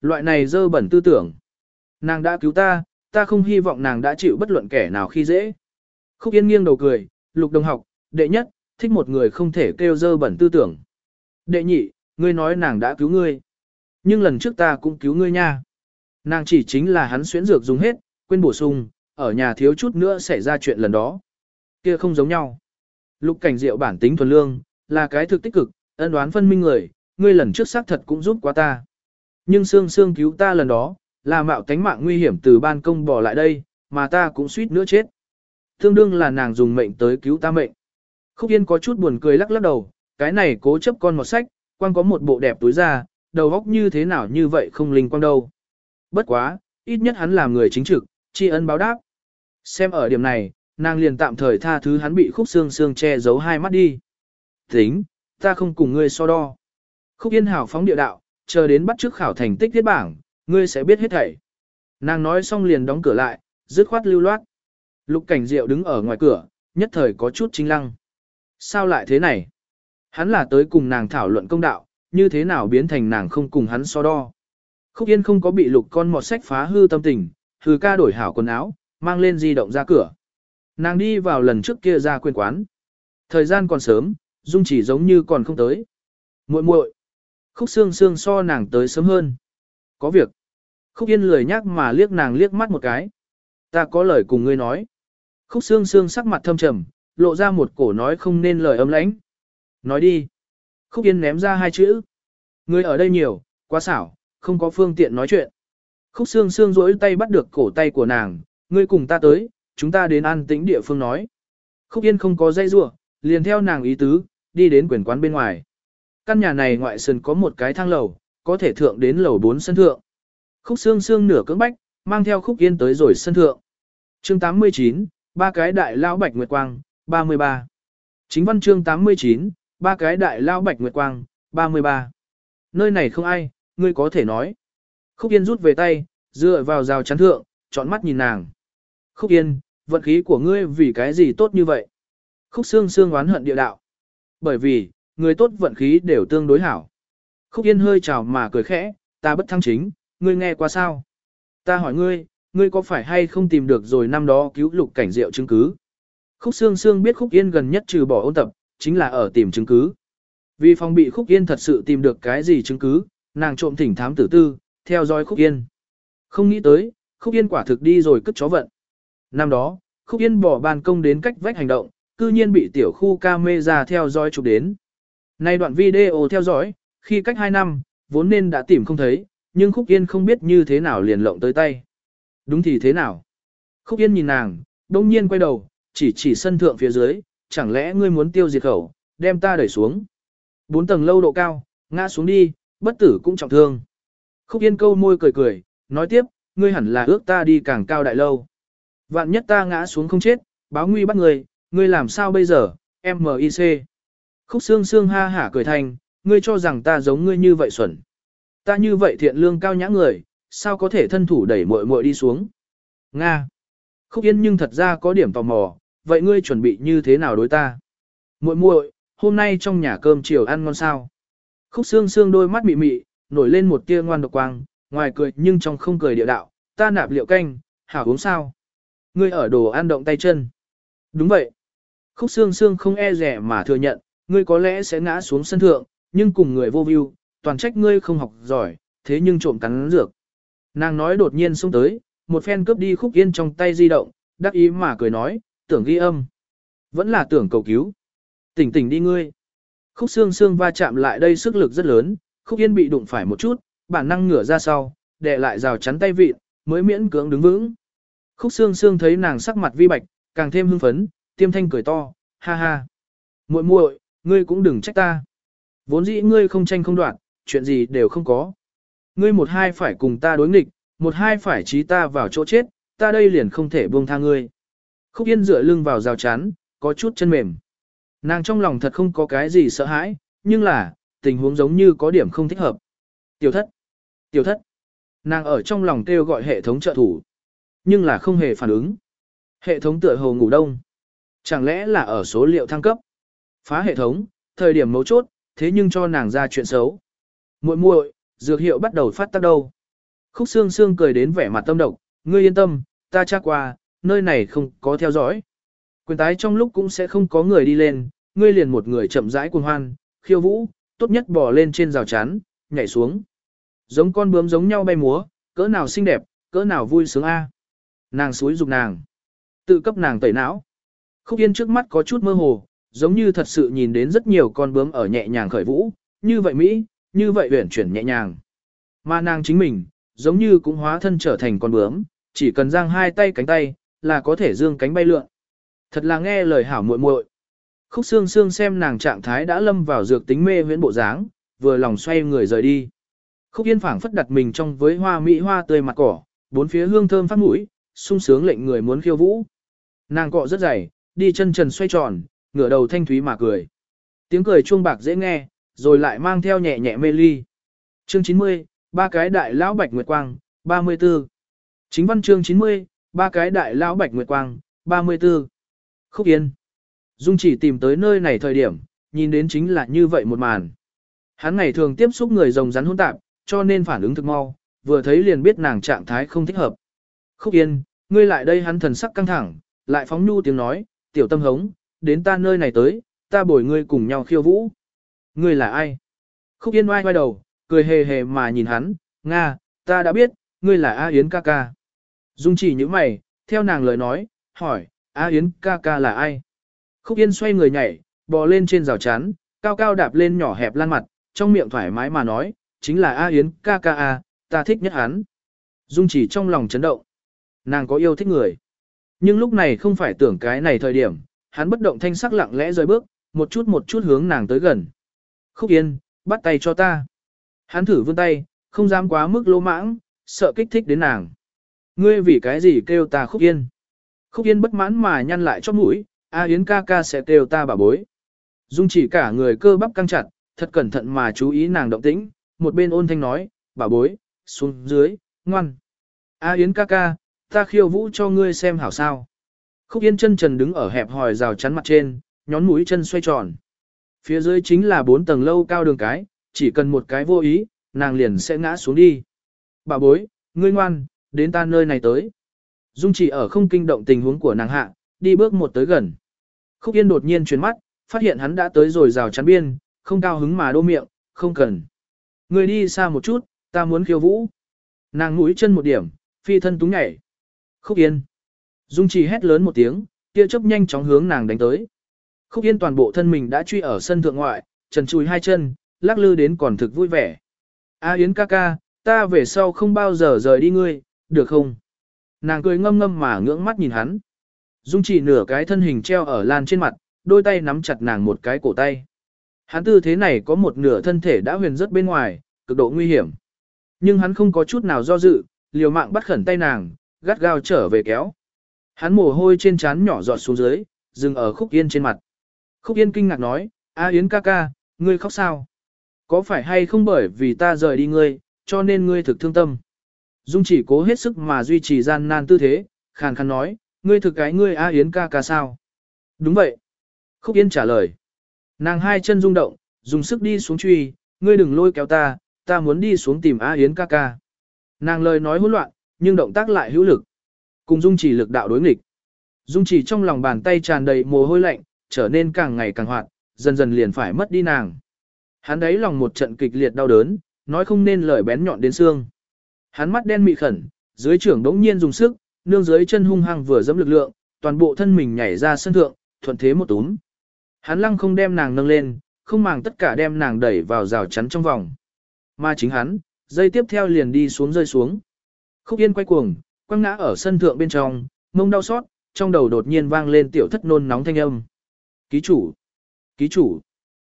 loại này dơ bẩn tư tưởng. Nàng đã cứu ta, ta không hy vọng nàng đã chịu bất luận kẻ nào khi dễ. Khúc Yên nghiêng đầu cười, lục đồng học, đệ nhất, thích một người không thể kêu dơ bẩn tư tưởng. Đệ nhị, ngươi nói nàng đã cứu ngươi. Nhưng lần trước ta cũng cứu ngươi nha. Nàng chỉ chính là hắn xuyến dược dùng hết, quên bổ sung, ở nhà thiếu chút nữa xảy ra chuyện lần đó. Kia không giống nhau. Lục cảnh diệu bản tính thuần lương, là cái thực tích cực, ân đoán phân minh người, ngươi lần trước xác thật cũng giúp quá ta. Nhưng xương xương cứu ta lần đó, là mạo tánh mạng nguy hiểm từ ban công bỏ lại đây, mà ta cũng suýt nữa chết. Tương đương là nàng dùng mệnh tới cứu ta mệnh. Khúc Yên có chút buồn cười lắc lắc đầu, cái này cố chấp con một sách, quan có một bộ đẹp túi ra, đầu óc như thế nào như vậy không linh quang đâu. Bất quá, ít nhất hắn là người chính trực, tri ân báo đáp. Xem ở điểm này, nàng liền tạm thời tha thứ hắn bị khúc xương xương che giấu hai mắt đi. Tính, ta không cùng ngươi so đo. Khúc Yên hảo phóng địa đạo, chờ đến bắt trước khảo thành tích thiết bảng, ngươi sẽ biết hết thảy. Nàng nói xong liền đóng cửa lại, dứt khoát lưu loát. Lục cảnh diệu đứng ở ngoài cửa, nhất thời có chút chính lăng. Sao lại thế này? Hắn là tới cùng nàng thảo luận công đạo, như thế nào biến thành nàng không cùng hắn so đo. Khúc Yên không có bị lục con mọt sách phá hư tâm tình, thử ca đổi hảo quần áo, mang lên di động ra cửa. Nàng đi vào lần trước kia ra quên quán. Thời gian còn sớm, Dung chỉ giống như còn không tới. muội muội Khúc xương xương so nàng tới sớm hơn. Có việc. Khúc Yên lười nhắc mà liếc nàng liếc mắt một cái. Ta có lời cùng ngươi nói. Khúc xương xương sắc mặt thâm trầm, lộ ra một cổ nói không nên lời ấm lãnh. Nói đi. Khúc Yên ném ra hai chữ. Ngươi ở đây nhiều, quá xảo, không có phương tiện nói chuyện. Khúc xương xương rỗi tay bắt được cổ tay của nàng, ngươi cùng ta tới, chúng ta đến an tĩnh địa phương nói. Khúc Yên không có dây rua, liền theo nàng ý tứ, đi đến quyền quán bên ngoài. Căn nhà này ngoại sân có một cái thang lầu, có thể thượng đến lầu 4 sân thượng. Khúc xương xương nửa cưỡng bách, mang theo khúc yên tới rồi sân thượng. chương 89, ba cái đại lao bạch nguyệt quang, 33. Chính văn chương 89, ba cái đại lao bạch nguyệt quang, 33. Nơi này không ai, ngươi có thể nói. Khúc yên rút về tay, dựa vào rào chắn thượng, chọn mắt nhìn nàng. Khúc yên, vận khí của ngươi vì cái gì tốt như vậy? Khúc xương xương oán hận địa đạo. Bởi vì, người tốt vận khí đều tương đối hảo. Khúc yên hơi chào mà cười khẽ, ta bất thăng chính, ngươi nghe qua sao? Ta hỏi ngươi, ngươi có phải hay không tìm được rồi năm đó cứu lục cảnh rượu chứng cứ? Khúc Sương Sương biết khúc yên gần nhất trừ bỏ ôn tập, chính là ở tìm chứng cứ. Vì phòng bị khúc yên thật sự tìm được cái gì chứng cứ, nàng trộm thỉnh thám tử tư, theo dõi khúc yên. Không nghĩ tới, khúc yên quả thực đi rồi cất chó vận. Năm đó, khúc yên bỏ ban công đến cách vách hành động, cư nhiên bị tiểu khu camera theo dõi chụp đến. Nay đoạn video theo dõi, khi cách 2 năm, vốn nên đã tìm không thấy, nhưng Khúc Yên không biết như thế nào liền lộng tới tay. Đúng thì thế nào? Khúc Yên nhìn nàng, đông nhiên quay đầu, chỉ chỉ sân thượng phía dưới, chẳng lẽ ngươi muốn tiêu diệt khẩu, đem ta đẩy xuống. Bốn tầng lâu độ cao, ngã xuống đi, bất tử cũng trọng thương. Khúc Yên câu môi cười cười, nói tiếp, ngươi hẳn là ước ta đi càng cao đại lâu. Vạn nhất ta ngã xuống không chết, báo nguy bắt người, ngươi làm sao bây giờ, M.I.C. Khúc xương xương ha hả cười thành, ngươi cho rằng ta giống ngươi như vậy xuẩn. Ta như vậy thiện lương cao nhã người, sao có thể thân thủ đẩy muội muội đi xuống. Nga. Khúc yên nhưng thật ra có điểm tò mò, vậy ngươi chuẩn bị như thế nào đối ta? muội muội, hôm nay trong nhà cơm chiều ăn ngon sao? Khúc xương xương đôi mắt mị mị, nổi lên một tia ngoan độc quang, ngoài cười nhưng trong không cười địa đạo, ta nạp liệu canh, hảo uống sao? Ngươi ở đồ ăn động tay chân. Đúng vậy. Khúc xương xương không e rẻ mà thừa nhận, ngươi có lẽ sẽ ngã xuống sân thượng, nhưng cùng người vô view, toàn trách ngươi không học giỏi, thế nhưng trộm cắn dược. Nàng nói đột nhiên xông tới, một phen cướp đi khúc yên trong tay di động, đắc ý mà cười nói, tưởng ghi âm. Vẫn là tưởng cầu cứu. Tỉnh tỉnh đi ngươi. Khúc xương xương va chạm lại đây sức lực rất lớn, khúc yên bị đụng phải một chút, bản năng ngửa ra sau, đè lại rào chắn tay vịt, mới miễn cưỡng đứng vững. Khúc xương xương thấy nàng sắc mặt vi bạch, càng thêm hưng phấn, tiêm thanh cười to, ha ha. muội muội ngươi cũng đừng trách ta. Vốn dĩ ngươi không tranh không đoạn, chuyện gì đều không có. Ngươi một hai phải cùng ta đối nghịch, một hai phải trí ta vào chỗ chết, ta đây liền không thể buông tha ngươi. Khúc Yên dựa lưng vào rào chắn, có chút chân mềm. Nàng trong lòng thật không có cái gì sợ hãi, nhưng là, tình huống giống như có điểm không thích hợp. Tiểu thất, tiểu thất. Nàng ở trong lòng kêu gọi hệ thống trợ thủ, nhưng là không hề phản ứng. Hệ thống tựa hồ ngủ đông. Chẳng lẽ là ở số liệu thăng cấp? Phá hệ thống, thời điểm mấu chốt, thế nhưng cho nàng ra chuyện xấu. Muội muội, dược hiệu bắt đầu phát tác đâu. Khúc xương xương cười đến vẻ mặt tâm độc, ngươi yên tâm, ta tra qua, nơi này không có theo dõi. Quyền tái trong lúc cũng sẽ không có người đi lên, ngươi liền một người chậm rãi cuồng hoan, khiêu vũ, tốt nhất bỏ lên trên rào chắn, nhảy xuống. Giống con bướm giống nhau bay múa, cỡ nào xinh đẹp, cỡ nào vui sướng a. Nàng suối dục nàng, tự cấp nàng tẩy não. Khúc Yên trước mắt có chút mơ hồ, giống như thật sự nhìn đến rất nhiều con bướm ở nhẹ nhàng khởi vũ, như vậy Mỹ, như vậy uyển chuyển nhẹ nhàng. Mà nàng chính mình, giống như cũng hóa thân trở thành con bướm, chỉ cần giang hai tay cánh tay, là có thể dương cánh bay lượn. Thật là nghe lời hảo muội muội. Khúc xương xương xem nàng trạng thái đã lâm vào dược tính mê huyễn bộ dáng, vừa lòng xoay người rời đi. Khúc yên phảng phất đặt mình trong với hoa mỹ hoa tươi mặt cỏ, bốn phía hương thơm phát mũi, sung sướng lệnh người muốn khiêu vũ. Nàng cọ rất dày, đi chân trần xoay tròn, ngửa đầu thanh thúy mà cười. Tiếng cười chuông bạc dễ nghe, rồi lại mang theo nhẹ nhẹ mê ly. Chương 90, ba cái đại lão bạch nguyệt quang, 34. Chính văn chương 90, ba cái đại lão bạch nguyệt quang, 34. Khúc Yên. Dung chỉ tìm tới nơi này thời điểm, nhìn đến chính là như vậy một màn. Hắn ngày thường tiếp xúc người rồng rắn hỗn tạp, cho nên phản ứng thực mau, vừa thấy liền biết nàng trạng thái không thích hợp. Khúc Yên, ngươi lại đây hắn thần sắc căng thẳng, lại phóng nhu tiếng nói, tiểu tâm hống, đến ta nơi này tới, ta bồi ngươi cùng nhau khiêu vũ. Ngươi là ai? Khúc Yên oai oai đầu, cười hề hề mà nhìn hắn, Nga, ta đã biết, ngươi là A Yến ca ca. Dung chỉ những mày, theo nàng lời nói, hỏi, A Yến ca ca là ai? Khúc Yên xoay người nhảy, bò lên trên rào chắn, cao cao đạp lên nhỏ hẹp lan mặt, trong miệng thoải mái mà nói, chính là A Yến ca ca A, ta thích nhất hắn. Dung chỉ trong lòng chấn động. Nàng có yêu thích người. Nhưng lúc này không phải tưởng cái này thời điểm, hắn bất động thanh sắc lặng lẽ rời bước, một chút một chút hướng nàng tới gần. Khúc Yên, bắt tay cho ta. Hắn thử vươn tay, không dám quá mức lô mãng, sợ kích thích đến nàng. Ngươi vì cái gì kêu ta Khúc Yên? Khúc Yên bất mãn mà nhăn lại chóp mũi, A Yến ca ca sẽ kêu ta bà bối. Dung chỉ cả người cơ bắp căng chặt, thật cẩn thận mà chú ý nàng động tĩnh, một bên ôn thanh nói, bà bối, xuống dưới, ngoan. A Yến ca ca, ta khiêu vũ cho ngươi xem hảo sao. Khúc Yên chân trần đứng ở hẹp hòi rào chắn mặt trên, nhón mũi chân xoay tròn. Phía dưới chính là bốn tầng lâu cao đường cái, chỉ cần một cái vô ý, nàng liền sẽ ngã xuống đi. Bà bối, ngươi ngoan, đến ta nơi này tới. Dung chỉ ở không kinh động tình huống của nàng hạ, đi bước một tới gần. Khúc Yên đột nhiên chuyển mắt, phát hiện hắn đã tới rồi rào chắn biên, không cao hứng mà đô miệng, không cần. Người đi xa một chút, ta muốn khiêu vũ. Nàng mũi chân một điểm, phi thân túng nhảy. Khúc Yên. Dung trì hét lớn một tiếng, tia chấp nhanh chóng hướng nàng đánh tới. Khúc Yên toàn bộ thân mình đã truy ở sân thượng ngoại, trần chùi hai chân, lắc lư đến còn thực vui vẻ. A à, Yến ca ca, ta về sau không bao giờ rời đi ngươi, được không? Nàng cười ngâm ngâm mà ngưỡng mắt nhìn hắn. Dung chỉ nửa cái thân hình treo ở lan trên mặt, đôi tay nắm chặt nàng một cái cổ tay. Hắn tư thế này có một nửa thân thể đã huyền rất bên ngoài, cực độ nguy hiểm. Nhưng hắn không có chút nào do dự, liều mạng bắt khẩn tay nàng, gắt gao trở về kéo. Hắn mồ hôi trên trán nhỏ giọt xuống dưới, dừng ở khúc yên trên mặt. Khúc yên kinh ngạc nói, A Yến ca ca, ngươi khóc sao? Có phải hay không bởi vì ta rời đi ngươi, cho nên ngươi thực thương tâm? Dung chỉ cố hết sức mà duy trì gian nan tư thế, khàn khàn nói, ngươi thực cái ngươi A Yến ca ca sao? Đúng vậy. Khúc Yên trả lời. Nàng hai chân rung động, dùng sức đi xuống truy, ngươi đừng lôi kéo ta, ta muốn đi xuống tìm A Yến ca ca. Nàng lời nói hỗn loạn, nhưng động tác lại hữu lực. Cùng Dung chỉ lực đạo đối nghịch. Dung chỉ trong lòng bàn tay tràn đầy mồ hôi lạnh, trở nên càng ngày càng hoạt, dần dần liền phải mất đi nàng. Hắn đấy lòng một trận kịch liệt đau đớn, nói không nên lời bén nhọn đến xương. Hắn mắt đen mị khẩn, dưới trưởng đống nhiên dùng sức, nương dưới chân hung hăng vừa dẫm lực lượng, toàn bộ thân mình nhảy ra sân thượng, thuận thế một túm. Hắn lăng không đem nàng nâng lên, không màng tất cả đem nàng đẩy vào rào chắn trong vòng. Mà chính hắn, dây tiếp theo liền đi xuống rơi xuống. Khúc yên quay cuồng, quăng ngã ở sân thượng bên trong, mông đau xót, trong đầu đột nhiên vang lên tiểu thất nôn nóng thanh âm. Ký chủ! Ký chủ!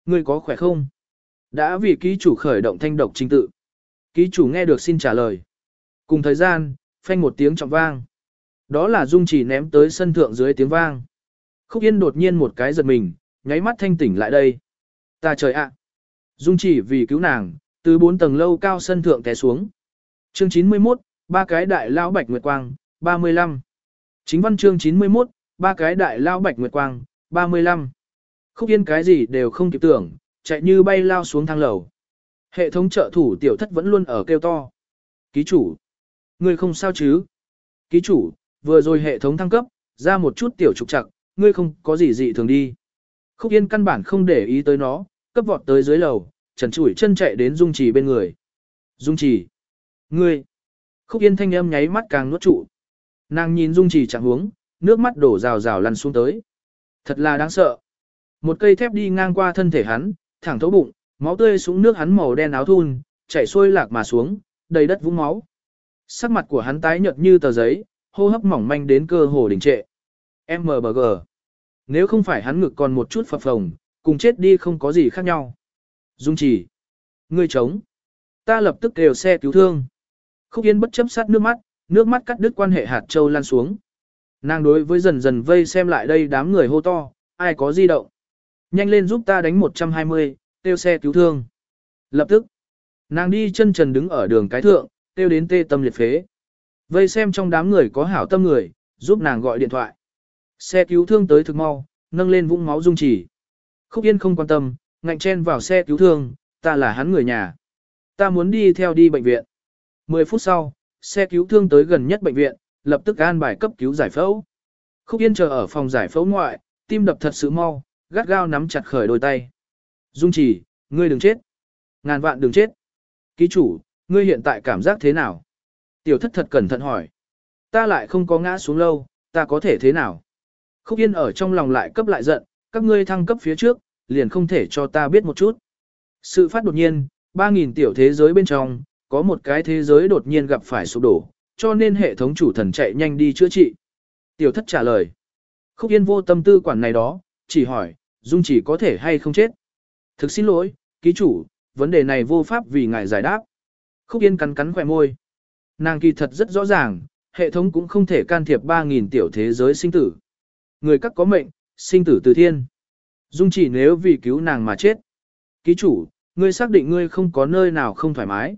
Ngươi có khỏe không? Đã vì ký chủ khởi động thanh độc trình tự. Ký chủ nghe được xin trả lời. Cùng thời gian, phanh một tiếng trọng vang. Đó là dung chỉ ném tới sân thượng dưới tiếng vang. Khúc Yên đột nhiên một cái giật mình, nháy mắt thanh tỉnh lại đây. Ta trời ạ! Dung chỉ vì cứu nàng, từ bốn tầng lâu cao sân thượng té xuống. Chương 91, ba cái đại lão bạch nguyệt quang, 35. Chính văn chương 91, ba cái đại lão bạch nguyệt quang, 35. Khúc Yên cái gì đều không kịp tưởng, chạy như bay lao xuống thang lầu. Hệ thống trợ thủ tiểu thất vẫn luôn ở kêu to. Ký chủ. Ngươi không sao chứ? Ký chủ, vừa rồi hệ thống thăng cấp, ra một chút tiểu trục trặc, ngươi không có gì dị thường đi. Khúc Yên căn bản không để ý tới nó, cấp vọt tới dưới lầu, trần chủi chân chạy đến Dung Trì bên người. Dung Trì. Ngươi. Khúc Yên thanh âm nháy mắt càng nuốt trụ. Nàng nhìn Dung Trì chẳng hướng, nước mắt đổ rào rào lăn xuống tới. Thật là đáng sợ. Một cây thép đi ngang qua thân thể hắn, thẳng thấu bụng, máu tươi xuống nước hắn màu đen áo thun, chảy xuôi lạc mà xuống, đầy đất vũng máu. Sắc mặt của hắn tái nhợt như tờ giấy, hô hấp mỏng manh đến cơ hồ đình trệ. MBG. Nếu không phải hắn ngực còn một chút phập phồng, cùng chết đi không có gì khác nhau. Dung chỉ. Ngươi chống. Ta lập tức kêu xe cứu thương. Khúc Yên bất chấp sát nước mắt, nước mắt cắt đứt quan hệ hạt châu lan xuống. Nàng đối với dần dần vây xem lại đây đám người hô to, ai có di động. Nhanh lên giúp ta đánh 120, tiêu xe cứu thương. Lập tức, nàng đi chân trần đứng ở đường cái thượng, tiêu đến tê tâm liệt phế. Vây xem trong đám người có hảo tâm người, giúp nàng gọi điện thoại. Xe cứu thương tới thực mau, nâng lên vũng máu dung chỉ. Khúc Yên không quan tâm, ngạnh chen vào xe cứu thương, ta là hắn người nhà. Ta muốn đi theo đi bệnh viện. 10 phút sau, xe cứu thương tới gần nhất bệnh viện, lập tức an bài cấp cứu giải phẫu. Khúc Yên chờ ở phòng giải phẫu ngoại, tim đập thật sự mau, gắt gao nắm chặt khởi đôi tay. Dung chỉ, ngươi đừng chết. Ngàn vạn đừng chết. Ký chủ, ngươi hiện tại cảm giác thế nào? Tiểu thất thật cẩn thận hỏi. Ta lại không có ngã xuống lâu, ta có thể thế nào? Khúc Yên ở trong lòng lại cấp lại giận, các ngươi thăng cấp phía trước, liền không thể cho ta biết một chút. Sự phát đột nhiên, 3.000 tiểu thế giới bên trong, có một cái thế giới đột nhiên gặp phải sụp đổ, cho nên hệ thống chủ thần chạy nhanh đi chữa trị. Tiểu thất trả lời. Khúc Yên vô tâm tư quản này đó, chỉ hỏi, Dung chỉ có thể hay không chết. Thực xin lỗi, ký chủ, vấn đề này vô pháp vì ngài giải đáp. Khúc Yên cắn cắn khỏe môi. Nàng kỳ thật rất rõ ràng, hệ thống cũng không thể can thiệp 3.000 tiểu thế giới sinh tử. Người các có mệnh, sinh tử từ thiên. Dung chỉ nếu vì cứu nàng mà chết. Ký chủ, ngươi xác định ngươi không có nơi nào không thoải mái.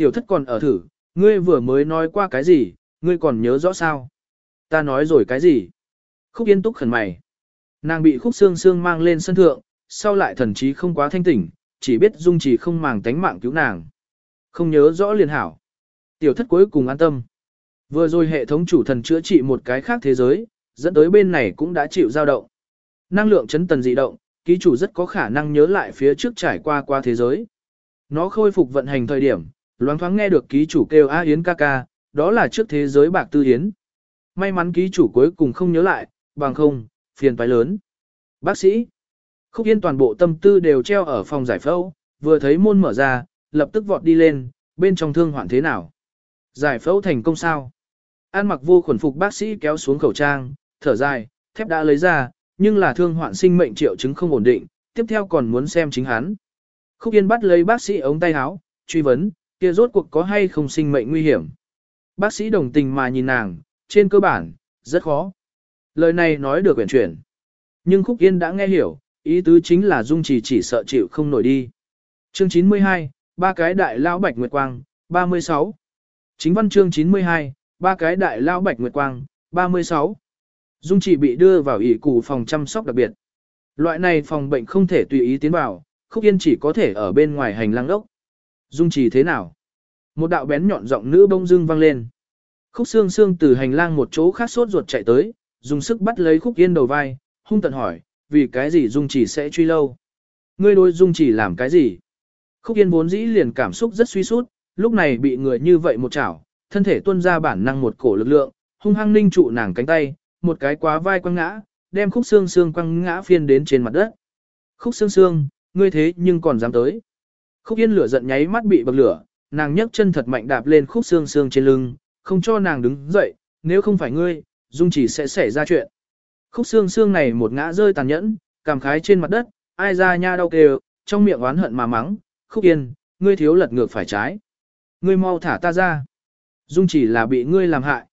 Tiểu thất còn ở thử, ngươi vừa mới nói qua cái gì, ngươi còn nhớ rõ sao? Ta nói rồi cái gì? Khúc yên túc khẩn mày. Nàng bị khúc xương xương mang lên sân thượng, sau lại thần chí không quá thanh tỉnh, chỉ biết dung chỉ không màng tánh mạng cứu nàng. Không nhớ rõ liền hảo. Tiểu thất cuối cùng an tâm. Vừa rồi hệ thống chủ thần chữa trị một cái khác thế giới, dẫn tới bên này cũng đã chịu dao động. Năng lượng chấn tần dị động, ký chủ rất có khả năng nhớ lại phía trước trải qua qua thế giới. Nó khôi phục vận hành thời điểm, loáng thoáng nghe được ký chủ kêu A Yến ca ca, đó là trước thế giới bạc tư Yến. May mắn ký chủ cuối cùng không nhớ lại, bằng không, phiền toái lớn. Bác sĩ, khúc yên toàn bộ tâm tư đều treo ở phòng giải phẫu, vừa thấy môn mở ra, lập tức vọt đi lên, bên trong thương hoạn thế nào. Giải phẫu thành công sao? An mặc vô khuẩn phục bác sĩ kéo xuống khẩu trang, thở dài, thép đã lấy ra, nhưng là thương hoạn sinh mệnh triệu chứng không ổn định, tiếp theo còn muốn xem chính hắn. Khúc Yên bắt lấy bác sĩ ống tay áo, truy vấn, kia rốt cuộc có hay không sinh mệnh nguy hiểm. Bác sĩ đồng tình mà nhìn nàng, trên cơ bản, rất khó. Lời này nói được quyển chuyển. Nhưng Khúc Yên đã nghe hiểu, ý tứ chính là Dung chỉ chỉ sợ chịu không nổi đi. Chương 92, ba cái đại lão bạch nguyệt quang, 36. Chính văn chương 92, ba cái đại lão bạch nguyệt quang, 36. Dung trì bị đưa vào ỷ cụ phòng chăm sóc đặc biệt. Loại này phòng bệnh không thể tùy ý tiến vào, Khúc Yên chỉ có thể ở bên ngoài hành lang đốc. Dung chỉ thế nào? Một đạo bén nhọn giọng nữ bông dưng vang lên. Khúc xương xương từ hành lang một chỗ khác sốt ruột chạy tới, dùng sức bắt lấy Khúc Yên đầu vai, hung tận hỏi, vì cái gì Dung chỉ sẽ truy lâu? Ngươi đối Dung chỉ làm cái gì? Khúc Yên vốn dĩ liền cảm xúc rất suy sút, lúc này bị người như vậy một chảo, thân thể tuôn ra bản năng một cổ lực lượng, hung hăng ninh trụ nàng cánh tay, một cái quá vai quăng ngã, đem khúc xương xương quăng ngã phiên đến trên mặt đất. Khúc xương xương, ngươi thế nhưng còn dám tới. Khúc yên lửa giận nháy mắt bị bậc lửa, nàng nhấc chân thật mạnh đạp lên khúc xương xương trên lưng, không cho nàng đứng dậy, nếu không phải ngươi, dung chỉ sẽ xảy ra chuyện. Khúc xương xương này một ngã rơi tàn nhẫn, cảm khái trên mặt đất, ai ra nha đau kêu, trong miệng oán hận mà mắng, khúc yên, ngươi thiếu lật ngược phải trái. Ngươi mau thả ta ra. Dung chỉ là bị ngươi làm hại.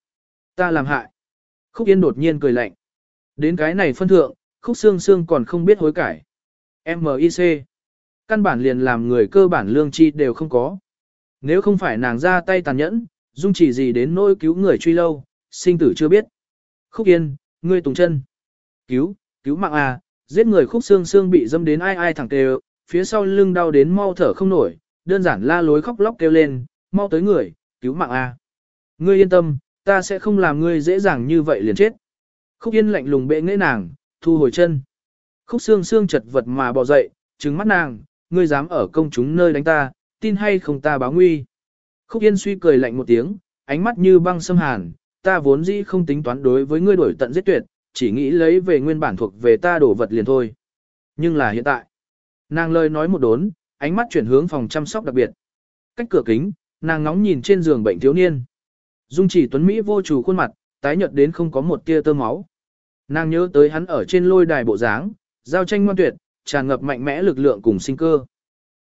Ta làm hại. Khúc Yên đột nhiên cười lạnh. Đến cái này phân thượng, Khúc xương xương còn không biết hối cải. MIC. Căn bản liền làm người cơ bản lương chi đều không có. Nếu không phải nàng ra tay tàn nhẫn, dung chỉ gì đến nỗi cứu người truy lâu, sinh tử chưa biết. Khúc Yên, ngươi tùng chân. Cứu, cứu mạng à, giết người Khúc xương xương bị dâm đến ai ai thẳng tề, phía sau lưng đau đến mau thở không nổi, đơn giản la lối khóc lóc kêu lên, mau tới người, cứu mạng A. Ngươi yên tâm, ta sẽ không làm ngươi dễ dàng như vậy liền chết. Khúc Yên lạnh lùng bệ nghệ nàng, thu hồi chân. Khúc xương xương chật vật mà bò dậy, trứng mắt nàng, ngươi dám ở công chúng nơi đánh ta, tin hay không ta báo nguy. Khúc Yên suy cười lạnh một tiếng, ánh mắt như băng xâm hàn, ta vốn dĩ không tính toán đối với ngươi đổi tận giết tuyệt, chỉ nghĩ lấy về nguyên bản thuộc về ta đổ vật liền thôi. Nhưng là hiện tại, nàng lời nói một đốn, ánh mắt chuyển hướng phòng chăm sóc đặc biệt. Cách cửa kính, nàng ngóng nhìn trên giường bệnh thiếu niên. Dung chỉ tuấn Mỹ vô chủ khuôn mặt, tái nhợt đến không có một tia tơ máu. Nàng nhớ tới hắn ở trên lôi đài bộ dáng, giao tranh ngoan tuyệt, tràn ngập mạnh mẽ lực lượng cùng sinh cơ.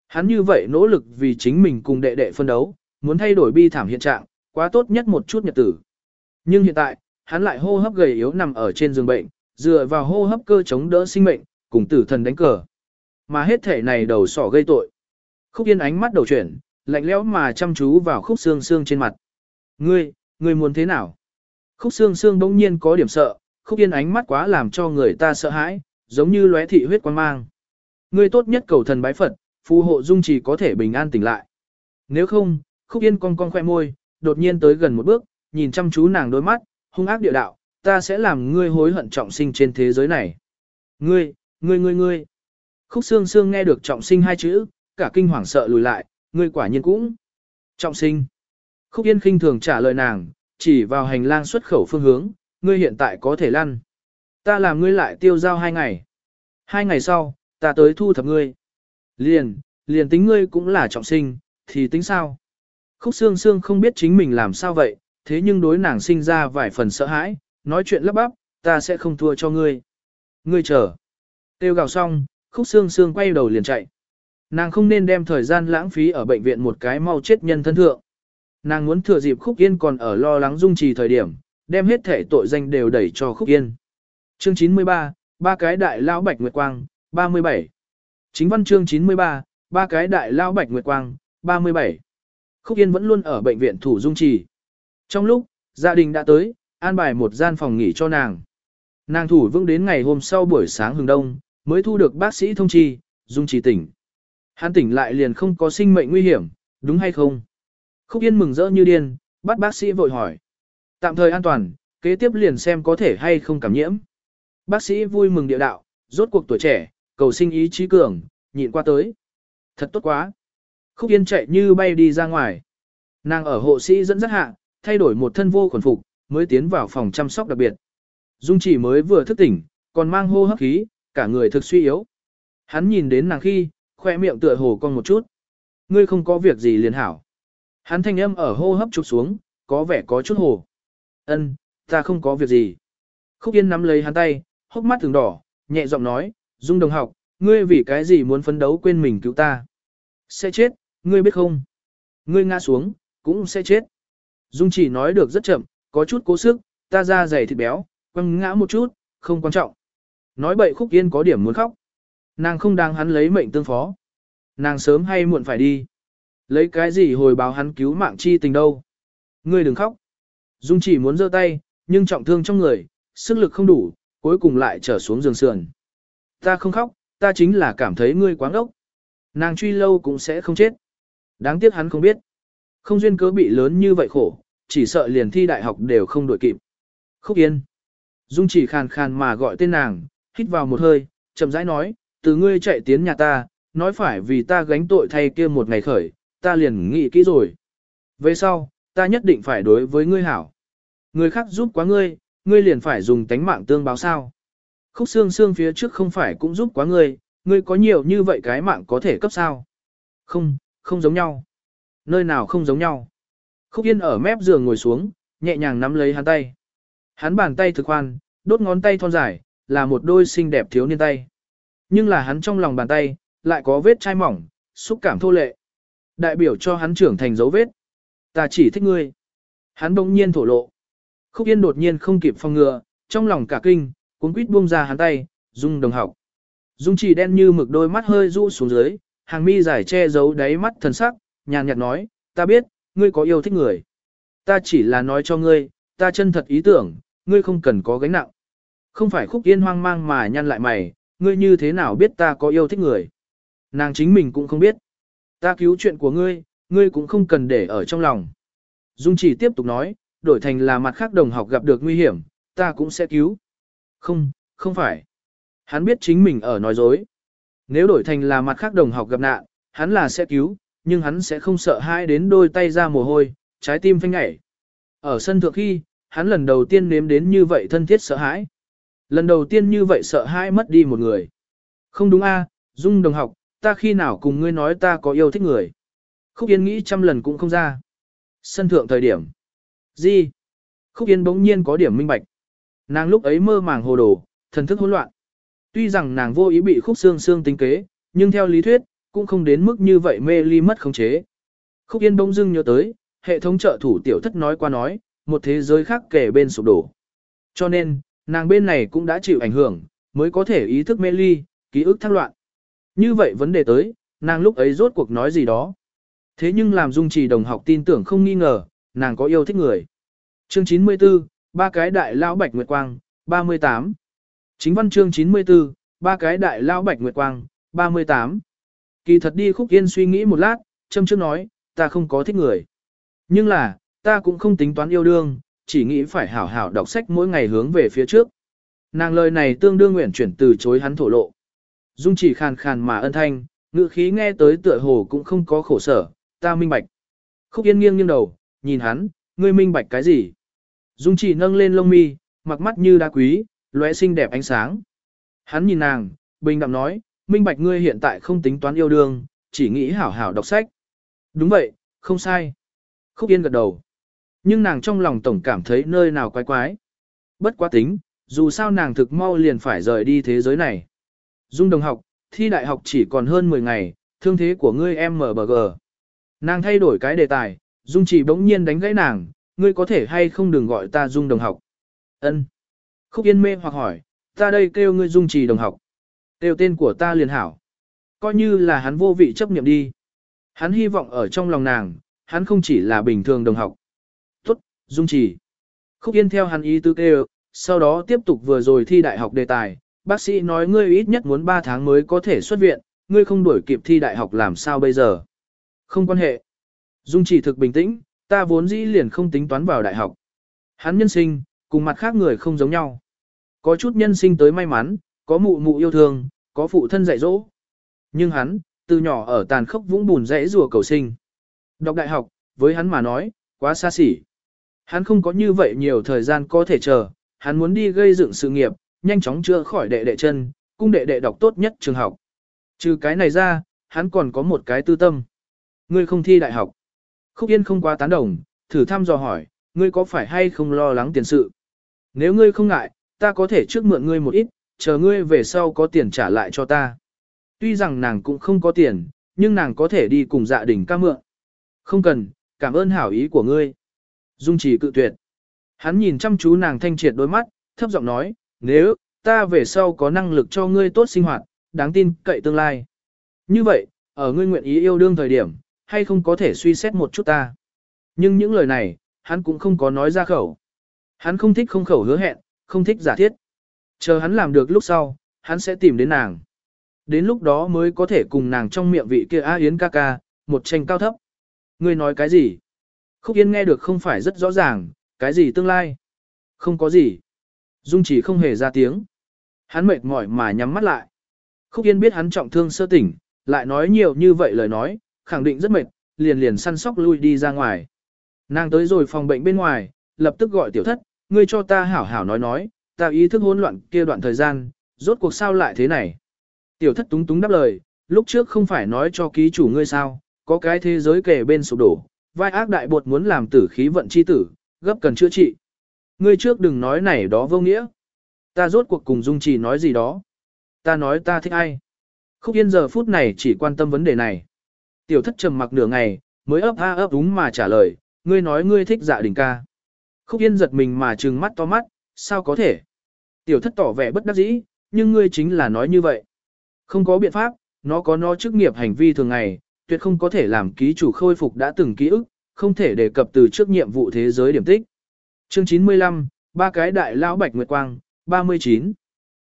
Hắn như vậy nỗ lực vì chính mình cùng đệ đệ phân đấu, muốn thay đổi bi thảm hiện trạng, quá tốt nhất một chút nhật tử. Nhưng hiện tại, hắn lại hô hấp gầy yếu nằm ở trên giường bệnh, dựa vào hô hấp cơ chống đỡ sinh mệnh, cùng tử thần đánh cờ. Mà hết thể này đầu sỏ gây tội. Khúc Yên ánh mắt đầu chuyển, lạnh lẽo mà chăm chú vào khúc xương xương trên mặt. Ngươi, ngươi muốn thế nào? Khúc xương xương bỗng nhiên có điểm sợ, khúc yên ánh mắt quá làm cho người ta sợ hãi, giống như lóe thị huyết quan mang. Ngươi tốt nhất cầu thần bái Phật, phù hộ dung chỉ có thể bình an tỉnh lại. Nếu không, khúc yên cong cong khoe môi, đột nhiên tới gần một bước, nhìn chăm chú nàng đôi mắt, hung ác địa đạo, ta sẽ làm ngươi hối hận trọng sinh trên thế giới này. Ngươi, ngươi ngươi ngươi. Khúc xương xương nghe được trọng sinh hai chữ, cả kinh hoàng sợ lùi lại, ngươi quả nhiên cũng. Trọng sinh. Khúc Yên khinh thường trả lời nàng, chỉ vào hành lang xuất khẩu phương hướng, ngươi hiện tại có thể lăn. Ta làm ngươi lại tiêu giao hai ngày. Hai ngày sau, ta tới thu thập ngươi. Liền, liền tính ngươi cũng là trọng sinh, thì tính sao? Khúc xương xương không biết chính mình làm sao vậy, thế nhưng đối nàng sinh ra vài phần sợ hãi, nói chuyện lấp bắp, ta sẽ không thua cho ngươi. Ngươi chờ. Tiêu gào xong, khúc xương xương quay đầu liền chạy. Nàng không nên đem thời gian lãng phí ở bệnh viện một cái mau chết nhân thân thượng. Nàng muốn thừa dịp Khúc Yên còn ở lo lắng dung trì thời điểm, đem hết thể tội danh đều đẩy cho Khúc Yên. Chương 93, ba cái đại lão bạch nguyệt quang, 37. Chính văn chương 93, ba cái đại lao bạch nguyệt quang, 37. Khúc Yên vẫn luôn ở bệnh viện thủ dung trì. Trong lúc, gia đình đã tới, an bài một gian phòng nghỉ cho nàng. Nàng thủ vững đến ngày hôm sau buổi sáng hừng đông, mới thu được bác sĩ thông chi, dung trì tỉnh. Hắn tỉnh lại liền không có sinh mệnh nguy hiểm, đúng hay không? Khúc Yên mừng rỡ như điên, bắt bác sĩ vội hỏi. Tạm thời an toàn, kế tiếp liền xem có thể hay không cảm nhiễm. Bác sĩ vui mừng địa đạo, rốt cuộc tuổi trẻ, cầu sinh ý chí cường, nhịn qua tới. Thật tốt quá. Khúc Yên chạy như bay đi ra ngoài. Nàng ở hộ sĩ dẫn dắt hạ, thay đổi một thân vô quần phục, mới tiến vào phòng chăm sóc đặc biệt. Dung chỉ mới vừa thức tỉnh, còn mang hô hấp khí, cả người thực suy yếu. Hắn nhìn đến nàng khi, khoe miệng tựa hồ con một chút. Ngươi không có việc gì liền hảo. Hắn thanh âm ở hô hấp trục xuống, có vẻ có chút hồ. Ân, ta không có việc gì. Khúc Yên nắm lấy hắn tay, hốc mắt thường đỏ, nhẹ giọng nói, Dung đồng học, ngươi vì cái gì muốn phấn đấu quên mình cứu ta? Sẽ chết, ngươi biết không? Ngươi ngã xuống, cũng sẽ chết. Dung chỉ nói được rất chậm, có chút cố sức, ta ra dày thịt béo, quăng ngã một chút, không quan trọng. Nói bậy Khúc Yên có điểm muốn khóc. Nàng không đang hắn lấy mệnh tương phó. Nàng sớm hay muộn phải đi. Lấy cái gì hồi báo hắn cứu mạng chi tình đâu. Ngươi đừng khóc. Dung chỉ muốn giơ tay, nhưng trọng thương trong người, sức lực không đủ, cuối cùng lại trở xuống giường sườn. Ta không khóc, ta chính là cảm thấy ngươi quá ngốc. Nàng truy lâu cũng sẽ không chết. Đáng tiếc hắn không biết. Không duyên cớ bị lớn như vậy khổ, chỉ sợ liền thi đại học đều không đuổi kịp. Khúc Yên. Dung chỉ khàn khàn mà gọi tên nàng, hít vào một hơi, chậm rãi nói, từ ngươi chạy tiến nhà ta, nói phải vì ta gánh tội thay kia một ngày khởi, ta liền nghĩ kỹ rồi. Về sau, ta nhất định phải đối với ngươi hảo. Người khác giúp quá ngươi, ngươi liền phải dùng tánh mạng tương báo sao. Khúc xương xương phía trước không phải cũng giúp quá ngươi, ngươi có nhiều như vậy cái mạng có thể cấp sao. Không, không giống nhau. Nơi nào không giống nhau. Khúc yên ở mép giường ngồi xuống, nhẹ nhàng nắm lấy hắn tay. Hắn bàn tay thực khoan, đốt ngón tay thon dài, là một đôi xinh đẹp thiếu niên tay. Nhưng là hắn trong lòng bàn tay, lại có vết chai mỏng, xúc cảm thô lệ. Đại biểu cho hắn trưởng thành dấu vết. Ta chỉ thích ngươi. Hắn đông nhiên thổ lộ. Khúc Yên đột nhiên không kịp phòng ngừa, trong lòng cả kinh, cuốn quýt buông ra hắn tay, Dung đồng học. Dung chỉ đen như mực đôi mắt hơi rũ xuống dưới, hàng mi dài che giấu đáy mắt thần sắc, nhàn nhạt nói, ta biết, ngươi có yêu thích người. Ta chỉ là nói cho ngươi, ta chân thật ý tưởng, ngươi không cần có gánh nặng. Không phải khúc yên hoang mang mà nhăn lại mày, ngươi như thế nào biết ta có yêu thích người. Nàng chính mình cũng không biết. Ta cứu chuyện của ngươi, ngươi cũng không cần để ở trong lòng. Dung chỉ tiếp tục nói, đổi thành là mặt khác đồng học gặp được nguy hiểm, ta cũng sẽ cứu. Không, không phải. Hắn biết chính mình ở nói dối. Nếu đổi thành là mặt khác đồng học gặp nạn, hắn là sẽ cứu, nhưng hắn sẽ không sợ hãi đến đôi tay ra mồ hôi, trái tim phanh ngảy. Ở sân thượng khi, hắn lần đầu tiên nếm đến như vậy thân thiết sợ hãi. Lần đầu tiên như vậy sợ hãi mất đi một người. Không đúng a, Dung đồng học, ta khi nào cùng ngươi nói ta có yêu thích người. Khúc Yên nghĩ trăm lần cũng không ra. Sân thượng thời điểm. Gì? Khúc Yên bỗng nhiên có điểm minh bạch. Nàng lúc ấy mơ màng hồ đồ, thần thức hỗn loạn. Tuy rằng nàng vô ý bị khúc xương xương tính kế, nhưng theo lý thuyết, cũng không đến mức như vậy mê ly mất khống chế. Khúc Yên bỗng dưng nhớ tới, hệ thống trợ thủ tiểu thất nói qua nói, một thế giới khác kể bên sụp đổ. Cho nên, nàng bên này cũng đã chịu ảnh hưởng, mới có thể ý thức mê ly, ký ức thăng loạn. Như vậy vấn đề tới, nàng lúc ấy rốt cuộc nói gì đó. Thế nhưng làm dung trì đồng học tin tưởng không nghi ngờ, nàng có yêu thích người. Chương 94, ba cái đại lão bạch nguyệt quang, 38. Chính văn chương 94, ba cái đại lão bạch nguyệt quang, 38. Kỳ thật đi khúc yên suy nghĩ một lát, châm trước nói, ta không có thích người. Nhưng là, ta cũng không tính toán yêu đương, chỉ nghĩ phải hảo hảo đọc sách mỗi ngày hướng về phía trước. Nàng lời này tương đương nguyện chuyển từ chối hắn thổ lộ. Dung chỉ khàn khàn mà ân thanh, ngữ khí nghe tới tựa hồ cũng không có khổ sở, ta minh bạch. Khúc yên nghiêng nghiêng đầu, nhìn hắn, ngươi minh bạch cái gì? Dung chỉ nâng lên lông mi, mặc mắt như đá quý, lóe xinh đẹp ánh sáng. Hắn nhìn nàng, bình đạm nói, minh bạch ngươi hiện tại không tính toán yêu đương, chỉ nghĩ hảo hảo đọc sách. Đúng vậy, không sai. Khúc Yên gật đầu. Nhưng nàng trong lòng tổng cảm thấy nơi nào quái quái. Bất quá tính, dù sao nàng thực mau liền phải rời đi thế giới này. Dung đồng học, thi đại học chỉ còn hơn 10 ngày, thương thế của ngươi em mở bờ gờ. Nàng thay đổi cái đề tài, Dung chỉ bỗng nhiên đánh gãy nàng, ngươi có thể hay không đừng gọi ta Dung đồng học. Ân. Khúc Yên mê hoặc hỏi, ta đây kêu ngươi Dung trì đồng học. Kêu tên của ta liền hảo. Coi như là hắn vô vị chấp niệm đi. Hắn hy vọng ở trong lòng nàng, hắn không chỉ là bình thường đồng học. Tốt, Dung trì. Khúc Yên theo hắn ý tư kêu, sau đó tiếp tục vừa rồi thi đại học đề tài. Bác sĩ nói ngươi ít nhất muốn 3 tháng mới có thể xuất viện, ngươi không đuổi kịp thi đại học làm sao bây giờ. Không quan hệ. Dung chỉ thực bình tĩnh, ta vốn dĩ liền không tính toán vào đại học. Hắn nhân sinh, cùng mặt khác người không giống nhau. Có chút nhân sinh tới may mắn, có mụ mụ yêu thương, có phụ thân dạy dỗ. Nhưng hắn, từ nhỏ ở tàn khốc vũng bùn rẽ rùa cầu sinh. Đọc đại học, với hắn mà nói, quá xa xỉ. Hắn không có như vậy nhiều thời gian có thể chờ, hắn muốn đi gây dựng sự nghiệp, nhanh chóng chữa khỏi đệ đệ chân, cung đệ đệ đọc tốt nhất trường học. Trừ cái này ra, hắn còn có một cái tư tâm. Ngươi không thi đại học. Khúc Yên không quá tán đồng, thử thăm dò hỏi, ngươi có phải hay không lo lắng tiền sự? Nếu ngươi không ngại, ta có thể trước mượn ngươi một ít, chờ ngươi về sau có tiền trả lại cho ta. Tuy rằng nàng cũng không có tiền, nhưng nàng có thể đi cùng dạ đình ca mượn. Không cần, cảm ơn hảo ý của ngươi. Dung trì cự tuyệt. Hắn nhìn chăm chú nàng thanh triệt đôi mắt, thấp giọng nói, nếu, ta về sau có năng lực cho ngươi tốt sinh hoạt, đáng tin cậy tương lai. Như vậy, ở ngươi nguyện ý yêu đương thời điểm, hay không có thể suy xét một chút ta. Nhưng những lời này, hắn cũng không có nói ra khẩu. Hắn không thích không khẩu hứa hẹn, không thích giả thiết. Chờ hắn làm được lúc sau, hắn sẽ tìm đến nàng. Đến lúc đó mới có thể cùng nàng trong miệng vị kia A Yến ca ca, một tranh cao thấp. Ngươi nói cái gì? Khúc Yên nghe được không phải rất rõ ràng, cái gì tương lai? Không có gì. Dung chỉ không hề ra tiếng. Hắn mệt mỏi mà nhắm mắt lại. Khúc Yên biết hắn trọng thương sơ tỉnh, lại nói nhiều như vậy lời nói, khẳng định rất mệt, liền liền săn sóc lui đi ra ngoài. Nàng tới rồi phòng bệnh bên ngoài, lập tức gọi tiểu thất, ngươi cho ta hảo hảo nói nói, ta ý thức hỗn loạn kia đoạn thời gian, rốt cuộc sao lại thế này. Tiểu thất túng túng đáp lời, lúc trước không phải nói cho ký chủ ngươi sao, có cái thế giới kể bên sụp đổ, vai ác đại bột muốn làm tử khí vận chi tử, gấp cần chữa trị. Ngươi trước đừng nói này đó vô nghĩa. Ta rốt cuộc cùng Dung Trì nói gì đó. Ta nói ta thích ai. Khúc Yên giờ phút này chỉ quan tâm vấn đề này. Tiểu thất trầm mặc nửa ngày, mới ấp a ấp đúng mà trả lời, ngươi nói ngươi thích dạ đình ca. Khúc Yên giật mình mà trừng mắt to mắt, sao có thể? Tiểu thất tỏ vẻ bất đắc dĩ, nhưng ngươi chính là nói như vậy. Không có biện pháp, nó có nó chức nghiệp hành vi thường ngày, tuyệt không có thể làm ký chủ khôi phục đã từng ký ức, không thể đề cập từ trước nhiệm vụ thế giới điểm tích. Chương 95, ba cái đại lão bạch nguyệt quang, 39.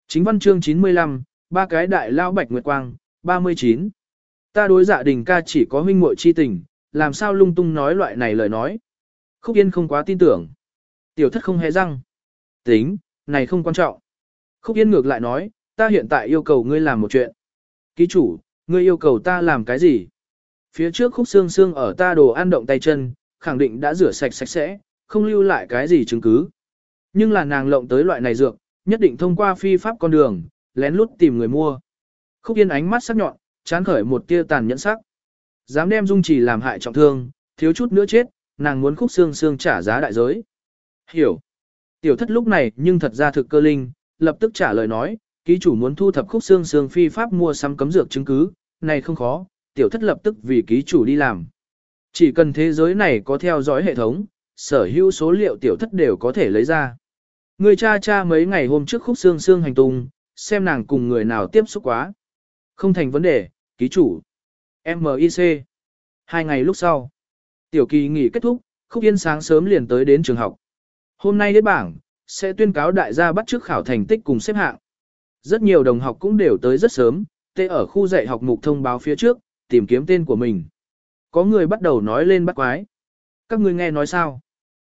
Chính văn chương 95, ba cái đại lão bạch nguyệt quang, 39. Ta đối dạ đình ca chỉ có huynh muội chi tình, làm sao lung tung nói loại này lời nói. Khúc Yên không quá tin tưởng. Tiểu thất không hề răng. Tính, này không quan trọng. Khúc Yên ngược lại nói, ta hiện tại yêu cầu ngươi làm một chuyện. Ký chủ, ngươi yêu cầu ta làm cái gì? Phía trước khúc xương xương ở ta đồ ăn động tay chân, khẳng định đã rửa sạch sạch sẽ, không lưu lại cái gì chứng cứ. Nhưng là nàng lộng tới loại này dược, nhất định thông qua phi pháp con đường, lén lút tìm người mua. Khúc Yên ánh mắt sắc nhọn, chán khởi một tia tàn nhẫn sắc. Dám đem Dung Chỉ làm hại trọng thương, thiếu chút nữa chết, nàng muốn khúc xương xương trả giá đại giới. Hiểu. Tiểu thất lúc này nhưng thật ra thực cơ linh, lập tức trả lời nói, ký chủ muốn thu thập khúc xương xương phi pháp mua sắm cấm dược chứng cứ, này không khó, tiểu thất lập tức vì ký chủ đi làm. Chỉ cần thế giới này có theo dõi hệ thống, sở hữu số liệu tiểu thất đều có thể lấy ra. Người cha cha mấy ngày hôm trước khúc xương xương hành tung, xem nàng cùng người nào tiếp xúc quá. Không thành vấn đề, ký chủ. MIC. Hai ngày lúc sau. Tiểu kỳ nghỉ kết thúc, khúc yên sáng sớm liền tới đến trường học. Hôm nay đến bảng, sẽ tuyên cáo đại gia bắt trước khảo thành tích cùng xếp hạng. Rất nhiều đồng học cũng đều tới rất sớm, tê ở khu dạy học mục thông báo phía trước, tìm kiếm tên của mình. Có người bắt đầu nói lên bắt quái. Các người nghe nói sao?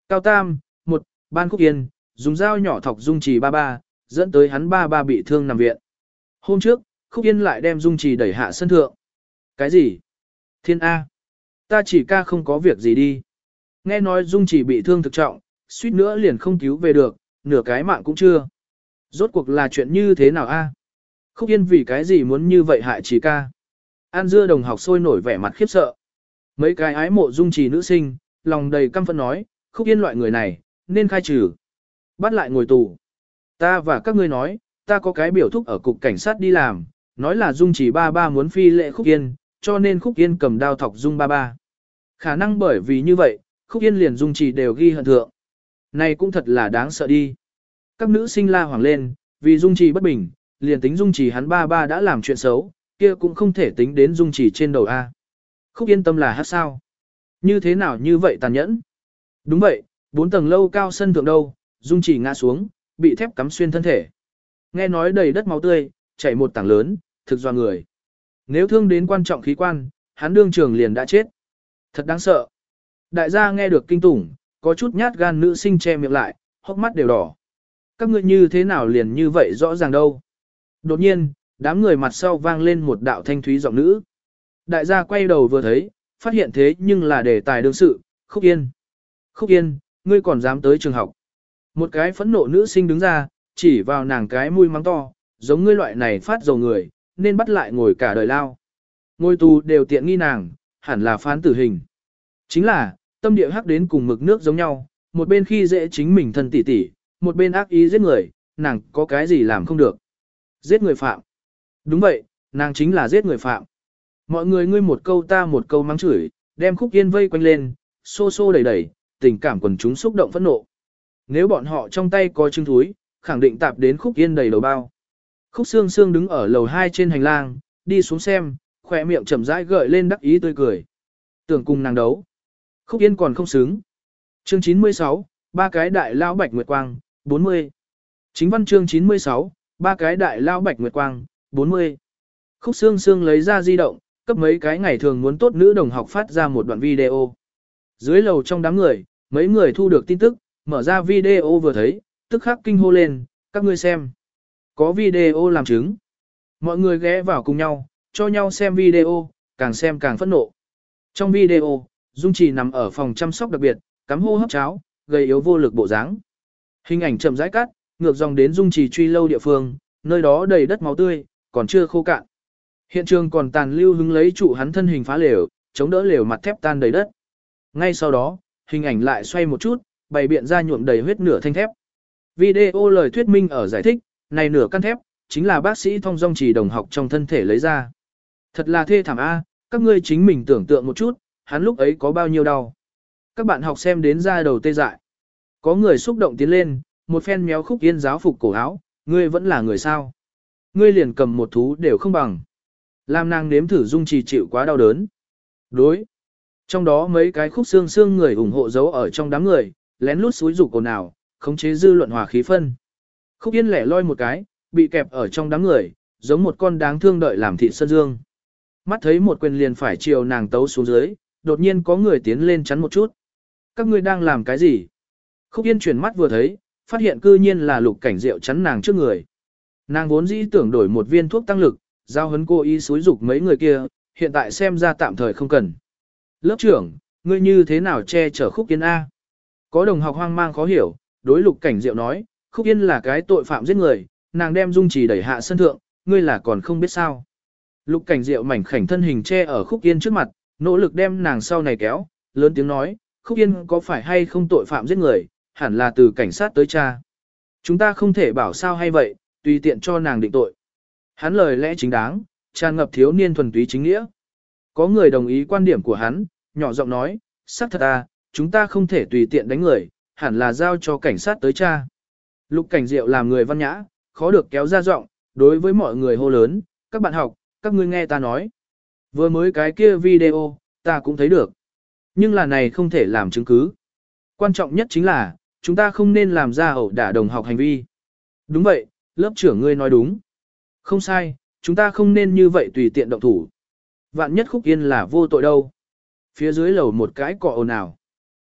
Cao Tam, một, Ban Khúc Yên, dùng dao nhỏ thọc dung trì ba ba, dẫn tới hắn ba ba bị thương nằm viện. Hôm trước, Khúc Yên lại đem dung trì đẩy hạ sân thượng. Cái gì? Thiên A. Ta chỉ ca không có việc gì đi. Nghe nói dung trì bị thương thực trọng, suýt nữa liền không cứu về được, nửa cái mạng cũng chưa. Rốt cuộc là chuyện như thế nào a? Khúc Yên vì cái gì muốn như vậy hại chỉ ca? An dưa đồng học sôi nổi vẻ mặt khiếp sợ. Mấy cái ái mộ dung trì nữ sinh, lòng đầy căm phẫn nói, Khúc Yên loại người này, nên khai trừ. Bắt lại ngồi tù. Ta và các ngươi nói, ta có cái biểu thúc ở cục cảnh sát đi làm, nói là dung trì ba ba muốn phi lệ Khúc Yên, cho nên Khúc Yên cầm đao thọc dung ba ba. Khả năng bởi vì như vậy, Khúc Yên liền dung trì đều ghi hận thượng. Này cũng thật là đáng sợ đi. Các nữ sinh la hoàng lên, vì dung trì bất bình, liền tính dung trì hắn ba ba đã làm chuyện xấu, kia cũng không thể tính đến dung trì trên đầu A. Khúc yên tâm là hát sao? Như thế nào như vậy tàn nhẫn? Đúng vậy, bốn tầng lâu cao sân thượng đâu, dung trì ngã xuống, bị thép cắm xuyên thân thể. Nghe nói đầy đất máu tươi, chảy một tảng lớn, thực do người. Nếu thương đến quan trọng khí quan, hắn đương trường liền đã chết. Thật đáng sợ. Đại gia nghe được kinh tủng, có chút nhát gan nữ sinh che miệng lại, hốc mắt đều đỏ. Các ngươi như thế nào liền như vậy rõ ràng đâu. Đột nhiên, đám người mặt sau vang lên một đạo thanh thúy giọng nữ. Đại gia quay đầu vừa thấy, phát hiện thế nhưng là đề tài đương sự, Khúc Yên. Khúc Yên, ngươi còn dám tới trường học. Một cái phẫn nộ nữ sinh đứng ra, chỉ vào nàng cái mũi mắng to, giống ngươi loại này phát dầu người, nên bắt lại ngồi cả đời lao. Ngôi tù đều tiện nghi nàng, hẳn là phán tử hình. Chính là, tâm địa hắc đến cùng mực nước giống nhau, một bên khi dễ chính mình thân tỷ tỷ, một bên ác ý giết người, nàng có cái gì làm không được. Giết người phạm. Đúng vậy, nàng chính là giết người phạm. Mọi người ngươi một câu ta một câu mắng chửi, đem khúc yên vây quanh lên, xô xô đẩy đẩy, tình cảm quần chúng xúc động phẫn nộ. Nếu bọn họ trong tay có chứng thúi, khẳng định tạp đến khúc yên đầy đầu bao. Khúc xương xương đứng ở lầu 2 trên hành lang, đi xuống xem, khỏe miệng chậm rãi gợi lên đắc ý tươi cười. Tưởng cùng nàng đấu. Khúc Yên còn không xứng. Chương 96, ba cái đại lao bạch nguyệt quang, 40. Chính văn chương 96, ba cái đại lao bạch nguyệt quang, 40. Khúc Sương Sương lấy ra di động, cấp mấy cái ngày thường muốn tốt nữ đồng học phát ra một đoạn video. Dưới lầu trong đám người, mấy người thu được tin tức, mở ra video vừa thấy, tức khắc kinh hô lên, các ngươi xem. Có video làm chứng. Mọi người ghé vào cùng nhau, cho nhau xem video, càng xem càng phẫn nộ. Trong video, Dung Trì nằm ở phòng chăm sóc đặc biệt, cắm hô hấp cháo, gây yếu vô lực bộ dáng. Hình ảnh chậm rãi cắt, ngược dòng đến Dung Trì truy lâu địa phương, nơi đó đầy đất máu tươi, còn chưa khô cạn. Hiện trường còn tàn lưu hứng lấy trụ hắn thân hình phá lều, chống đỡ lều mặt thép tan đầy đất. Ngay sau đó, hình ảnh lại xoay một chút, bày biện ra nhuộm đầy huyết nửa thanh thép. Video lời thuyết minh ở giải thích, này nửa căn thép, chính là bác sĩ thông dong trì đồng học trong thân thể lấy ra. Thật là thê thảm a, các ngươi chính mình tưởng tượng một chút, hắn lúc ấy có bao nhiêu đau. Các bạn học xem đến ra đầu tê dại. Có người xúc động tiến lên, một phen méo khúc yên giáo phục cổ áo, ngươi vẫn là người sao. Ngươi liền cầm một thú đều không bằng. Làm nàng nếm thử dung trì chịu quá đau đớn. Đối. Trong đó mấy cái khúc xương xương người ủng hộ giấu ở trong đám người, lén lút suối rủ cổ nào, khống chế dư luận hòa khí phân. Khúc yên lẻ loi một cái, bị kẹp ở trong đám người, giống một con đáng thương đợi làm thịt sơn dương. Mắt thấy một quyền liền phải chiều nàng tấu xuống dưới, đột nhiên có người tiến lên chắn một chút. Các ngươi đang làm cái gì? Khúc Yên chuyển mắt vừa thấy, phát hiện cư nhiên là lục cảnh rượu chắn nàng trước người. Nàng vốn dĩ tưởng đổi một viên thuốc tăng lực, giao hấn cô ý xúi dục mấy người kia, hiện tại xem ra tạm thời không cần. Lớp trưởng, ngươi như thế nào che chở Khúc Yên A? Có đồng học hoang mang khó hiểu, đối lục cảnh diệu nói, Khúc Yên là cái tội phạm giết người, nàng đem dung trì đẩy hạ sân thượng, ngươi là còn không biết sao. Lục cảnh diệu mảnh khảnh thân hình che ở Khúc Yên trước mặt, nỗ lực đem nàng sau này kéo, lớn tiếng nói, Khúc Yên có phải hay không tội phạm giết người, hẳn là từ cảnh sát tới cha. Chúng ta không thể bảo sao hay vậy, tùy tiện cho nàng định tội. Hắn lời lẽ chính đáng, tràn ngập thiếu niên thuần túy chính nghĩa. Có người đồng ý quan điểm của hắn, nhỏ giọng nói, xác thật à, chúng ta không thể tùy tiện đánh người, hẳn là giao cho cảnh sát tới cha. Lục cảnh diệu làm người văn nhã, khó được kéo ra giọng, đối với mọi người hô lớn, các bạn học, các ngươi nghe ta nói. Vừa mới cái kia video, ta cũng thấy được. Nhưng là này không thể làm chứng cứ. Quan trọng nhất chính là, chúng ta không nên làm ra ẩu đả đồng học hành vi. Đúng vậy, lớp trưởng ngươi nói đúng. Không sai, chúng ta không nên như vậy tùy tiện động thủ. Vạn nhất khúc yên là vô tội đâu. Phía dưới lầu một cái cọ ồn ào.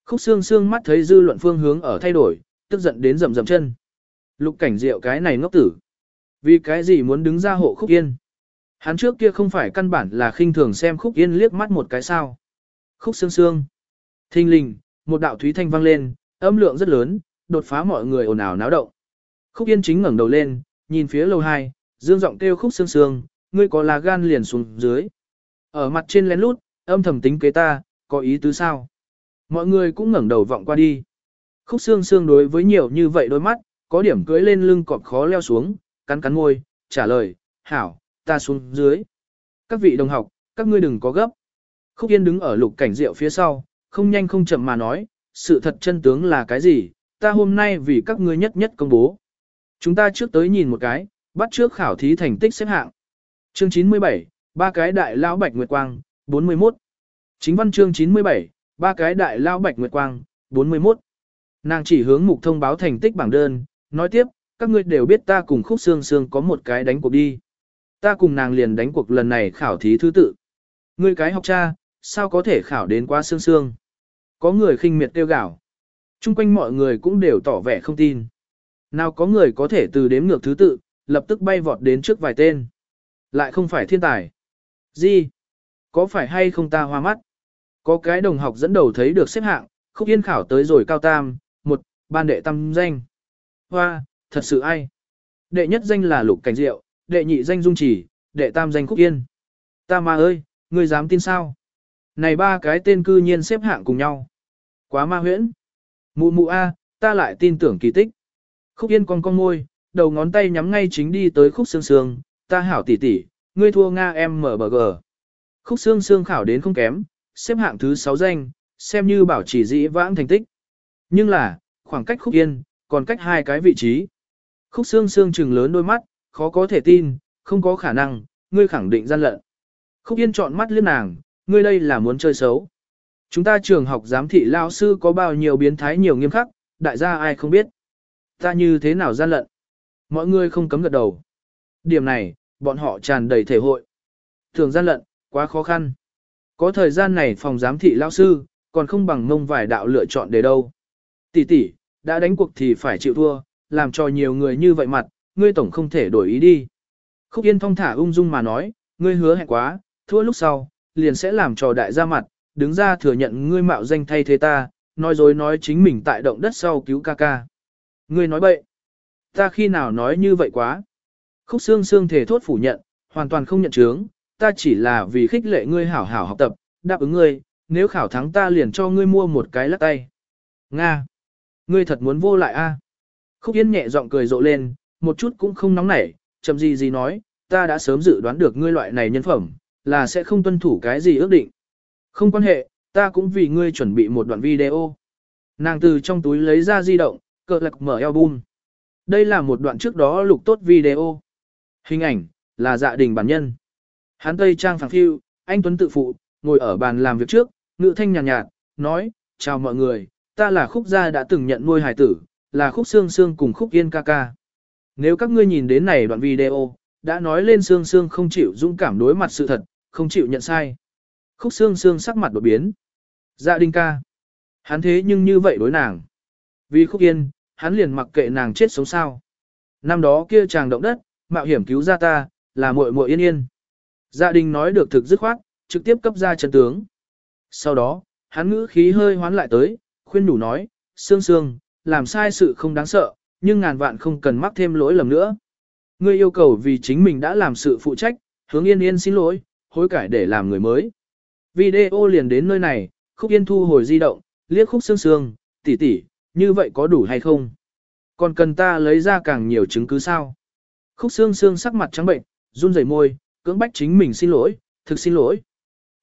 Khúc xương xương mắt thấy dư luận phương hướng ở thay đổi, tức giận đến rầm rầm chân. Lục cảnh diệu cái này ngốc tử. Vì cái gì muốn đứng ra hộ khúc yên? Hắn trước kia không phải căn bản là khinh thường xem khúc yên liếc mắt một cái sao. Khúc xương xương. Thinh linh, một đạo thúy thanh vang lên, âm lượng rất lớn, đột phá mọi người ồn ào náo động. Khúc yên chính ngẩng đầu lên, nhìn phía lầu 2, dương giọng kêu khúc xương xương, ngươi có là gan liền xuống dưới. Ở mặt trên lén lút, âm thầm tính kế ta, có ý tứ sao? Mọi người cũng ngẩng đầu vọng qua đi. Khúc xương xương đối với nhiều như vậy đôi mắt, có điểm cưới lên lưng cọp khó leo xuống, cắn cắn môi, trả lời, hảo, ta xuống dưới. Các vị đồng học, các ngươi đừng có gấp. Khúc Yên đứng ở lục cảnh rượu phía sau, không nhanh không chậm mà nói, sự thật chân tướng là cái gì, ta hôm nay vì các ngươi nhất nhất công bố. Chúng ta trước tới nhìn một cái, bắt trước khảo thí thành tích xếp hạng. Chương 97, ba cái đại lão bạch nguyệt quang, 41. Chính văn chương 97, ba cái đại lão bạch nguyệt quang, 41. Nàng chỉ hướng mục thông báo thành tích bảng đơn, nói tiếp, các ngươi đều biết ta cùng khúc xương xương có một cái đánh cuộc đi. Ta cùng nàng liền đánh cuộc lần này khảo thí thứ tự. Ngươi cái học cha, sao có thể khảo đến quá xương xương? Có người khinh miệt tiêu gạo. Trung quanh mọi người cũng đều tỏ vẻ không tin. Nào có người có thể từ đếm ngược thứ tự, lập tức bay vọt đến trước vài tên. Lại không phải thiên tài. Gì? Có phải hay không ta hoa mắt? Có cái đồng học dẫn đầu thấy được xếp hạng, khúc yên khảo tới rồi cao tam, một, ban đệ tam danh. Hoa, thật sự ai? Đệ nhất danh là lục cảnh diệu, đệ nhị danh dung chỉ, đệ tam danh khúc yên. Ta ma ơi, ngươi dám tin sao? Này ba cái tên cư nhiên xếp hạng cùng nhau. Quá ma huyễn. Mụ mụ A, ta lại tin tưởng kỳ tích. Khúc yên con con môi, đầu ngón tay nhắm ngay chính đi tới khúc xương xương, ta hảo tỷ tỷ, ngươi thua Nga em mở bờ gờ. Khúc xương xương khảo đến không kém, xếp hạng thứ 6 danh, xem như bảo chỉ dĩ vãng thành tích. Nhưng là, khoảng cách khúc yên, còn cách hai cái vị trí. Khúc xương xương trừng lớn đôi mắt, khó có thể tin, không có khả năng, ngươi khẳng định gian lận. Khúc yên chọn mắt liếc nàng, ngươi đây là muốn chơi xấu. Chúng ta trường học giám thị lao sư có bao nhiêu biến thái nhiều nghiêm khắc, đại gia ai không biết. Ta như thế nào gian lận. Mọi người không cấm gật đầu. Điểm này, bọn họ tràn đầy thể hội. Thường gian lận, quá khó khăn. Có thời gian này phòng giám thị lao sư, còn không bằng mông vài đạo lựa chọn để đâu. Tỷ tỷ, đã đánh cuộc thì phải chịu thua, làm cho nhiều người như vậy mặt, ngươi tổng không thể đổi ý đi. Khúc Yên thong thả ung dung mà nói, ngươi hứa hẹn quá, thua lúc sau, liền sẽ làm cho đại gia mặt, đứng ra thừa nhận ngươi mạo danh thay thế ta, nói dối nói chính mình tại động đất sau cứu ca ca. Ngươi nói bậy. Ta khi nào nói như vậy quá. Khúc xương xương thể thốt phủ nhận, hoàn toàn không nhận chướng, ta chỉ là vì khích lệ ngươi hảo hảo học tập, đáp ứng ngươi, nếu khảo thắng ta liền cho ngươi mua một cái lắc tay. Nga. Ngươi thật muốn vô lại a? Khúc Yên nhẹ giọng cười rộ lên, một chút cũng không nóng nảy, chậm gì gì nói, ta đã sớm dự đoán được ngươi loại này nhân phẩm, là sẽ không tuân thủ cái gì ước định. Không quan hệ, ta cũng vì ngươi chuẩn bị một đoạn video. Nàng từ trong túi lấy ra di động, cờ lạc mở album. Đây là một đoạn trước đó lục tốt video. Hình ảnh, là dạ đình bản nhân. Hắn tây trang phẳng phiu, anh Tuấn tự phụ, ngồi ở bàn làm việc trước, ngữ thanh nhàn nhạt, nhạt, nói, chào mọi người, ta là khúc gia đã từng nhận nuôi hải tử, là khúc xương xương cùng khúc yên ca ca. Nếu các ngươi nhìn đến này đoạn video, đã nói lên xương xương không chịu dũng cảm đối mặt sự thật, không chịu nhận sai. Khúc xương xương sắc mặt đột biến. Dạ đình ca. Hắn thế nhưng như vậy đối nàng. Vì khúc yên, hắn liền mặc kệ nàng chết sống sao. Năm đó kia chàng động đất, mạo hiểm cứu ra ta, là muội muội yên yên. Dạ gia đình nói được thực dứt khoát, trực tiếp cấp ra chân tướng. Sau đó, hắn ngữ khí hơi hoán lại tới, khuyên đủ nói, Sương Sương, làm sai sự không đáng sợ, nhưng ngàn vạn không cần mắc thêm lỗi lầm nữa. Ngươi yêu cầu vì chính mình đã làm sự phụ trách, hướng yên yên xin lỗi, hối cải để làm người mới. Video liền đến nơi này, khúc yên thu hồi di động, liếc khúc Sương Sương, tỷ tỷ, như vậy có đủ hay không? Còn cần ta lấy ra càng nhiều chứng cứ sao? Khúc Sương Sương sắc mặt trắng bệnh, run rẩy môi, cưỡng bách chính mình xin lỗi, thực xin lỗi.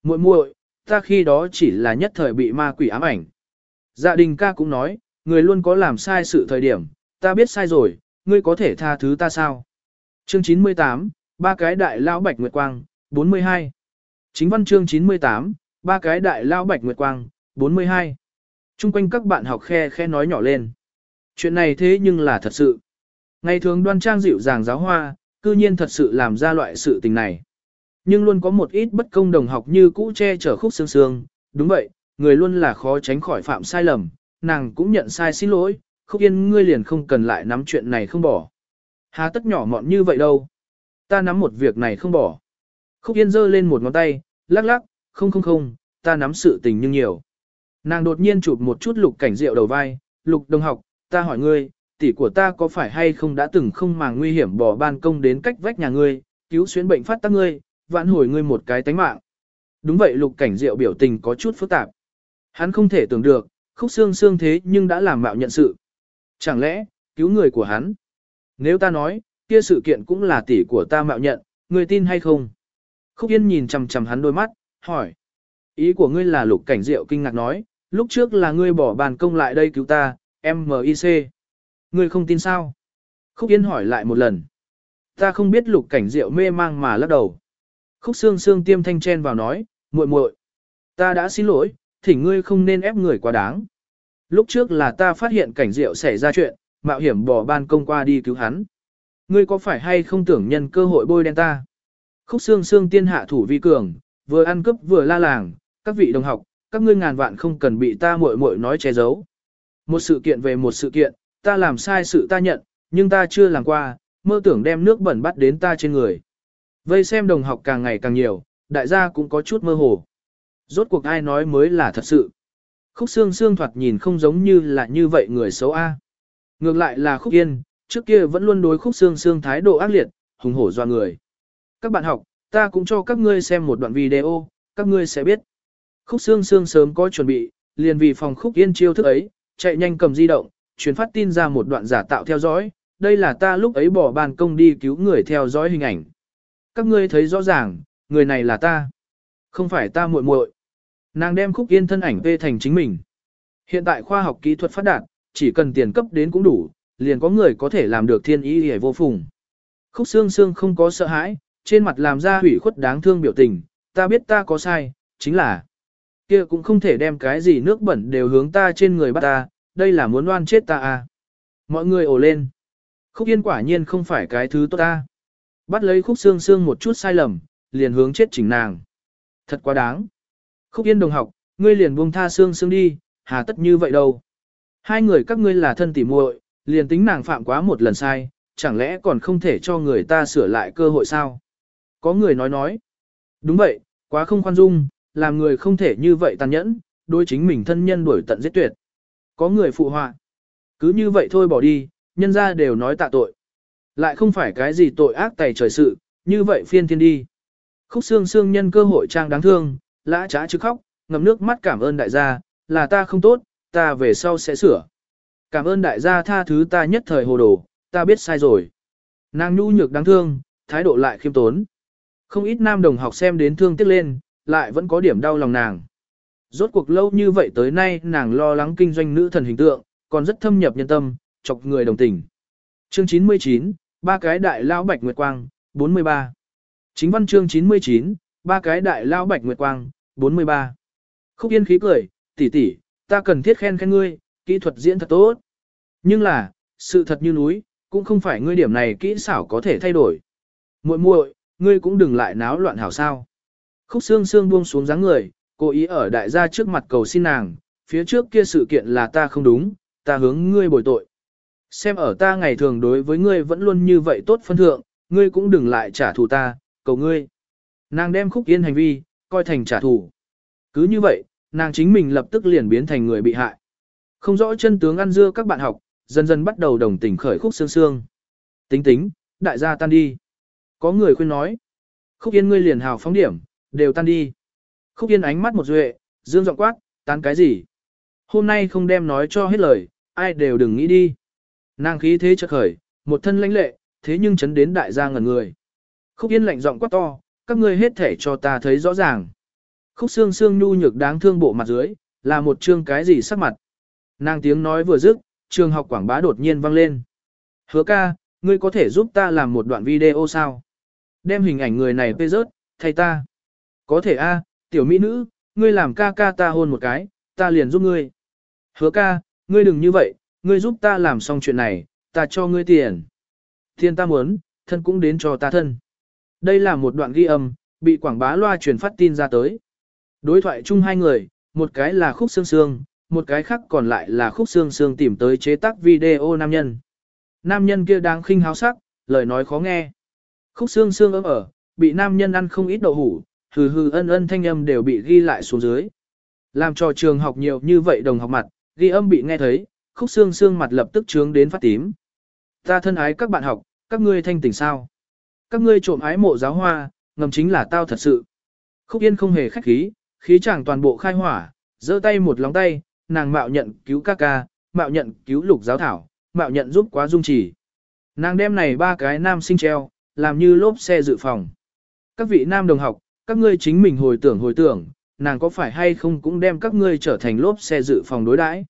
Muội muội, ta khi đó chỉ là nhất thời bị ma quỷ ám ảnh. Dạ đình ca cũng nói, người luôn có làm sai sự thời điểm, ta biết sai rồi, ngươi có thể tha thứ ta sao? Chương 98, ba cái đại lão bạch nguyệt quang, 42. Chính văn chương 98, ba cái đại lão bạch nguyệt quang, 42. Trung quanh các bạn học khe khe nói nhỏ lên. Chuyện này thế nhưng là thật sự. Ngày thường đoan trang dịu dàng giáo hoa, cư nhiên thật sự làm ra loại sự tình này. Nhưng luôn có một ít bất công đồng học như cũ che chở khúc xương xương, đúng vậy, người luôn là khó tránh khỏi phạm sai lầm, nàng cũng nhận sai xin lỗi, khúc yên ngươi liền không cần lại nắm chuyện này không bỏ. Hà tất nhỏ mọn như vậy đâu. Ta nắm một việc này không bỏ. Khúc yên giơ lên một ngón tay, lắc lắc, không không không, ta nắm sự tình nhưng nhiều. Nàng đột nhiên chụp một chút lục cảnh rượu đầu vai, lục đồng học, ta hỏi ngươi, tỷ của ta có phải hay không đã từng không màng nguy hiểm bỏ ban công đến cách vách nhà ngươi, cứu xuyến bệnh phát tác ngươi, vãn hồi ngươi một cái tánh mạng. Đúng vậy lục cảnh diệu biểu tình có chút phức tạp. Hắn không thể tưởng được, khúc xương xương thế nhưng đã làm mạo nhận sự. Chẳng lẽ, cứu người của hắn? Nếu ta nói, kia sự kiện cũng là tỷ của ta mạo nhận, người tin hay không? Khúc Yên nhìn chầm chầm hắn đôi mắt, hỏi. Ý của ngươi là lục cảnh diệu kinh ngạc nói, lúc trước là ngươi bỏ bàn công lại đây cứu ta, M.I.C. Ngươi không tin sao? Khúc Yên hỏi lại một lần. Ta không biết lục cảnh diệu mê mang mà lắc đầu. Khúc xương xương tiêm thanh chen vào nói, muội muội, ta đã xin lỗi, thỉnh ngươi không nên ép người quá đáng. Lúc trước là ta phát hiện cảnh rượu xảy ra chuyện, mạo hiểm bỏ ban công qua đi cứu hắn. Ngươi có phải hay không tưởng nhân cơ hội bôi đen ta? Khúc xương xương tiên hạ thủ vi cường, vừa ăn cướp vừa la làng, các vị đồng học, các ngươi ngàn vạn không cần bị ta muội muội nói che giấu. Một sự kiện về một sự kiện, ta làm sai sự ta nhận, nhưng ta chưa làm qua, mơ tưởng đem nước bẩn bắt đến ta trên người. Vây xem đồng học càng ngày càng nhiều, đại gia cũng có chút mơ hồ. Rốt cuộc ai nói mới là thật sự. Khúc xương xương thoạt nhìn không giống như là như vậy người xấu A. Ngược lại là khúc yên, trước kia vẫn luôn đối khúc xương xương thái độ ác liệt, hùng hổ doa người. Các bạn học, ta cũng cho các ngươi xem một đoạn video, các ngươi sẽ biết. Khúc xương xương sớm có chuẩn bị, liền vì phòng khúc yên chiêu thức ấy, chạy nhanh cầm di động, truyền phát tin ra một đoạn giả tạo theo dõi, đây là ta lúc ấy bỏ bàn công đi cứu người theo dõi hình ảnh. Các ngươi thấy rõ ràng, người này là ta, không phải ta muội muội. Nàng đem khúc yên thân ảnh về thành chính mình. Hiện tại khoa học kỹ thuật phát đạt, chỉ cần tiền cấp đến cũng đủ, liền có người có thể làm được thiên ý hề vô phùng. Khúc xương xương không có sợ hãi, trên mặt làm ra hủy khuất đáng thương biểu tình, ta biết ta có sai, chính là kia cũng không thể đem cái gì nước bẩn đều hướng ta trên người bắt ta, đây là muốn oan chết ta à. Mọi người ồ lên. Khúc yên quả nhiên không phải cái thứ tốt ta. Bắt lấy khúc xương xương một chút sai lầm, liền hướng chết chỉnh nàng. Thật quá đáng. Khúc yên đồng học, ngươi liền buông tha xương xương đi, hà tất như vậy đâu. Hai người các ngươi là thân tỉ muội, liền tính nàng phạm quá một lần sai, chẳng lẽ còn không thể cho người ta sửa lại cơ hội sao? Có người nói nói. Đúng vậy, quá không khoan dung, làm người không thể như vậy tàn nhẫn, đối chính mình thân nhân đuổi tận giết tuyệt. Có người phụ họa. Cứ như vậy thôi bỏ đi, nhân ra đều nói tạ tội. Lại không phải cái gì tội ác tày trời sự, như vậy phiên thiên đi. Khúc xương xương nhân cơ hội trang đáng thương, lã trá chứ khóc, ngầm nước mắt cảm ơn đại gia, là ta không tốt, ta về sau sẽ sửa. Cảm ơn đại gia tha thứ ta nhất thời hồ đồ, ta biết sai rồi. Nàng nhu nhược đáng thương, thái độ lại khiêm tốn. Không ít nam đồng học xem đến thương tiếc lên, lại vẫn có điểm đau lòng nàng. Rốt cuộc lâu như vậy tới nay nàng lo lắng kinh doanh nữ thần hình tượng, còn rất thâm nhập nhân tâm, chọc người đồng tình. Chương 99, ba cái đại lao bạch nguyệt quang, 43. Chính văn chương 99, ba cái đại lao bạch nguyệt quang, 43. Khúc yên khí cười, tỷ tỷ, ta cần thiết khen khen ngươi, kỹ thuật diễn thật tốt. Nhưng là, sự thật như núi, cũng không phải ngươi điểm này kỹ xảo có thể thay đổi. muội muội, ngươi cũng đừng lại náo loạn hảo sao. Khúc xương xương buông xuống dáng người, cố ý ở đại gia trước mặt cầu xin nàng, phía trước kia sự kiện là ta không đúng, ta hướng ngươi bồi tội. Xem ở ta ngày thường đối với ngươi vẫn luôn như vậy tốt phân thượng, ngươi cũng đừng lại trả thù ta, cầu ngươi. Nàng đem khúc yên hành vi, coi thành trả thù. Cứ như vậy, nàng chính mình lập tức liền biến thành người bị hại. Không rõ chân tướng ăn dưa các bạn học, dần dần bắt đầu đồng tình khởi khúc xương xương. Tính tính, đại gia tan đi. Có người khuyên nói. Khúc yên ngươi liền hào phóng điểm, đều tan đi. Khúc yên ánh mắt một duệ, dương giọng quát, tan cái gì? Hôm nay không đem nói cho hết lời, ai đều đừng nghĩ đi. Nàng khí thế chợt khởi, một thân lãnh lệ, thế nhưng chấn đến đại gia ngẩn người. Khúc yên lạnh giọng quát to, các ngươi hết thể cho ta thấy rõ ràng. Khúc xương xương nhu nhược đáng thương bộ mặt dưới, là một chương cái gì sắc mặt. Nàng tiếng nói vừa dứt, trường học quảng bá đột nhiên vang lên. Hứa ca, ngươi có thể giúp ta làm một đoạn video sao? Đem hình ảnh người này phê rớt, thay ta. Có thể a, tiểu mỹ nữ, ngươi làm ca ca ta hôn một cái, ta liền giúp ngươi. Hứa ca, ngươi đừng như vậy, ngươi giúp ta làm xong chuyện này, ta cho ngươi tiền. Thiên ta muốn, thân cũng đến cho ta thân. Đây là một đoạn ghi âm, bị quảng bá loa truyền phát tin ra tới. Đối thoại chung hai người, một cái là khúc xương xương, một cái khác còn lại là khúc xương xương tìm tới chế tác video nam nhân. Nam nhân kia đang khinh háo sắc, lời nói khó nghe. Khúc xương xương ấm ở, bị nam nhân ăn không ít đậu hủ, hừ hừ ân ân thanh âm đều bị ghi lại xuống dưới. Làm cho trường học nhiều như vậy đồng học mặt, ghi âm bị nghe thấy, khúc xương xương mặt lập tức trướng đến phát tím. Ta thân ái các bạn học, các ngươi thanh tỉnh sao? Các ngươi trộm ái mộ giáo hoa, ngầm chính là tao thật sự. Khúc yên không hề khách khí, khí chẳng toàn bộ khai hỏa, giơ tay một lóng tay, nàng mạo nhận cứu ca ca, mạo nhận cứu lục giáo thảo, mạo nhận giúp quá dung chỉ. Nàng đem này ba cái nam sinh treo, làm như lốp xe dự phòng. Các vị nam đồng học, các ngươi chính mình hồi tưởng hồi tưởng, nàng có phải hay không cũng đem các ngươi trở thành lốp xe dự phòng đối đãi.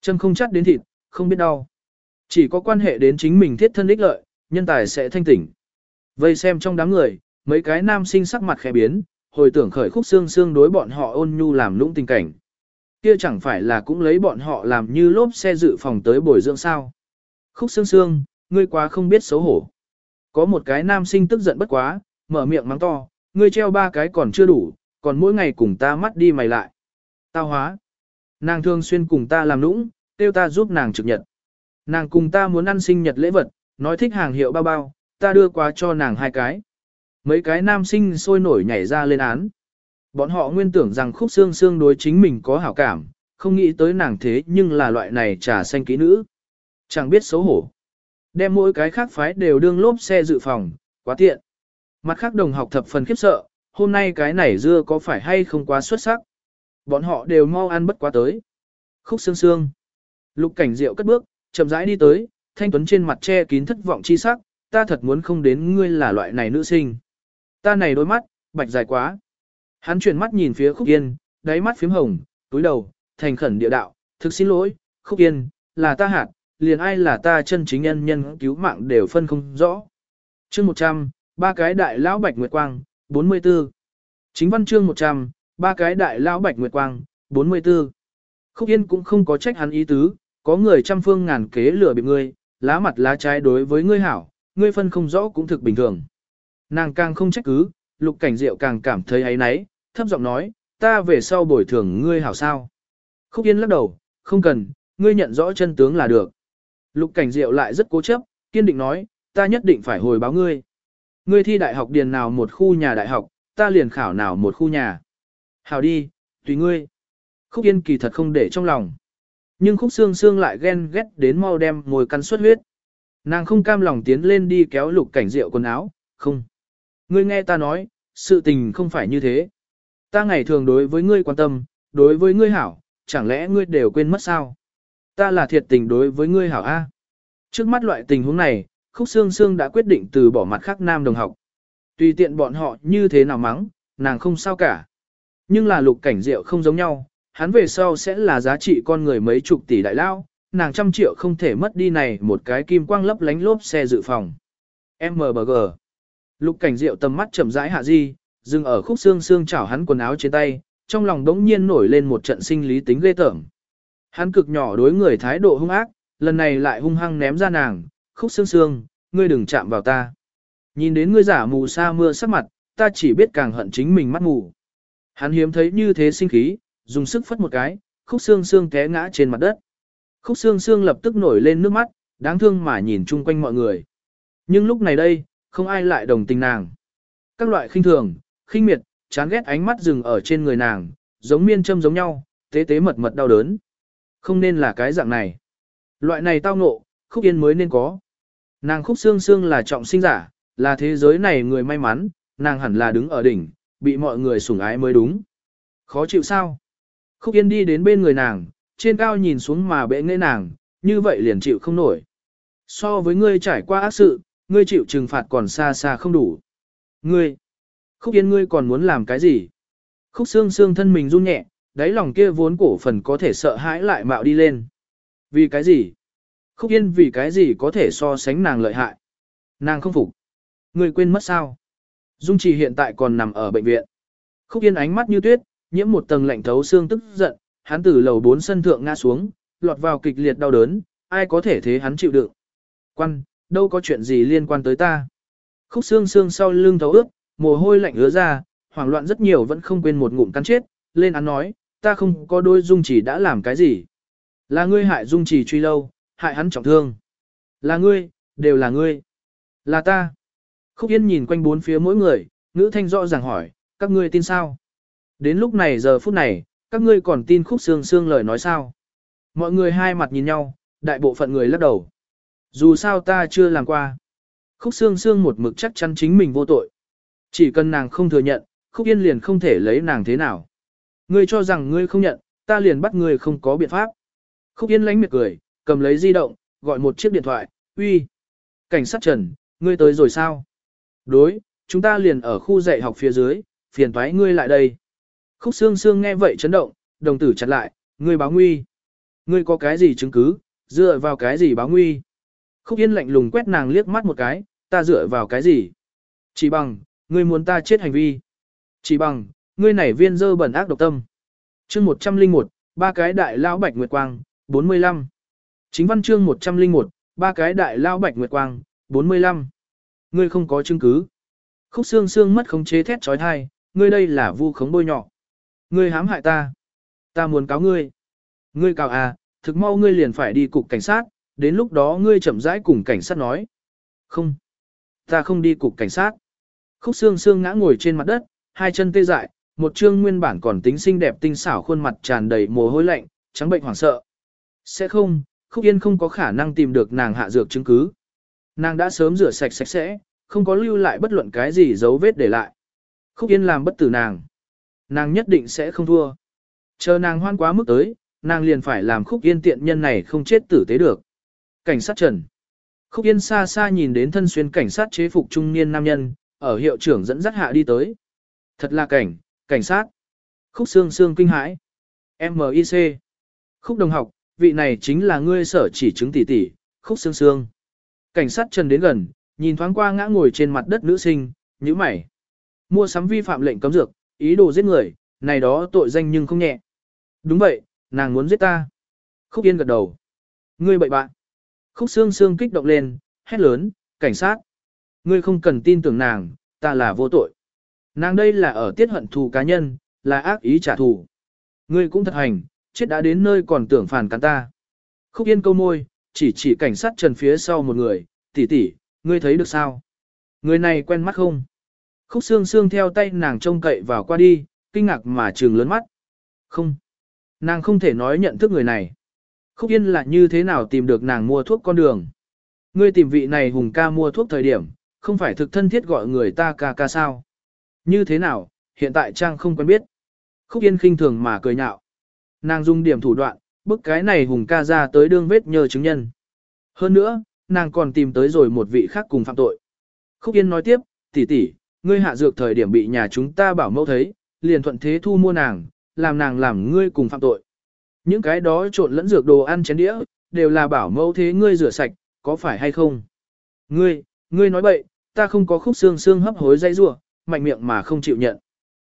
Chân không chắc đến thịt, không biết đau. Chỉ có quan hệ đến chính mình thiết thân ích lợi, nhân tài sẽ thanh tỉnh. Vây xem trong đám người, mấy cái nam sinh sắc mặt khẽ biến, hồi tưởng khởi khúc xương xương đối bọn họ ôn nhu làm lũng tình cảnh. Kia chẳng phải là cũng lấy bọn họ làm như lốp xe dự phòng tới bồi dưỡng sao. Khúc xương xương, ngươi quá không biết xấu hổ. Có một cái nam sinh tức giận bất quá, mở miệng mắng to, ngươi treo ba cái còn chưa đủ, còn mỗi ngày cùng ta mắt đi mày lại. Tao hóa. Nàng thường xuyên cùng ta làm lũng, kêu ta giúp nàng trực nhật. Nàng cùng ta muốn ăn sinh nhật lễ vật, nói thích hàng hiệu bao bao, ta đưa qua cho nàng hai cái. Mấy cái nam sinh sôi nổi nhảy ra lên án. Bọn họ nguyên tưởng rằng khúc xương xương đối chính mình có hảo cảm, không nghĩ tới nàng thế nhưng là loại này trà xanh kỹ nữ. Chẳng biết xấu hổ. Đem mỗi cái khác phái đều đương lốp xe dự phòng, quá tiện. Mặt khác đồng học thập phần khiếp sợ, hôm nay cái này dưa có phải hay không quá xuất sắc. Bọn họ đều mau ăn bất quá tới. Khúc xương xương. Lục cảnh rượu cất bước, chậm rãi đi tới, thanh tuấn trên mặt che kín thất vọng chi sắc, ta thật muốn không đến ngươi là loại này nữ sinh. Ta này đôi mắt, bạch dài quá. Hắn chuyển mắt nhìn phía khúc yên, đáy mắt phím hồng, túi đầu, thành khẩn địa đạo, thực xin lỗi, khúc yên, là ta hạt, liền ai là ta chân chính nhân nhân cứu mạng đều phân không rõ. chương 100, ba cái đại lão bạch nguyệt quang, 44. Chính văn chương 100, ba cái đại lão bạch nguyệt quang, 44. Khúc Yên cũng không có trách hắn ý tứ, có người trăm phương ngàn kế lừa bịp ngươi, lá mặt lá trái đối với ngươi hảo, ngươi phân không rõ cũng thực bình thường. Nàng càng không trách cứ, lục cảnh diệu càng cảm thấy ấy náy, thấp giọng nói, ta về sau bồi thường ngươi hảo sao. Khúc Yên lắc đầu, không cần, ngươi nhận rõ chân tướng là được. Lục cảnh diệu lại rất cố chấp, kiên định nói, ta nhất định phải hồi báo ngươi. Ngươi thi đại học điền nào một khu nhà đại học, ta liền khảo nào một khu nhà. Hảo đi, tùy ngươi. Khúc Yên kỳ thật không để trong lòng. Nhưng khúc xương xương lại ghen ghét đến mau đem ngồi căn suất huyết. Nàng không cam lòng tiến lên đi kéo lục cảnh rượu quần áo, không. Ngươi nghe ta nói, sự tình không phải như thế. Ta ngày thường đối với ngươi quan tâm, đối với ngươi hảo, chẳng lẽ ngươi đều quên mất sao? Ta là thiệt tình đối với ngươi hảo A. Trước mắt loại tình huống này, Khúc Sương Sương đã quyết định từ bỏ mặt khác nam đồng học. Tùy tiện bọn họ như thế nào mắng, nàng không sao cả. Nhưng là lục cảnh rượu không giống nhau, hắn về sau sẽ là giá trị con người mấy chục tỷ đại lao, nàng trăm triệu không thể mất đi này một cái kim quang lấp lánh lốp xe dự phòng. MBG Lục cảnh diệu tầm mắt chậm rãi hạ di, dừng ở khúc xương xương chảo hắn quần áo trên tay, trong lòng đống nhiên nổi lên một trận sinh lý tính ghê tởm. Hắn cực nhỏ đối người thái độ hung ác, lần này lại hung hăng ném ra nàng, khúc xương xương, ngươi đừng chạm vào ta. Nhìn đến ngươi giả mù sa mưa sắc mặt, ta chỉ biết càng hận chính mình mắt mù. Hắn hiếm thấy như thế sinh khí, dùng sức phất một cái, khúc xương xương té ngã trên mặt đất. Khúc xương xương lập tức nổi lên nước mắt, đáng thương mà nhìn chung quanh mọi người. Nhưng lúc này đây, không ai lại đồng tình nàng. Các loại khinh thường, khinh miệt, chán ghét ánh mắt dừng ở trên người nàng, giống miên châm giống nhau, tế tế mật mật đau đớn. Không nên là cái dạng này. Loại này tao ngộ, khúc yên mới nên có. Nàng khúc xương xương là trọng sinh giả, là thế giới này người may mắn, nàng hẳn là đứng ở đỉnh, bị mọi người sủng ái mới đúng. Khó chịu sao? Khúc yên đi đến bên người nàng, trên cao nhìn xuống mà bệ nghệ nàng, như vậy liền chịu không nổi. So với ngươi trải qua ác sự, ngươi chịu trừng phạt còn xa xa không đủ. Ngươi, khúc yên ngươi còn muốn làm cái gì? Khúc xương xương thân mình run nhẹ, đáy lòng kia vốn cổ phần có thể sợ hãi lại mạo đi lên. Vì cái gì? Khúc yên vì cái gì có thể so sánh nàng lợi hại? Nàng không phục. Ngươi quên mất sao? Dung trì hiện tại còn nằm ở bệnh viện. Khúc yên ánh mắt như tuyết, nhiễm một tầng lạnh thấu xương tức giận, hắn từ lầu 4 sân thượng ngã xuống, lọt vào kịch liệt đau đớn, ai có thể thế hắn chịu đựng. Quan, đâu có chuyện gì liên quan tới ta. Khúc xương xương sau lưng thấu ướt, mồ hôi lạnh ứa ra, hoảng loạn rất nhiều vẫn không quên một ngụm cắn chết, lên án nói, ta không có đôi dung chỉ đã làm cái gì. Là ngươi hại dung chỉ truy lâu, hại hắn trọng thương. Là ngươi, đều là ngươi. Là ta. Khúc Yên nhìn quanh bốn phía mỗi người, ngữ thanh rõ ràng hỏi, các ngươi tin sao? Đến lúc này giờ phút này, các ngươi còn tin khúc xương xương lời nói sao? Mọi người hai mặt nhìn nhau, đại bộ phận người lắc đầu. Dù sao ta chưa làm qua. Khúc xương xương một mực chắc chắn chính mình vô tội. Chỉ cần nàng không thừa nhận, khúc yên liền không thể lấy nàng thế nào. Ngươi cho rằng ngươi không nhận, ta liền bắt ngươi không có biện pháp. Khúc yên lánh miệt cười, cầm lấy di động, gọi một chiếc điện thoại, uy. Cảnh sát trần, ngươi tới rồi sao? Đối, chúng ta liền ở khu dạy học phía dưới, phiền thoái ngươi lại đây. Khúc xương xương nghe vậy chấn động, đồng tử chặt lại, ngươi báo nguy. Ngươi có cái gì chứng cứ, dựa vào cái gì báo nguy. Khúc yên lạnh lùng quét nàng liếc mắt một cái, ta dựa vào cái gì. Chỉ bằng, ngươi muốn ta chết hành vi. Chỉ bằng, ngươi nảy viên dơ bẩn ác độc tâm. chương 101, ba cái đại lao bạch nguyệt quang, 45. Chính văn chương 101, ba cái đại lao bạch nguyệt quang, 45. Ngươi không có chứng cứ. Khúc xương xương mất khống chế thét trói thai, ngươi đây là vu khống bôi nhọ. Ngươi hãm hại ta. Ta muốn cáo ngươi. Ngươi cáo à, thực mau ngươi liền phải đi cục cảnh sát, đến lúc đó ngươi chậm rãi cùng cảnh sát nói. Không. Ta không đi cục cảnh sát. Khúc xương xương ngã ngồi trên mặt đất, hai chân tê dại, một trương nguyên bản còn tính xinh đẹp tinh xảo khuôn mặt tràn đầy mồ hôi lạnh, trắng bệnh hoảng sợ. Sẽ không, Khúc Yên không có khả năng tìm được nàng hạ dược chứng cứ. Nàng đã sớm rửa sạch sạch sẽ, không có lưu lại bất luận cái gì dấu vết để lại. Khúc Yên làm bất tử nàng. Nàng nhất định sẽ không thua. Chờ nàng hoan quá mức tới, nàng liền phải làm Khúc Yên tiện nhân này không chết tử tế được. Cảnh sát trần. Khúc Yên xa xa nhìn đến thân xuyên cảnh sát chế phục trung niên nam nhân, ở hiệu trưởng dẫn dắt hạ đi tới. Thật là cảnh, cảnh sát. Khúc xương xương kinh hãi. MIC. Khúc đồng học, vị này chính là ngươi sở chỉ chứng tỷ tỷ, khúc xương xương. Cảnh sát trần đến gần, nhìn thoáng qua ngã ngồi trên mặt đất nữ sinh, như mày. Mua sắm vi phạm lệnh cấm dược, ý đồ giết người, này đó tội danh nhưng không nhẹ. Đúng vậy, nàng muốn giết ta. Khúc yên gật đầu. Ngươi bậy bạn. Khúc Sương Sương kích động lên, hét lớn, cảnh sát. Ngươi không cần tin tưởng nàng, ta là vô tội. Nàng đây là ở tiết hận thù cá nhân, là ác ý trả thù. Ngươi cũng thật hành, chết đã đến nơi còn tưởng phản cắn ta. Khúc yên câu môi, chỉ chỉ cảnh sát trần phía sau một người, tỷ tỷ, ngươi thấy được sao? Người này quen mắt không? Khúc xương xương theo tay nàng trông cậy vào qua đi, kinh ngạc mà trừng lớn mắt. Không. Nàng không thể nói nhận thức người này. Khúc yên là như thế nào tìm được nàng mua thuốc con đường. Ngươi tìm vị này hùng ca mua thuốc thời điểm, không phải thực thân thiết gọi người ta ca ca sao. Như thế nào, hiện tại Trang không quen biết. Khúc yên khinh thường mà cười nhạo. Nàng dùng điểm thủ đoạn, bức cái này hùng ca ra tới đương vết nhờ chứng nhân. Hơn nữa, nàng còn tìm tới rồi một vị khác cùng phạm tội. Khúc Yên nói tiếp, tỷ tỷ, ngươi hạ dược thời điểm bị nhà chúng ta bảo mẫu thấy, liền thuận thế thu mua nàng, làm nàng làm ngươi cùng phạm tội. Những cái đó trộn lẫn dược đồ ăn chén đĩa, đều là bảo mẫu thế ngươi rửa sạch, có phải hay không? Ngươi, ngươi nói bậy, ta không có khúc xương xương hấp hối dây rủa, mạnh miệng mà không chịu nhận.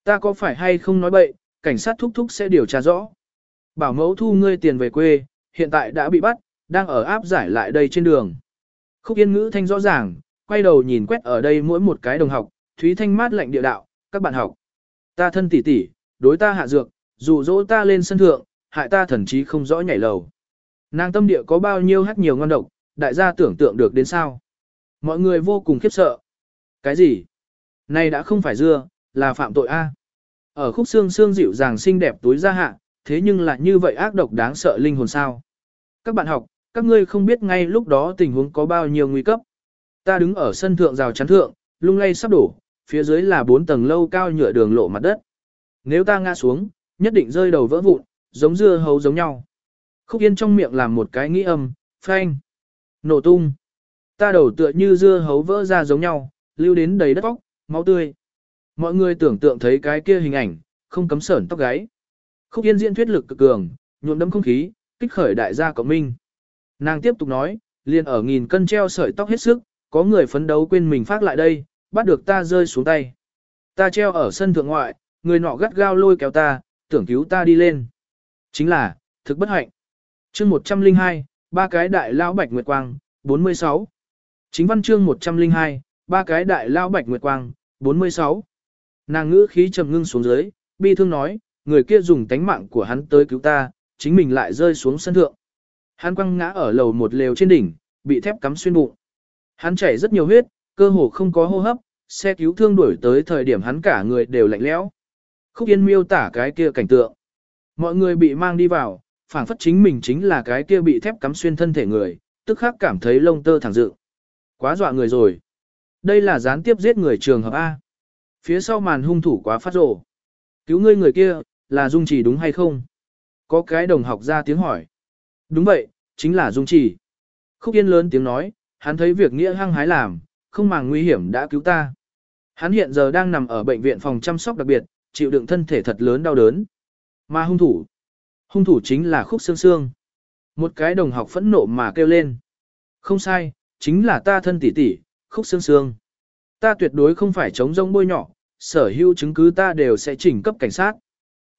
Ta có phải hay không nói bậy, cảnh sát thúc thúc sẽ điều tra rõ. Bảo mẫu thu ngươi tiền về quê, hiện tại đã bị bắt, đang ở áp giải lại đây trên đường. Khúc yên ngữ thanh rõ ràng, quay đầu nhìn quét ở đây mỗi một cái đồng học, Thúy Thanh mát lạnh địa đạo, các bạn học. Ta thân tỷ tỷ, đối ta hạ dược, dụ dỗ ta lên sân thượng, hại ta thần chí không rõ nhảy lầu. Nàng tâm địa có bao nhiêu hát nhiều ngon độc, đại gia tưởng tượng được đến sao. Mọi người vô cùng khiếp sợ. Cái gì? Này đã không phải dưa, là phạm tội A. Ở khúc xương xương dịu dàng xinh đẹp túi ra hạ, thế nhưng lại như vậy ác độc đáng sợ linh hồn sao. Các bạn học, các ngươi không biết ngay lúc đó tình huống có bao nhiêu nguy cấp. Ta đứng ở sân thượng rào chắn thượng, lung lay sắp đổ, phía dưới là bốn tầng lâu cao nhựa đường lộ mặt đất. Nếu ta ngã xuống, nhất định rơi đầu vỡ vụn, giống dưa hấu giống nhau. Khúc Yên trong miệng làm một cái nghĩ âm, phanh, nổ tung. Ta đầu tựa như dưa hấu vỡ ra giống nhau, lưu đến đầy đất óc, máu tươi. Mọi người tưởng tượng thấy cái kia hình ảnh, không cấm sởn tóc gáy. Khúc Yên diễn thuyết lực cực cường, nhuộm đấm không khí, kích khởi đại gia cộng minh. Nàng tiếp tục nói, liền ở nghìn cân treo sợi tóc hết sức, có người phấn đấu quên mình phát lại đây, bắt được ta rơi xuống tay. Ta treo ở sân thượng ngoại, người nọ gắt gao lôi kéo ta, tưởng cứu ta đi lên. Chính là, thực bất hạnh. chương 102, ba cái đại lão bạch nguyệt quang, 46. Chính văn chương 102, ba cái đại lão bạch nguyệt quang, 46. Nàng ngữ khí trầm ngưng xuống dưới, bi thương nói, người kia dùng tánh mạng của hắn tới cứu ta, chính mình lại rơi xuống sân thượng. Hắn quăng ngã ở lầu một lều trên đỉnh, bị thép cắm xuyên bụng. Hắn chảy rất nhiều huyết, cơ hồ không có hô hấp, xe cứu thương đuổi tới thời điểm hắn cả người đều lạnh lẽo. Khúc Yên miêu tả cái kia cảnh tượng. Mọi người bị mang đi vào, phản phất chính mình chính là cái kia bị thép cắm xuyên thân thể người, tức khắc cảm thấy lông tơ thẳng dự. Quá dọa người rồi. Đây là gián tiếp giết người trường hợp A. Phía sau màn hung thủ quá phát rồ, Cứu ngươi người kia, là Dung Chỉ đúng hay không? Có cái đồng học ra tiếng hỏi. Đúng vậy, chính là Dung Chỉ. Khúc Yên lớn tiếng nói, hắn thấy việc nghĩa hăng hái làm, không màng nguy hiểm đã cứu ta. Hắn hiện giờ đang nằm ở bệnh viện phòng chăm sóc đặc biệt, chịu đựng thân thể thật lớn đau đớn. Mà hung thủ, hung thủ chính là khúc xương xương. Một cái đồng học phẫn nộ mà kêu lên. Không sai, chính là ta thân tỷ tỷ, khúc xương xương. Ta tuyệt đối không phải chống rông bôi nhỏ, sở hữu chứng cứ ta đều sẽ chỉnh cấp cảnh sát.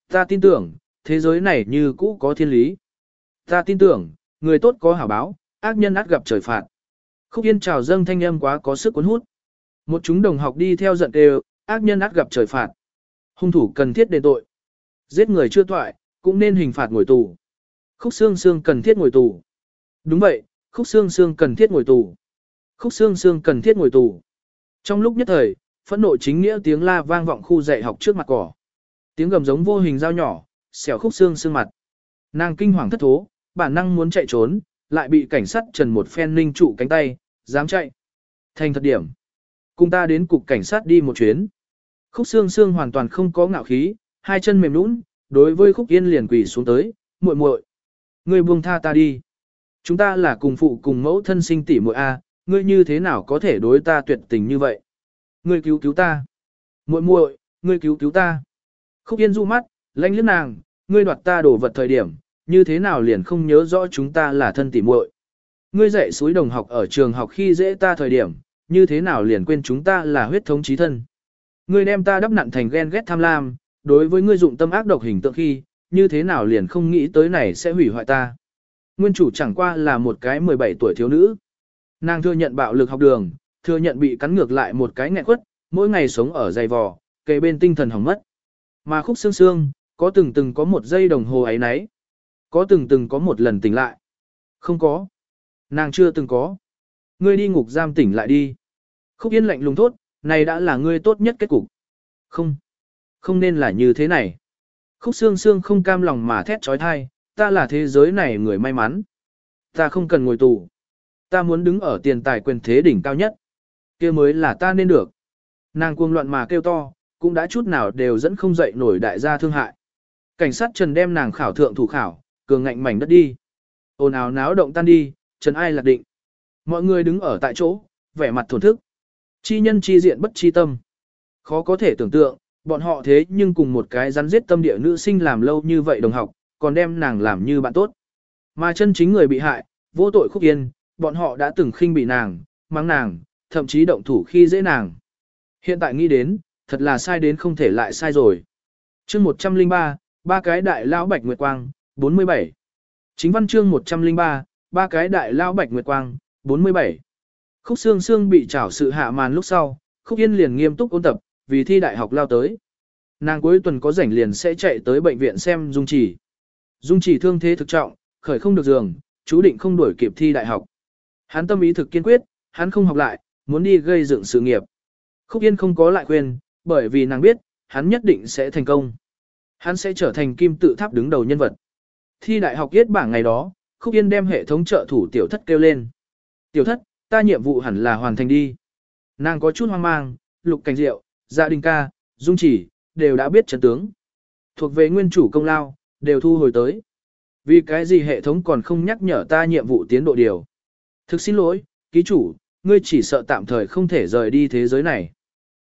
Ta tin tưởng, thế giới này như cũ có thiên lý. Ta tin tưởng, người tốt có hảo báo, ác nhân át gặp trời phạt. Khúc Yên chào dâng thanh âm quá có sức cuốn hút. Một chúng đồng học đi theo giận đều, ác nhân át gặp trời phạt. Hung thủ cần thiết đền tội. Giết người chưa toại, cũng nên hình phạt ngồi tù. Khúc xương xương cần thiết ngồi tù. Đúng vậy, khúc xương xương cần thiết ngồi tù. Khúc xương xương cần thiết ngồi tù. Trong lúc nhất thời, phẫn nộ chính nghĩa tiếng la vang vọng khu dạy học trước mặt cỏ. Tiếng gầm giống vô hình dao nhỏ, xẻo khúc xương xương mặt. Nàng kinh hoàng thất thố, bản năng muốn chạy trốn, lại bị cảnh sát trần một phen ninh trụ cánh tay, dám chạy. Thành thật điểm. Cùng ta đến cục cảnh sát đi một chuyến. Khúc xương xương hoàn toàn không có ngạo khí, hai chân mềm nũng, đối với khúc yên liền quỳ xuống tới, muội muội Ngươi buông tha ta đi. Chúng ta là cùng phụ cùng mẫu thân sinh tỷ muội A, ngươi như thế nào có thể đối ta tuyệt tình như vậy? Ngươi cứu cứu ta. muội muội ngươi cứu cứu ta. Khúc yên du mắt, lanh lướt nàng, ngươi đoạt ta đổ vật thời điểm, như thế nào liền không nhớ rõ chúng ta là thân tỷ muội Ngươi dạy suối đồng học ở trường học khi dễ ta thời điểm, như thế nào liền quên chúng ta là huyết thống chí thân. Ngươi đem ta đắp nặn thành ghen ghét tham lam, đối với ngươi dụng tâm ác độc hình tượng khi, như thế nào liền không nghĩ tới này sẽ hủy hoại ta. Nguyên chủ chẳng qua là một cái 17 tuổi thiếu nữ. Nàng thừa nhận bạo lực học đường, thừa nhận bị cắn ngược lại một cái nghẹn quất, mỗi ngày sống ở dày vò, kề bên tinh thần hỏng mất. Mà khúc xương xương, có từng từng có một giây đồng hồ ấy nấy. Có từng từng có một lần tỉnh lại. Không có. Nàng chưa từng có. Ngươi đi ngục giam tỉnh lại đi. Khúc yên lạnh lùng thốt, này đã là ngươi tốt nhất kết cục. Không. Không nên là như thế này. Khúc xương xương không cam lòng mà thét trói thai, ta là thế giới này người may mắn. Ta không cần ngồi tù. Ta muốn đứng ở tiền tài quyền thế đỉnh cao nhất. kia mới là ta nên được. Nàng cuồng loạn mà kêu to, cũng đã chút nào đều dẫn không dậy nổi đại gia thương hại. Cảnh sát Trần đem nàng khảo thượng thủ khảo, cường ngạnh mảnh đất đi. Ồn ào náo động tan đi, Trần ai lạc định. Mọi người đứng ở tại chỗ, vẻ mặt thổn thức. Chi nhân chi diện bất chi tâm. Khó có thể tưởng tượng, bọn họ thế nhưng cùng một cái rắn giết tâm địa nữ sinh làm lâu như vậy đồng học, còn đem nàng làm như bạn tốt. Mà chân chính người bị hại, vô tội khúc yên, bọn họ đã từng khinh bị nàng, mắng nàng, thậm chí động thủ khi dễ nàng. Hiện tại nghĩ đến, thật là sai đến không thể lại sai rồi. chương 103, ba cái đại lão bạch nguyệt quang, 47. Chính văn chương 103, ba cái đại lao bạch nguyệt quang, 47. Khúc xương xương bị trảo sự hạ màn lúc sau, khúc yên liền nghiêm túc ôn tập, vì thi đại học lao tới. Nàng cuối tuần có rảnh liền sẽ chạy tới bệnh viện xem dung chỉ. Dung chỉ thương thế thực trọng, khởi không được giường, chú định không đuổi kịp thi đại học. Hắn tâm ý thực kiên quyết, hắn không học lại, muốn đi gây dựng sự nghiệp. Khúc Yên không có lại khuyên, bởi vì nàng biết, hắn nhất định sẽ thành công. Hắn sẽ trở thành kim tự tháp đứng đầu nhân vật. Thi đại học yết bảng ngày đó, Khúc Yên đem hệ thống trợ thủ tiểu thất kêu lên. Tiểu thất, ta nhiệm vụ hẳn là hoàn thành đi. Nàng có chút hoang mang, lục cảnh diệu, gia đình ca, dung chỉ, đều đã biết trận tướng. Thuộc về nguyên chủ công lao, đều thu hồi tới. Vì cái gì hệ thống còn không nhắc nhở ta nhiệm vụ tiến độ điều. Thực xin lỗi, ký chủ, ngươi chỉ sợ tạm thời không thể rời đi thế giới này.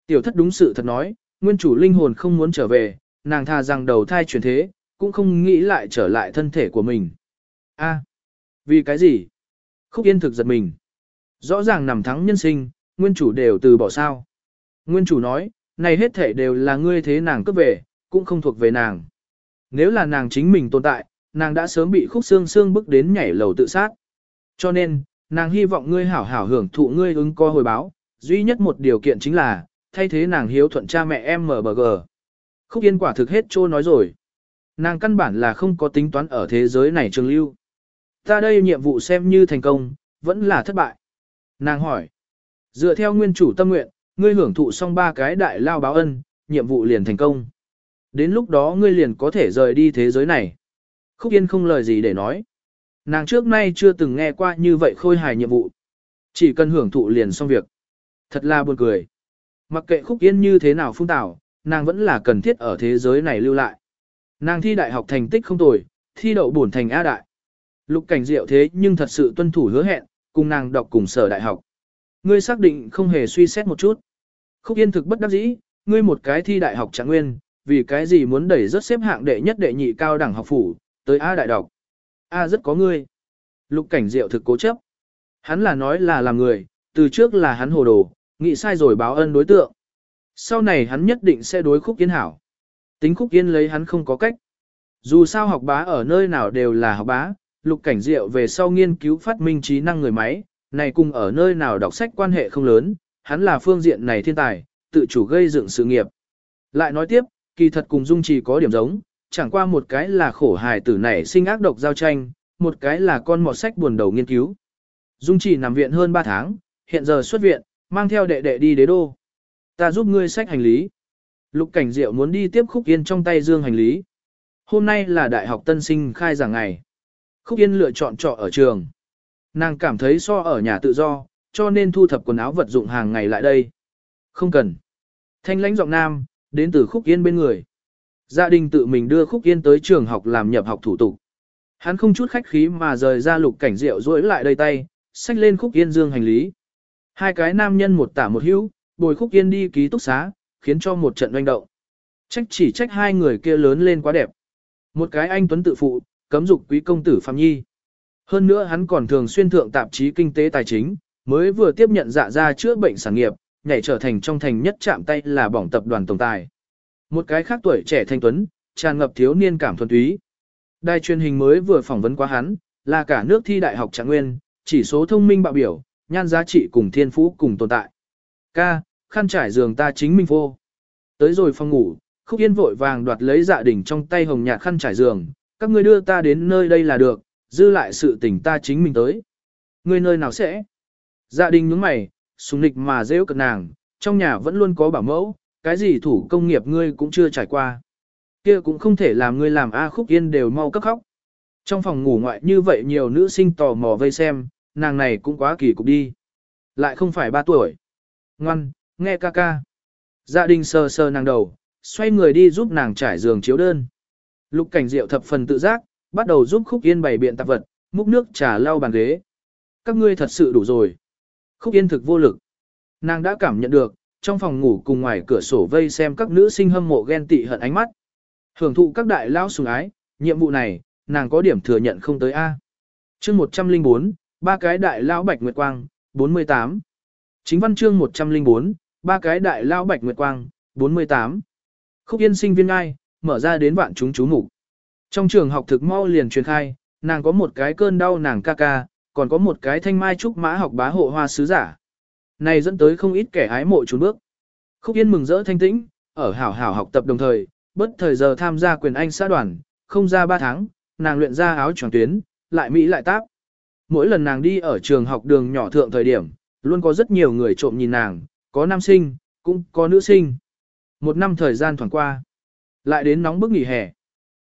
Tiểu thất đúng sự thật nói, nguyên chủ linh hồn không muốn trở về, nàng tha rằng đầu thai chuyển thế, cũng không nghĩ lại trở lại thân thể của mình. A, vì cái gì? Khúc Yên thực giật mình. Rõ ràng nằm thắng nhân sinh, nguyên chủ đều từ bỏ sao. Nguyên chủ nói, này hết thể đều là ngươi thế nàng cướp về, cũng không thuộc về nàng. Nếu là nàng chính mình tồn tại, nàng đã sớm bị khúc xương xương bước đến nhảy lầu tự sát. Cho nên, nàng hy vọng ngươi hảo hảo hưởng thụ ngươi ứng co hồi báo, duy nhất một điều kiện chính là, thay thế nàng hiếu thuận cha mẹ em MBG. Khúc Yên quả thực hết trô nói rồi. Nàng căn bản là không có tính toán ở thế giới này trường lưu. Ta đây nhiệm vụ xem như thành công, vẫn là thất bại. Nàng hỏi. Dựa theo nguyên chủ tâm nguyện, ngươi hưởng thụ xong ba cái đại lao báo ân, nhiệm vụ liền thành công. Đến lúc đó ngươi liền có thể rời đi thế giới này. Khúc Yên không lời gì để nói. Nàng trước nay chưa từng nghe qua như vậy khôi hài nhiệm vụ. Chỉ cần hưởng thụ liền xong việc. Thật là buồn cười. Mặc kệ Khúc Yên như thế nào phung tảo, nàng vẫn là cần thiết ở thế giới này lưu lại. Nàng thi đại học thành tích không tồi, thi đậu bổn thành A đại. Lục cảnh diệu thế nhưng thật sự tuân thủ hứa hẹn, cùng nàng đọc cùng sở đại học. Ngươi xác định không hề suy xét một chút. Khúc Yên thực bất đắc dĩ, ngươi một cái thi đại học trạng nguyên, vì cái gì muốn đẩy rất xếp hạng đệ nhất đệ nhị cao đẳng học phủ, tới A đại đọc. A rất có ngươi. Lục cảnh diệu thực cố chấp. Hắn là nói là làm người, từ trước là hắn hồ đồ, nghĩ sai rồi báo ân đối tượng. Sau này hắn nhất định sẽ đối khúc yên hảo. Tính khúc yên lấy hắn không có cách. Dù sao học bá ở nơi nào đều là học bá, lục cảnh diệu về sau nghiên cứu phát minh trí năng người máy, này cùng ở nơi nào đọc sách quan hệ không lớn, hắn là phương diện này thiên tài, tự chủ gây dựng sự nghiệp. Lại nói tiếp, kỳ thật cùng Dung Trì có điểm giống, chẳng qua một cái là khổ hài tử này sinh ác độc giao tranh, một cái là con mọt sách buồn đầu nghiên cứu. Dung Trì nằm viện hơn 3 tháng, hiện giờ xuất viện, mang theo đệ đệ đi đế đô. Ta giúp ngươi sách hành lý. Lục Cảnh Diệu muốn đi tiếp Khúc Yên trong tay dương hành lý. Hôm nay là đại học tân sinh khai giảng ngày. Khúc Yên lựa chọn trọ ở trường. Nàng cảm thấy so ở nhà tự do, cho nên thu thập quần áo vật dụng hàng ngày lại đây. Không cần. Thanh lãnh giọng nam, đến từ Khúc Yên bên người. Gia đình tự mình đưa Khúc Yên tới trường học làm nhập học thủ tục. Hắn không chút khách khí mà rời ra lục cảnh diệu rối lại đây tay, xách lên Khúc Yên dương hành lý. Hai cái nam nhân một tả một hữu, bồi Khúc Yên đi ký túc xá, khiến cho một trận doanh động. Trách chỉ trách hai người kia lớn lên quá đẹp. Một cái anh tuấn tự phụ, cấm dục quý công tử Phạm Nhi. Hơn nữa hắn còn thường xuyên thượng tạp chí kinh tế tài chính, mới vừa tiếp nhận dạ ra chữa bệnh sản nghiệp, nhảy trở thành trong thành nhất chạm tay là bỏng tập đoàn tổng tài. Một cái khác tuổi trẻ thanh tuấn, tràn ngập thiếu niên cảm thuần túy. Đài truyền hình mới vừa phỏng vấn qua hắn, là cả nước thi đại học trạng nguyên, chỉ số thông minh bạo biểu, nhan giá trị cùng thiên phú cùng tồn tại. Ca, khăn trải giường ta chính mình vô. Tới rồi phòng ngủ, khúc yên vội vàng đoạt lấy dạ đỉnh trong tay hồng nhạt khăn trải giường, các ngươi đưa ta đến nơi đây là được, dư lại sự tình ta chính mình tới. Ngươi nơi nào sẽ? Dạ đình nhướng mày, sùng nịch mà rêu cực nàng, trong nhà vẫn luôn có bảo mẫu, cái gì thủ công nghiệp ngươi cũng chưa trải qua. kia cũng không thể làm ngươi làm A khúc yên đều mau cấp khóc. Trong phòng ngủ ngoại như vậy nhiều nữ sinh tò mò vây xem, nàng này cũng quá kỳ cục đi. Lại không phải ba tuổi. Ngoan, nghe ca ca. Gia đình sờ sờ nàng đầu, xoay người đi giúp nàng trải giường chiếu đơn. Lục cảnh diệu thập phần tự giác, bắt đầu giúp Khúc Yên bày biện tạp vật, múc nước trà lau bàn ghế. Các ngươi thật sự đủ rồi. Khúc Yên thực vô lực. Nàng đã cảm nhận được, trong phòng ngủ cùng ngoài cửa sổ vây xem các nữ sinh hâm mộ ghen tị hận ánh mắt. Hưởng thụ các đại lao sùng ái, nhiệm vụ này, nàng có điểm thừa nhận không tới A. chương 104, ba cái đại lao bạch nguyệt quang, 48. Chính văn chương 104, ba cái đại lao bạch nguyệt quang, 48. Khúc Yên sinh viên ai, mở ra đến vạn chúng chú mục Trong trường học thực mau liền truyền khai, nàng có một cái cơn đau nàng ca ca, còn có một cái thanh mai trúc mã học bá hộ hoa sứ giả. Này dẫn tới không ít kẻ ái mộ trốn bước. Khúc Yên mừng rỡ thanh tĩnh, ở hảo hảo học tập đồng thời, bất thời giờ tham gia quyền anh xã đoàn, không ra 3 tháng, nàng luyện ra áo tròn tuyến, lại mỹ lại táp. Mỗi lần nàng đi ở trường học đường nhỏ thượng thời điểm, luôn có rất nhiều người trộm nhìn nàng, có nam sinh, cũng có nữ sinh. Một năm thời gian thoảng qua, lại đến nóng bức nghỉ hè.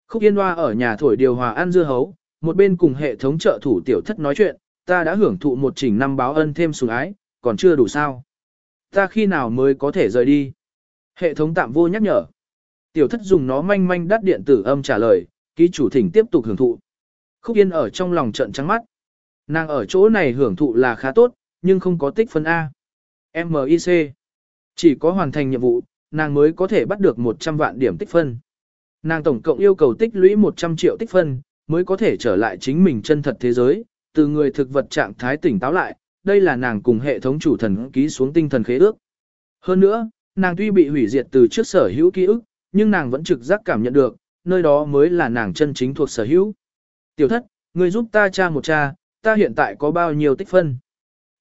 Khúc Yên Hoa ở nhà thổi điều hòa ăn dưa hấu, một bên cùng hệ thống trợ thủ tiểu thất nói chuyện, ta đã hưởng thụ một chỉnh năm báo ân thêm sủng ái, còn chưa đủ sao. Ta khi nào mới có thể rời đi? Hệ thống tạm vô nhắc nhở. Tiểu thất dùng nó manh manh đắt điện tử âm trả lời, ký chủ thỉnh tiếp tục hưởng thụ. Khúc Yên ở trong lòng trận trắng mắt. Nàng ở chỗ này hưởng thụ là khá tốt, nhưng không có tích phân A. MIC. Chỉ có hoàn thành nhiệm vụ, nàng mới có thể bắt được 100 vạn điểm tích phân. Nàng tổng cộng yêu cầu tích lũy 100 triệu tích phân, mới có thể trở lại chính mình chân thật thế giới, từ người thực vật trạng thái tỉnh táo lại, đây là nàng cùng hệ thống chủ thần ký xuống tinh thần khế ước. Hơn nữa, nàng tuy bị hủy diệt từ trước sở hữu ký ức, nhưng nàng vẫn trực giác cảm nhận được, nơi đó mới là nàng chân chính thuộc sở hữu. Tiểu thất, người giúp ta tra một tra, ta hiện tại có bao nhiêu tích phân.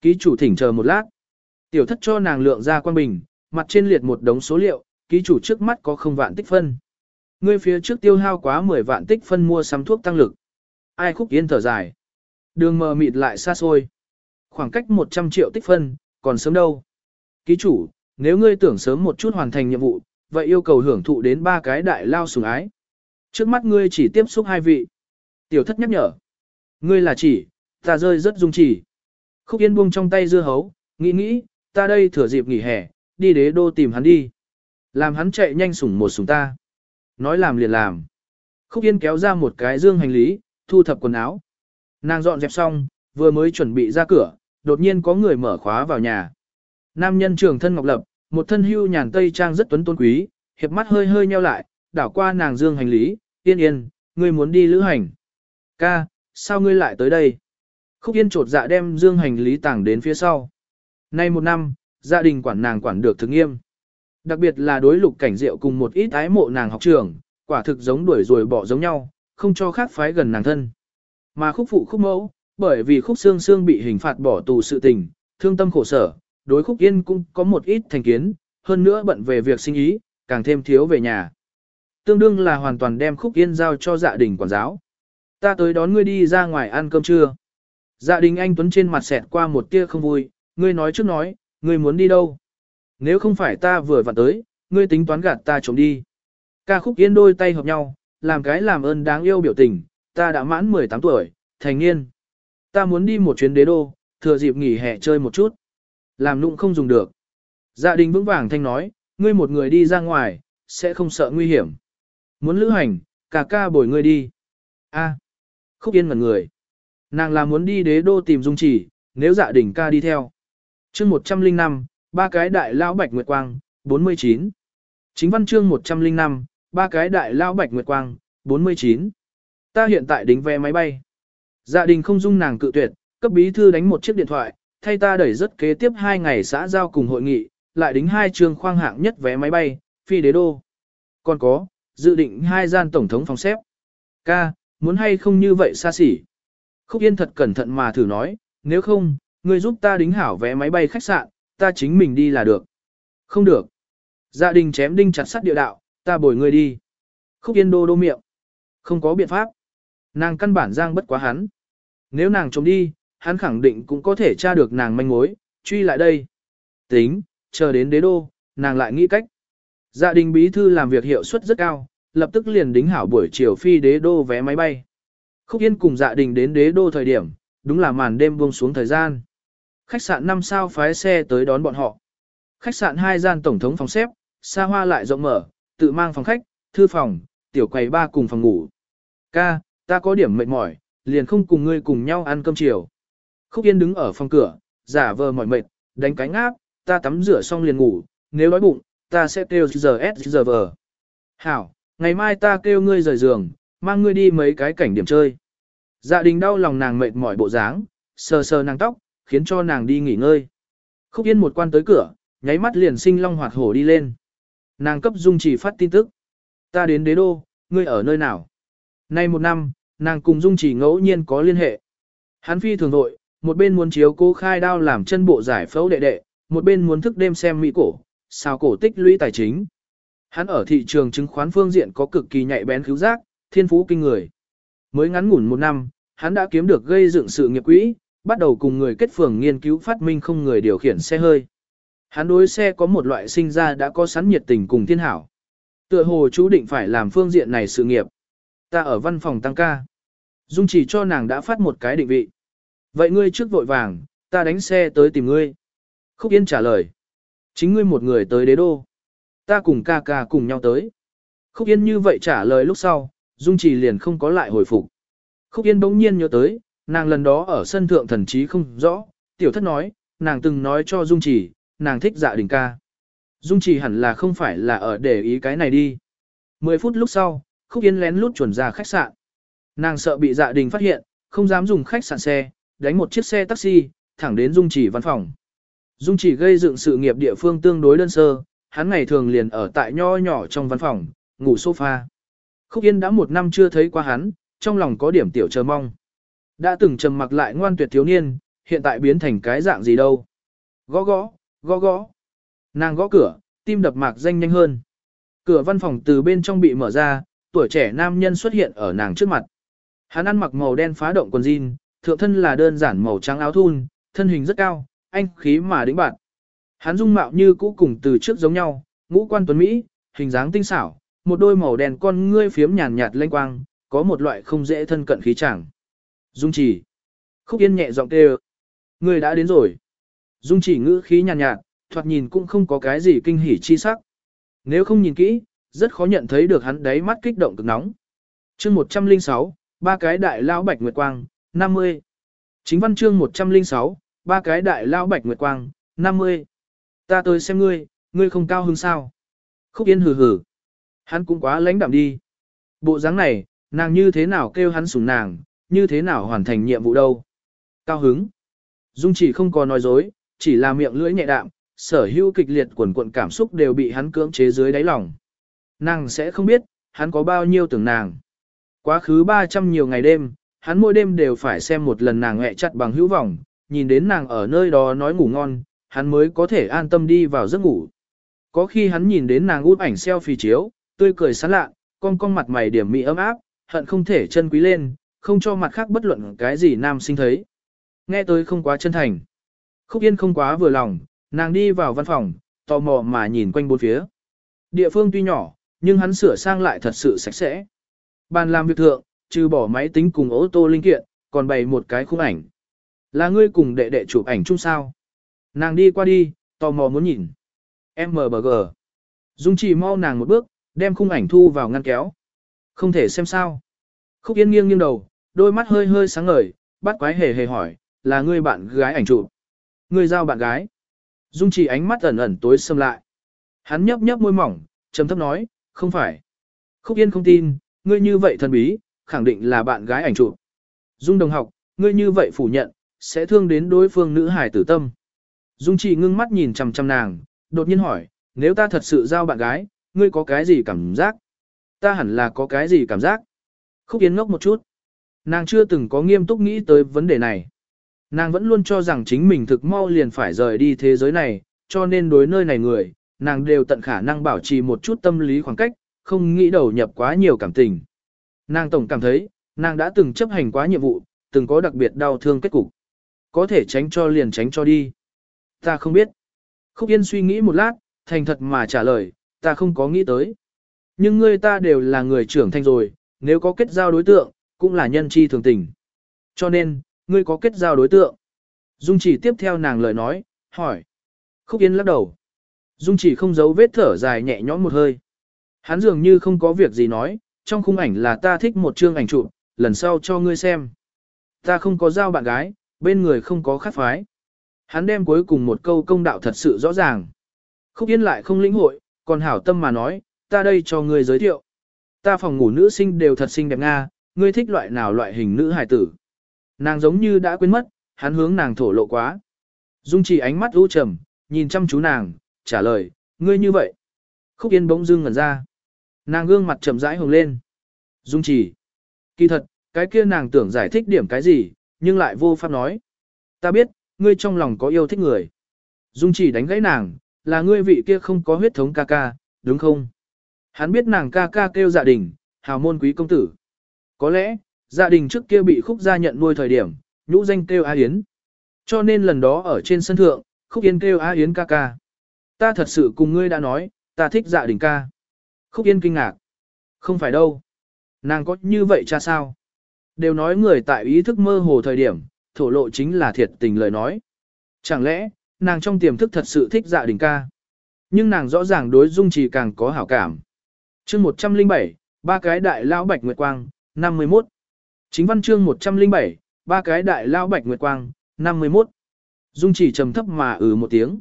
Ký chủ thỉnh chờ một lát. Tiểu thất cho nàng lượng ra quan bình, mặt trên liệt một đống số liệu, ký chủ trước mắt có không vạn tích phân. Ngươi phía trước tiêu hao quá 10 vạn tích phân mua sắm thuốc tăng lực. Ai khúc yên thở dài. Đường mờ mịt lại xa xôi. Khoảng cách 100 triệu tích phân, còn sớm đâu. Ký chủ, nếu ngươi tưởng sớm một chút hoàn thành nhiệm vụ, vậy yêu cầu hưởng thụ đến ba cái đại lao sủng ái. Trước mắt ngươi chỉ tiếp xúc hai vị. Tiểu thất nhắc nhở. Ngươi là chỉ, ta rơi rất dung chỉ. Khúc Yên buông trong tay dưa hấu, nghĩ nghĩ, ta đây thừa dịp nghỉ hè, đi đế đô tìm hắn đi. Làm hắn chạy nhanh sủng một sủng ta. Nói làm liền làm. Khúc Yên kéo ra một cái dương hành lý, thu thập quần áo. Nàng dọn dẹp xong, vừa mới chuẩn bị ra cửa, đột nhiên có người mở khóa vào nhà. Nam nhân trưởng thân ngọc lập, một thân hưu nhàn tây trang rất tuấn tôn quý, hiệp mắt hơi hơi nheo lại, đảo qua nàng dương hành lý, yên yên, ngươi muốn đi lữ hành. Ca, sao ngươi lại tới đây? Khúc yên trột dạ đem dương hành lý tảng đến phía sau. Nay một năm, gia đình quản nàng quản được thực nghiêm. Đặc biệt là đối lục cảnh diệu cùng một ít ái mộ nàng học trường, quả thực giống đuổi rồi bỏ giống nhau, không cho khác phái gần nàng thân. Mà khúc phụ khúc mẫu, bởi vì khúc xương xương bị hình phạt bỏ tù sự tình, thương tâm khổ sở, đối khúc yên cũng có một ít thành kiến, hơn nữa bận về việc sinh ý, càng thêm thiếu về nhà. Tương đương là hoàn toàn đem khúc yên giao cho dạ đình quản giáo. Ta tới đón ngươi đi ra ngoài ăn cơm trưa. Dạ đình anh Tuấn trên mặt xẹt qua một tia không vui, ngươi nói trước nói, ngươi muốn đi đâu? Nếu không phải ta vừa vặn tới, ngươi tính toán gạt ta trộm đi. Ca khúc yên đôi tay hợp nhau, làm cái làm ơn đáng yêu biểu tình, ta đã mãn 18 tuổi, thành niên. Ta muốn đi một chuyến đế đô, thừa dịp nghỉ hè chơi một chút. Làm nụng không dùng được. Dạ đình vững vàng thanh nói, ngươi một người đi ra ngoài, sẽ không sợ nguy hiểm. Muốn lữ hành, cả ca bồi ngươi đi. A. khúc yên ngẩn người. Nàng là muốn đi đế đô tìm dung chỉ, nếu dạ đình ca đi theo chương 105, ba cái đại lão bạch nguyệt quang, 49. Chính văn chương 105, ba cái đại lão bạch nguyệt quang, 49. Ta hiện tại đính vé máy bay. Gia đình không dung nàng cự tuyệt, cấp bí thư đánh một chiếc điện thoại, thay ta đẩy rất kế tiếp hai ngày xã giao cùng hội nghị, lại đính hai trường khoang hạng nhất vé máy bay, phi đế đô. Còn có, dự định hai gian tổng thống phòng xếp. Ca, muốn hay không như vậy xa xỉ. Khúc Yên thật cẩn thận mà thử nói, nếu không, Ngươi giúp ta đính hảo vé máy bay khách sạn, ta chính mình đi là được. Không được. Gia đình chém đinh chặt sắt địa đạo, ta bồi ngươi đi. Khúc Yên đô đô miệng. Không có biện pháp. Nàng căn bản giang bất quá hắn. Nếu nàng trốn đi, hắn khẳng định cũng có thể tra được nàng manh mối, truy lại đây. Tính, chờ đến đế đô, nàng lại nghĩ cách. Gia đình bí thư làm việc hiệu suất rất cao, lập tức liền đính hảo buổi chiều phi đế đô vé máy bay. Khúc Yên cùng dạ đình đến đế đô thời điểm, đúng là màn đêm buông xuống thời gian. Khách sạn 5 sao phái xe tới đón bọn họ. Khách sạn hai gian tổng thống phòng xếp, xa hoa lại rộng mở, tự mang phòng khách, thư phòng, tiểu quầy ba cùng phòng ngủ. Ca, ta có điểm mệt mỏi, liền không cùng ngươi cùng nhau ăn cơm chiều. Khúc Yên đứng ở phòng cửa, giả vờ mỏi mệt, đánh cánh áp, ta tắm rửa xong liền ngủ, nếu đói bụng, ta sẽ kêu giờ S giờ vờ. Hảo, ngày mai ta kêu ngươi rời giường, mang ngươi đi mấy cái cảnh điểm chơi. Dạ đình đau lòng nàng mệt mỏi bộ dáng, sờ sờ nàng tóc, khiến cho nàng đi nghỉ ngơi. Khúc Yên một quan tới cửa, nháy mắt liền sinh long hoạt hổ đi lên. Nàng cấp Dung Chỉ phát tin tức. Ta đến đế đô, ngươi ở nơi nào? Nay một năm, nàng cùng Dung Chỉ ngẫu nhiên có liên hệ. Hắn phi thường nội, một bên muốn chiếu cố khai đao làm chân bộ giải phẫu đệ đệ, một bên muốn thức đêm xem mỹ cổ, sao cổ tích lũy tài chính. Hắn ở thị trường chứng khoán phương diện có cực kỳ nhạy bén cứu giác, thiên phú kinh người. Mới ngắn ngủn một năm, hắn đã kiếm được gây dựng sự nghiệp quỹ, bắt đầu cùng người kết phường nghiên cứu phát minh không người điều khiển xe hơi. Hắn đối xe có một loại sinh ra đã có sẵn nhiệt tình cùng thiên hảo. Tựa hồ chú định phải làm phương diện này sự nghiệp. Ta ở văn phòng tăng ca. Dung chỉ cho nàng đã phát một cái định vị. Vậy ngươi trước vội vàng, ta đánh xe tới tìm ngươi. Khúc Yên trả lời. Chính ngươi một người tới đế đô. Ta cùng ca ca cùng nhau tới. Khúc Yên như vậy trả lời lúc sau, Dung chỉ liền không có lại hồi phục. Khúc Yên bỗng nhiên nhớ tới, nàng lần đó ở sân thượng thần trí không rõ, tiểu thất nói, nàng từng nói cho Dung chỉ, nàng thích dạ đình ca. Dung chỉ hẳn là không phải là ở để ý cái này đi. 10 phút lúc sau, Khúc Yên lén lút chuẩn ra khách sạn. Nàng sợ bị dạ đình phát hiện, không dám dùng khách sạn xe, đánh một chiếc xe taxi, thẳng đến Dung chỉ văn phòng. Dung chỉ gây dựng sự nghiệp địa phương tương đối đơn sơ, hắn ngày thường liền ở tại nho nhỏ trong văn phòng, ngủ sofa. Khúc Yên đã một năm chưa thấy qua hắn, trong lòng có điểm tiểu chờ mong. Đã từng trầm mặc lại ngoan tuyệt thiếu niên, hiện tại biến thành cái dạng gì đâu. Gõ gõ, gõ gõ. Nàng gõ cửa, tim đập mạc danh nhanh hơn. Cửa văn phòng từ bên trong bị mở ra, tuổi trẻ nam nhân xuất hiện ở nàng trước mặt. Hắn ăn mặc màu đen phá động quần jean, thượng thân là đơn giản màu trắng áo thun, thân hình rất cao, anh khí mà đĩnh bạn. Hắn dung mạo như cũ cùng từ trước giống nhau, ngũ quan tuấn Mỹ, hình dáng tinh xảo, một đôi màu đen con ngươi phiếm nhàn nhạt lanh quang, có một loại không dễ thân cận khí chẳng. Dung chỉ. Khúc yên nhẹ giọng kêu. Người đã đến rồi. Dung chỉ ngữ khí nhàn nhạt, thoạt nhìn cũng không có cái gì kinh hỉ chi sắc. Nếu không nhìn kỹ, rất khó nhận thấy được hắn đáy mắt kích động cực nóng. chương 106, ba cái đại lao bạch nguyệt quang, 50. Chính văn chương 106, ba cái đại lao bạch nguyệt quang, 50. Ta tới xem ngươi, ngươi không cao hứng sao. Khúc Yên hừ hừ. Hắn cũng quá lãnh đạm đi. Bộ dáng này, nàng như thế nào kêu hắn sủng nàng, như thế nào hoàn thành nhiệm vụ đâu. Cao hứng. Dung chỉ không có nói dối, chỉ là miệng lưỡi nhẹ đạm, sở hữu kịch liệt quần cuộn cảm xúc đều bị hắn cưỡng chế dưới đáy lòng. Nàng sẽ không biết, hắn có bao nhiêu tưởng nàng. Quá khứ 300 nhiều ngày đêm, hắn mỗi đêm đều phải xem một lần nàng hẹ chặt bằng hữu vọng, nhìn đến nàng ở nơi đó nói ngủ ngon, hắn mới có thể an tâm đi vào giấc ngủ. Có khi hắn nhìn đến nàng út ảnh selfie chiếu, tươi cười sán lạ, con con mặt mày điểm mị ấm áp, hận không thể chân quý lên, không cho mặt khác bất luận cái gì nam sinh thấy. Nghe tới không quá chân thành. Khúc Yên không quá vừa lòng, nàng đi vào văn phòng, tò mò mà nhìn quanh bốn phía. Địa phương tuy nhỏ, nhưng hắn sửa sang lại thật sự sạch sẽ. Bàn làm việc thượng, trừ bỏ máy tính cùng ô tô linh kiện, còn bày một cái khung ảnh. Là ngươi cùng đệ đệ chụp ảnh chung sao? Nàng đi qua đi, tò mò muốn nhìn. MBG. Dung chỉ mau nàng một bước, đem khung ảnh thu vào ngăn kéo. Không thể xem sao. Khúc Yên nghiêng nghiêng đầu, đôi mắt hơi hơi sáng ngời, bắt quái hề hề hỏi, là ngươi bạn gái ảnh chụp. Ngươi giao bạn gái. Dung chỉ ánh mắt ẩn ẩn tối xâm lại. Hắn nhấp nhấp môi mỏng, trầm thấp nói, không phải. Khúc Yên không tin, ngươi như vậy thần bí, khẳng định là bạn gái ảnh chụp. Dung đồng học, ngươi như vậy phủ nhận, sẽ thương đến đối phương nữ hài tử tâm. Dung chỉ ngưng mắt nhìn chằm chằm nàng, đột nhiên hỏi, nếu ta thật sự giao bạn gái, ngươi có cái gì cảm giác? Ta hẳn là có cái gì cảm giác? Khúc Yên ngốc một chút. Nàng chưa từng có nghiêm túc nghĩ tới vấn đề này. Nàng vẫn luôn cho rằng chính mình thực mau liền phải rời đi thế giới này, cho nên đối nơi này người, nàng đều tận khả năng bảo trì một chút tâm lý khoảng cách, không nghĩ đầu nhập quá nhiều cảm tình. Nàng tổng cảm thấy, nàng đã từng chấp hành quá nhiệm vụ, từng có đặc biệt đau thương kết cục. Có thể tránh cho liền tránh cho đi. Ta không biết. Khúc Yên suy nghĩ một lát, thành thật mà trả lời, ta không có nghĩ tới. Nhưng ngươi ta đều là người trưởng thành rồi, nếu có kết giao đối tượng, cũng là nhân chi thường tình. Cho nên, ngươi có kết giao đối tượng. Dung chỉ tiếp theo nàng lời nói, hỏi. Khúc Yên lắc đầu. Dung chỉ không giấu vết thở dài nhẹ nhõm một hơi. Hắn dường như không có việc gì nói, trong khung ảnh là ta thích một chương ảnh chụp, lần sau cho ngươi xem. Ta không có giao bạn gái, bên người không có khát phái. Hắn đem cuối cùng một câu công đạo thật sự rõ ràng. Khúc Yên lại không lĩnh hội, còn hảo tâm mà nói, ta đây cho ngươi giới thiệu. Ta phòng ngủ nữ sinh đều thật xinh đẹp Nga, ngươi thích loại nào loại hình nữ hài tử. Nàng giống như đã quên mất, hắn hướng nàng thổ lộ quá. Dung chỉ ánh mắt u trầm, nhìn chăm chú nàng, trả lời, ngươi như vậy. Khúc Yên bỗng dưng ngẩn ra. Nàng gương mặt trầm rãi hồng lên. Dung chỉ. Kỳ thật, cái kia nàng tưởng giải thích điểm cái gì, nhưng lại vô pháp nói. Ta biết, ngươi trong lòng có yêu thích người. Dung chỉ đánh gãy nàng, là ngươi vị kia không có huyết thống ca ca, đúng không? Hắn biết nàng ca ca kêu dạ đình, hào môn quý công tử. Có lẽ, Gia đình trước kia bị khúc gia nhận nuôi thời điểm, nhũ danh kêu A Yến. Cho nên lần đó ở trên sân thượng, khúc yên kêu A Yến ca ca. Ta thật sự cùng ngươi đã nói, ta thích dạ đình ca. Khúc yên kinh ngạc. Không phải đâu. Nàng có như vậy cha sao? Đều nói người tại ý thức mơ hồ thời điểm, thổ lộ chính là thiệt tình lời nói. Chẳng lẽ, nàng trong tiềm thức thật sự thích dạ đình ca? Nhưng nàng rõ ràng đối dung trì càng có hảo cảm. chương 107, ba cái đại lão bạch nguyệt quang, 51. Chính văn chương 107, ba cái đại lao bạch nguyệt quang, 51. Dung chỉ trầm thấp mà ừ một tiếng.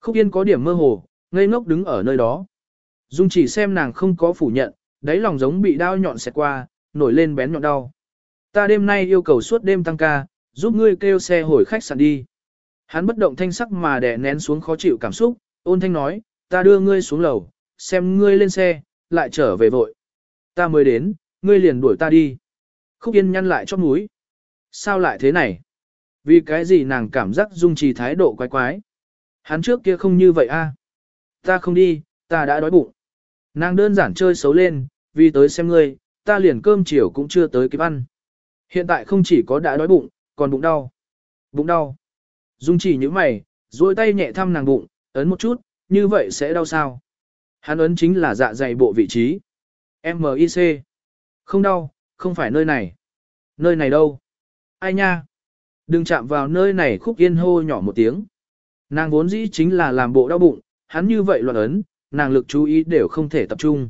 Khúc Yên có điểm mơ hồ, ngây ngốc đứng ở nơi đó. Dung chỉ xem nàng không có phủ nhận, đáy lòng giống bị đau nhọn xẹt qua, nổi lên bén nhọn đau. Ta đêm nay yêu cầu suốt đêm tăng ca, giúp ngươi kêu xe hồi khách sạn đi. Hắn bất động thanh sắc mà đè nén xuống khó chịu cảm xúc, ôn thanh nói, ta đưa ngươi xuống lầu, xem ngươi lên xe, lại trở về vội. Ta mới đến, ngươi liền đuổi ta đi. Khúc Yên nhăn lại cho mũi. Sao lại thế này? Vì cái gì nàng cảm giác dung trì thái độ quái quái? Hắn trước kia không như vậy a Ta không đi, ta đã đói bụng. Nàng đơn giản chơi xấu lên, vì tới xem ngươi, ta liền cơm chiều cũng chưa tới kịp ăn. Hiện tại không chỉ có đã đói bụng, còn bụng đau. Bụng đau. Dung chỉ như mày, duỗi tay nhẹ thăm nàng bụng, ấn một chút, như vậy sẽ đau sao? Hắn ấn chính là dạ dày bộ vị trí. M.I.C. Không đau, không phải nơi này. Nơi này đâu? Ai nha? Đừng chạm vào nơi này khúc yên hô nhỏ một tiếng. Nàng vốn dĩ chính là làm bộ đau bụng, hắn như vậy loạn ấn, nàng lực chú ý đều không thể tập trung.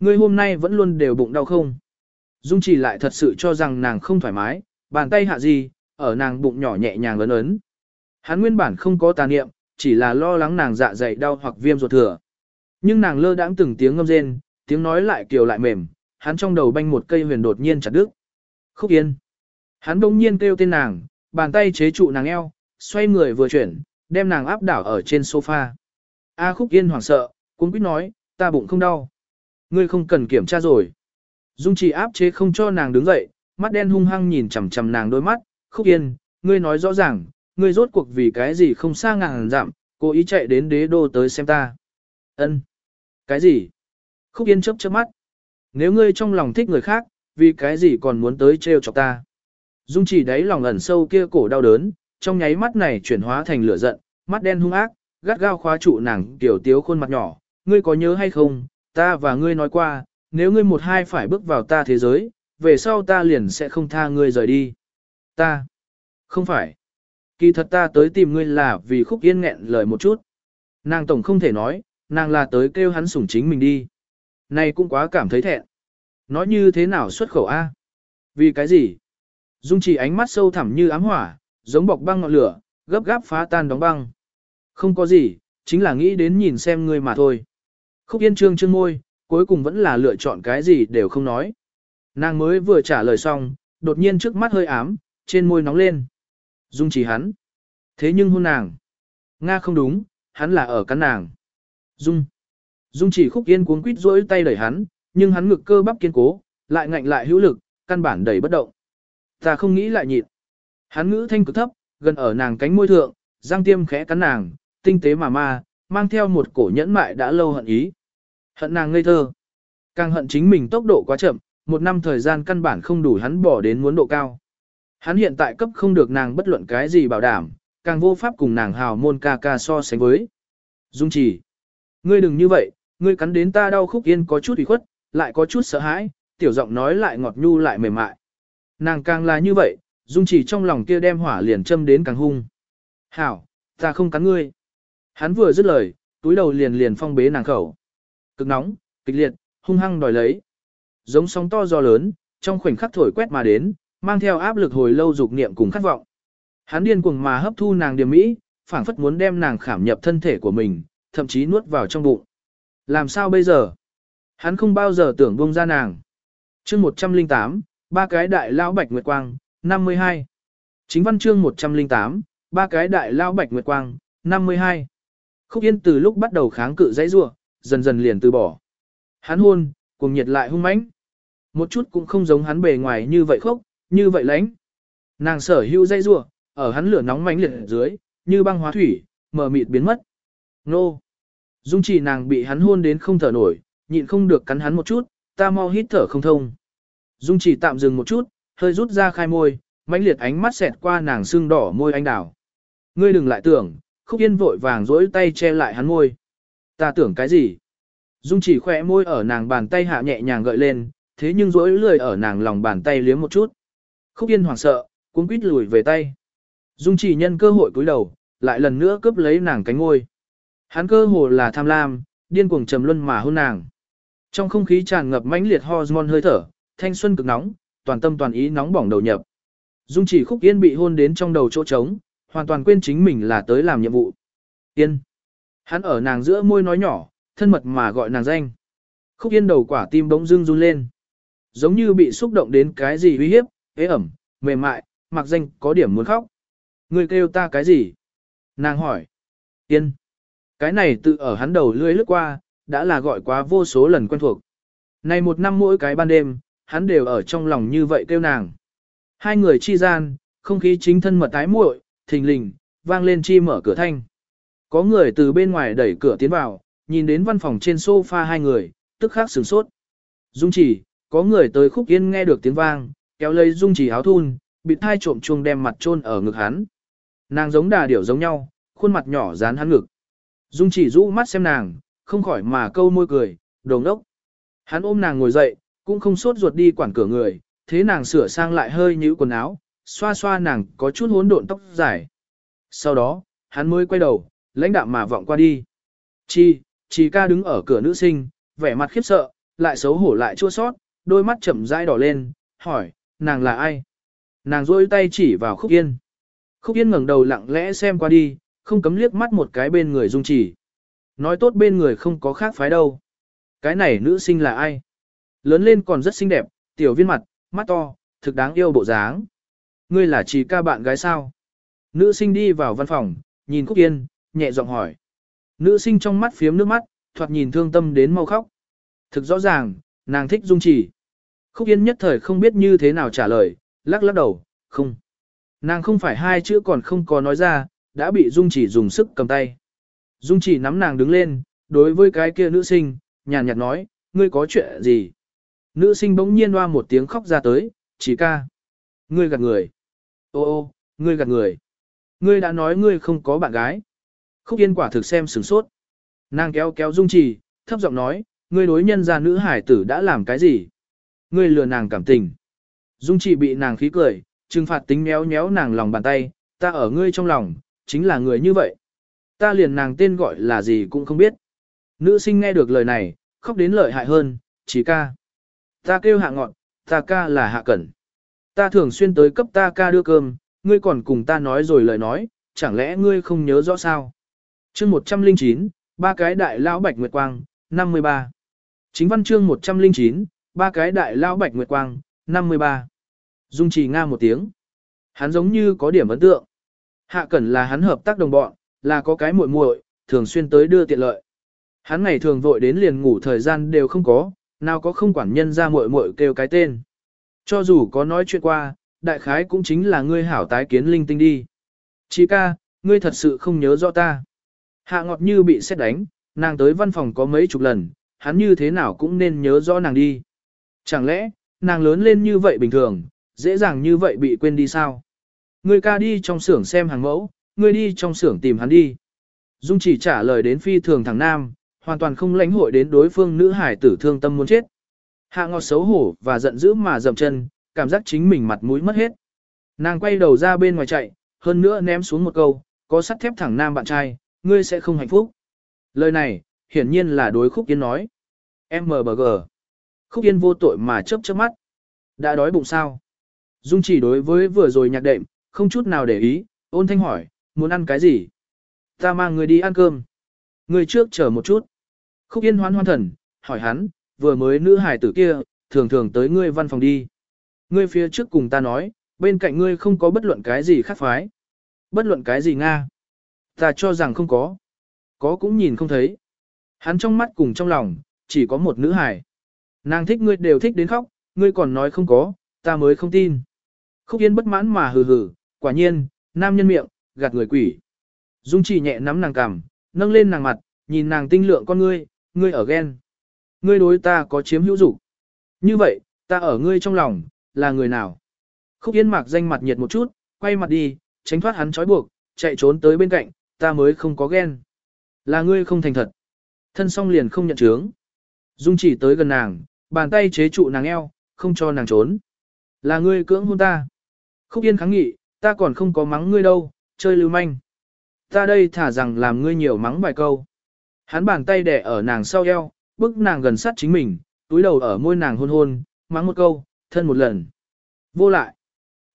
Ngươi hôm nay vẫn luôn đều bụng đau không? Dung chỉ lại thật sự cho rằng nàng không thoải mái, bàn tay hạ gì, ở nàng bụng nhỏ nhẹ nhàng ấn ấn. Hắn nguyên bản không có tà niệm, chỉ là lo lắng nàng dạ dày đau hoặc viêm ruột thừa. Nhưng nàng lơ đãng từng tiếng ngâm rên, tiếng nói lại kiều lại mềm, hắn trong đầu banh một cây huyền đột nhiên chặt đứt. Khúc Yên. Hắn đông nhiên kêu tên nàng, bàn tay chế trụ nàng eo, xoay người vừa chuyển, đem nàng áp đảo ở trên sofa. A Khúc Yên hoảng sợ, cũng quýt nói, ta bụng không đau. Ngươi không cần kiểm tra rồi. Dung chỉ áp chế không cho nàng đứng dậy, mắt đen hung hăng nhìn chằm chằm nàng đôi mắt, Khúc Yên, ngươi nói rõ ràng, ngươi rốt cuộc vì cái gì không xa ngàn dặm, cố ý chạy đến đế đô tới xem ta. Ân, Cái gì? Khúc Yên chớp chớp mắt. Nếu ngươi trong lòng thích người khác, vì cái gì còn muốn tới trêu chọc ta? Dung chỉ đáy lòng ẩn sâu kia cổ đau đớn, trong nháy mắt này chuyển hóa thành lửa giận, mắt đen hung ác, gắt gao khóa trụ nàng tiểu tiếu khuôn mặt nhỏ. Ngươi có nhớ hay không, ta và ngươi nói qua, nếu ngươi một hai phải bước vào ta thế giới, về sau ta liền sẽ không tha ngươi rời đi. Ta, không phải. Kỳ thật ta tới tìm ngươi là vì khúc yên nghẹn lời một chút. Nàng tổng không thể nói, nàng là tới kêu hắn sủng chính mình đi. Này cũng quá cảm thấy thẹn. Nói như thế nào xuất khẩu A? Vì cái gì? Dung chỉ ánh mắt sâu thẳm như ám hỏa, giống bọc băng ngọn lửa, gấp gáp phá tan đóng băng. Không có gì, chính là nghĩ đến nhìn xem ngươi mà thôi. Khúc yên trương trương môi, cuối cùng vẫn là lựa chọn cái gì đều không nói. Nàng mới vừa trả lời xong, đột nhiên trước mắt hơi ám, trên môi nóng lên. Dung chỉ hắn. Thế nhưng hôn nàng. Nga không đúng, hắn là ở cắn nàng. Dung. Dung chỉ khúc yên cuống quýt rỗi tay đẩy hắn, nhưng hắn ngực cơ bắp kiên cố, lại ngạnh lại hữu lực, căn bản đẩy bất động. Ta không nghĩ lại nhịn. Hắn ngữ thanh cực thấp, gần ở nàng cánh môi thượng, giang tiêm khẽ cắn nàng, tinh tế mà ma, mang theo một cổ nhẫn mại đã lâu hận ý. Hận nàng ngây thơ. Càng hận chính mình tốc độ quá chậm, một năm thời gian căn bản không đủ hắn bỏ đến muốn độ cao. Hắn hiện tại cấp không được nàng bất luận cái gì bảo đảm, càng vô pháp cùng nàng hào môn ca ca so sánh với. Dung chỉ. Ngươi đừng như vậy, ngươi cắn đến ta đau khúc yên có chút ủy khuất, lại có chút sợ hãi, tiểu giọng nói lại ngọt nhu lại mềm mại. Nàng càng là như vậy, dung chỉ trong lòng kia đem hỏa liền châm đến càng hung. Hảo, ta không cắn ngươi. Hắn vừa dứt lời, túi đầu liền liền phong bế nàng khẩu. Cực nóng, kịch liệt, hung hăng đòi lấy. Giống sóng to gió lớn, trong khoảnh khắc thổi quét mà đến, mang theo áp lực hồi lâu dục niệm cùng khát vọng. Hắn điên cuồng mà hấp thu nàng điểm mỹ, phảng phất muốn đem nàng khảm nhập thân thể của mình, thậm chí nuốt vào trong bụng. Làm sao bây giờ? Hắn không bao giờ tưởng buông ra nàng. Chương 108, ba cái đại lão bạch nguyệt quang, 52. Chính văn chương 108, ba cái đại lão bạch nguyệt quang, 52. Khúc Yên từ lúc bắt đầu kháng cự dãy rủa, dần dần liền từ bỏ. Hắn hôn, cùng nhiệt lại hung mãnh. Một chút cũng không giống hắn bề ngoài như vậy khốc, như vậy lãnh. Nàng sở hữu dây rủa, ở hắn lửa nóng mãnh liệt dưới, như băng hóa thủy, mờ mịt biến mất. Nô! Dung chỉ nàng bị hắn hôn đến không thở nổi, nhịn không được cắn hắn một chút, ta mau hít thở không thông. Dung chỉ tạm dừng một chút, hơi rút ra khai môi, mãnh liệt ánh mắt xẹt qua nàng xương đỏ môi anh đào. Ngươi đừng lại tưởng, khúc yên vội vàng rỗi tay che lại hắn môi. Ta tưởng cái gì? Dung chỉ khỏe môi ở nàng bàn tay hạ nhẹ nhàng gợi lên, thế nhưng rỗi lười ở nàng lòng bàn tay liếm một chút. Khúc yên hoảng sợ, cuống quýt lùi về tay. Dung chỉ nhân cơ hội cúi đầu, lại lần nữa cướp lấy nàng cánh ngôi. Hắn cơ hồ là tham lam, điên cuồng trầm luân mà hôn nàng. Trong không khí tràn ngập mãnh liệt hormone hơi thở, thanh xuân cực nóng, toàn tâm toàn ý nóng bỏng đầu nhập. Dung chỉ khúc yên bị hôn đến trong đầu chỗ trống, hoàn toàn quên chính mình là tới làm nhiệm vụ. Yên. Hắn ở nàng giữa môi nói nhỏ, thân mật mà gọi nàng danh. Khúc yên đầu quả tim bỗng dưng run lên. Giống như bị xúc động đến cái gì uy hiếp, ế ẩm, mềm mại, mặc danh có điểm muốn khóc. Người kêu ta cái gì? Nàng hỏi. Yên. Cái này tự ở hắn đầu lưỡi lướt qua, đã là gọi quá vô số lần quen thuộc. Này một năm mỗi cái ban đêm, hắn đều ở trong lòng như vậy kêu nàng. Hai người chi gian, không khí chính thân mật tái muội, thình lình, vang lên chi mở cửa thanh. Có người từ bên ngoài đẩy cửa tiến vào, nhìn đến văn phòng trên sofa hai người, tức khắc sửng sốt. Dung chỉ, có người tới khúc yên nghe được tiếng vang, kéo lấy dung chỉ áo thun, bị thai trộm chuông đem mặt chôn ở ngực hắn. Nàng giống đà điểu giống nhau, khuôn mặt nhỏ dán hắn ngực. Dung chỉ rũ mắt xem nàng, không khỏi mà câu môi cười, đồ ngốc. Hắn ôm nàng ngồi dậy, cũng không sốt ruột đi quản cửa người, thế nàng sửa sang lại hơi nhíu quần áo, xoa xoa nàng có chút hỗn độn tóc dài. Sau đó, hắn mới quay đầu, lãnh đạm mà vọng qua đi. Chi, chi ca đứng ở cửa nữ sinh, vẻ mặt khiếp sợ, lại xấu hổ lại chua sót, đôi mắt chậm rãi đỏ lên, hỏi, nàng là ai? Nàng rôi tay chỉ vào khúc yên. Khúc yên ngẩng đầu lặng lẽ xem qua đi, không cấm liếc mắt một cái bên người dung chỉ. Nói tốt bên người không có khác phái đâu. Cái này nữ sinh là ai? Lớn lên còn rất xinh đẹp, tiểu viên mặt, mắt to, thực đáng yêu bộ dáng. Ngươi là chỉ ca bạn gái sao? Nữ sinh đi vào văn phòng, nhìn Cúc Yên, nhẹ giọng hỏi. Nữ sinh trong mắt phiếm nước mắt, thoạt nhìn thương tâm đến mau khóc. Thực rõ ràng, nàng thích dung chỉ. Khúc Yên nhất thời không biết như thế nào trả lời, lắc lắc đầu, không. Nàng không phải hai chữ còn không có nói ra, đã bị dung chỉ dùng sức cầm tay. Dung chỉ nắm nàng đứng lên, đối với cái kia nữ sinh, nhàn nhạt nói, ngươi có chuyện gì? Nữ sinh bỗng nhiên hoa một tiếng khóc ra tới, chỉ ca. Ngươi gạt người. Ô ô, ngươi gạt người. Ngươi đã nói ngươi không có bạn gái. Khúc Yên quả thực xem sửng sốt. Nàng kéo kéo Dung Trì, thấp giọng nói, ngươi đối nhân ra nữ hải tử đã làm cái gì? Ngươi lừa nàng cảm tình. Dung Trì bị nàng khí cười, trừng phạt tính méo méo nàng lòng bàn tay, ta ở ngươi trong lòng, chính là người như vậy. Ta liền nàng tên gọi là gì cũng không biết. Nữ sinh nghe được lời này, khóc đến lợi hại hơn, chỉ ca. Ta kêu hạ ngọn, ta ca là hạ cẩn. Ta thường xuyên tới cấp ta ca đưa cơm, ngươi còn cùng ta nói rồi lời nói, chẳng lẽ ngươi không nhớ rõ sao? Chương 109, ba cái đại lão bạch nguyệt quang, 53. Chính văn chương 109, ba cái đại lão bạch nguyệt quang, 53. Dung trì nga một tiếng. Hắn giống như có điểm ấn tượng. Hạ Cẩn là hắn hợp tác đồng bọn, là có cái muội muội, thường xuyên tới đưa tiện lợi. Hắn ngày thường vội đến liền ngủ thời gian đều không có, nào có không quản nhân ra muội muội kêu cái tên. Cho dù có nói chuyện qua, đại khái cũng chính là ngươi hảo tái kiến linh tinh đi. Chí ca, ngươi thật sự không nhớ rõ ta. Hạ ngọt như bị xét đánh, nàng tới văn phòng có mấy chục lần, hắn như thế nào cũng nên nhớ rõ nàng đi. Chẳng lẽ, nàng lớn lên như vậy bình thường, dễ dàng như vậy bị quên đi sao? Ngươi ca đi trong xưởng xem hàng mẫu, ngươi đi trong xưởng tìm hắn đi. Dung chỉ trả lời đến phi thường thằng nam, hoàn toàn không lãnh hội đến đối phương nữ hải tử thương tâm muốn chết. Hạ ngọt xấu hổ và giận dữ mà dậm chân, cảm giác chính mình mặt mũi mất hết. Nàng quay đầu ra bên ngoài chạy, hơn nữa ném xuống một câu, có sắt thép thẳng nam bạn trai, ngươi sẽ không hạnh phúc. Lời này, hiển nhiên là đối khúc yên nói. M B G. Khúc yên vô tội mà chớp chớp mắt. Đã đói bụng sao? Dung chỉ đối với vừa rồi nhạc đệm, không chút nào để ý, ôn thanh hỏi, muốn ăn cái gì? Ta mang người đi ăn cơm. Người trước chờ một chút. Khúc yên hoan hoan thần, hỏi hắn, vừa mới nữ hải tử kia, thường thường tới ngươi văn phòng đi. Ngươi phía trước cùng ta nói, bên cạnh ngươi không có bất luận cái gì khác phái. Bất luận cái gì Nga. Ta cho rằng không có. Có cũng nhìn không thấy. Hắn trong mắt cùng trong lòng, chỉ có một nữ hải. Nàng thích ngươi đều thích đến khóc, ngươi còn nói không có, ta mới không tin. Khúc Yên bất mãn mà hừ hừ, quả nhiên, nam nhân miệng, gạt người quỷ. Dung chỉ nhẹ nắm nàng cằm, nâng lên nàng mặt, nhìn nàng tinh lượng con ngươi, ngươi ở ghen. Ngươi đối ta có chiếm hữu dục Như vậy, ta ở ngươi trong lòng, là người nào? Khúc Yên mạc danh mặt nhiệt một chút, quay mặt đi, tránh thoát hắn trói buộc, chạy trốn tới bên cạnh, ta mới không có ghen. Là ngươi không thành thật. Thân song liền không nhận chướng. Dung chỉ tới gần nàng, bàn tay chế trụ nàng eo, không cho nàng trốn. Là ngươi cưỡng hôn ta. Khúc Yên kháng nghị, ta còn không có mắng ngươi đâu, chơi lưu manh. Ta đây thả rằng làm ngươi nhiều mắng vài câu. Hắn bàn tay đẻ ở nàng sau eo, bức nàng gần sát chính mình, túi đầu ở môi nàng hôn hôn, mắng một câu, thân một lần. Vô lại.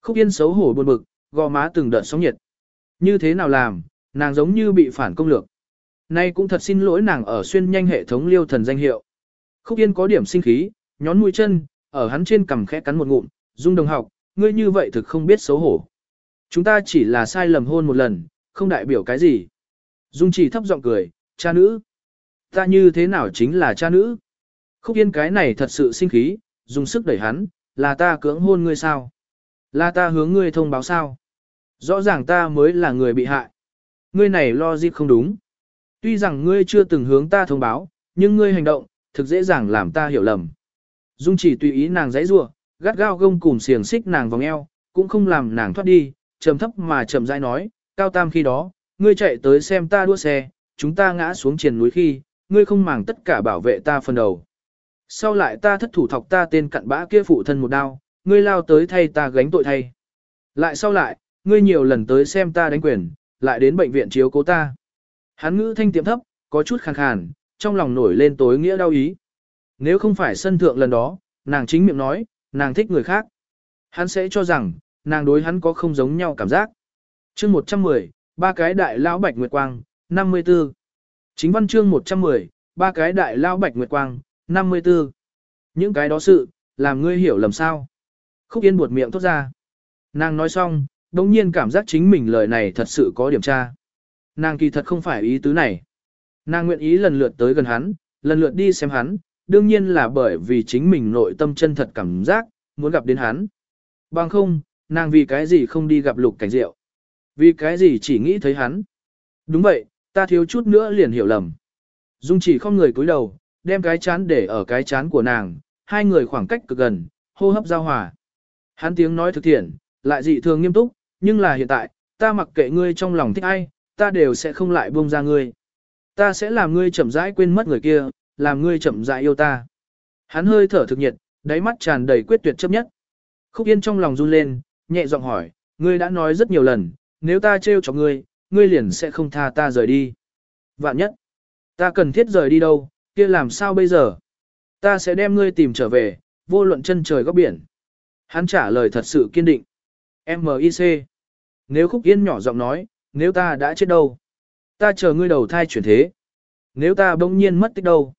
Khúc Yên xấu hổ buồn bực, gò má từng đợt sóng nhiệt. Như thế nào làm, nàng giống như bị phản công lược. Nay cũng thật xin lỗi nàng ở xuyên nhanh hệ thống liêu thần danh hiệu. Khúc Yên có điểm sinh khí, nhón mũi chân, ở hắn trên cằm khẽ cắn một ngụm, dung đồng học, ngươi như vậy thực không biết xấu hổ. Chúng ta chỉ là sai lầm hôn một lần, không đại biểu cái gì. Dung chỉ thấp giọng cười, cha nữ. Ta như thế nào chính là cha nữ? Khúc Yên cái này thật sự sinh khí, dùng sức đẩy hắn, là ta cưỡng hôn ngươi sao? Là ta hướng ngươi thông báo sao? Rõ ràng ta mới là người bị hại. Ngươi này lo gì không đúng. Tuy rằng ngươi chưa từng hướng ta thông báo, nhưng ngươi hành động, thực dễ dàng làm ta hiểu lầm. Dung chỉ tùy ý nàng giấy rua, gắt gao gông cùng xiềng xích nàng vòng eo, cũng không làm nàng thoát đi, trầm thấp mà trầm rãi nói, cao tam khi đó, ngươi chạy tới xem ta đua xe, chúng ta ngã xuống triền núi khi, ngươi không màng tất cả bảo vệ ta phần đầu. Sau lại ta thất thủ thọc ta tên cặn bã kia phụ thân một đao, ngươi lao tới thay ta gánh tội thay. Lại sau lại, ngươi nhiều lần tới xem ta đánh quyền, lại đến bệnh viện chiếu cố ta. Hắn ngữ thanh tiệm thấp, có chút khàn khàn, trong lòng nổi lên tối nghĩa đau ý. Nếu không phải sân thượng lần đó, nàng chính miệng nói, nàng thích người khác. Hắn sẽ cho rằng, nàng đối hắn có không giống nhau cảm giác. chương 110, ba cái đại lão bạch nguyệt quang, 54. Chính văn chương 110, ba cái đại lão bạch nguyệt quang, 54. Những cái đó sự, làm ngươi hiểu lầm sao. Khúc Yên buột miệng thốt ra. Nàng nói xong, đồng nhiên cảm giác chính mình lời này thật sự có điểm tra. Nàng kỳ thật không phải ý tứ này. Nàng nguyện ý lần lượt tới gần hắn, lần lượt đi xem hắn, đương nhiên là bởi vì chính mình nội tâm chân thật cảm giác, muốn gặp đến hắn. Bằng không, nàng vì cái gì không đi gặp lục cảnh diệu. Vì cái gì chỉ nghĩ thấy hắn. Đúng vậy, ta thiếu chút nữa liền hiểu lầm. Dung chỉ không người cúi đầu, đem cái chán để ở cái chán của nàng, hai người khoảng cách cực gần, hô hấp giao hòa. Hắn tiếng nói thực thiện, lại dị thường nghiêm túc, nhưng là hiện tại, ta mặc kệ ngươi trong lòng thích ai, ta đều sẽ không lại buông ra ngươi. Ta sẽ làm ngươi chậm rãi quên mất người kia, làm ngươi chậm rãi yêu ta. Hắn hơi thở thực nhiệt, đáy mắt tràn đầy quyết tuyệt chấp nhất. Khúc Yên trong lòng run lên, nhẹ giọng hỏi, ngươi đã nói rất nhiều lần, nếu ta trêu cho ngươi, ngươi liền sẽ không tha ta rời đi. Vạn nhất, ta cần thiết rời đi đâu, kia làm sao bây giờ? Ta sẽ đem ngươi tìm trở về, vô luận chân trời góc biển. Hắn trả lời thật sự kiên định. M.I.C. Nếu Khúc Yên nhỏ giọng nói, nếu ta đã chết đâu? Ta chờ ngươi đầu thai chuyển thế. Nếu ta bỗng nhiên mất tích đâu?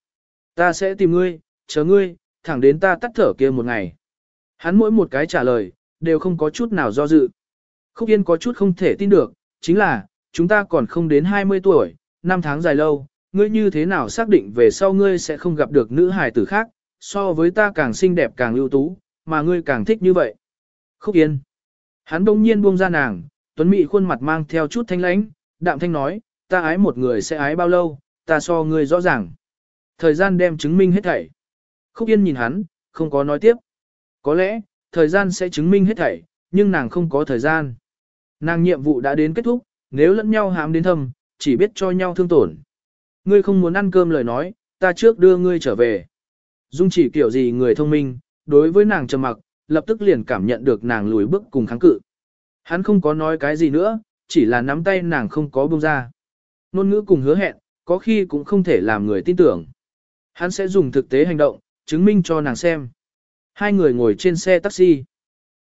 Ta sẽ tìm ngươi, chờ ngươi, thẳng đến ta tắt thở kia một ngày. Hắn mỗi một cái trả lời, đều không có chút nào do dự. Khúc Yên có chút không thể tin được, chính là, chúng ta còn không đến 20 tuổi, năm tháng dài lâu, ngươi như thế nào xác định về sau ngươi sẽ không gặp được nữ hài tử khác, so với ta càng xinh đẹp càng ưu tú, mà ngươi càng thích như vậy. Khúc Yên. Hắn đông nhiên buông ra nàng, Tuấn Mỹ khuôn mặt mang theo chút thanh lãnh, đạm thanh nói, ta ái một người sẽ ái bao lâu, ta so ngươi rõ ràng. Thời gian đem chứng minh hết thảy. Khúc Yên nhìn hắn, không có nói tiếp. Có lẽ, thời gian sẽ chứng minh hết thảy, nhưng nàng không có thời gian. Nàng nhiệm vụ đã đến kết thúc, nếu lẫn nhau hám đến thâm, chỉ biết cho nhau thương tổn. Ngươi không muốn ăn cơm lời nói, ta trước đưa ngươi trở về. Dung chỉ kiểu gì người thông minh, đối với nàng trầm mặc, lập tức liền cảm nhận được nàng lùi bước cùng kháng cự. Hắn không có nói cái gì nữa, chỉ là nắm tay nàng không có buông ra. Nôn ngữ cùng hứa hẹn, có khi cũng không thể làm người tin tưởng. Hắn sẽ dùng thực tế hành động, chứng minh cho nàng xem. Hai người ngồi trên xe taxi.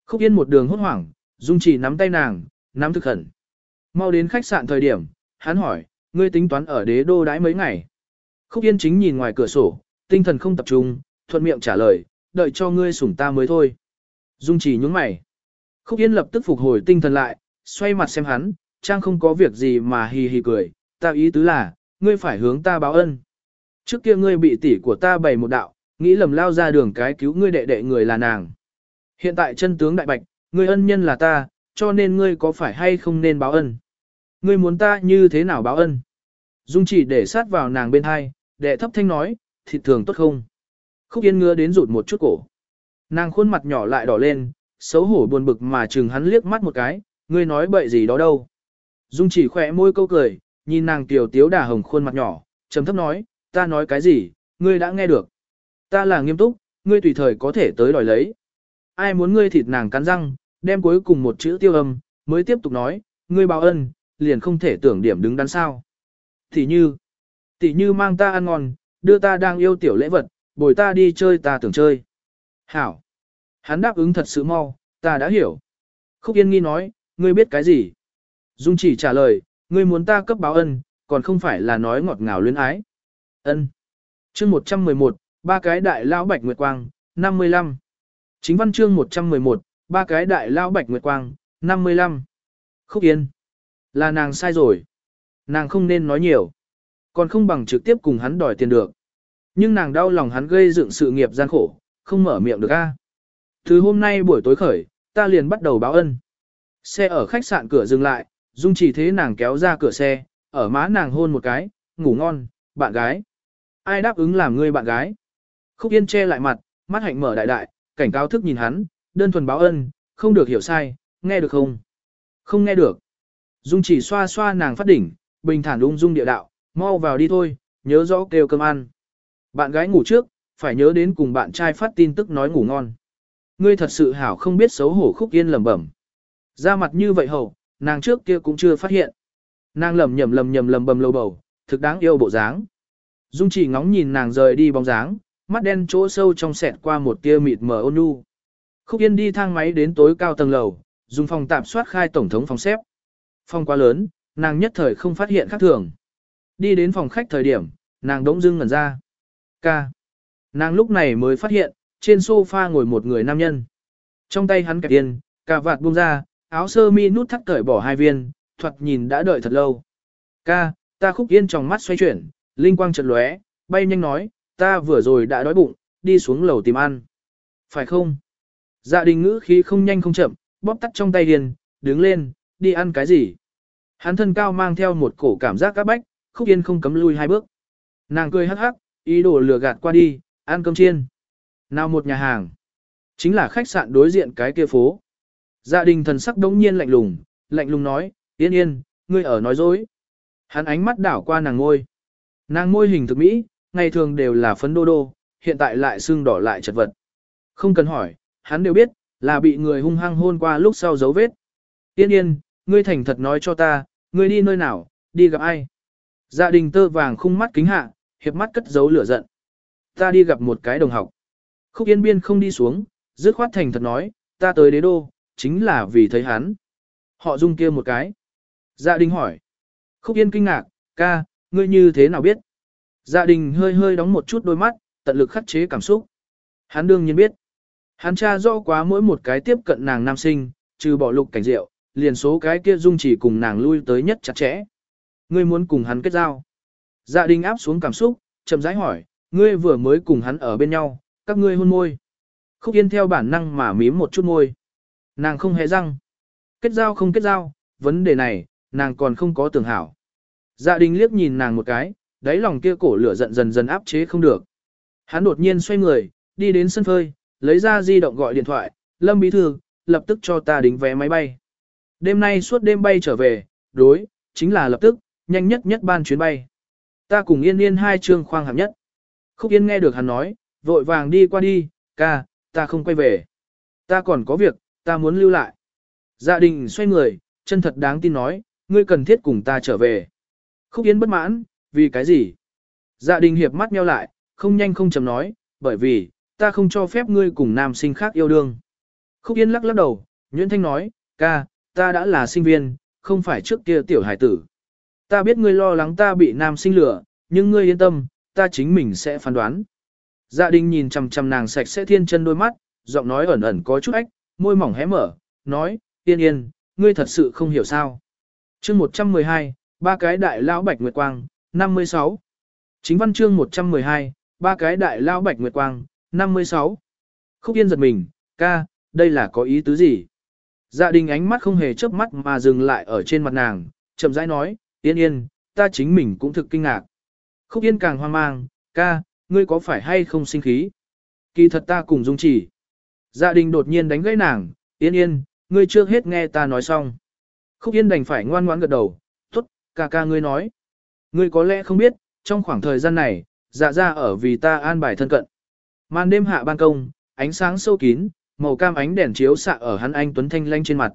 Khúc Yên một đường hốt hoảng, Dung chỉ nắm tay nàng, nắm thực khẩn. Mau đến khách sạn thời điểm, hắn hỏi, ngươi tính toán ở đế đô đãi mấy ngày. Khúc Yên chính nhìn ngoài cửa sổ, tinh thần không tập trung, thuận miệng trả lời, đợi cho ngươi sủng ta mới thôi. Dung chỉ nhúng mày. Khúc Yên lập tức phục hồi tinh thần lại, xoay mặt xem hắn, trang không có việc gì mà hì hì cười, ta ý tứ là, ngươi phải hướng ta báo ân. Trước kia ngươi bị tỷ của ta bày một đạo, nghĩ lầm lao ra đường cái cứu ngươi đệ đệ người là nàng. Hiện tại chân tướng đại bạch, ngươi ân nhân là ta, cho nên ngươi có phải hay không nên báo ân. Ngươi muốn ta như thế nào báo ân? Dung chỉ để sát vào nàng bên hai, đệ thấp thanh nói, thịt thường tốt không? Khúc Yên ngứa đến rụt một chút cổ. Nàng khuôn mặt nhỏ lại đỏ lên, xấu hổ buồn bực mà chừng hắn liếc mắt một cái, ngươi nói bậy gì đó đâu. Dung chỉ khỏe môi câu cười, nhìn nàng tiểu tiếu đà hồng khuôn mặt nhỏ, trầm thấp nói, ta nói cái gì, ngươi đã nghe được. Ta là nghiêm túc, ngươi tùy thời có thể tới đòi lấy. Ai muốn ngươi thịt nàng cắn răng, đem cuối cùng một chữ tiêu âm, mới tiếp tục nói, ngươi báo ân, liền không thể tưởng điểm đứng đắn sao. Tỷ như, tỷ như mang ta ăn ngon, đưa ta đang yêu tiểu lễ vật, bồi ta đi chơi ta tưởng chơi. Hảo. Hắn đáp ứng thật sự mau, ta đã hiểu. Khúc Yên nghi nói, ngươi biết cái gì? Dung chỉ trả lời, ngươi muốn ta cấp báo ân, còn không phải là nói ngọt ngào luyến ái. Ân. Chương 111, ba cái đại lão bạch nguyệt quang, 55. Chính văn chương 111, ba cái đại lão bạch nguyệt quang, 55. Khúc Yên. Là nàng sai rồi. Nàng không nên nói nhiều. Còn không bằng trực tiếp cùng hắn đòi tiền được. Nhưng nàng đau lòng hắn gây dựng sự nghiệp gian khổ, không mở miệng được a. Từ hôm nay buổi tối khởi, ta liền bắt đầu báo ân. Xe ở khách sạn cửa dừng lại, Dung chỉ thế nàng kéo ra cửa xe, ở má nàng hôn một cái, ngủ ngon, bạn gái. Ai đáp ứng làm ngươi bạn gái? Khúc Yên che lại mặt, mắt hạnh mở đại đại, cảnh cáo thức nhìn hắn, đơn thuần báo ân, không được hiểu sai, nghe được không? Không nghe được. Dung chỉ xoa xoa nàng phát đỉnh, bình thản ung dung địa đạo, mau vào đi thôi, nhớ rõ kêu cơm ăn. Bạn gái ngủ trước, phải nhớ đến cùng bạn trai phát tin tức nói ngủ ngon. Ngươi thật sự hảo không biết xấu hổ khúc yên lầm bẩm. Ra mặt như vậy hầu, nàng trước kia cũng chưa phát hiện. Nàng lầm nhầm lầm nhầm lầm bầm lâu bầu, thực đáng yêu bộ dáng. Dung chỉ ngóng nhìn nàng rời đi bóng dáng, mắt đen chỗ sâu trong sẹt qua một tia mịt mờ ôn nhu. Khúc Yên đi thang máy đến tối cao tầng lầu, dùng phòng tạm soát khai tổng thống phòng xếp. Phòng quá lớn, nàng nhất thời không phát hiện khác thường. Đi đến phòng khách thời điểm, nàng đống dưng ngẩn ra. Ca. Nàng lúc này mới phát hiện, trên sofa ngồi một người nam nhân. Trong tay hắn kẹp tiền, cà vạt buông ra, áo sơ mi nút thắt cởi bỏ hai viên, thoạt nhìn đã đợi thật lâu. Ca, ta khúc yên trong mắt xoay chuyển, linh quang chợt lóe, bay nhanh nói, ta vừa rồi đã đói bụng, đi xuống lầu tìm ăn. Phải không? Dạ đình ngữ khí không nhanh không chậm, bóp tắt trong tay hiền, đứng lên, đi ăn cái gì? Hắn thân cao mang theo một cổ cảm giác các bách, khúc yên không cấm lui hai bước. Nàng cười hắc hắc, ý đồ lừa gạt qua đi, ăn cơm chiên. Nào một nhà hàng. Chính là khách sạn đối diện cái kia phố. Gia đình thần sắc đống nhiên lạnh lùng, lạnh lùng nói, yên yên, ngươi ở nói dối. Hắn ánh mắt đảo qua nàng ngôi. Nàng môi hình thực mỹ, ngày thường đều là phấn đô đô, hiện tại lại xương đỏ lại chật vật. Không cần hỏi, hắn đều biết, là bị người hung hăng hôn qua lúc sau dấu vết. Yên yên, ngươi thành thật nói cho ta, ngươi đi nơi nào, đi gặp ai. Gia đình tơ vàng khung mắt kính hạ, hiệp mắt cất giấu lửa giận. Ta đi gặp một cái đồng học. Khúc Yên Biên không đi xuống, dứt khoát thành thật nói, ta tới đế đô, chính là vì thấy hắn. Họ dung kia một cái. Gia đình hỏi. Khúc Yên kinh ngạc, ca, ngươi như thế nào biết? Dạ đình hơi hơi đóng một chút đôi mắt, tận lực khắc chế cảm xúc. Hắn đương nhiên biết. Hắn cha rõ quá mỗi một cái tiếp cận nàng nam sinh, trừ bỏ lục cảnh rượu, liền số cái kia dung chỉ cùng nàng lui tới nhất chặt chẽ. Ngươi muốn cùng hắn kết giao. Dạ đình áp xuống cảm xúc, chậm rãi hỏi, ngươi vừa mới cùng hắn ở bên nhau, các ngươi hôn môi. Khúc Yên theo bản năng mà mím một chút môi. Nàng không hề răng. Kết giao không kết giao, vấn đề này, nàng còn không có tưởng hảo. Dạ đình liếc nhìn nàng một cái, đáy lòng kia cổ lửa giận dần dần áp chế không được. Hắn đột nhiên xoay người, đi đến sân phơi, lấy ra di động gọi điện thoại, Lâm Bí Thư, lập tức cho ta đính vé máy bay. Đêm nay suốt đêm bay trở về, đối, chính là lập tức, nhanh nhất nhất ban chuyến bay. Ta cùng yên yên hai chương khoang hạng nhất. Khúc Yên nghe được hắn nói, vội vàng đi qua đi, ca, ta không quay về. Ta còn có việc, ta muốn lưu lại. gia đình xoay người, chân thật đáng tin nói, ngươi cần thiết cùng ta trở về. Khúc Yên bất mãn, vì cái gì? Dạ đình hiệp mắt nheo lại, không nhanh không chầm nói, bởi vì, ta không cho phép ngươi cùng nam sinh khác yêu đương. Khúc Yên lắc lắc đầu, Nguyễn Thanh nói, ca, ta đã là sinh viên, không phải trước kia tiểu hải tử. Ta biết ngươi lo lắng ta bị nam sinh lửa, nhưng ngươi yên tâm, ta chính mình sẽ phán đoán. Dạ đình nhìn chằm chằm nàng sạch sẽ thiên chân đôi mắt, giọng nói ẩn ẩn có chút ách, môi mỏng hé mở, nói, yên yên, ngươi thật sự không hiểu sao. chương 112, ba cái đại lão bạch nguyệt quang, 56. Chính văn chương 112, ba cái đại lao bạch nguyệt quang, 56. Khúc yên giật mình, ca, đây là có ý tứ gì? Dạ đình ánh mắt không hề chớp mắt mà dừng lại ở trên mặt nàng, chậm rãi nói, yên yên, ta chính mình cũng thực kinh ngạc. Khúc yên càng hoang mang, ca, ngươi có phải hay không sinh khí? Kỳ thật ta cùng dung chỉ. Gia đình đột nhiên đánh gãy nàng, Yên yên, ngươi chưa hết nghe ta nói xong. Khúc yên đành phải ngoan ngoãn gật đầu, tốt, ca ca ngươi nói. Ngươi có lẽ không biết, trong khoảng thời gian này, dạ ra ở vì ta an bài thân cận. Màn đêm hạ ban công, ánh sáng sâu kín, màu cam ánh đèn chiếu xạ ở hắn anh tuấn thanh lanh trên mặt.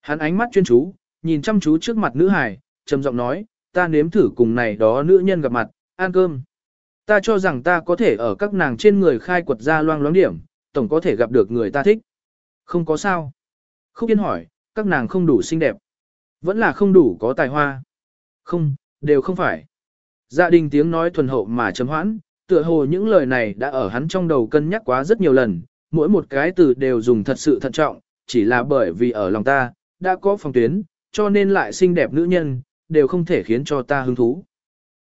Hắn ánh mắt chuyên chú, nhìn chăm chú trước mặt nữ hài, trầm giọng nói, ta nếm thử cùng này đó nữ nhân gặp mặt, ăn cơm. Ta cho rằng ta có thể ở các nàng trên người khai quật ra loang loáng điểm, tổng có thể gặp được người ta thích. Không có sao. Khúc Yên hỏi, các nàng không đủ xinh đẹp. Vẫn là không đủ có tài hoa. Không, đều không phải. Gia đình tiếng nói thuần hậu mà chấm hoãn, tựa hồ những lời này đã ở hắn trong đầu cân nhắc quá rất nhiều lần, mỗi một cái từ đều dùng thật sự thận trọng, chỉ là bởi vì ở lòng ta, đã có phòng tuyến, cho nên lại xinh đẹp nữ nhân, đều không thể khiến cho ta hứng thú.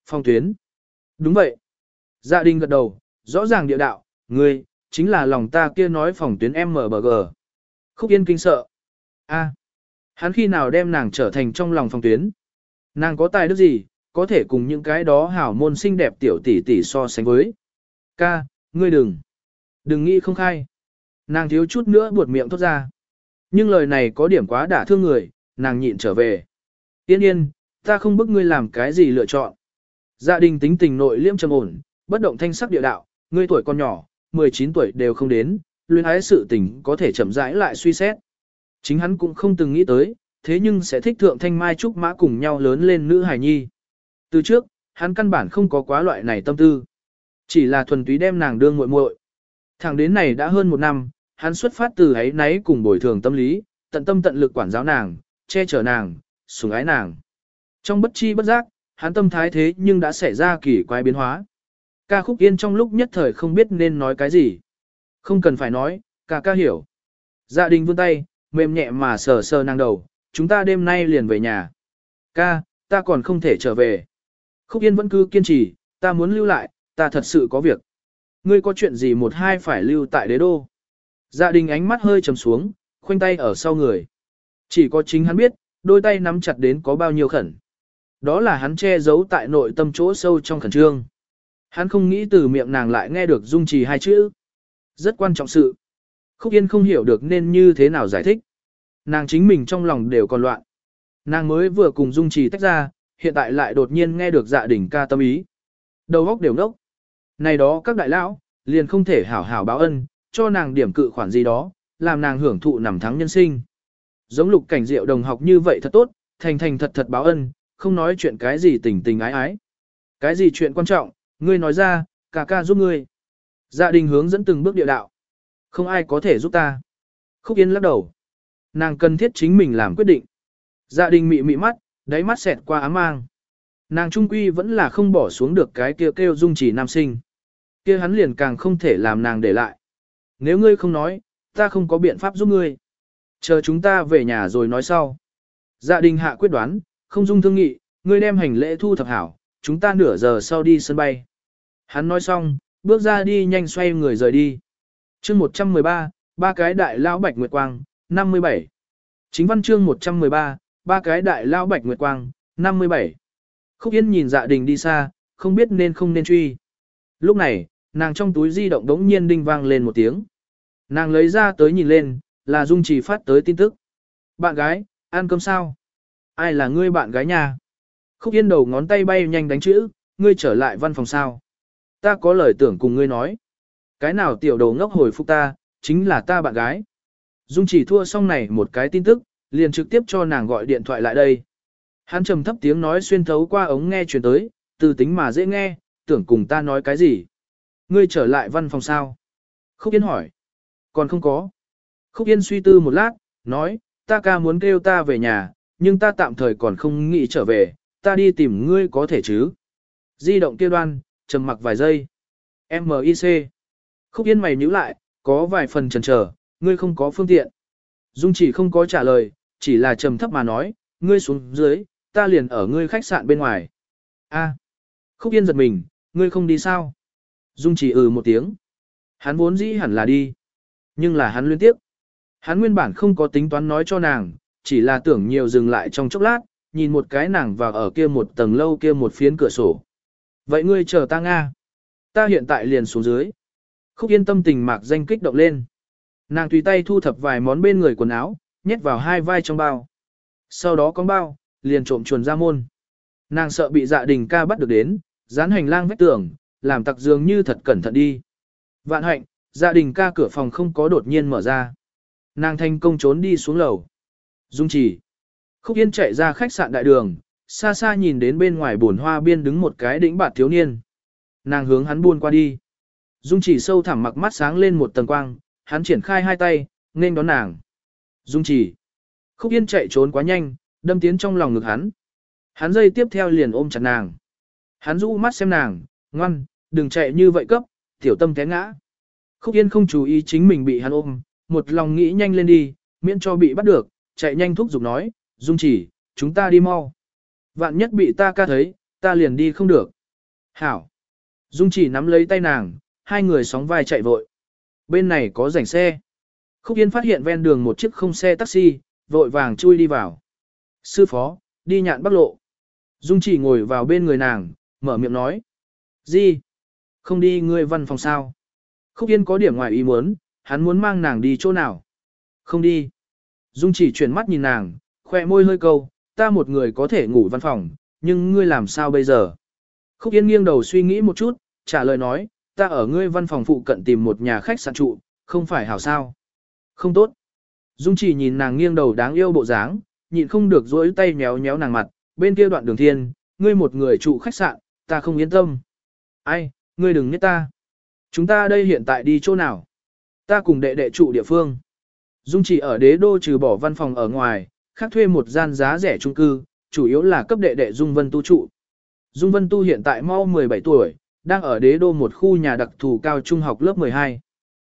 Phòng tuyến. Đúng vậy. Gia đình gật đầu, rõ ràng địa đạo, ngươi, chính là lòng ta kia nói phòng tuyến MBG. Khúc Yên kinh sợ. a hắn khi nào đem nàng trở thành trong lòng phòng tuyến? Nàng có tài đức gì, có thể cùng những cái đó hảo môn xinh đẹp tiểu tỷ tỷ so sánh với. Ca, ngươi đừng. Đừng nghĩ không khai. Nàng thiếu chút nữa buột miệng thốt ra. Nhưng lời này có điểm quá đả thương người, nàng nhịn trở về. Yên yên, ta không bức ngươi làm cái gì lựa chọn. Gia đình tính tình nội liêm trầm ổn, bất động thanh sắc địa đạo, ngươi tuổi còn nhỏ, 19 tuổi đều không đến, luyến ái sự tình có thể chậm rãi lại suy xét. Chính hắn cũng không từng nghĩ tới, thế nhưng sẽ thích thượng thanh mai trúc mã cùng nhau lớn lên nữ hài nhi. Từ trước, hắn căn bản không có quá loại này tâm tư. Chỉ là thuần túy đem nàng đương muội muội. Thẳng đến này đã hơn một năm, hắn xuất phát từ ấy náy cùng bồi thường tâm lý, tận tâm tận lực quản giáo nàng, che chở nàng, sủng ái nàng. Trong bất chi bất giác, hắn tâm thái thế nhưng đã xảy ra kỳ quái biến hóa. Ca khúc yên trong lúc nhất thời không biết nên nói cái gì. Không cần phải nói, ca ca hiểu. Dạ đình vươn tay, mềm nhẹ mà sờ sờ nàng đầu, chúng ta đêm nay liền về nhà. Ca, ta còn không thể trở về. Khúc yên vẫn cứ kiên trì, ta muốn lưu lại, ta thật sự có việc. Ngươi có chuyện gì một hai phải lưu tại đế đô. Dạ đình ánh mắt hơi trầm xuống, khoanh tay ở sau người. Chỉ có chính hắn biết, đôi tay nắm chặt đến có bao nhiêu khẩn. Đó là hắn che giấu tại nội tâm chỗ sâu trong khẩn trương. Hắn không nghĩ từ miệng nàng lại nghe được dung trì hai chữ. Rất quan trọng sự. Khúc Yên không hiểu được nên như thế nào giải thích. Nàng chính mình trong lòng đều còn loạn. Nàng mới vừa cùng dung trì tách ra, hiện tại lại đột nhiên nghe được dạ đỉnh ca tâm ý. Đầu óc đều nốc. Này đó các đại lão, liền không thể hảo hảo báo ân, cho nàng điểm cự khoản gì đó, làm nàng hưởng thụ nằm thắng nhân sinh. Giống lục cảnh diệu đồng học như vậy thật tốt, thành thành thật thật báo ân, không nói chuyện cái gì tình tình ái ái. Cái gì chuyện quan trọng, ngươi nói ra, ca ca giúp ngươi. Dạ đình hướng dẫn từng bước địa đạo. Không ai có thể giúp ta. Khúc Yên lắc đầu. Nàng cần thiết chính mình làm quyết định. Dạ đình mị mị mắt, đáy mắt xẹt qua ám mang. Nàng trung quy vẫn là không bỏ xuống được cái kia kêu, kêu dung chỉ nam sinh. kia hắn liền càng không thể làm nàng để lại. Nếu ngươi không nói, ta không có biện pháp giúp ngươi. Chờ chúng ta về nhà rồi nói sau. Dạ đình hạ quyết đoán, không dung thương nghị, ngươi đem hành lễ thu thập hảo, chúng ta nửa giờ sau đi sân bay. Hắn nói xong, bước ra đi nhanh xoay người rời đi. chương 113, ba cái đại lão bạch nguyệt quang, 57. Chính văn chương 113, ba cái đại lao bạch nguyệt quang, 57. Khúc Yên nhìn dạ đình đi xa, không biết nên không nên truy. Lúc này, nàng trong túi di động đống nhiên đinh vang lên một tiếng. Nàng lấy ra tới nhìn lên, là Dung Trì phát tới tin tức. Bạn gái, ăn cơm sao? Ai là ngươi bạn gái nhà? Khúc Yên đầu ngón tay bay nhanh đánh chữ, ngươi trở lại văn phòng sao? Ta có lời tưởng cùng ngươi nói. Cái nào tiểu đầu ngốc hồi phục ta, chính là ta bạn gái. Dung chỉ thua xong này một cái tin tức, liền trực tiếp cho nàng gọi điện thoại lại đây. Hắn trầm thấp tiếng nói xuyên thấu qua ống nghe truyền tới, từ tính mà dễ nghe, tưởng cùng ta nói cái gì. Ngươi trở lại văn phòng sao? Khúc Yên hỏi. Còn không có. Khúc Yên suy tư một lát, nói, ta ca muốn kêu ta về nhà, nhưng ta tạm thời còn không nghĩ trở về, ta đi tìm ngươi có thể chứ. Di động kia đoan, trầm mặc vài giây. M.I.C. Khúc Yên mày nhữ lại, có vài phần chần chờ, ngươi không có phương tiện. Dung chỉ không có trả lời, chỉ là trầm thấp mà nói, ngươi xuống dưới, ta liền ở ngươi khách sạn bên ngoài. A. Khúc Yên giật mình, ngươi không đi sao? Dung chỉ ừ một tiếng. Hắn vốn dĩ hẳn là đi. Nhưng là hắn liên tiếp. Hắn nguyên bản không có tính toán nói cho nàng, chỉ là tưởng nhiều dừng lại trong chốc lát, nhìn một cái nàng vào ở kia một tầng lâu kia một phiến cửa sổ. Vậy ngươi chờ ta Nga. Ta hiện tại liền xuống dưới. Khúc yên tâm tình mạc danh kích động lên. Nàng tùy tay thu thập vài món bên người quần áo, nhét vào hai vai trong bao. Sau đó con bao, liền trộm chuồn ra môn. Nàng sợ bị dạ đình ca bắt được đến, dán hành lang vách tường, làm tặc dường như thật cẩn thận đi. Vạn hạnh, gia đình ca cửa phòng không có đột nhiên mở ra. Nàng thành công trốn đi xuống lầu. Dung chỉ. Khúc Yên chạy ra khách sạn đại đường, xa xa nhìn đến bên ngoài bồn hoa biên đứng một cái đỉnh bạt thiếu niên. Nàng hướng hắn buôn qua đi. Dung chỉ sâu thẳm mặc mắt sáng lên một tầng quang, hắn triển khai hai tay, nên đón nàng. Dung chỉ. Khúc Yên chạy trốn quá nhanh, đâm tiến trong lòng ngực hắn. Hắn dây tiếp theo liền ôm chặt nàng. Hắn rũ mắt xem nàng, ngoan, đừng chạy như vậy cấp, tiểu tâm té ngã. Khúc Yên không chú ý chính mình bị hắn ôm, một lòng nghĩ nhanh lên đi, miễn cho bị bắt được, chạy nhanh thúc giục nói, Dung chỉ, chúng ta đi mau. Vạn nhất bị ta ca thấy, ta liền đi không được. Hảo. Dung chỉ nắm lấy tay nàng, hai người sóng vai chạy vội. Bên này có rảnh xe. Khúc Yên phát hiện ven đường một chiếc không xe taxi, vội vàng chui đi vào. Sư phó, đi nhạn bắc lộ. Dung chỉ ngồi vào bên người nàng, mở miệng nói. Gì? Không đi ngươi văn phòng sao? Khúc Yên có điểm ngoài ý muốn, hắn muốn mang nàng đi chỗ nào? Không đi. Dung chỉ chuyển mắt nhìn nàng, khoe môi hơi câu, ta một người có thể ngủ văn phòng, nhưng ngươi làm sao bây giờ? Khúc Yên nghiêng đầu suy nghĩ một chút, trả lời nói, ta ở ngươi văn phòng phụ cận tìm một nhà khách sạn trụ, không phải hảo sao? Không tốt. Dung chỉ nhìn nàng nghiêng đầu đáng yêu bộ dáng, nhịn không được dối tay nhéo nhéo nàng mặt, bên kia đoạn đường thiên, ngươi một người trụ khách sạn, ta không yên tâm. Ai, ngươi đừng nhất ta. Chúng ta đây hiện tại đi chỗ nào? Ta cùng đệ đệ trụ địa phương. Dung chỉ ở đế đô trừ bỏ văn phòng ở ngoài, khác thuê một gian giá rẻ trung cư, chủ yếu là cấp đệ đệ Dung Vân Tu trụ. Dung Vân Tu hiện tại mau 17 tuổi, đang ở đế đô một khu nhà đặc thù cao trung học lớp 12.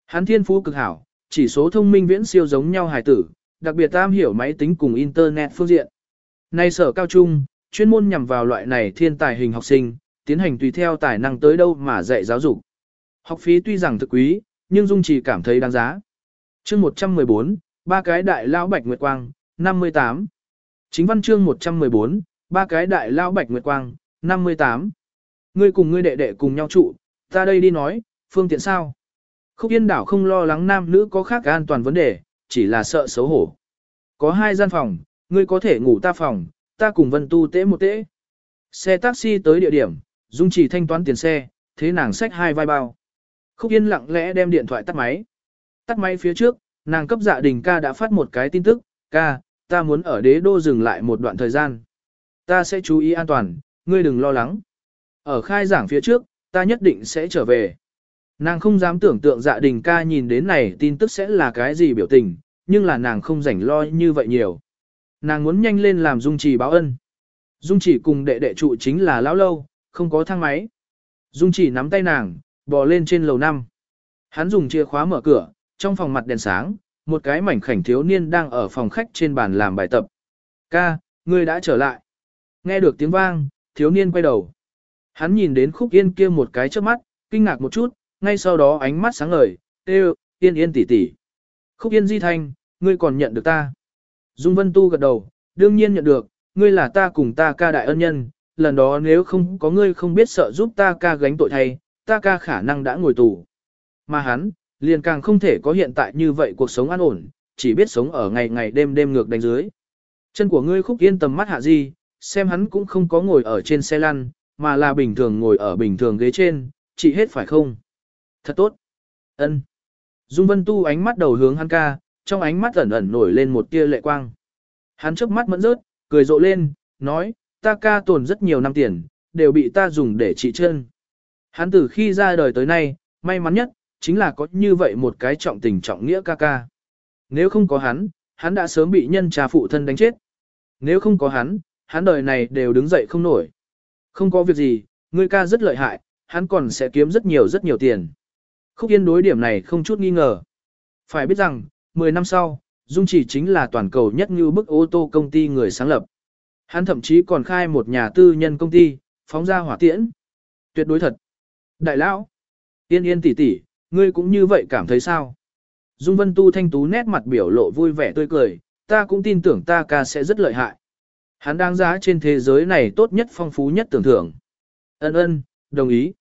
Hắn thiên phú cực hảo, chỉ số thông minh viễn siêu giống nhau hài tử, đặc biệt tam hiểu máy tính cùng internet phương diện. Nay sở cao trung, chuyên môn nhằm vào loại này thiên tài hình học sinh, tiến hành tùy theo tài năng tới đâu mà dạy giáo dục. Học phí tuy rằng thực quý, nhưng Dung chỉ cảm thấy đáng giá. Chương 114, ba cái đại lão bạch nguyệt quang, 58. Chính văn chương 114, ba cái đại lão bạch nguyệt quang, 58. Ngươi cùng ngươi đệ đệ cùng nhau trụ, ta đây đi nói, phương tiện sao? Khúc Yên đảo không lo lắng nam nữ có khác an toàn vấn đề, chỉ là sợ xấu hổ. Có hai gian phòng, ngươi có thể ngủ ta phòng, ta cùng Vân Tu tế một tế. Xe taxi tới địa điểm, Dung chỉ thanh toán tiền xe, thế nàng xách hai vai bao. Khúc Yên lặng lẽ đem điện thoại tắt máy. Tắt máy phía trước, nàng cấp dạ đình ca đã phát một cái tin tức, ca, ta muốn ở đế đô dừng lại một đoạn thời gian. Ta sẽ chú ý an toàn, ngươi đừng lo lắng. Ở khai giảng phía trước, ta nhất định sẽ trở về. Nàng không dám tưởng tượng dạ đình ca nhìn đến này tin tức sẽ là cái gì biểu tình, nhưng là nàng không rảnh lo như vậy nhiều. Nàng muốn nhanh lên làm dung trì báo ân. Dung chỉ cùng đệ đệ trụ chính là lão lâu, không có thang máy. Dung chỉ nắm tay nàng, bò lên trên lầu năm. Hắn dùng chìa khóa mở cửa, trong phòng mặt đèn sáng, một cái mảnh khảnh thiếu niên đang ở phòng khách trên bàn làm bài tập. Ca, ngươi đã trở lại. Nghe được tiếng vang, thiếu niên quay đầu. Hắn nhìn đến khúc yên kia một cái trước mắt, kinh ngạc một chút, ngay sau đó ánh mắt sáng ngời, kêu, yên yên tỷ tỷ. Khúc yên di thanh, ngươi còn nhận được ta. Dung Vân Tu gật đầu, đương nhiên nhận được, ngươi là ta cùng ta ca đại ân nhân, lần đó nếu không có ngươi không biết sợ giúp ta ca gánh tội thay, ta ca khả năng đã ngồi tù. Mà hắn, liền càng không thể có hiện tại như vậy cuộc sống an ổn, chỉ biết sống ở ngày ngày đêm đêm ngược đánh dưới. Chân của ngươi khúc yên tầm mắt hạ gì, xem hắn cũng không có ngồi ở trên xe lăn, mà là bình thường ngồi ở bình thường ghế trên, chỉ hết phải không? Thật tốt. ân Dung Vân Tu ánh mắt đầu hướng hắn ca, trong ánh mắt ẩn ẩn nổi lên một tia lệ quang. Hắn chớp mắt mẫn rớt, cười rộ lên, nói, ta ca tồn rất nhiều năm tiền, đều bị ta dùng để trị chân. Hắn từ khi ra đời tới nay, may mắn nhất, chính là có như vậy một cái trọng tình trọng nghĩa ca ca. Nếu không có hắn, hắn đã sớm bị nhân trà phụ thân đánh chết. Nếu không có hắn, hắn đời này đều đứng dậy không nổi. Không có việc gì, ngươi ca rất lợi hại, hắn còn sẽ kiếm rất nhiều rất nhiều tiền. Khúc Yên đối điểm này không chút nghi ngờ. Phải biết rằng, 10 năm sau, Dung chỉ chính là toàn cầu nhất như bức ô tô công ty người sáng lập. Hắn thậm chí còn khai một nhà tư nhân công ty, phóng ra hỏa tiễn. Tuyệt đối thật. Đại lão, yên yên tỷ tỷ, ngươi cũng như vậy cảm thấy sao? Dung Vân Tu thanh tú nét mặt biểu lộ vui vẻ tươi cười, ta cũng tin tưởng ta ca sẽ rất lợi hại. Hắn đáng giá trên thế giới này tốt nhất phong phú nhất tưởng thưởng. Ân ân, đồng ý.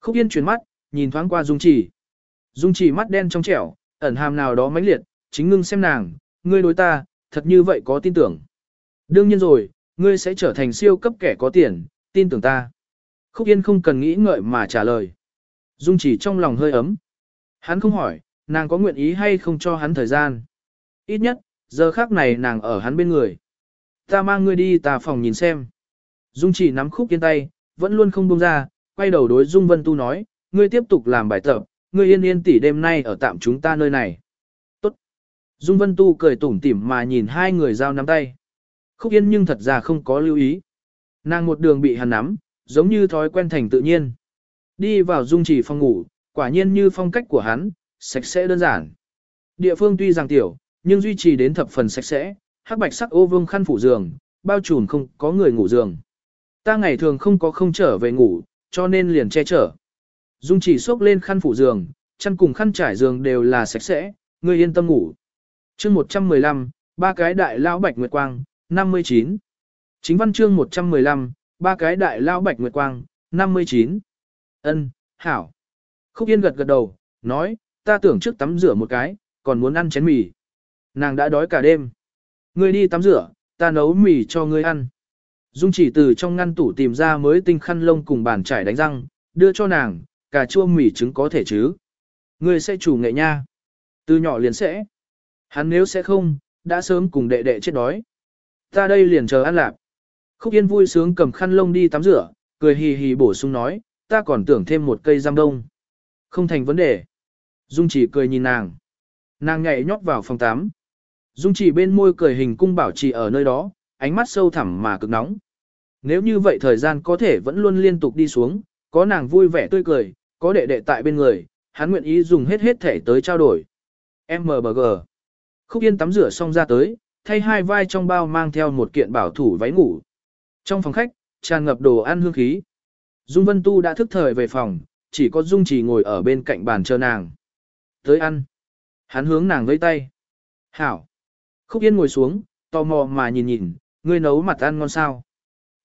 Khúc Yên chuyển mắt, nhìn thoáng qua Dung Chỉ. Dung Chỉ mắt đen trong trẻo, ẩn hàm nào đó mãnh liệt, chính ngưng xem nàng, ngươi đối ta, thật như vậy có tin tưởng. Đương nhiên rồi, ngươi sẽ trở thành siêu cấp kẻ có tiền, tin tưởng ta. Khúc Yên không cần nghĩ ngợi mà trả lời. Dung chỉ trong lòng hơi ấm. Hắn không hỏi, nàng có nguyện ý hay không cho hắn thời gian. Ít nhất, giờ khác này nàng ở hắn bên người. Ta mang ngươi đi tà phòng nhìn xem. Dung chỉ nắm khúc yên tay, vẫn luôn không buông ra, quay đầu đối Dung Vân Tu nói, ngươi tiếp tục làm bài tập, ngươi yên yên tỷ đêm nay ở tạm chúng ta nơi này. Tốt. Dung Vân Tu cười tủm tỉm mà nhìn hai người giao nắm tay. Khúc yên nhưng thật ra không có lưu ý. Nàng một đường bị hắn nắm, giống như thói quen thành tự nhiên. Đi vào dung chỉ phòng ngủ, quả nhiên như phong cách của hắn, sạch sẽ đơn giản. Địa phương tuy rằng tiểu, nhưng duy trì đến thập phần sạch sẽ, hắc bạch sắc ô vương khăn phủ giường, bao trùm không có người ngủ giường. Ta ngày thường không có không trở về ngủ, cho nên liền che chở. Dung chỉ xốc lên khăn phủ giường, chăn cùng khăn trải giường đều là sạch sẽ, người yên tâm ngủ. chương 115, ba cái đại lão bạch nguyệt quang, 59. Chính văn chương 115, ba cái đại lão bạch nguyệt quang, 59. Ân, hảo. Khúc Yên gật gật đầu, nói, ta tưởng trước tắm rửa một cái, còn muốn ăn chén mì. Nàng đã đói cả đêm. Ngươi đi tắm rửa, ta nấu mì cho ngươi ăn. Dung chỉ từ trong ngăn tủ tìm ra mới tinh khăn lông cùng bàn chải đánh răng, đưa cho nàng, cà chua mì trứng có thể chứ. Ngươi sẽ chủ nghệ nha. Từ nhỏ liền sẽ. Hắn nếu sẽ không, đã sớm cùng đệ đệ chết đói. Ta đây liền chờ ăn lạp. Khúc Yên vui sướng cầm khăn lông đi tắm rửa, cười hì hì bổ sung nói, ta còn tưởng thêm một cây giam đông. Không thành vấn đề. Dung chỉ cười nhìn nàng. Nàng nhảy nhót vào phòng tắm. Dung chỉ bên môi cười hình cung bảo trì ở nơi đó, ánh mắt sâu thẳm mà cực nóng. Nếu như vậy thời gian có thể vẫn luôn liên tục đi xuống, có nàng vui vẻ tươi cười, có đệ đệ tại bên người, hắn nguyện ý dùng hết hết thể tới trao đổi. MBG. Khúc Yên tắm rửa xong ra tới, thay hai vai trong bao mang theo một kiện bảo thủ váy ngủ. Trong phòng khách, tràn ngập đồ ăn hương khí. Dung Vân Tu đã thức thời về phòng, chỉ có Dung chỉ ngồi ở bên cạnh bàn chờ nàng. Tới ăn. Hắn hướng nàng với tay. Hảo. Khúc Yên ngồi xuống, tò mò mà nhìn nhìn, ngươi nấu mặt ăn ngon sao.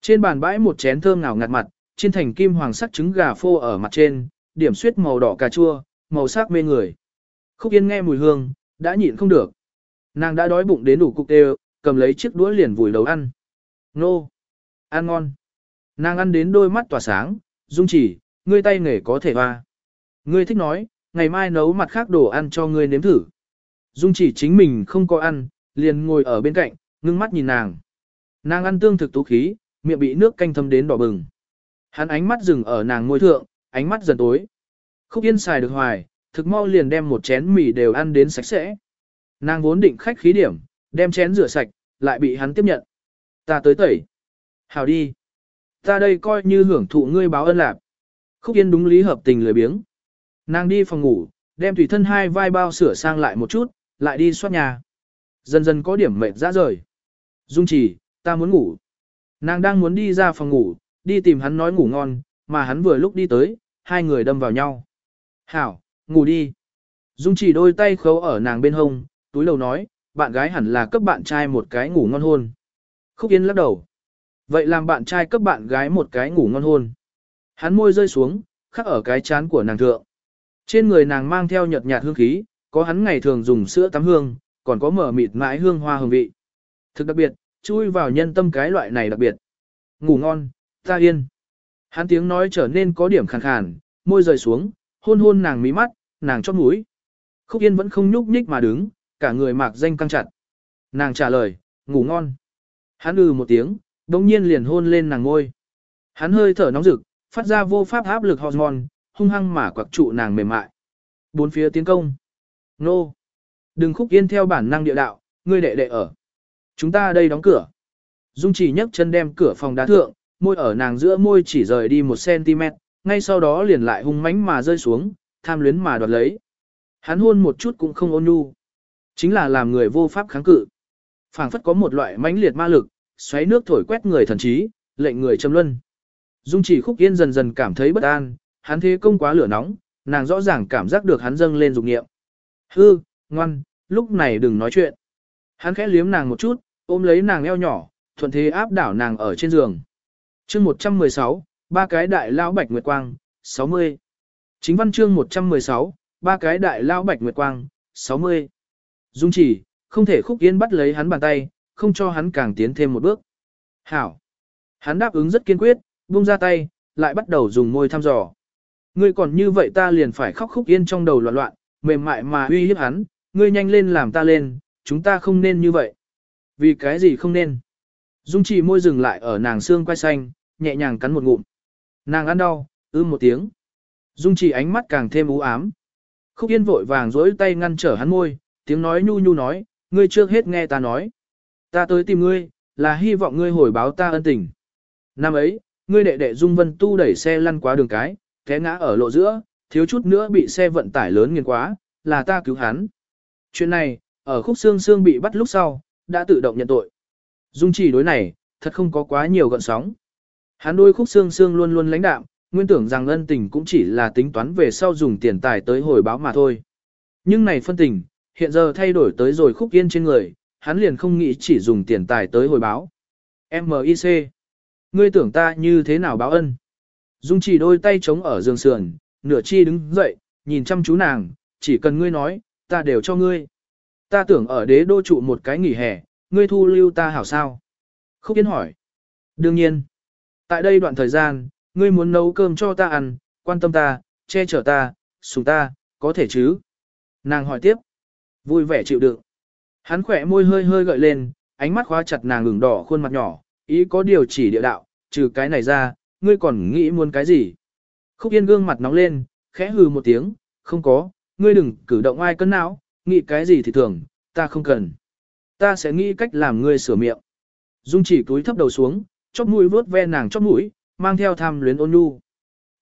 Trên bàn bãi một chén thơm ngào ngạt mặt, trên thành kim hoàng sắc trứng gà phô ở mặt trên, điểm suyết màu đỏ cà chua, màu sắc mê người. Khúc Yên nghe mùi hương, đã nhịn không được. Nàng đã đói bụng đến đủ cục đều, cầm lấy chiếc đũa liền vùi đầu ăn. Nô! Ăn ngon! Nàng ăn đến đôi mắt tỏa sáng, dung chỉ, ngươi tay nghề có thể hoa. Ngươi thích nói, ngày mai nấu mặt khác đồ ăn cho ngươi nếm thử. Dung chỉ chính mình không có ăn, liền ngồi ở bên cạnh, ngưng mắt nhìn nàng. Nàng ăn tương thực tú khí, miệng bị nước canh thấm đến đỏ bừng. Hắn ánh mắt dừng ở nàng ngôi thượng, ánh mắt dần tối. Khúc yên xài được hoài, thực mau liền đem một chén mì đều ăn đến sạch sẽ. Nàng vốn định khách khí điểm, đem chén rửa sạch, lại bị hắn tiếp nhận. Ta tới tẩy. Hào đi. Ta đây coi như hưởng thụ ngươi báo ân lạc. Khúc Yên đúng lý hợp tình lười biếng. Nàng đi phòng ngủ, đem tùy thân hai vai bao sửa sang lại một chút, lại đi soát nhà. Dần dần có điểm mệt ra rời. Dung chỉ, ta muốn ngủ. Nàng đang muốn đi ra phòng ngủ, đi tìm hắn nói ngủ ngon, mà hắn vừa lúc đi tới, hai người đâm vào nhau. Hảo, ngủ đi. Dung chỉ đôi tay khấu ở nàng bên hông, túi lầu nói, bạn gái hẳn là cấp bạn trai một cái ngủ ngon hôn. Khúc Yên lắc đầu. Vậy làm bạn trai cấp bạn gái một cái ngủ ngon hôn. Hắn môi rơi xuống, khắc ở cái chán của nàng thượng. Trên người nàng mang theo nhợt nhạt hương khí, có hắn ngày thường dùng sữa tắm hương, còn có mở mịt mãi hương hoa hương vị. Thực đặc biệt, chui vào nhân tâm cái loại này đặc biệt. Ngủ ngon, ta yên. Hắn tiếng nói trở nên có điểm khàn khàn, môi rời xuống, hôn hôn nàng mí mắt, nàng chót mũi. Khúc Yên vẫn không nhúc nhích mà đứng, cả người mạc danh căng chặt. Nàng trả lời, ngủ ngon. Hắn ừ một tiếng, đồng nhiên liền hôn lên nàng ngôi. Hắn hơi thở nóng rực, phát ra vô pháp áp lực hormone, hung hăng mà quặc trụ nàng mềm mại. Bốn phía tiến công. Nô. Đừng khúc yên theo bản năng địa đạo, ngươi đệ đệ ở. Chúng ta đây đóng cửa. Dung chỉ nhấc chân đem cửa phòng đá thượng, môi ở nàng giữa môi chỉ rời đi một cm, ngay sau đó liền lại hung mãnh mà rơi xuống, tham luyến mà đoạt lấy. Hắn hôn một chút cũng không ôn nhu. Chính là làm người vô pháp kháng cự. phảng phất có một loại mãnh liệt ma lực, xoáy nước thổi quét người thần trí, lệnh người châm luân. Dung chỉ khúc yên dần dần cảm thấy bất an, hắn thế công quá lửa nóng, nàng rõ ràng cảm giác được hắn dâng lên dục nghiệm. Hư, ngoan, lúc này đừng nói chuyện. Hắn khẽ liếm nàng một chút, ôm lấy nàng eo nhỏ, thuận thế áp đảo nàng ở trên giường. chương 116, ba cái đại lao bạch nguyệt quang, 60. Chính văn chương 116, ba cái đại lao bạch nguyệt quang, 60. Dung chỉ, không thể khúc yên bắt lấy hắn bàn tay, không cho hắn càng tiến thêm một bước. Hảo. Hắn đáp ứng rất kiên quyết, buông ra tay, lại bắt đầu dùng môi thăm dò. Ngươi còn như vậy ta liền phải khóc khúc yên trong đầu loạn loạn, mềm mại mà uy hiếp hắn, ngươi nhanh lên làm ta lên, chúng ta không nên như vậy. Vì cái gì không nên? Dung chỉ môi dừng lại ở nàng xương quai xanh, nhẹ nhàng cắn một ngụm. Nàng ăn đau, ưm một tiếng. Dung chỉ ánh mắt càng thêm u ám. Khúc yên vội vàng dối tay ngăn trở hắn môi, tiếng nói nhu nhu nói, ngươi trước hết nghe ta nói. Ta tới tìm ngươi, là hy vọng ngươi hồi báo ta ân tình. Năm ấy, ngươi đệ đệ Dung Vân Tu đẩy xe lăn qua đường cái, té ngã ở lộ giữa, thiếu chút nữa bị xe vận tải lớn nghiền quá, là ta cứu hắn. Chuyện này, ở khúc xương xương bị bắt lúc sau, đã tự động nhận tội. Dung chỉ đối này, thật không có quá nhiều gợn sóng. Hắn đôi khúc xương xương luôn luôn lãnh đạm, nguyên tưởng rằng ân tình cũng chỉ là tính toán về sau dùng tiền tài tới hồi báo mà thôi. Nhưng này phân tình, hiện giờ thay đổi tới rồi khúc yên trên người, hắn liền không nghĩ chỉ dùng tiền tài tới hồi báo. M.I.C. Ngươi tưởng ta như thế nào báo ân? Dung chỉ đôi tay chống ở giường sườn, nửa chi đứng dậy, nhìn chăm chú nàng, chỉ cần ngươi nói, ta đều cho ngươi. Ta tưởng ở đế đô trụ một cái nghỉ hè, ngươi thu lưu ta hảo sao? Khúc Yên hỏi. Đương nhiên. Tại đây đoạn thời gian, ngươi muốn nấu cơm cho ta ăn, quan tâm ta, che chở ta, sủng ta, có thể chứ? Nàng hỏi tiếp. Vui vẻ chịu đựng. Hắn khỏe môi hơi hơi gợi lên, ánh mắt khóa chặt nàng ửng đỏ khuôn mặt nhỏ, ý có điều chỉ địa đạo, trừ cái này ra, ngươi còn nghĩ muốn cái gì? Khúc Yên gương mặt nóng lên, khẽ hừ một tiếng, không có, ngươi đừng cử động ai cân não, nghĩ cái gì thì thường, ta không cần. Ta sẽ nghĩ cách làm ngươi sửa miệng. Dung chỉ túi thấp đầu xuống, chóp mũi vớt ve nàng chóp mũi, mang theo tham luyến ôn nhu.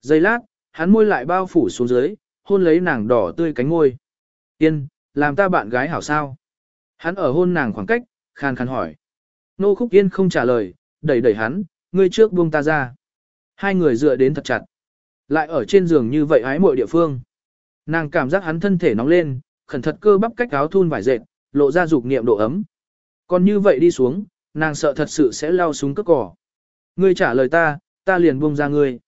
Giây lát, hắn môi lại bao phủ xuống dưới, hôn lấy nàng đỏ tươi cánh môi. Yên, làm ta bạn gái hảo sao? Hắn ở hôn nàng khoảng cách, khàn khàn hỏi. Nô khúc yên không trả lời, đẩy đẩy hắn, ngươi trước buông ta ra. Hai người dựa đến thật chặt. Lại ở trên giường như vậy ái mội địa phương. Nàng cảm giác hắn thân thể nóng lên, khẩn thật cơ bắp cách áo thun vải dệt, lộ ra dục niệm độ ấm. Còn như vậy đi xuống, nàng sợ thật sự sẽ lao xuống cất cỏ. Ngươi trả lời ta, ta liền buông ra ngươi.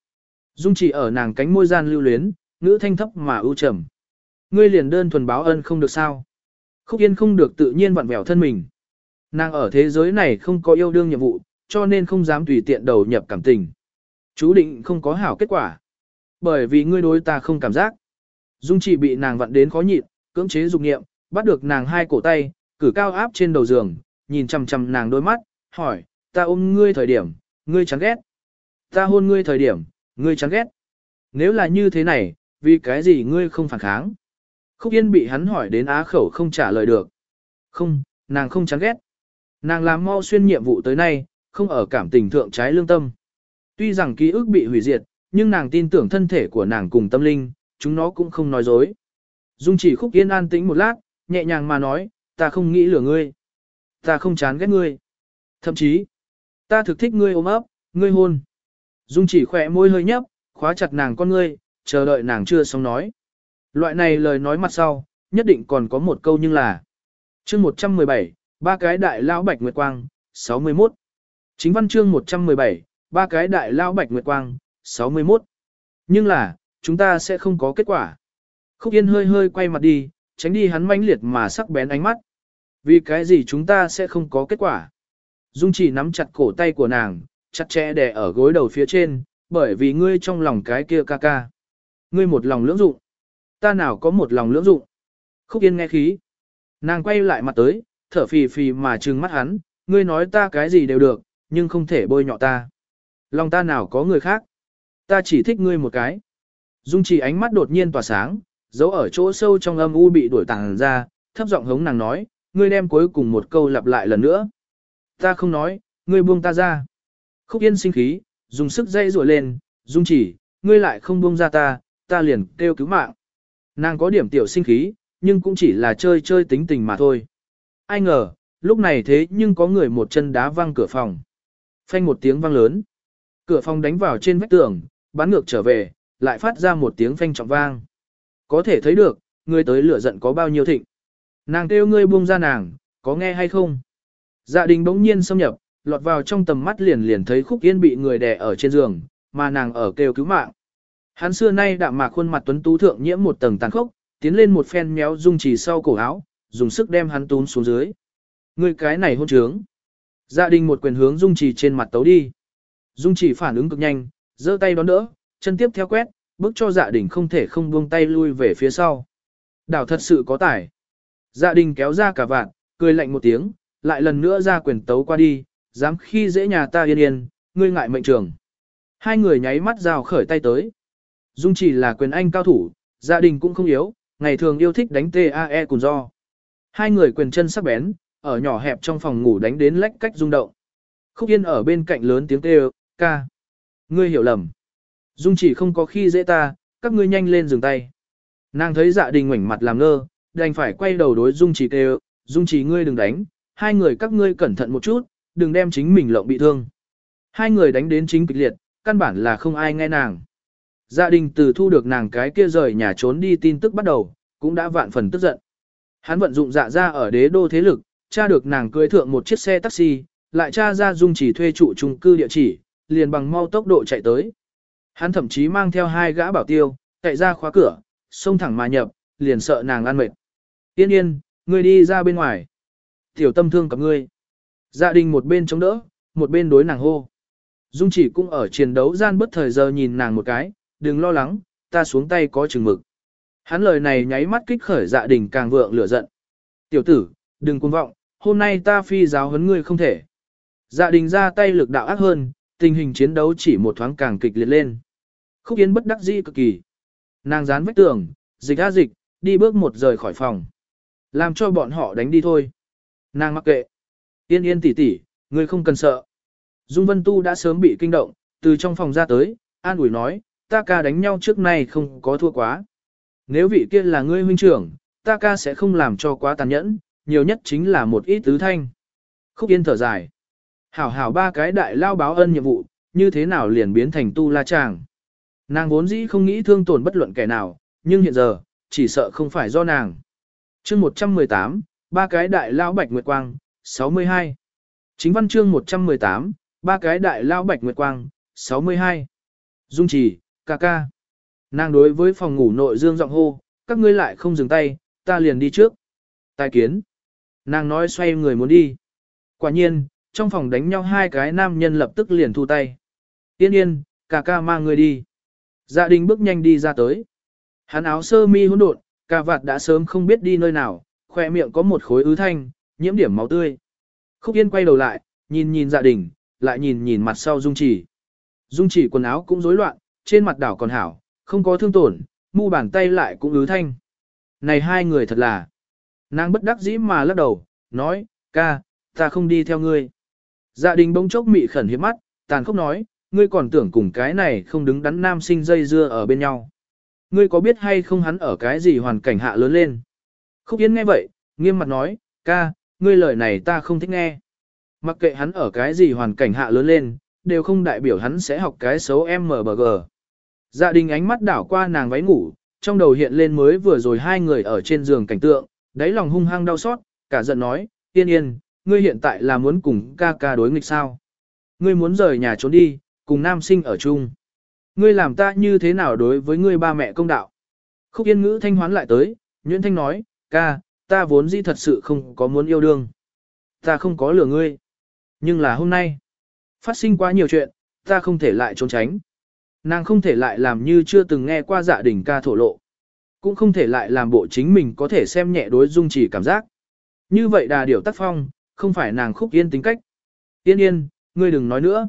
Dung chỉ ở nàng cánh môi gian lưu luyến, ngữ thanh thấp mà ưu trầm. Ngươi liền đơn thuần báo ân không được sao. Khúc yên không được tự nhiên vặn vẹo thân mình. Nàng ở thế giới này không có yêu đương nhiệm vụ, cho nên không dám tùy tiện đầu nhập cảm tình. Chú định không có hảo kết quả. Bởi vì ngươi đối ta không cảm giác. Dung chỉ bị nàng vặn đến khó nhịn, cưỡng chế dục nghiệm, bắt được nàng hai cổ tay, cử cao áp trên đầu giường, nhìn chằm chằm nàng đôi mắt, hỏi, ta ôm ngươi thời điểm, ngươi chán ghét. Ta hôn ngươi thời điểm, ngươi chán ghét. Nếu là như thế này, vì cái gì ngươi không phản kháng? Khúc Yên bị hắn hỏi đến á khẩu không trả lời được. Không, nàng không chán ghét. Nàng làm mau xuyên nhiệm vụ tới nay, không ở cảm tình thượng trái lương tâm. Tuy rằng ký ức bị hủy diệt, nhưng nàng tin tưởng thân thể của nàng cùng tâm linh, chúng nó cũng không nói dối. Dung chỉ khúc yên an tĩnh một lát, nhẹ nhàng mà nói, ta không nghĩ lừa ngươi. Ta không chán ghét ngươi. Thậm chí, ta thực thích ngươi ôm ấp, ngươi hôn. Dung chỉ khỏe môi hơi nhấp, khóa chặt nàng con ngươi, chờ đợi nàng chưa xong nói. Loại này lời nói mặt sau, nhất định còn có một câu nhưng là. chương 117, ba cái đại lão bạch nguyệt quang, 61. Chính văn chương 117, ba cái đại lão bạch nguyệt quang, 61. Nhưng là, chúng ta sẽ không có kết quả. Khúc Yên hơi hơi quay mặt đi, tránh đi hắn mãnh liệt mà sắc bén ánh mắt. Vì cái gì chúng ta sẽ không có kết quả. Dung chỉ nắm chặt cổ tay của nàng, chặt chẽ đè ở gối đầu phía trên, bởi vì ngươi trong lòng cái kia ca ca. Ngươi một lòng lưỡng dụng. Ta nào có một lòng lưỡng dụng. Khúc Yên nghe khí. Nàng quay lại mặt tới, thở phì phì mà trừng mắt hắn, ngươi nói ta cái gì đều được, nhưng không thể bôi nhọ ta. Lòng ta nào có người khác. Ta chỉ thích ngươi một cái. Dung chỉ ánh mắt đột nhiên tỏa sáng, dấu ở chỗ sâu trong âm u bị đuổi tàng ra, thấp giọng hống nàng nói, ngươi đem cuối cùng một câu lặp lại lần nữa. Ta không nói, ngươi buông ta ra. Khúc yên sinh khí, dùng sức dây rùa lên, dung chỉ, ngươi lại không buông ra ta, ta liền kêu cứu mạng. Nàng có điểm tiểu sinh khí, nhưng cũng chỉ là chơi chơi tính tình mà thôi. Ai ngờ, lúc này thế nhưng có người một chân đá văng cửa phòng. Phanh một tiếng vang lớn. Cửa phòng đánh vào trên vách tường, bắn ngược trở về, lại phát ra một tiếng phanh trọng vang. Có thể thấy được, người tới lửa giận có bao nhiêu thịnh. Nàng kêu ngươi buông ra nàng, có nghe hay không? Dạ đình bỗng nhiên xâm nhập, lọt vào trong tầm mắt liền liền thấy khúc yên bị người đè ở trên giường, mà nàng ở kêu cứu mạng. Hắn xưa nay đạm mạc khuôn mặt tuấn tú thượng nhiễm một tầng tàn khốc, tiến lên một phen méo Dung Chỉ sau cổ áo, dùng sức đem hắn túm xuống dưới. Ngươi cái này hôn trướng. Gia đình một quyền hướng Dung Chỉ trên mặt tấu đi. Dung Chỉ phản ứng cực nhanh, giơ tay đón đỡ, chân tiếp theo quét, bước cho dạ đình không thể không buông tay lui về phía sau. Đảo thật sự có tải. Dạ đình kéo ra cả vạn, cười lạnh một tiếng, lại lần nữa ra quyền tấu qua đi, dám khi dễ nhà ta yên yên, ngươi ngại mệnh trường. Hai người nháy mắt rào khởi tay tới. Dung chỉ là quyền anh cao thủ, gia đình cũng không yếu, ngày thường yêu thích đánh TAE cùng do. Hai người quyền chân sắc bén, ở nhỏ hẹp trong phòng ngủ đánh đến lách cách rung động. Khúc Yên ở bên cạnh lớn tiếng kêu, ca. Ngươi hiểu lầm. Dung chỉ không có khi dễ ta, các ngươi nhanh lên dừng tay. Nàng thấy dạ đình ngoảnh mặt làm ngơ, đành phải quay đầu đối Dung chỉ kêu, Dung chỉ ngươi đừng đánh, hai người các ngươi cẩn thận một chút, đừng đem chính mình lộng bị thương. Hai người đánh đến chính kịch liệt, căn bản là không ai nghe nàng. Gia đình từ thu được nàng cái kia rời nhà trốn đi tin tức bắt đầu, cũng đã vạn phần tức giận. Hắn vận dụng dạ ra ở đế đô thế lực, tra được nàng cưới thượng một chiếc xe taxi, lại tra ra dung chỉ thuê trụ trung cư địa chỉ, liền bằng mau tốc độ chạy tới. Hắn thậm chí mang theo hai gã bảo tiêu, chạy ra khóa cửa, xông thẳng mà nhập, liền sợ nàng ăn mệt. Tiên yên, ngươi đi ra bên ngoài. Tiểu tâm thương cả ngươi. Gia đình một bên chống đỡ, một bên đối nàng hô. Dung chỉ cũng ở chiến đấu gian bất thời giờ nhìn nàng một cái, đừng lo lắng, ta xuống tay có chừng mực. Hắn lời này nháy mắt kích khởi dạ đình càng vượng lửa giận. Tiểu tử, đừng cuồng vọng, hôm nay ta phi giáo huấn ngươi không thể. Dạ đình ra tay lực đạo ác hơn, tình hình chiến đấu chỉ một thoáng càng kịch liệt lên. Khúc Yến bất đắc dĩ cực kỳ. Nàng dán vách tường, dịch á dịch, đi bước một rời khỏi phòng. Làm cho bọn họ đánh đi thôi. Nàng mặc kệ. Yên yên tỉ tỉ, ngươi không cần sợ. Dung Vân Tu đã sớm bị kinh động, từ trong phòng ra tới, an ủi nói, ta ca đánh nhau trước nay không có thua quá. Nếu vị kia là ngươi huynh trưởng, ta ca sẽ không làm cho quá tàn nhẫn, nhiều nhất chính là một ít tứ thanh. Khúc Yên thở dài. Hảo hảo ba cái đại lao báo ân nhiệm vụ, như thế nào liền biến thành tu la chàng. Nàng vốn dĩ không nghĩ thương tổn bất luận kẻ nào, nhưng hiện giờ, chỉ sợ không phải do nàng. chương 118, ba cái đại lao bạch nguyệt quang, 62. Chính văn chương 118, ba cái đại lao bạch nguyệt quang, 62. Dung trì, ca ca. Nàng đối với phòng ngủ nội dương giọng hô, các ngươi lại không dừng tay, ta liền đi trước. Tài kiến. Nàng nói xoay người muốn đi. Quả nhiên, trong phòng đánh nhau hai cái nam nhân lập tức liền thu tay. Yên yên, ca ca mang người đi. Dạ đình bước nhanh đi ra tới. Hắn áo sơ mi hỗn độn, cà vạt đã sớm không biết đi nơi nào, khoe miệng có một khối ứ thanh, nhiễm điểm máu tươi. Khúc Yên quay đầu lại, nhìn nhìn dạ đình, lại nhìn nhìn mặt sau Dung Chỉ. Dung Chỉ quần áo cũng rối loạn, trên mặt đảo còn hảo, không có thương tổn, mu bàn tay lại cũng ứ thanh. Này hai người thật là. Nàng bất đắc dĩ mà lắc đầu, nói, ca, ta không đi theo ngươi. Dạ đình bỗng chốc mị khẩn hiếp mắt, tàn khốc nói, ngươi còn tưởng cùng cái này không đứng đắn nam sinh dây dưa ở bên nhau. Ngươi có biết hay không hắn ở cái gì hoàn cảnh hạ lớn lên? Khúc yến nghe vậy, nghiêm mặt nói, ca, ngươi lời này ta không thích nghe. Mặc kệ hắn ở cái gì hoàn cảnh hạ lớn lên, đều không đại biểu hắn sẽ học cái xấu MBG. Dạ đình ánh mắt đảo qua nàng váy ngủ, trong đầu hiện lên mới vừa rồi hai người ở trên giường cảnh tượng, đáy lòng hung hăng đau xót, cả giận nói, yên yên, ngươi hiện tại là muốn cùng ca ca đối nghịch sao? Ngươi muốn rời nhà trốn đi, cùng nam sinh ở chung. Ngươi làm ta như thế nào đối với ngươi ba mẹ công đạo? Khúc yên ngữ thanh hoán lại tới, Nguyễn Thanh nói, ca, ta vốn dĩ thật sự không có muốn yêu đương. Ta không có lừa ngươi. Nhưng là hôm nay, phát sinh quá nhiều chuyện, ta không thể lại trốn tránh. Nàng không thể lại làm như chưa từng nghe qua dạ đỉnh ca thổ lộ. Cũng không thể lại làm bộ chính mình có thể xem nhẹ đối dung chỉ cảm giác. Như vậy đà điều tác phong, không phải nàng khúc yên tính cách. Yên yên, ngươi đừng nói nữa.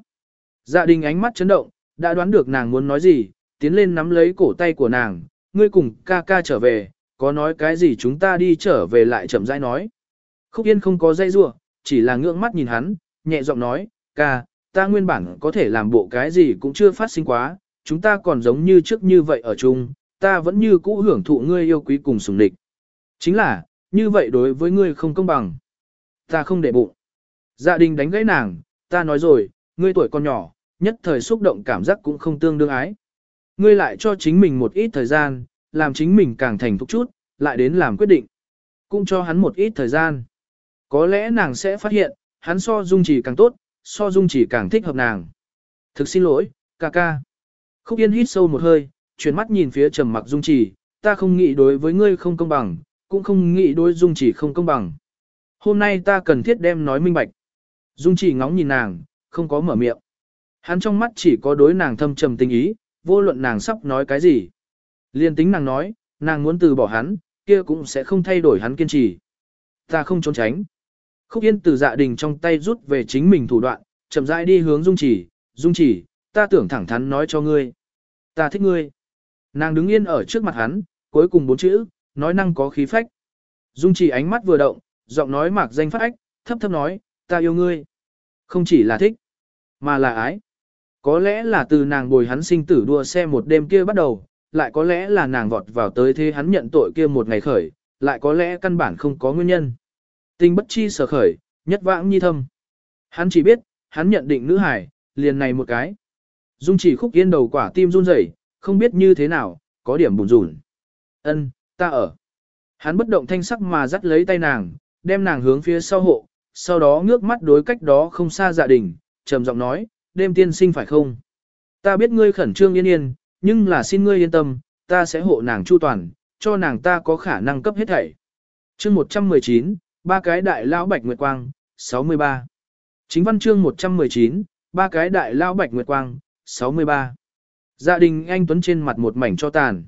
Dạ đình ánh mắt chấn động, đã đoán được nàng muốn nói gì, tiến lên nắm lấy cổ tay của nàng, ngươi cùng ca ca trở về, có nói cái gì chúng ta đi trở về lại chậm rãi nói. Khúc yên không có dây rua, chỉ là ngưỡng mắt nhìn hắn, nhẹ giọng nói, ca, ta nguyên bản có thể làm bộ cái gì cũng chưa phát sinh quá, chúng ta còn giống như trước như vậy ở chung, ta vẫn như cũ hưởng thụ ngươi yêu quý cùng sùng địch. Chính là, như vậy đối với ngươi không công bằng. Ta không để bụng. Dạ đình đánh gãy nàng, ta nói rồi, ngươi tuổi còn nhỏ, nhất thời xúc động cảm giác cũng không tương đương ái. Ngươi lại cho chính mình một ít thời gian, làm chính mình càng thành thục chút, lại đến làm quyết định. Cũng cho hắn một ít thời gian. Có lẽ nàng sẽ phát hiện, hắn so dung chỉ càng tốt, so dung chỉ càng thích hợp nàng. Thực xin lỗi, ca ca. Khúc Yên hít sâu một hơi, chuyển mắt nhìn phía trầm mặc dung chỉ, ta không nghĩ đối với ngươi không công bằng, cũng không nghĩ đối Dung chỉ không công bằng. Hôm nay ta cần thiết đem nói minh bạch. Dung chỉ ngóng nhìn nàng, không có mở miệng. Hắn trong mắt chỉ có đối nàng thâm trầm tình ý, vô luận nàng sắp nói cái gì. Liên tính nàng nói, nàng muốn từ bỏ hắn, kia cũng sẽ không thay đổi hắn kiên trì. Ta không trốn tránh. Khúc Yên từ dạ đình trong tay rút về chính mình thủ đoạn, chậm rãi đi hướng Dung chỉ, Dung chỉ, ta tưởng thẳng thắn nói cho ngươi. Ta thích ngươi. Nàng đứng yên ở trước mặt hắn, cuối cùng bốn chữ, nói năng có khí phách. Dung chỉ ánh mắt vừa động, giọng nói mạc danh phát ách, thấp thấp nói, ta yêu ngươi. Không chỉ là thích, mà là ái. Có lẽ là từ nàng bồi hắn sinh tử đua xe một đêm kia bắt đầu, lại có lẽ là nàng vọt vào tới thế hắn nhận tội kia một ngày khởi, lại có lẽ căn bản không có nguyên nhân. Tình bất chi sở khởi, nhất vãng nhi thâm. Hắn chỉ biết, hắn nhận định nữ hải, liền này một cái. Dung chỉ khúc yên đầu quả tim run rẩy, không biết như thế nào, có điểm bùn rùn. Ân, ta ở. Hắn bất động thanh sắc mà dắt lấy tay nàng, đem nàng hướng phía sau hộ, sau đó ngước mắt đối cách đó không xa dạ đình, trầm giọng nói, đêm tiên sinh phải không? Ta biết ngươi khẩn trương yên yên, nhưng là xin ngươi yên tâm, ta sẽ hộ nàng chu toàn, cho nàng ta có khả năng cấp hết thảy. Chương 119, ba cái đại lão bạch nguyệt quang, 63. Chính văn chương 119, ba cái đại lão bạch nguyệt quang, 63. Gia dạ đình anh Tuấn trên mặt một mảnh cho tàn.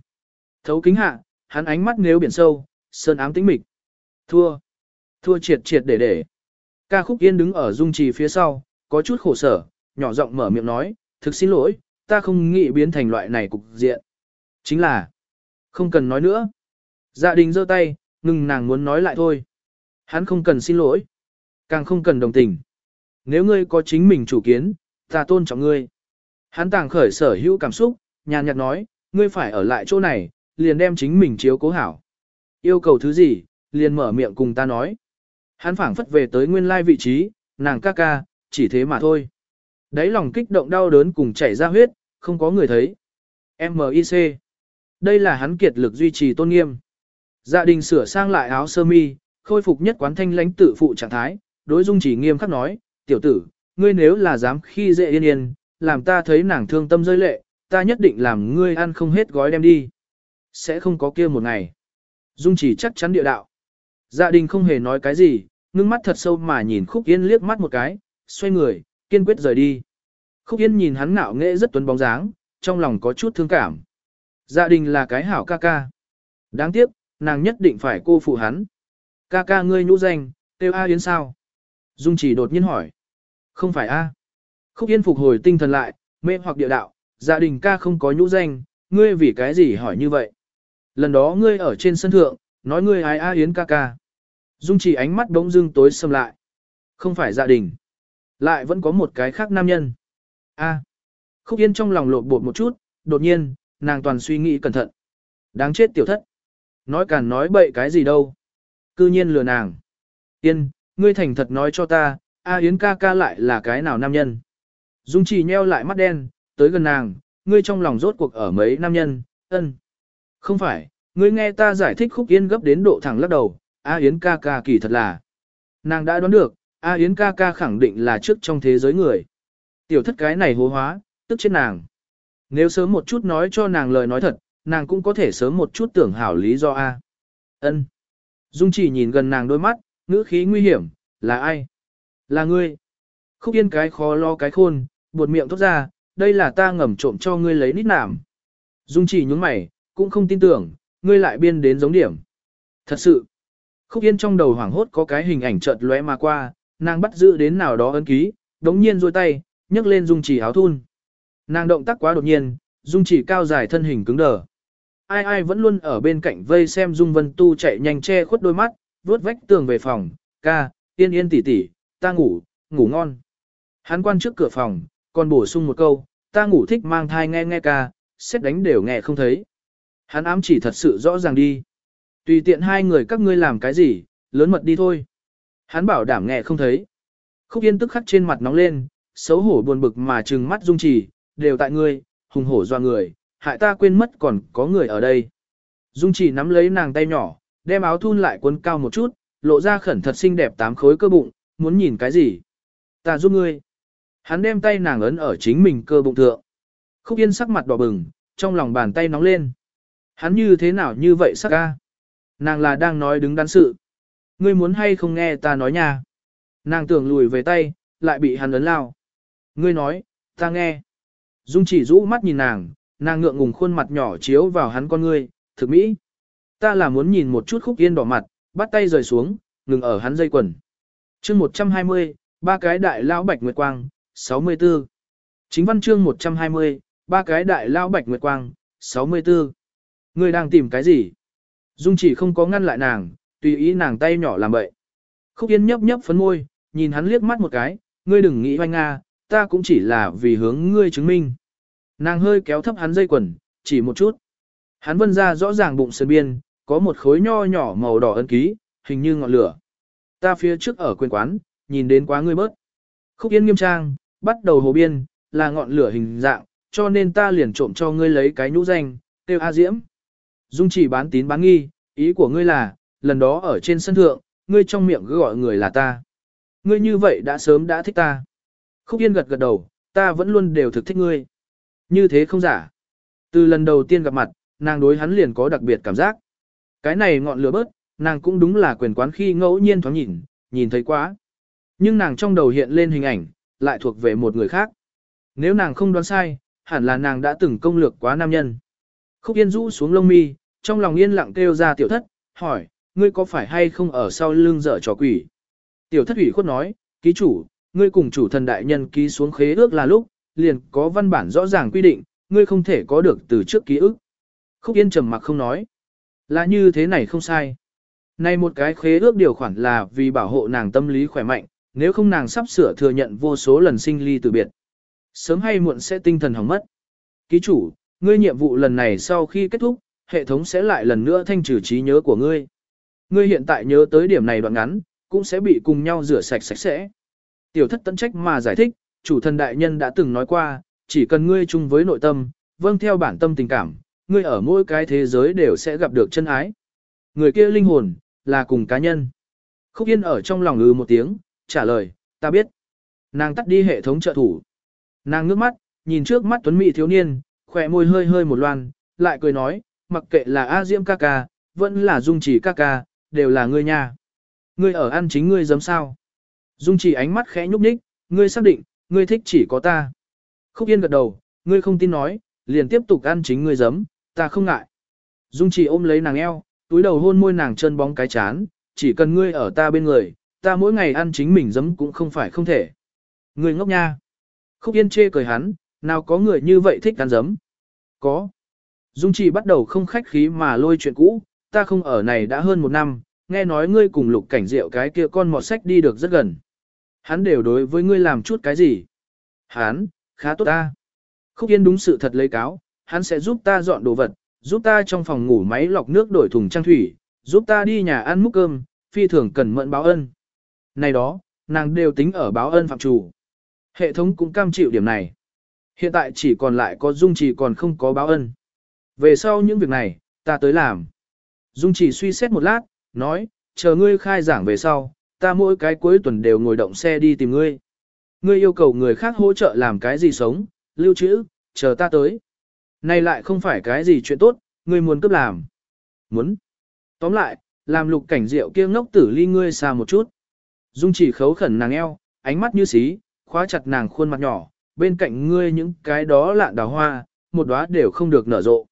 Thấu kính hạ, hắn ánh mắt nếu biển sâu, sơn ám tĩnh mịch. Thua. Thua triệt triệt để để. Ca khúc yên đứng ở dung trì phía sau, có chút khổ sở, nhỏ giọng mở miệng nói, thực xin lỗi, ta không nghĩ biến thành loại này cục diện. Chính là, không cần nói nữa. Gia đình giơ tay, ngừng nàng muốn nói lại thôi. Hắn không cần xin lỗi, càng không cần đồng tình. Nếu ngươi có chính mình chủ kiến, ta tôn trọng ngươi. Hắn tàng khởi sở hữu cảm xúc, nhàn nhạt nói, ngươi phải ở lại chỗ này, liền đem chính mình chiếu cố hảo. Yêu cầu thứ gì, liền mở miệng cùng ta nói. Hắn phảng phất về tới nguyên lai vị trí, nàng ca ca, chỉ thế mà thôi. Đấy lòng kích động đau đớn cùng chảy ra huyết, không có người thấy. M.I.C. Đây là hắn kiệt lực duy trì tôn nghiêm. Gia đình sửa sang lại áo sơ mi, khôi phục nhất quán thanh lãnh tự phụ trạng thái, đối dung chỉ nghiêm khắc nói, tiểu tử, ngươi nếu là dám khi dễ yên yên, làm ta thấy nàng thương tâm rơi lệ, ta nhất định làm ngươi ăn không hết gói đem đi. Sẽ không có kia một ngày. Dung chỉ chắc chắn địa đạo. Gia đình không hề nói cái gì, ngưng mắt thật sâu mà nhìn Khúc Yên liếc mắt một cái, xoay người, kiên quyết rời đi. Khúc Yên nhìn hắn ngạo nghệ rất tuấn bóng dáng, trong lòng có chút thương cảm. Gia đình là cái hảo ca ca. Đáng tiếc, nàng nhất định phải cô phụ hắn. Ca ca ngươi nhũ danh, tiêu A Yến sao? Dung chỉ đột nhiên hỏi. Không phải A. Khúc Yên phục hồi tinh thần lại, mê hoặc địa đạo, gia đình ca không có nhũ danh, ngươi vì cái gì hỏi như vậy? Lần đó ngươi ở trên sân thượng, nói ngươi ai A Yến ca ca. Dung chỉ ánh mắt đống dưng tối xâm lại. Không phải gia đình. Lại vẫn có một cái khác nam nhân. A. Khúc Yên trong lòng lột bột một chút, đột nhiên, nàng toàn suy nghĩ cẩn thận. Đáng chết tiểu thất. Nói càn nói bậy cái gì đâu. Cư nhiên lừa nàng. Yên, ngươi thành thật nói cho ta, A Yến ca ca lại là cái nào nam nhân. Dung chỉ nheo lại mắt đen, tới gần nàng, ngươi trong lòng rốt cuộc ở mấy nam nhân, ân. Không phải, ngươi nghe ta giải thích khúc yên gấp đến độ thẳng lắc đầu, A Yến ca ca kỳ thật là. Nàng đã đoán được, A Yến ca ca khẳng định là trước trong thế giới người. Tiểu thất cái này hố hóa, tức chết nàng. Nếu sớm một chút nói cho nàng lời nói thật, nàng cũng có thể sớm một chút tưởng hảo lý do A. ân Dung chỉ nhìn gần nàng đôi mắt, ngữ khí nguy hiểm, là ai? Là ngươi. Khúc yên cái khó lo cái khôn, buột miệng thốt ra, đây là ta ngầm trộm cho ngươi lấy nít nảm. Dung chỉ nhúng mày, cũng không tin tưởng, ngươi lại biên đến giống điểm. Thật sự, khúc yên trong đầu hoảng hốt có cái hình ảnh chợt lóe mà qua, nàng bắt giữ đến nào đó ấn ký, đống nhiên rôi tay, nhấc lên dung chỉ áo thun. Nàng động tác quá đột nhiên, dung chỉ cao dài thân hình cứng đờ. Ai ai vẫn luôn ở bên cạnh vây xem dung vân tu chạy nhanh che khuất đôi mắt, vuốt vách tường về phòng, ca, yên yên tỉ tỉ, ta ngủ, ngủ ngon. Hắn quan trước cửa phòng, còn bổ sung một câu, ta ngủ thích mang thai nghe nghe ca, xét đánh đều nghe không thấy. Hắn ám chỉ thật sự rõ ràng đi. Tùy tiện hai người các ngươi làm cái gì, lớn mật đi thôi. Hắn bảo đảm nghe không thấy. Khúc yên tức khắc trên mặt nóng lên, xấu hổ buồn bực mà trừng mắt dung trì, đều tại ngươi, hùng hổ doa người, hại ta quên mất còn có người ở đây. Dung trì nắm lấy nàng tay nhỏ, đem áo thun lại quấn cao một chút, lộ ra khẩn thật xinh đẹp tám khối cơ bụng, muốn nhìn cái gì? Ta giúp ngươi. Hắn đem tay nàng ấn ở chính mình cơ bụng thượng. Khúc yên sắc mặt đỏ bừng, trong lòng bàn tay nóng lên. Hắn như thế nào như vậy sắc ca? Nàng là đang nói đứng đắn sự. Ngươi muốn hay không nghe ta nói nha? Nàng tưởng lùi về tay, lại bị hắn ấn lao. Ngươi nói, ta nghe. Dung chỉ rũ mắt nhìn nàng, nàng ngượng ngùng khuôn mặt nhỏ chiếu vào hắn con ngươi, thực mỹ. Ta là muốn nhìn một chút khúc yên đỏ mặt, bắt tay rời xuống, ngừng ở hắn dây quần. chương 120, ba cái đại lão bạch nguyệt quang, 64. Chính văn chương 120, ba cái đại lão bạch nguyệt quang, 64. Ngươi đang tìm cái gì? Dung chỉ không có ngăn lại nàng, tùy ý nàng tay nhỏ làm bậy. Khúc Yên nhấp nhấp phấn môi, nhìn hắn liếc mắt một cái, ngươi đừng nghĩ hoanh nga, ta cũng chỉ là vì hướng ngươi chứng minh. Nàng hơi kéo thấp hắn dây quần, chỉ một chút. Hắn vân ra rõ ràng bụng sơn biên, có một khối nho nhỏ màu đỏ ân ký, hình như ngọn lửa. Ta phía trước ở quên quán, nhìn đến quá ngươi bớt. Khúc Yên nghiêm trang, bắt đầu hồ biên, là ngọn lửa hình dạng, cho nên ta liền trộm cho ngươi lấy cái nhũ danh, tiêu A Diễm. Dung chỉ bán tín bán nghi, ý của ngươi là, lần đó ở trên sân thượng, ngươi trong miệng cứ gọi người là ta. Ngươi như vậy đã sớm đã thích ta. Khúc Yên gật gật đầu, ta vẫn luôn đều thực thích ngươi. Như thế không giả. Từ lần đầu tiên gặp mặt, nàng đối hắn liền có đặc biệt cảm giác. Cái này ngọn lửa bớt, nàng cũng đúng là quyền quán khi ngẫu nhiên thoáng nhìn, nhìn thấy quá. Nhưng nàng trong đầu hiện lên hình ảnh, lại thuộc về một người khác. Nếu nàng không đoán sai, hẳn là nàng đã từng công lược quá nam nhân. Khúc Yên rũ xuống lông mi, trong lòng yên lặng kêu ra tiểu thất, hỏi, ngươi có phải hay không ở sau lưng dở trò quỷ? Tiểu thất ủy khuất nói, ký chủ, ngươi cùng chủ thần đại nhân ký xuống khế ước là lúc, liền có văn bản rõ ràng quy định, ngươi không thể có được từ trước ký ức. Khúc Yên trầm mặc không nói. Là như thế này không sai. Này một cái khế ước điều khoản là vì bảo hộ nàng tâm lý khỏe mạnh, nếu không nàng sắp sửa thừa nhận vô số lần sinh ly từ biệt. Sớm hay muộn sẽ tinh thần hỏng mất. Ký chủ, ngươi nhiệm vụ lần này sau khi kết thúc, hệ thống sẽ lại lần nữa thanh trừ trí nhớ của ngươi. Ngươi hiện tại nhớ tới điểm này đoạn ngắn, cũng sẽ bị cùng nhau rửa sạch sạch sẽ. Tiểu thất tận trách mà giải thích, chủ thần đại nhân đã từng nói qua, chỉ cần ngươi chung với nội tâm, vâng theo bản tâm tình cảm, ngươi ở mỗi cái thế giới đều sẽ gặp được chân ái. Người kia linh hồn, là cùng cá nhân. Khúc Yên ở trong lòng ư một tiếng, trả lời, ta biết. Nàng tắt đi hệ thống trợ thủ. Nàng ngước mắt, nhìn trước mắt tuấn mỹ thiếu niên, khỏe môi hơi hơi một loan, lại cười nói, mặc kệ là A Diễm ca ca, vẫn là Dung Chỉ ca ca, đều là ngươi nha. Ngươi ở ăn chính ngươi giấm sao. Dung Chỉ ánh mắt khẽ nhúc nhích, ngươi xác định, ngươi thích chỉ có ta. Khúc Yên gật đầu, ngươi không tin nói, liền tiếp tục ăn chính ngươi giấm, ta không ngại. Dung Chỉ ôm lấy nàng eo, túi đầu hôn môi nàng chân bóng cái chán, chỉ cần ngươi ở ta bên người, ta mỗi ngày ăn chính mình giấm cũng không phải không thể. Ngươi ngốc nha. Khúc Yên chê cười hắn, nào có người như vậy thích ăn giấm. Có. Dung Chỉ bắt đầu không khách khí mà lôi chuyện cũ, ta không ở này đã hơn một năm, nghe nói ngươi cùng lục cảnh rượu cái kia con mọt sách đi được rất gần. Hắn đều đối với ngươi làm chút cái gì? Hắn, khá tốt ta. Khúc Yên đúng sự thật lấy cáo, hắn sẽ giúp ta dọn đồ vật, giúp ta trong phòng ngủ máy lọc nước đổi thùng trang thủy, giúp ta đi nhà ăn múc cơm, phi thường cần mận báo ân. Này đó, nàng đều tính ở báo ân phạm chủ. Hệ thống cũng cam chịu điểm này. Hiện tại chỉ còn lại có Dung Trì còn không có báo ân. Về sau những việc này, ta tới làm. Dung chỉ suy xét một lát, nói, chờ ngươi khai giảng về sau, ta mỗi cái cuối tuần đều ngồi động xe đi tìm ngươi. Ngươi yêu cầu người khác hỗ trợ làm cái gì sống, lưu trữ, chờ ta tới. Này lại không phải cái gì chuyện tốt, ngươi muốn cấp làm. Muốn. Tóm lại, làm lục cảnh rượu kia ngốc tử ly ngươi xa một chút. Dung chỉ khấu khẩn nàng eo, ánh mắt như xí, khóa chặt nàng khuôn mặt nhỏ, bên cạnh ngươi những cái đó lạ đào hoa, một đóa đều không được nở rộ.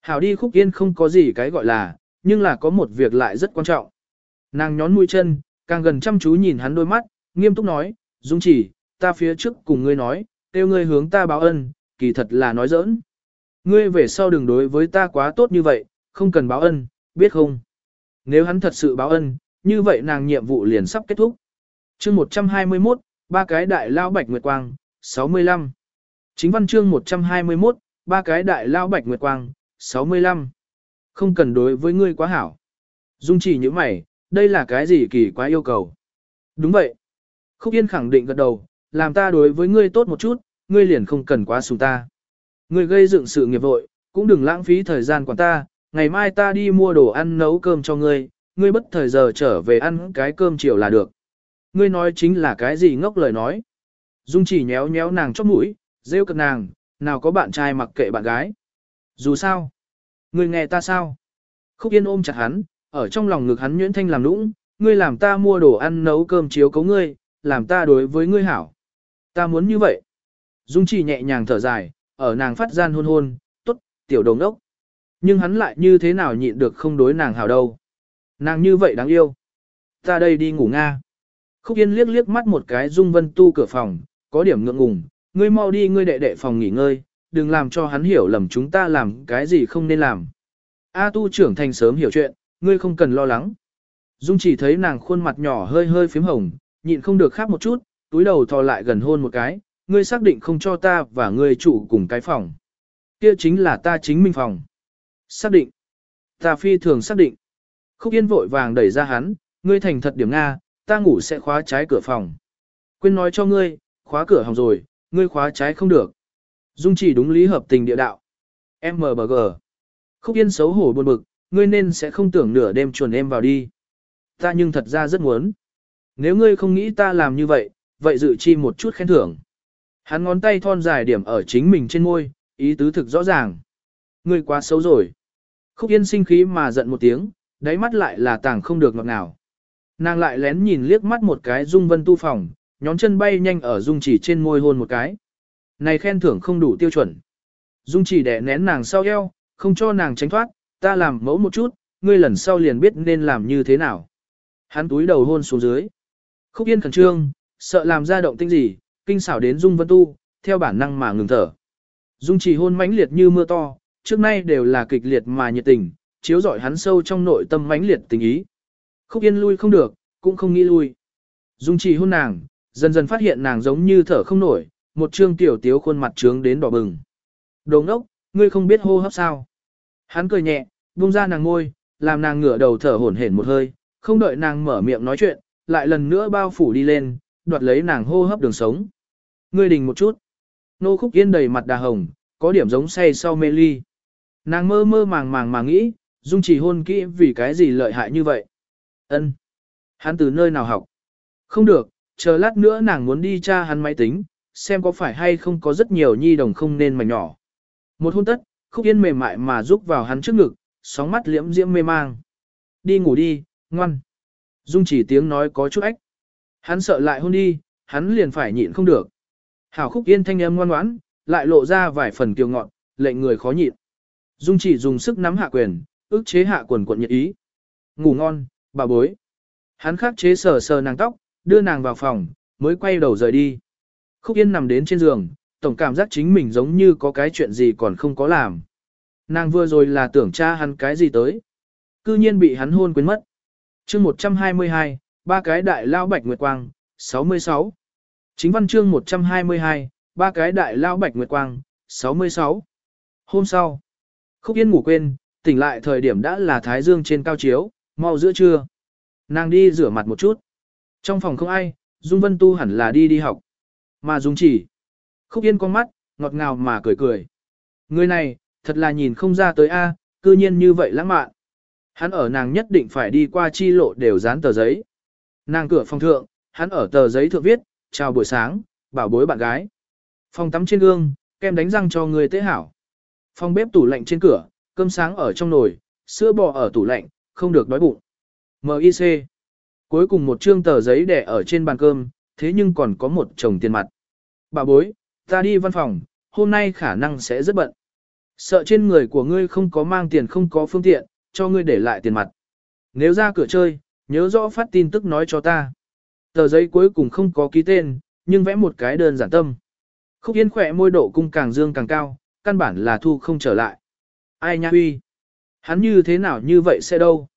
Hảo đi khúc yên không có gì cái gọi là, nhưng là có một việc lại rất quan trọng. Nàng nhón mũi chân, càng gần chăm chú nhìn hắn đôi mắt, nghiêm túc nói, Dung chỉ, ta phía trước cùng ngươi nói, kêu ngươi hướng ta báo ân, kỳ thật là nói giỡn. Ngươi về sau đừng đối với ta quá tốt như vậy, không cần báo ân, biết không? Nếu hắn thật sự báo ân, như vậy nàng nhiệm vụ liền sắp kết thúc. chương 121, ba cái đại lao bạch nguyệt quang, 65. Chính văn chương 121, ba cái đại lao bạch nguyệt quang, 65. Không cần đối với ngươi quá hảo. Dung chỉ như mày, đây là cái gì kỳ quá yêu cầu. Đúng vậy. Khúc Yên khẳng định gật đầu, làm ta đối với ngươi tốt một chút, ngươi liền không cần quá sùng ta. Ngươi gây dựng sự nghiệp vội, cũng đừng lãng phí thời gian của ta, ngày mai ta đi mua đồ ăn nấu cơm cho ngươi, ngươi bất thời giờ trở về ăn cái cơm chiều là được. Ngươi nói chính là cái gì ngốc lời nói. Dung chỉ nhéo nhéo nàng chóp mũi, rêu cực nàng, nào có bạn trai mặc kệ bạn gái. Dù sao, Ngươi nghe ta sao? Khúc Yên ôm chặt hắn, ở trong lòng ngực hắn nhuyễn thanh làm nũng, ngươi làm ta mua đồ ăn nấu cơm chiếu cấu ngươi, làm ta đối với ngươi hảo. Ta muốn như vậy. Dung chỉ nhẹ nhàng thở dài, ở nàng phát gian hôn hôn, tốt, tiểu đồng ốc. Nhưng hắn lại như thế nào nhịn được không đối nàng hảo đâu. Nàng như vậy đáng yêu. Ta đây đi ngủ nga. Khúc Yên liếc liếc mắt một cái Dung Vân Tu cửa phòng, có điểm ngượng ngùng, ngươi mau đi ngươi đệ đệ phòng nghỉ ngơi, đừng làm cho hắn hiểu lầm chúng ta làm cái gì không nên làm. A tu trưởng thành sớm hiểu chuyện, ngươi không cần lo lắng. Dung chỉ thấy nàng khuôn mặt nhỏ hơi hơi phím hồng, nhịn không được khác một chút, túi đầu thò lại gần hôn một cái, ngươi xác định không cho ta và ngươi chủ cùng cái phòng. Kia chính là ta chính minh phòng. Xác định. Ta phi thường xác định. Khúc Yên vội vàng đẩy ra hắn, ngươi thành thật điểm Nga, ta ngủ sẽ khóa trái cửa phòng. Quên nói cho ngươi, khóa cửa hỏng rồi, ngươi khóa trái không được. Dung chỉ đúng lý hợp tình địa đạo. MBG. Khúc Yên xấu hổ buồn bực, ngươi nên sẽ không tưởng nửa đêm chuồn em vào đi. Ta nhưng thật ra rất muốn. Nếu ngươi không nghĩ ta làm như vậy, vậy dự chi một chút khen thưởng. Hắn ngón tay thon dài điểm ở chính mình trên môi, ý tứ thực rõ ràng. Ngươi quá xấu rồi. Khúc Yên sinh khí mà giận một tiếng, đáy mắt lại là tảng không được ngọt nào. Nàng lại lén nhìn liếc mắt một cái Dung Vân tu phòng, nhón chân bay nhanh ở Dung chỉ trên môi hôn một cái. Này khen thưởng không đủ tiêu chuẩn. Dung chỉ đẻ nén nàng sau eo, không cho nàng tránh thoát, ta làm mẫu một chút, ngươi lần sau liền biết nên làm như thế nào. Hắn túi đầu hôn xuống dưới. Khúc Yên khẩn trương, sợ làm ra động tinh gì, kinh xảo đến Dung Vân Tu, theo bản năng mà ngừng thở. Dung chỉ hôn mãnh liệt như mưa to, trước nay đều là kịch liệt mà nhiệt tình, chiếu rọi hắn sâu trong nội tâm mãnh liệt tình ý. Khúc Yên lui không được, cũng không nghĩ lui. Dung chỉ hôn nàng, dần dần phát hiện nàng giống như thở không nổi, một trương tiểu tiếu khuôn mặt trướng đến đỏ bừng. Đồ ngốc, ngươi không biết hô hấp sao. Hắn cười nhẹ, buông ra nàng ngôi, làm nàng ngửa đầu thở hổn hển một hơi, không đợi nàng mở miệng nói chuyện, lại lần nữa bao phủ đi lên, đoạt lấy nàng hô hấp đường sống. Ngươi đình một chút. Nô khúc yên đầy mặt đà hồng, có điểm giống say sau mê ly. Nàng mơ mơ màng màng mà nghĩ, dung chỉ hôn kỹ vì cái gì lợi hại như vậy. ân Hắn từ nơi nào học? Không được, chờ lát nữa nàng muốn đi tra hắn máy tính, xem có phải hay không có rất nhiều nhi đồng không nên mảnh nhỏ. Một hôn tất, khúc yên mềm mại mà rúc vào hắn trước ngực, sóng mắt liễm diễm mê mang. Đi ngủ đi, ngoan. Dung chỉ tiếng nói có chút ách. Hắn sợ lại hôn đi, hắn liền phải nhịn không được. Hảo khúc yên thanh âm ngoan ngoãn, lại lộ ra vài phần kiều ngọn, lệnh người khó nhịn. Dung chỉ dùng sức nắm hạ quyền, ức chế hạ quần quận nhiệt ý. Ngủ ngon, bà bối. Hắn khắc chế sờ sờ nàng tóc, đưa nàng vào phòng, mới quay đầu rời đi. Khúc Yên nằm đến trên giường, tổng cảm giác chính mình giống như có cái chuyện gì còn không có làm. Nàng vừa rồi là tưởng cha hắn cái gì tới. Cư nhiên bị hắn hôn quên mất. chương 122, ba cái đại lao bạch nguyệt quang, 66. Chính văn chương 122, ba cái đại lao bạch nguyệt quang, 66. Hôm sau, Khúc Yên ngủ quên, tỉnh lại thời điểm đã là thái dương trên cao chiếu, mau giữa trưa. Nàng đi rửa mặt một chút. Trong phòng không ai, Dung Vân Tu hẳn là đi đi học. Mà dùng chỉ. Khúc Yên con mắt, ngọt ngào mà cười cười. Người này, thật là nhìn không ra tới A, cư nhiên như vậy lãng mạn. Hắn ở nàng nhất định phải đi qua chi lộ đều dán tờ giấy. Nàng cửa phòng thượng, hắn ở tờ giấy thượng viết, chào buổi sáng, bảo bối bạn gái. Phòng tắm trên gương, kem đánh răng cho người tế hảo. Phòng bếp tủ lạnh trên cửa, cơm sáng ở trong nồi, sữa bò ở tủ lạnh, không được đói bụng. MIC. Cuối cùng một chương tờ giấy đẻ ở trên bàn cơm, thế nhưng còn có một chồng tiền mặt. Bà bối, ta đi văn phòng, hôm nay khả năng sẽ rất bận. Sợ trên người của ngươi không có mang tiền không có phương tiện, cho ngươi để lại tiền mặt. Nếu ra cửa chơi, nhớ rõ phát tin tức nói cho ta. Tờ giấy cuối cùng không có ký tên, nhưng vẽ một cái đơn giản tâm. Khúc Yên khỏe môi độ cung càng dương càng cao, căn bản là thu không trở lại. Ai nha huy? Hắn như thế nào như vậy sẽ đâu?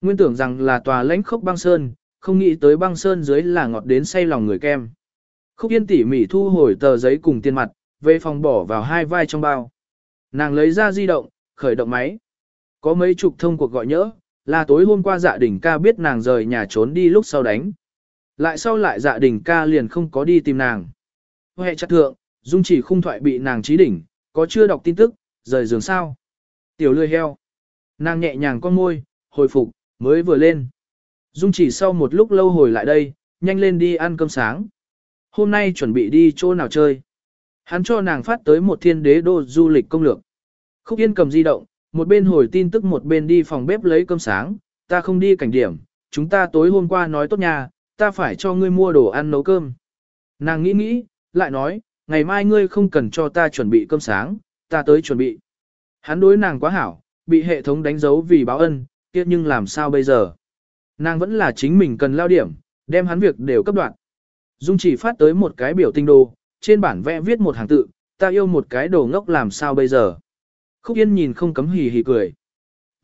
Nguyên tưởng rằng là tòa lãnh khốc băng sơn, không nghĩ tới băng sơn dưới là ngọt đến say lòng người kem. Khúc Yên tỉ mỉ thu hồi tờ giấy cùng tiền mặt, về phòng bỏ vào hai vai trong bao. Nàng lấy ra di động, khởi động máy. Có mấy chục thông cuộc gọi nhỡ, là tối hôm qua dạ đình ca biết nàng rời nhà trốn đi lúc sau đánh. Lại sau lại dạ đình ca liền không có đi tìm nàng. Hệ chặt thượng, dung chỉ khung thoại bị nàng trí đỉnh, có chưa đọc tin tức, rời giường sao. Tiểu lười heo. Nàng nhẹ nhàng con môi, hồi phục, mới vừa lên. Dung chỉ sau một lúc lâu hồi lại đây, nhanh lên đi ăn cơm sáng. Hôm nay chuẩn bị đi chỗ nào chơi. Hắn cho nàng phát tới một thiên đế đô du lịch công lược. Khúc Yên cầm di động, một bên hồi tin tức một bên đi phòng bếp lấy cơm sáng, ta không đi cảnh điểm, chúng ta tối hôm qua nói tốt nhà, ta phải cho ngươi mua đồ ăn nấu cơm. Nàng nghĩ nghĩ, lại nói, ngày mai ngươi không cần cho ta chuẩn bị cơm sáng, ta tới chuẩn bị. Hắn đối nàng quá hảo, bị hệ thống đánh dấu vì báo ân, kia nhưng làm sao bây giờ? Nàng vẫn là chính mình cần lao điểm, đem hắn việc đều cấp đoạn. Dung chỉ phát tới một cái biểu tình đồ, trên bản vẽ viết một hàng tự, ta yêu một cái đồ ngốc làm sao bây giờ? Khúc Yên nhìn không cấm hì hì cười.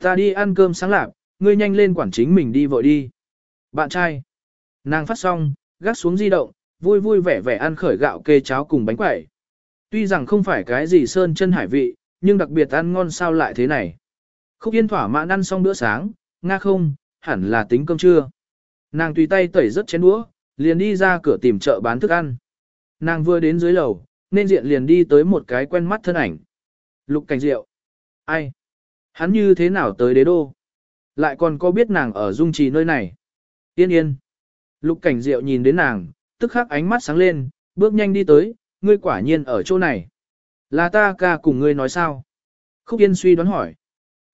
Ta đi ăn cơm sáng lạc, ngươi nhanh lên quản chính mình đi vội đi. Bạn trai. Nàng phát xong, gác xuống di động, vui vui vẻ vẻ ăn khởi gạo kê cháo cùng bánh quẩy. Tuy rằng không phải cái gì sơn chân hải vị, nhưng đặc biệt ăn ngon sao lại thế này. Khúc Yên thỏa mãn ăn xong bữa sáng, nga không, hẳn là tính cơm trưa. Nàng tùy tay tẩy rất chén đũa, liền đi ra cửa tìm chợ bán thức ăn. Nàng vừa đến dưới lầu, nên diện liền đi tới một cái quen mắt thân ảnh. Lục cảnh Diệu. Ai? Hắn như thế nào tới đế đô? Lại còn có biết nàng ở dung trì nơi này. Yên yên. Lục cảnh diệu nhìn đến nàng, tức khắc ánh mắt sáng lên, bước nhanh đi tới, ngươi quả nhiên ở chỗ này. Là ta ca cùng ngươi nói sao? Khúc yên suy đoán hỏi.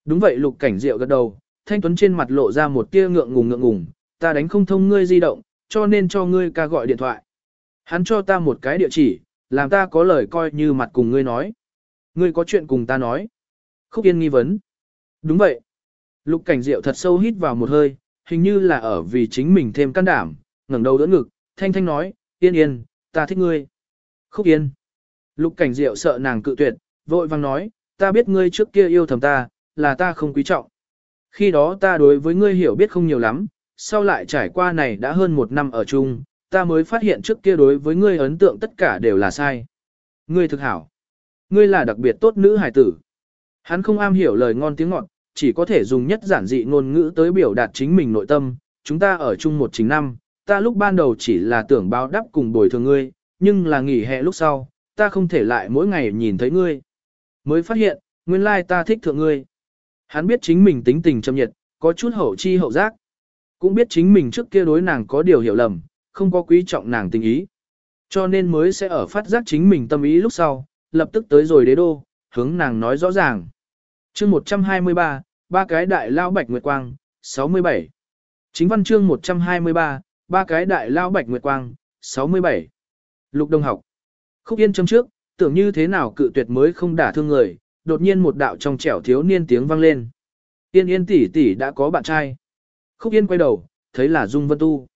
Đúng vậy lục cảnh diệu gật đầu, thanh tuấn trên mặt lộ ra một tia ngượng ngùng ngượng ngùng, ta đánh không thông ngươi di động, cho nên cho ngươi ca gọi điện thoại. Hắn cho ta một cái địa chỉ, làm ta có lời coi như mặt cùng ngươi nói. Ngươi có chuyện cùng ta nói. Khúc yên nghi vấn. Đúng vậy. Lục cảnh diệu thật sâu hít vào một hơi, hình như là ở vì chính mình thêm can đảm, ngẩng đầu đỡ ngực, thanh thanh nói, yên yên, ta thích ngươi. Khúc yên. Lục cảnh diệu sợ nàng cự tuyệt, vội vang nói, ta biết ngươi trước kia yêu thầm ta, là ta không quý trọng. Khi đó ta đối với ngươi hiểu biết không nhiều lắm, sau lại trải qua này đã hơn một năm ở chung, ta mới phát hiện trước kia đối với ngươi ấn tượng tất cả đều là sai. Ngươi thực hảo. Ngươi là đặc biệt tốt nữ hải tử. Hắn không am hiểu lời ngon tiếng ngọt, chỉ có thể dùng nhất giản dị ngôn ngữ tới biểu đạt chính mình nội tâm. Chúng ta ở chung một chính năm, ta lúc ban đầu chỉ là tưởng báo đáp cùng bồi thường ngươi, nhưng là nghỉ hè lúc sau, ta không thể lại mỗi ngày nhìn thấy ngươi. Mới phát hiện, nguyên lai ta thích thượng ngươi. Hắn biết chính mình tính tình châm nhiệt, có chút hậu chi hậu giác. Cũng biết chính mình trước kia đối nàng có điều hiểu lầm, không có quý trọng nàng tình ý. Cho nên mới sẽ ở phát giác chính mình tâm ý lúc sau, lập tức tới rồi đế đô, hướng nàng nói rõ ràng. chương 123, ba cái đại lao bạch nguyệt quang, 67. Chính văn chương 123, ba cái đại lao bạch nguyệt quang, 67. Lục Đông học. Khúc yên trong trước, tưởng như thế nào cự tuyệt mới không đả thương người, đột nhiên một đạo trong trẻo thiếu niên tiếng vang lên. Yên yên tỷ tỷ đã có bạn trai. Khúc yên quay đầu, thấy là Dung Vân Tu.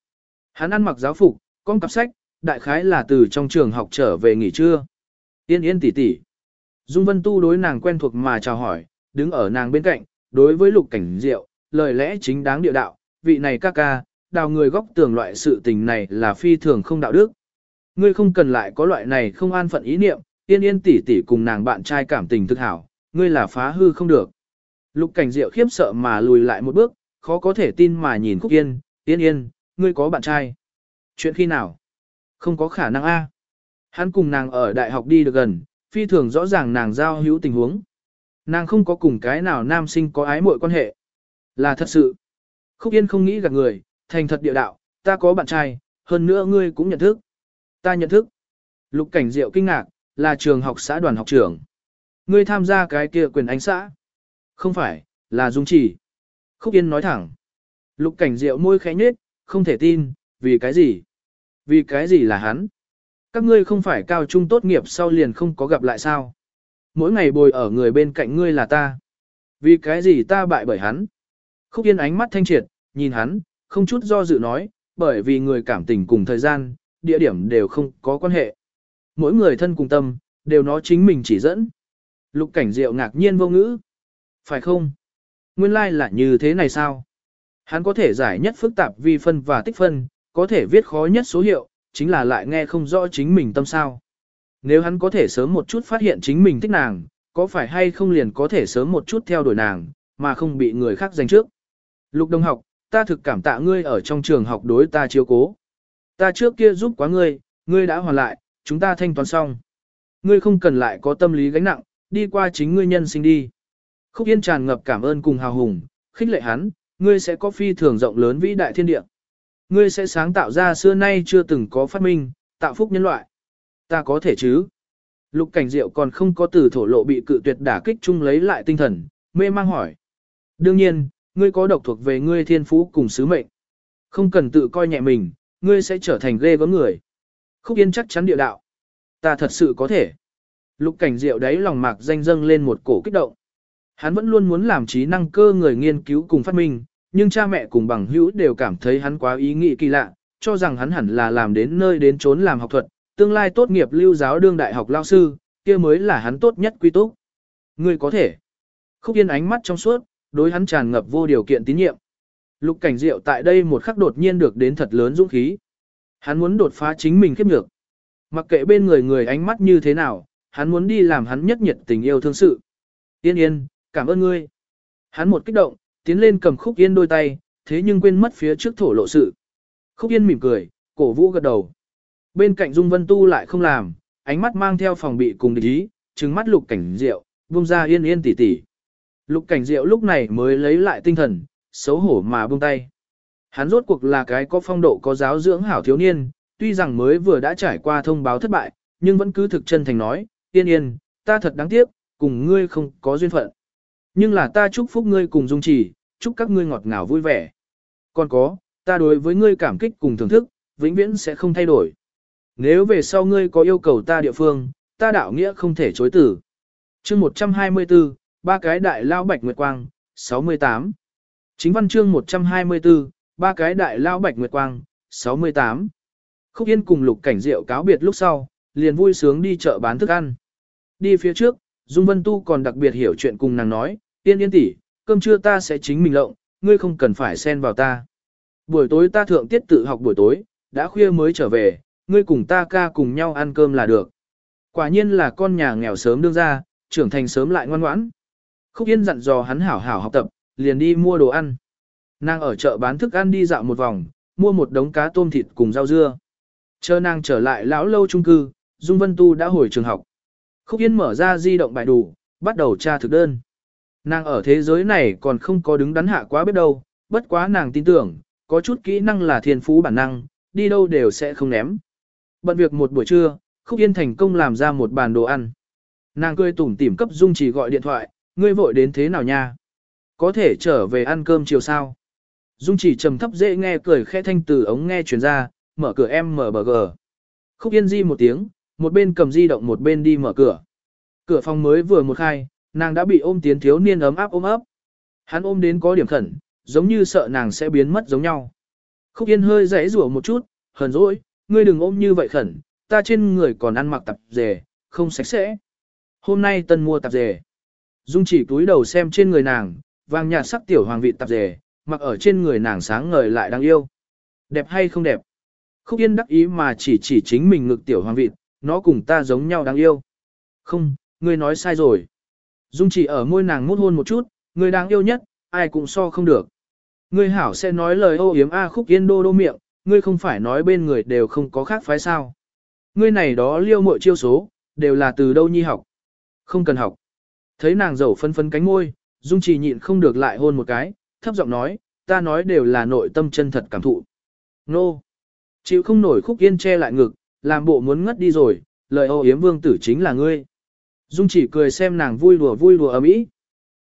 Hắn ăn mặc giáo phục, con cặp sách, đại khái là từ trong trường học trở về nghỉ trưa. Yên yên tỷ tỷ. Dung Vân Tu đối nàng quen thuộc mà chào hỏi, đứng ở nàng bên cạnh, đối với lục cảnh diệu, lời lẽ chính đáng địa đạo, vị này ca ca, đào người góc tường loại sự tình này là phi thường không đạo đức. Ngươi không cần lại có loại này không an phận ý niệm, yên yên tỷ tỷ cùng nàng bạn trai cảm tình thực hảo, ngươi là phá hư không được. Lục cảnh diệu khiếp sợ mà lùi lại một bước, khó có thể tin mà nhìn Khúc Yên, yên yên, ngươi có bạn trai. Chuyện khi nào? Không có khả năng a Hắn cùng nàng ở đại học đi được gần, phi thường rõ ràng nàng giao hữu tình huống. Nàng không có cùng cái nào nam sinh có ái mội quan hệ. Là thật sự. Khúc Yên không nghĩ gạt người, thành thật địa đạo, ta có bạn trai, hơn nữa ngươi cũng nhận thức. Ta nhận thức. Lục cảnh diệu kinh ngạc, là trường học xã đoàn học trưởng. Ngươi tham gia cái kia quyền ánh xã. Không phải, là dung chỉ. Khúc Yên nói thẳng. Lục cảnh diệu môi khẽ nhết, không thể tin, vì cái gì? Vì cái gì là hắn? Các ngươi không phải cao trung tốt nghiệp sau liền không có gặp lại sao? Mỗi ngày bồi ở người bên cạnh ngươi là ta. Vì cái gì ta bại bởi hắn? Khúc Yên ánh mắt thanh triệt, nhìn hắn, không chút do dự nói, bởi vì người cảm tình cùng thời gian, địa điểm đều không có quan hệ. Mỗi người thân cùng tâm, đều nó chính mình chỉ dẫn. Lục cảnh diệu ngạc nhiên vô ngữ. Phải không? Nguyên lai like là như thế này sao? Hắn có thể giải nhất phức tạp vi phân và tích phân, có thể viết khó nhất số hiệu, chính là lại nghe không rõ chính mình tâm sao. Nếu hắn có thể sớm một chút phát hiện chính mình thích nàng, có phải hay không liền có thể sớm một chút theo đuổi nàng, mà không bị người khác giành trước. Lục đồng học, ta thực cảm tạ ngươi ở trong trường học đối ta chiếu cố. Ta trước kia giúp quá ngươi, ngươi đã hoàn lại, chúng ta thanh toán xong. Ngươi không cần lại có tâm lý gánh nặng, đi qua chính ngươi nhân sinh đi. Khúc Yên tràn ngập cảm ơn cùng hào hùng, khích lệ hắn, ngươi sẽ có phi thường rộng lớn vĩ đại thiên địa. Ngươi sẽ sáng tạo ra xưa nay chưa từng có phát minh, tạo phúc nhân loại. Ta có thể chứ? Lục cảnh diệu còn không có từ thổ lộ bị cự tuyệt đả kích chung lấy lại tinh thần, Mê mang hỏi. Đương nhiên, ngươi có độc thuộc về ngươi thiên phú cùng sứ mệnh. Không cần tự coi nhẹ mình, ngươi sẽ trở thành ghê gớm người. Khúc Yên chắc chắn địa đạo. Ta thật sự có thể. Lục cảnh diệu đấy lòng mạc danh dâng lên một cổ kích động. Hắn vẫn luôn muốn làm trí năng cơ người nghiên cứu cùng phát minh, nhưng cha mẹ cùng bằng hữu đều cảm thấy hắn quá ý nghĩ kỳ lạ, cho rằng hắn hẳn là làm đến nơi đến trốn làm học thuật, tương lai tốt nghiệp lưu giáo đương đại học lao sư, kia mới là hắn tốt nhất quy túc. Ngươi có thể. Khúc Yên ánh mắt trong suốt, đối hắn tràn ngập vô điều kiện tín nhiệm. Lục cảnh diệu tại đây một khắc đột nhiên được đến thật lớn dũng khí. Hắn muốn đột phá chính mình khiếp nhược. Mặc kệ bên người người ánh mắt như thế nào, hắn muốn đi làm hắn nhất nhiệt tình yêu thương sự. Yên yên, cảm ơn ngươi. Hắn một kích động, tiến lên cầm khúc yên đôi tay, thế nhưng quên mất phía trước thổ lộ sự. Khúc yên mỉm cười, cổ vũ gật đầu. Bên cạnh Dung Vân Tu lại không làm, ánh mắt mang theo phòng bị cùng địch ý, trừng mắt lục cảnh rượu, buông ra yên yên tỉ tỉ. Lục cảnh rượu lúc này mới lấy lại tinh thần, xấu hổ mà buông tay. Hắn rốt cuộc là cái có phong độ có giáo dưỡng hảo thiếu niên, tuy rằng mới vừa đã trải qua thông báo thất bại, nhưng vẫn cứ thực chân thành nói, yên yên, ta thật đáng tiếc, cùng ngươi không có duyên phận. Nhưng là ta chúc phúc ngươi cùng dung trì, chúc các ngươi ngọt ngào vui vẻ. Còn có, ta đối với ngươi cảm kích cùng thưởng thức, vĩnh viễn sẽ không thay đổi. Nếu về sau ngươi có yêu cầu ta địa phương, ta đạo nghĩa không thể chối tử. chương 124, ba cái đại lao bạch nguyệt quang, 68. Chính văn chương 124, ba cái đại lao bạch nguyệt quang, 68. Khúc Yên cùng Lục Cảnh Diệu cáo biệt lúc sau, liền vui sướng đi chợ bán thức ăn. Đi phía trước, Dung Vân Tu còn đặc biệt hiểu chuyện cùng nàng nói, tiên Yên tỷ, cơm trưa ta sẽ chính mình lộng, ngươi không cần phải xen vào ta. Buổi tối ta thượng tiết tự học buổi tối, đã khuya mới trở về, ngươi cùng ta ca cùng nhau ăn cơm là được. Quả nhiên là con nhà nghèo sớm đương ra, trưởng thành sớm lại ngoan ngoãn. Khúc Yên dặn dò hắn hảo hảo học tập, liền đi mua đồ ăn. Nàng ở chợ bán thức ăn đi dạo một vòng, mua một đống cá tôm thịt cùng rau dưa. Chờ nàng trở lại lão lâu trung cư, Dung Vân Tu đã hồi trường học. Khúc Yên mở ra di động bài đủ, bắt đầu tra thực đơn. Nàng ở thế giới này còn không có đứng đắn hạ quá biết đâu, bất quá nàng tin tưởng, có chút kỹ năng là thiên phú bản năng, đi đâu đều sẽ không ném. Bận việc một buổi trưa, Khúc Yên thành công làm ra một bàn đồ ăn. Nàng cười tủm tỉm cấp Dung chỉ gọi điện thoại, ngươi vội đến thế nào nha? Có thể trở về ăn cơm chiều sao? Dung chỉ trầm thấp dễ nghe cười khẽ thanh từ ống nghe truyền ra, mở cửa em mở bờ gờ. Khúc Yên di một tiếng, một bên cầm di động một bên đi mở cửa. Cửa phòng mới vừa một khai, nàng đã bị ôm tiến thiếu niên ấm áp ôm ấp. Hắn ôm đến có điểm khẩn, giống như sợ nàng sẽ biến mất giống nhau. Khúc Yên hơi rẽ rủa một chút, hờn dỗi, ngươi đừng ôm như vậy khẩn, ta trên người còn ăn mặc tạp dề, không sạch sẽ. Hôm nay tân mua tạp dề. Dung chỉ túi đầu xem trên người nàng, vàng nhạt sắc tiểu hoàng vị tạp dề, mặc ở trên người nàng sáng ngời lại đáng yêu. Đẹp hay không đẹp? Khúc Yên đắc ý mà chỉ chỉ chính mình ngực tiểu hoàng vịt, nó cùng ta giống nhau đáng yêu. Không, ngươi nói sai rồi. Dung chỉ ở môi nàng mút hôn một chút, ngươi đáng yêu nhất, ai cũng so không được. Ngươi hảo sẽ nói lời ô yếm A Khúc Yên đô đô miệng, ngươi không phải nói bên người đều không có khác phái sao. Ngươi này đó liêu mội chiêu số, đều là từ đâu nhi học. Không cần học. Thấy nàng dầu phân phân cánh môi, Dung chỉ nhịn không được lại hôn một cái, thấp giọng nói, ta nói đều là nội tâm chân thật cảm thụ. Nô! Chịu không nổi khúc yên che lại ngực, làm bộ muốn ngất đi rồi, lời ô yếm vương tử chính là ngươi. Dung chỉ cười xem nàng vui đùa vui đùa ấm ý.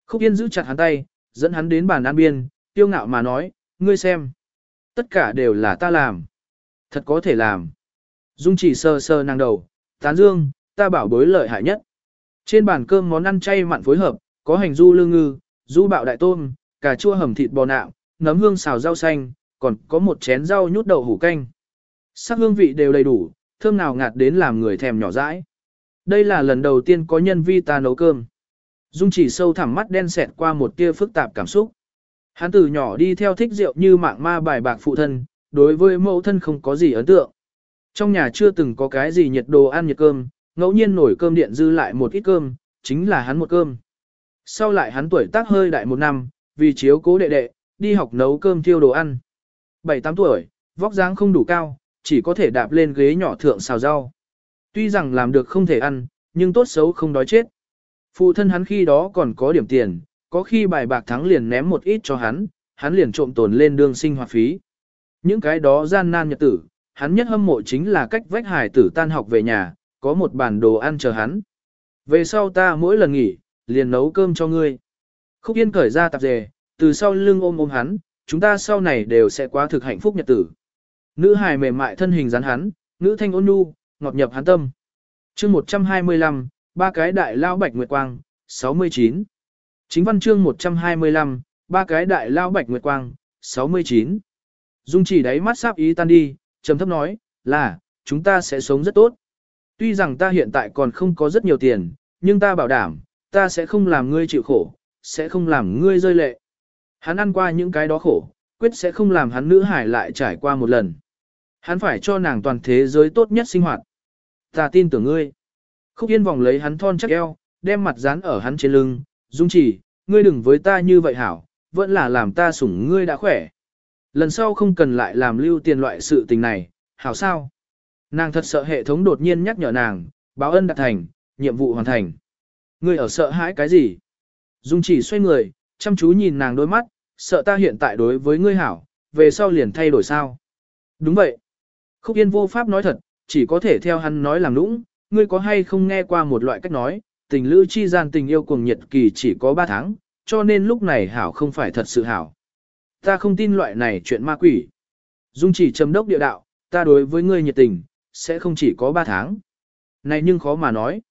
Khúc yên giữ chặt hắn tay, dẫn hắn đến bàn ăn biên, tiêu ngạo mà nói, ngươi xem. Tất cả đều là ta làm. Thật có thể làm. Dung chỉ sơ sơ nàng đầu, tán dương, ta bảo bối lợi hại nhất. Trên bàn cơm món ăn chay mặn phối hợp, có hành du lương ngư, du bạo đại tôm, cà chua hầm thịt bò nạo, nấm hương xào rau xanh, còn có một chén rau nhút đậu hủ canh. Sắc hương vị đều đầy đủ, thơm nào ngạt đến làm người thèm nhỏ dãi. Đây là lần đầu tiên có nhân vi ta nấu cơm. Dung chỉ sâu thẳm mắt đen xẹt qua một tia phức tạp cảm xúc. Hắn từ nhỏ đi theo thích rượu như mạng ma bài bạc phụ thân, đối với mẫu thân không có gì ấn tượng. Trong nhà chưa từng có cái gì nhiệt đồ ăn nhiệt cơm, ngẫu nhiên nổi cơm điện dư lại một ít cơm, chính là hắn một cơm. Sau lại hắn tuổi tác hơi đại một năm, vì chiếu cố đệ đệ, đi học nấu cơm thiêu đồ ăn. 7-8 tuổi, vóc dáng không đủ cao, chỉ có thể đạp lên ghế nhỏ thượng xào rau. Tuy rằng làm được không thể ăn, nhưng tốt xấu không đói chết. Phụ thân hắn khi đó còn có điểm tiền, có khi bài bạc thắng liền ném một ít cho hắn, hắn liền trộm tồn lên đương sinh hoạt phí. Những cái đó gian nan nhật tử, hắn nhất hâm mộ chính là cách vách hải tử tan học về nhà, có một bàn đồ ăn chờ hắn. Về sau ta mỗi lần nghỉ, liền nấu cơm cho ngươi. Khúc Yên cởi ra tạp dề, từ sau lưng ôm ôm hắn, chúng ta sau này đều sẽ quá thực hạnh phúc nhật tử. Nữ hài mềm mại thân hình rắn hắn, nữ thanh ôn nhu, ngọt nhập hắn tâm. chương 125, ba cái đại lao bạch nguyệt quang, 69. Chính văn chương 125, ba cái đại lao bạch nguyệt quang, 69. Dung chỉ đáy mắt sáp ý tan đi, trầm thấp nói, là, chúng ta sẽ sống rất tốt. Tuy rằng ta hiện tại còn không có rất nhiều tiền, nhưng ta bảo đảm, ta sẽ không làm ngươi chịu khổ, sẽ không làm ngươi rơi lệ. Hắn ăn qua những cái đó khổ, quyết sẽ không làm hắn nữ hải lại trải qua một lần. Hắn phải cho nàng toàn thế giới tốt nhất sinh hoạt. Ta tin tưởng ngươi. Khúc yên vòng lấy hắn thon chắc eo, đem mặt dán ở hắn trên lưng, dung chỉ, ngươi đừng với ta như vậy hảo, vẫn là làm ta sủng ngươi đã khỏe. Lần sau không cần lại làm lưu tiền loại sự tình này, hảo sao? Nàng thật sợ hệ thống đột nhiên nhắc nhở nàng, báo ân đạt thành, nhiệm vụ hoàn thành. Ngươi ở sợ hãi cái gì? Dung chỉ xoay người, chăm chú nhìn nàng đôi mắt, sợ ta hiện tại đối với ngươi hảo, về sau liền thay đổi sao? Đúng vậy. Khúc Yên vô pháp nói thật, chỉ có thể theo hắn nói làm nũng, ngươi có hay không nghe qua một loại cách nói, tình lữ chi gian tình yêu cuồng nhiệt kỳ chỉ có 3 tháng, cho nên lúc này hảo không phải thật sự hảo. Ta không tin loại này chuyện ma quỷ. Dung chỉ trầm đốc địa đạo, ta đối với ngươi nhiệt tình, sẽ không chỉ có 3 tháng. Này nhưng khó mà nói.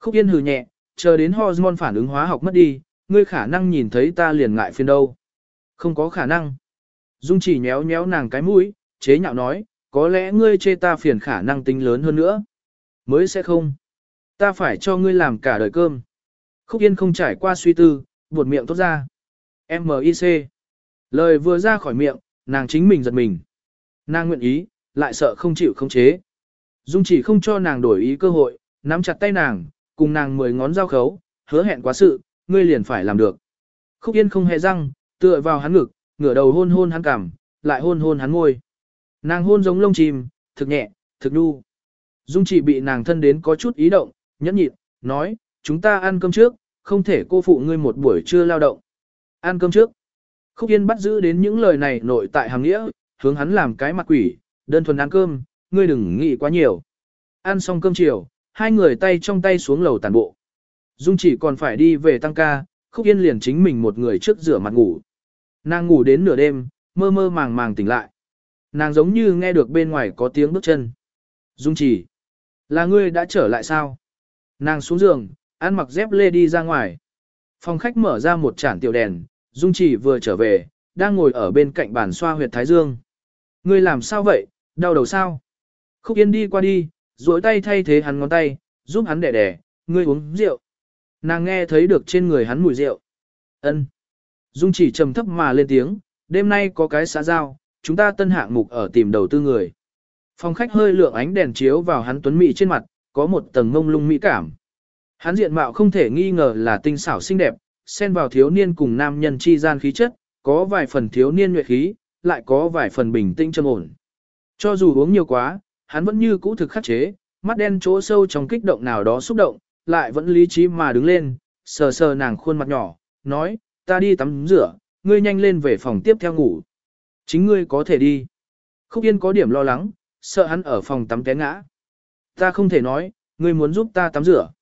Khúc Yên hừ nhẹ, chờ đến hormone phản ứng hóa học mất đi, ngươi khả năng nhìn thấy ta liền ngại phiền đâu. Không có khả năng. Dung chỉ nhéo nhéo nàng cái mũi, chế nhạo nói, có lẽ ngươi chê ta phiền khả năng tính lớn hơn nữa. Mới sẽ không. Ta phải cho ngươi làm cả đời cơm. Khúc Yên không trải qua suy tư, buột miệng tốt ra. M.I.C. Lời vừa ra khỏi miệng, nàng chính mình giật mình. Nàng nguyện ý, lại sợ không chịu không chế. Dung chỉ không cho nàng đổi ý cơ hội, nắm chặt tay nàng, cùng nàng mười ngón giao khấu, hứa hẹn quá sự, ngươi liền phải làm được. Khúc Yên không hề răng, tựa vào hắn ngực, ngửa đầu hôn hôn hắn cằm, lại hôn hôn hắn môi. Nàng hôn giống lông chim, thực nhẹ, thực nu. Dung chỉ bị nàng thân đến có chút ý động, nhẫn nhịn, nói, chúng ta ăn cơm trước, không thể cô phụ ngươi một buổi trưa lao động. Ăn cơm trước. Khúc Yên bắt giữ đến những lời này nội tại hàng nghĩa, hướng hắn làm cái mặt quỷ, đơn thuần ăn cơm, ngươi đừng nghĩ quá nhiều. Ăn xong cơm chiều, hai người tay trong tay xuống lầu tàn bộ. Dung chỉ còn phải đi về tăng ca, Khúc Yên liền chính mình một người trước rửa mặt ngủ. Nàng ngủ đến nửa đêm, mơ mơ màng màng tỉnh lại. Nàng giống như nghe được bên ngoài có tiếng bước chân. Dung chỉ. Là ngươi đã trở lại sao? Nàng xuống giường, ăn mặc dép lê đi ra ngoài. Phòng khách mở ra một chản tiểu đèn, Dung chỉ vừa trở về, đang ngồi ở bên cạnh bàn xoa huyệt thái dương. Ngươi làm sao vậy, đau đầu sao? Khúc Yên đi qua đi, duỗi tay thay thế hắn ngón tay, giúp hắn đẻ đẻ, ngươi uống rượu. Nàng nghe thấy được trên người hắn mùi rượu. Ân. Dung chỉ trầm thấp mà lên tiếng, đêm nay có cái xã giao, chúng ta tân hạng mục ở tìm đầu tư người. Phòng khách hơi lượng ánh đèn chiếu vào hắn tuấn mỹ trên mặt, có một tầng ngông lung mỹ cảm. Hắn diện mạo không thể nghi ngờ là tinh xảo xinh đẹp, xen vào thiếu niên cùng nam nhân chi gian khí chất, có vài phần thiếu niên nhuệ khí, lại có vài phần bình tĩnh trầm ổn. Cho dù uống nhiều quá, hắn vẫn như cũ thực khắc chế, mắt đen chỗ sâu trong kích động nào đó xúc động, lại vẫn lý trí mà đứng lên, sờ sờ nàng khuôn mặt nhỏ, nói, ta đi tắm rửa, ngươi nhanh lên về phòng tiếp theo ngủ. Chính ngươi có thể đi. Khúc Yên có điểm lo lắng, sợ hắn ở phòng tắm té ngã. Ta không thể nói, ngươi muốn giúp ta tắm rửa.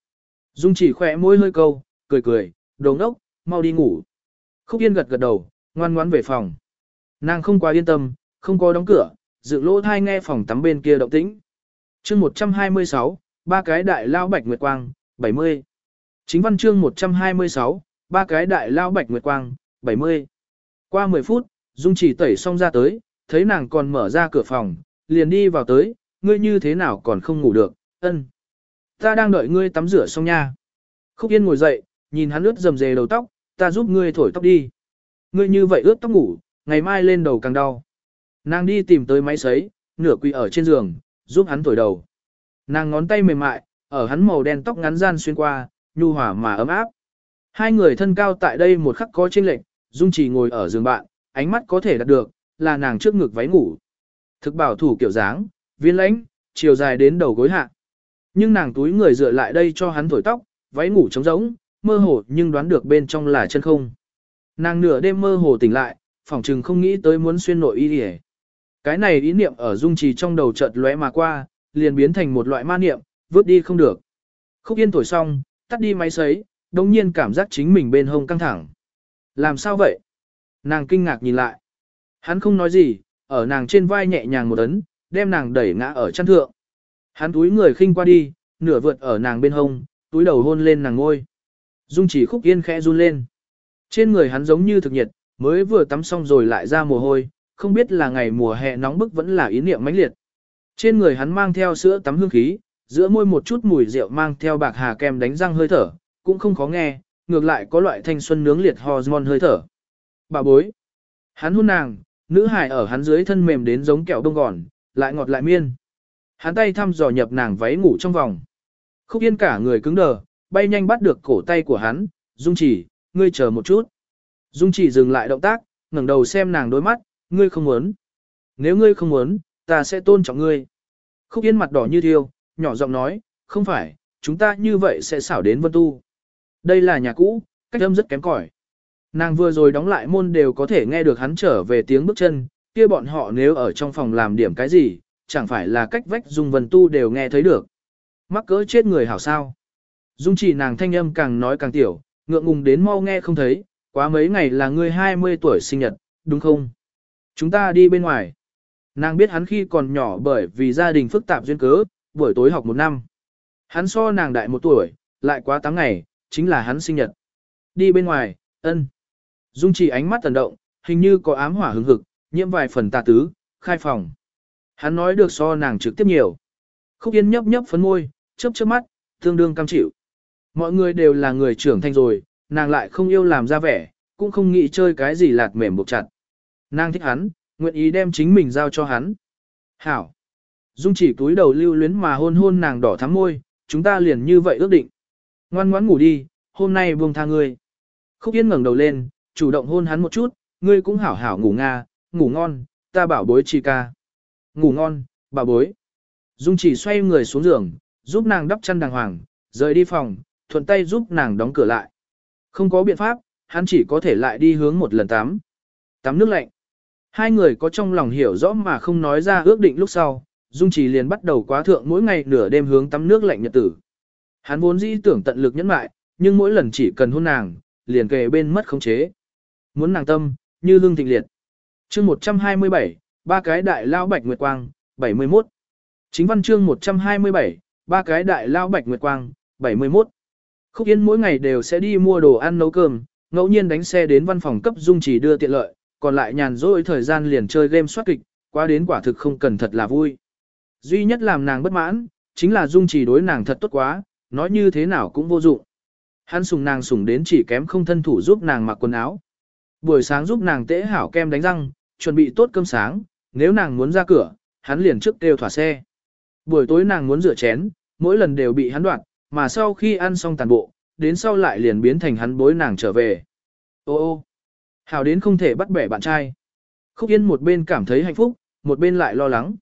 Dung chỉ khỏe môi hơi câu, cười cười, đồ ngốc, mau đi ngủ. Khúc Yên gật gật đầu, ngoan ngoãn về phòng. Nàng không quá yên tâm, không có đóng cửa, dựng lỗ thai nghe phòng tắm bên kia động tĩnh. chương 126, ba cái đại lao bạch nguyệt quang, 70. Chính văn chương 126, ba cái đại lao bạch nguyệt quang, 70. Qua 10 phút, Dung chỉ tẩy xong ra tới, thấy nàng còn mở ra cửa phòng, liền đi vào tới, ngươi như thế nào còn không ngủ được, ân. Ta đang đợi ngươi tắm rửa xong nha. Khúc Yên ngồi dậy, nhìn hắn ướt rầm rề đầu tóc, ta giúp ngươi thổi tóc đi. Ngươi như vậy ướt tóc ngủ, ngày mai lên đầu càng đau. Nàng đi tìm tới máy sấy, nửa quỳ ở trên giường, giúp hắn thổi đầu. Nàng ngón tay mềm mại, ở hắn màu đen tóc ngắn gian xuyên qua, nhu hòa mà ấm áp. Hai người thân cao tại đây một khắc có chênh lệch, Dung trì ngồi ở giường bạn, ánh mắt có thể đạt được, là nàng trước ngực váy ngủ. Thực bảo thủ kiểu dáng, viên lãnh, chiều dài đến đầu gối hạ. Nhưng nàng túi người dựa lại đây cho hắn thổi tóc, váy ngủ trống rỗng, mơ hồ nhưng đoán được bên trong là chân không. Nàng nửa đêm mơ hồ tỉnh lại, phỏng chừng không nghĩ tới muốn xuyên nội y đi Cái này ý niệm ở dung trì trong đầu chợt lóe mà qua, liền biến thành một loại ma niệm, vứt đi không được. Khúc yên thổi xong, tắt đi máy sấy, đồng nhiên cảm giác chính mình bên hông căng thẳng. Làm sao vậy? Nàng kinh ngạc nhìn lại. Hắn không nói gì, ở nàng trên vai nhẹ nhàng một ấn, đem nàng đẩy ngã ở chăn thượng. Hắn túi người khinh qua đi, nửa vượt ở nàng bên hông, túi đầu hôn lên nàng ngôi. Dung chỉ khúc yên khẽ run lên. Trên người hắn giống như thực nhiệt, mới vừa tắm xong rồi lại ra mồ hôi, không biết là ngày mùa hè nóng bức vẫn là ý niệm mãnh liệt. Trên người hắn mang theo sữa tắm hương khí, giữa môi một chút mùi rượu mang theo bạc hà kem đánh răng hơi thở, cũng không khó nghe, ngược lại có loại thanh xuân nướng liệt hormone hơi thở. Bà bối. Hắn hôn nàng, nữ hài ở hắn dưới thân mềm đến giống kẹo đông gòn, lại ngọt lại miên. Hắn tay thăm dò nhập nàng váy ngủ trong vòng. Khúc yên cả người cứng đờ, bay nhanh bắt được cổ tay của hắn, Dung chỉ, ngươi chờ một chút. Dung chỉ dừng lại động tác, ngẩng đầu xem nàng đôi mắt, ngươi không muốn. Nếu ngươi không muốn, ta sẽ tôn trọng ngươi. Khúc yên mặt đỏ như thiêu, nhỏ giọng nói, không phải, chúng ta như vậy sẽ xảo đến vân tu. Đây là nhà cũ, cách âm rất kém cỏi. Nàng vừa rồi đóng lại môn đều có thể nghe được hắn trở về tiếng bước chân, kia bọn họ nếu ở trong phòng làm điểm cái gì, chẳng phải là cách vách Dung Vân Tu đều nghe thấy được. Mắc cỡ chết người hảo sao. Dung chỉ nàng thanh âm càng nói càng tiểu, ngượng ngùng đến mau nghe không thấy, quá mấy ngày là ngươi 20 tuổi sinh nhật, đúng không? Chúng ta đi bên ngoài. Nàng biết hắn khi còn nhỏ bởi vì gia đình phức tạp duyên cớ, buổi tối học một năm. Hắn so nàng đại một tuổi, lại quá 8 ngày, chính là hắn sinh nhật. Đi bên ngoài, ân. Dung chỉ ánh mắt tần động, hình như có ám hỏa hứng hực, nhiễm vài phần tà tứ, khai phòng. Hắn nói được so nàng trực tiếp nhiều. Khúc Yên nhấp nhấp phấn môi, chớp chớp mắt, tương đương cam chịu. Mọi người đều là người trưởng thành rồi, nàng lại không yêu làm ra vẻ, cũng không nghĩ chơi cái gì lạt mềm buộc chặt. Nàng thích hắn, nguyện ý đem chính mình giao cho hắn. Hảo. Dung chỉ túi đầu lưu luyến mà hôn hôn nàng đỏ thắm môi, chúng ta liền như vậy ước định. Ngoan ngoãn ngủ đi, hôm nay buông tha ngươi. Khúc Yên ngẩng đầu lên, chủ động hôn hắn một chút, ngươi cũng hảo hảo ngủ nga, ngủ ngon, ta bảo bối chi ca. Ngủ ngon, bà bối. Dung chỉ xoay người xuống giường, giúp nàng đắp chăn đàng hoàng, rời đi phòng, thuận tay giúp nàng đóng cửa lại. Không có biện pháp, hắn chỉ có thể lại đi hướng một lần tắm. Tắm nước lạnh. Hai người có trong lòng hiểu rõ mà không nói ra ước định lúc sau, Dung Trì liền bắt đầu quá thượng mỗi ngày nửa đêm hướng tắm nước lạnh nhật tử. Hắn vốn dĩ tưởng tận lực nhẫn mại, nhưng mỗi lần chỉ cần hôn nàng, liền kề bên mất khống chế. Muốn nàng tâm, như lương thịnh liệt. chương 127, ba cái đại lao bạch nguyệt quang, 71. Chính văn chương 127, ba cái đại lao bạch nguyệt quang, 71. Khúc Yên mỗi ngày đều sẽ đi mua đồ ăn nấu cơm, ngẫu nhiên đánh xe đến văn phòng cấp Dung Trì đưa tiện lợi, còn lại nhàn rỗi thời gian liền chơi game soát kịch, qua đến quả thực không cần thật là vui. Duy nhất làm nàng bất mãn, chính là Dung Trì đối nàng thật tốt quá, nói như thế nào cũng vô dụng. Hắn sùng nàng sùng đến chỉ kém không thân thủ giúp nàng mặc quần áo. Buổi sáng giúp nàng tễ hảo kem đánh răng, chuẩn bị tốt cơm sáng, nếu nàng muốn ra cửa, hắn liền trước kêu thỏa xe. Buổi tối nàng muốn rửa chén, mỗi lần đều bị hắn đoạt, mà sau khi ăn xong tàn bộ, đến sau lại liền biến thành hắn bối nàng trở về. Ô ô, hảo đến không thể bắt bẻ bạn trai. Khúc Yên một bên cảm thấy hạnh phúc, một bên lại lo lắng.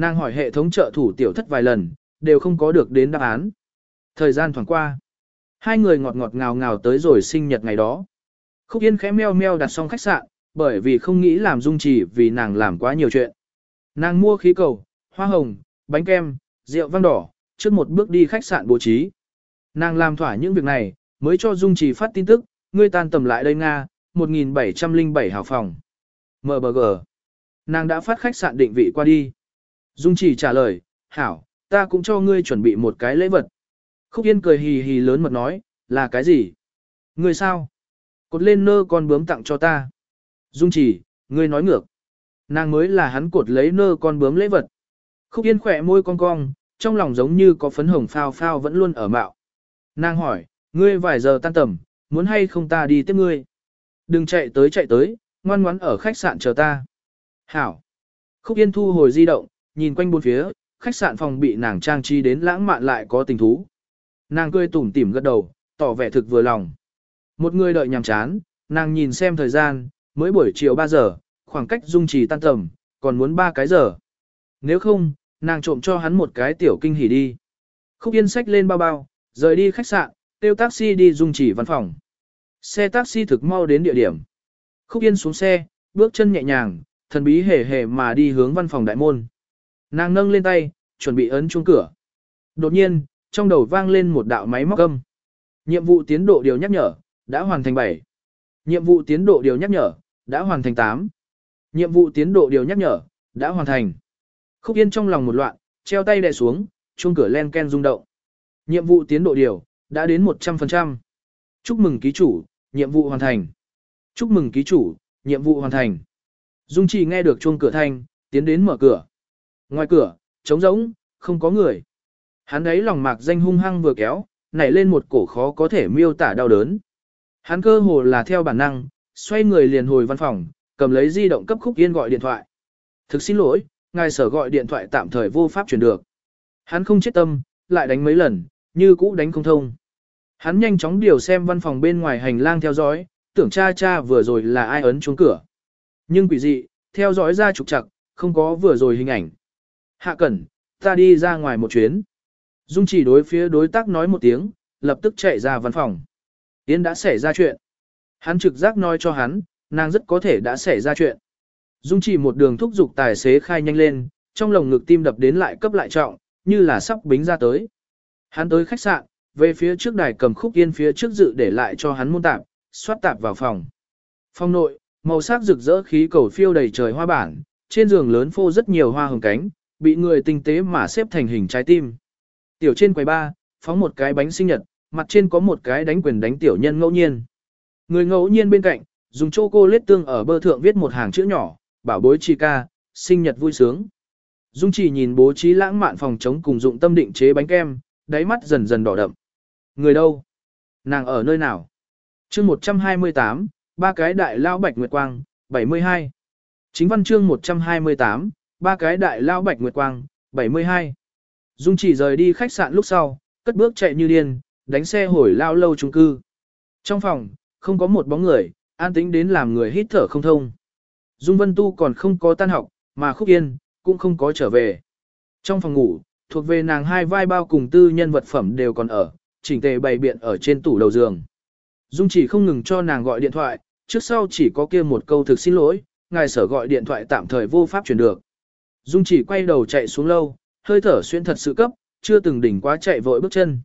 Nàng hỏi hệ thống trợ thủ tiểu thất vài lần, đều không có được đến đáp án. Thời gian thoảng qua. Hai người ngọt ngọt ngào ngào tới rồi sinh nhật ngày đó. Khúc Yên khẽ meo meo đặt xong khách sạn, bởi vì không nghĩ làm dung trì vì nàng làm quá nhiều chuyện. Nàng mua khí cầu, hoa hồng, bánh kem, rượu vang đỏ, trước một bước đi khách sạn bố trí. Nàng làm thỏa những việc này, mới cho Dung Trì phát tin tức, ngươi tan tầm lại đây Nga, 1707 hào phòng. MBG. Nàng đã phát khách sạn định vị qua đi. Dung Chỉ trả lời, hảo, ta cũng cho ngươi chuẩn bị một cái lễ vật. Khúc Yên cười hì hì lớn mật nói, là cái gì? Ngươi sao? Cột lên nơ con bướm tặng cho ta. Dung Chỉ, ngươi nói ngược. Nàng mới là hắn cột lấy nơ con bướm lễ vật. Khúc Yên khỏe môi cong cong, trong lòng giống như có phấn hồng phao phao vẫn luôn ở mạo. Nàng hỏi, ngươi vài giờ tan tầm, muốn hay không ta đi tiếp ngươi? Đừng chạy tới chạy tới, ngoan ngoãn ở khách sạn chờ ta. Hảo. Khúc Yên thu hồi di động, nhìn quanh bốn phía, khách sạn phòng bị nàng trang trí đến lãng mạn lại có tình thú. Nàng cười tủm tỉm gật đầu, tỏ vẻ thực vừa lòng. Một người đợi nhàm chán, nàng nhìn xem thời gian, mới buổi chiều 3 giờ, khoảng cách dung trì tan tầm, còn muốn 3 cái giờ. Nếu không, nàng trộm cho hắn một cái tiểu kinh hỉ đi. Khúc Yên sách lên bao bao, rời đi khách sạn, tiêu taxi đi dung trì văn phòng. Xe taxi thực mau đến địa điểm. Khúc Yên xuống xe, bước chân nhẹ nhàng, thần bí hề hề mà đi hướng văn phòng đại môn. Nàng nâng lên tay, chuẩn bị ấn chuông cửa. Đột nhiên, trong đầu vang lên một đạo máy móc âm. Nhiệm vụ tiến độ điều nhắc nhở, đã hoàn thành 7. Nhiệm vụ tiến độ điều nhắc nhở, đã hoàn thành 8. Nhiệm vụ tiến độ điều nhắc nhở, đã hoàn thành. Khúc Yên trong lòng một loạn, treo tay đè xuống, chuông cửa len ken rung động. Nhiệm vụ tiến độ điều, đã đến 100%. Chúc mừng ký chủ, nhiệm vụ hoàn thành. Chúc mừng ký chủ, nhiệm vụ hoàn thành. Dung Trì nghe được chuông cửa thanh, tiến đến mở cửa. Ngoài cửa, trống rỗng, không có người. Hắn ấy lòng mạc danh hung hăng vừa kéo, nảy lên một cổ khó có thể miêu tả đau đớn. Hắn cơ hồ là theo bản năng, xoay người liền hồi văn phòng, cầm lấy di động cấp khúc yên gọi điện thoại. Thực xin lỗi, ngài sở gọi điện thoại tạm thời vô pháp chuyển được. Hắn không chết tâm, lại đánh mấy lần, như cũ đánh không thông. Hắn nhanh chóng điều xem văn phòng bên ngoài hành lang theo dõi, tưởng cha cha vừa rồi là ai ấn chuông cửa. Nhưng quỷ dị, theo dõi ra trục trặc, không có vừa rồi hình ảnh. Hạ cẩn, ta đi ra ngoài một chuyến. Dung chỉ đối phía đối tác nói một tiếng, lập tức chạy ra văn phòng. Yến đã xảy ra chuyện. Hắn trực giác nói cho hắn, nàng rất có thể đã xảy ra chuyện. Dung chỉ một đường thúc giục tài xế khai nhanh lên, trong lồng ngực tim đập đến lại cấp lại trọng, như là sắp bính ra tới. Hắn tới khách sạn, về phía trước đài cầm khúc yên phía trước dự để lại cho hắn môn tạp, xoát tạp vào phòng. Phòng nội, màu sắc rực rỡ khí cầu phiêu đầy trời hoa bản, trên giường lớn phô rất nhiều hoa hồng cánh, bị người tinh tế mà xếp thành hình trái tim. Tiểu trên quầy ba, phóng một cái bánh sinh nhật, mặt trên có một cái đánh quyền đánh tiểu nhân ngẫu nhiên. Người ngẫu nhiên bên cạnh, dùng chocolate tương ở bơ thượng viết một hàng chữ nhỏ, bảo bối chi ca, sinh nhật vui sướng. Dung chỉ nhìn bố trí lãng mạn phòng chống cùng dụng tâm định chế bánh kem, đáy mắt dần dần đỏ đậm. Người đâu? Nàng ở nơi nào? chương 128, ba cái đại lao bạch nguyệt quang, 72. Chính văn chương 128, ba cái đại lao bạch nguyệt quang, 72. Dung chỉ rời đi khách sạn lúc sau, cất bước chạy như điên, đánh xe hồi lao lâu trung cư. Trong phòng, không có một bóng người, an tĩnh đến làm người hít thở không thông. Dung Vân Tu còn không có tan học, mà Khúc Yên, cũng không có trở về. Trong phòng ngủ, thuộc về nàng hai vai bao cùng tư nhân vật phẩm đều còn ở, chỉnh tề bày biện ở trên tủ đầu giường. Dung chỉ không ngừng cho nàng gọi điện thoại, trước sau chỉ có kia một câu thực xin lỗi, ngài sở gọi điện thoại tạm thời vô pháp chuyển được. Dung chỉ quay đầu chạy xuống lâu, hơi thở xuyên thật sự cấp, chưa từng đỉnh quá chạy vội bước chân.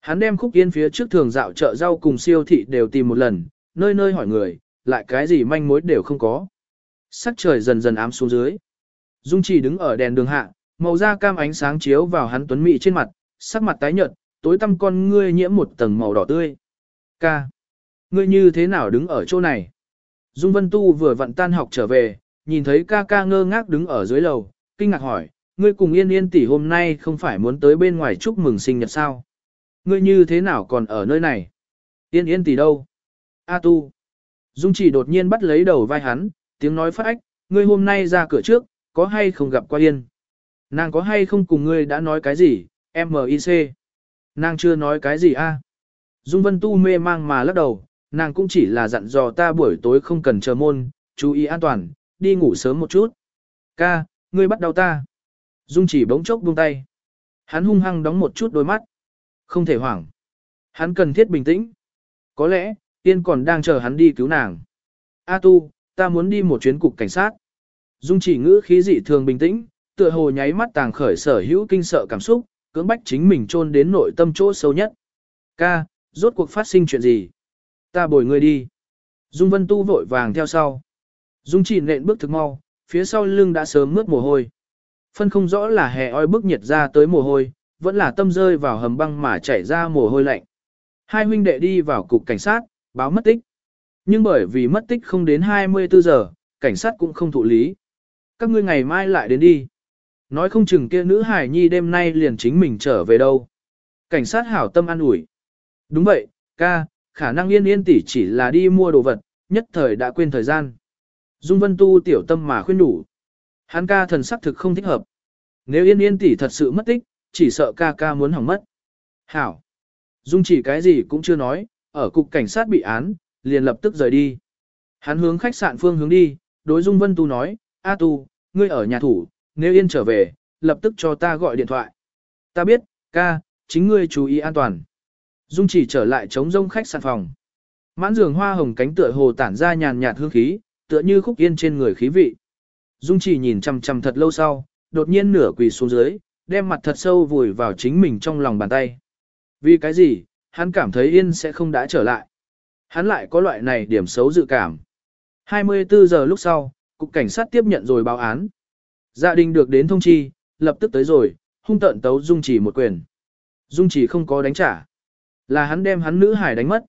Hắn đem khúc yên phía trước thường dạo chợ rau cùng siêu thị đều tìm một lần, nơi nơi hỏi người, lại cái gì manh mối đều không có. Sắc trời dần dần ám xuống dưới. Dung chỉ đứng ở đèn đường hạ, màu da cam ánh sáng chiếu vào hắn tuấn mị trên mặt, sắc mặt tái nhợt, tối tăm con ngươi nhiễm một tầng màu đỏ tươi. Ca. Ngươi như thế nào đứng ở chỗ này? Dung Vân Tu vừa vặn tan học trở về, nhìn thấy ca ca ngơ ngác đứng ở dưới lầu, kinh ngạc hỏi, ngươi cùng yên yên tỷ hôm nay không phải muốn tới bên ngoài chúc mừng sinh nhật sao? Ngươi như thế nào còn ở nơi này? Yên yên tỷ đâu? A tu. Dung chỉ đột nhiên bắt lấy đầu vai hắn, tiếng nói phát ách, ngươi hôm nay ra cửa trước, có hay không gặp qua yên? Nàng có hay không cùng ngươi đã nói cái gì? M.I.C. Nàng chưa nói cái gì a? Dung Vân Tu mê mang mà lắc đầu, nàng cũng chỉ là dặn dò ta buổi tối không cần chờ môn, chú ý an toàn, đi ngủ sớm một chút. Ca, ngươi bắt đầu ta. Dung chỉ bỗng chốc buông tay. Hắn hung hăng đóng một chút đôi mắt. Không thể hoảng. Hắn cần thiết bình tĩnh. Có lẽ, Tiên còn đang chờ hắn đi cứu nàng. A tu, ta muốn đi một chuyến cục cảnh sát. Dung chỉ ngữ khí dị thường bình tĩnh, tựa hồ nháy mắt tàng khởi sở hữu kinh sợ cảm xúc, cưỡng bách chính mình chôn đến nội tâm chỗ sâu nhất. Ca, rốt cuộc phát sinh chuyện gì? Ta bồi ngươi đi. Dung Vân Tu vội vàng theo sau. Dung chỉ nện bước thực mau, phía sau lưng đã sớm mướt mồ hôi. Phân không rõ là hè oi bức nhiệt ra tới mồ hôi, vẫn là tâm rơi vào hầm băng mà chảy ra mồ hôi lạnh. Hai huynh đệ đi vào cục cảnh sát, báo mất tích. Nhưng bởi vì mất tích không đến 24 giờ, cảnh sát cũng không thụ lý. Các ngươi ngày mai lại đến đi. Nói không chừng kia nữ hải nhi đêm nay liền chính mình trở về đâu. Cảnh sát hảo tâm an ủi. Đúng vậy, ca, khả năng yên yên tỷ chỉ là đi mua đồ vật, nhất thời đã quên thời gian. Dung Vân Tu tiểu tâm mà khuyên đủ. Hắn ca thần sắc thực không thích hợp. Nếu yên yên tỷ thật sự mất tích, chỉ sợ ca ca muốn hỏng mất. Hảo. Dung chỉ cái gì cũng chưa nói, ở cục cảnh sát bị án, liền lập tức rời đi. Hắn hướng khách sạn phương hướng đi, đối Dung Vân Tu nói, A Tu, ngươi ở nhà thủ, nếu yên trở về, lập tức cho ta gọi điện thoại. Ta biết, ca, chính ngươi chú ý an toàn. Dung chỉ trở lại chống rông khách sạn phòng. Mãn giường hoa hồng cánh tựa hồ tản ra nhàn nhạt hương khí, tựa như khúc yên trên người khí vị. Dung chỉ nhìn chằm chằm thật lâu sau, đột nhiên nửa quỳ xuống dưới, đem mặt thật sâu vùi vào chính mình trong lòng bàn tay. Vì cái gì, hắn cảm thấy yên sẽ không đã trở lại. Hắn lại có loại này điểm xấu dự cảm. 24 giờ lúc sau, cục cảnh sát tiếp nhận rồi báo án. Gia đình được đến thông chi, lập tức tới rồi, hung tận tấu Dung Chỉ một quyền. Dung Chỉ không có đánh trả. Là hắn đem hắn nữ hải đánh mất.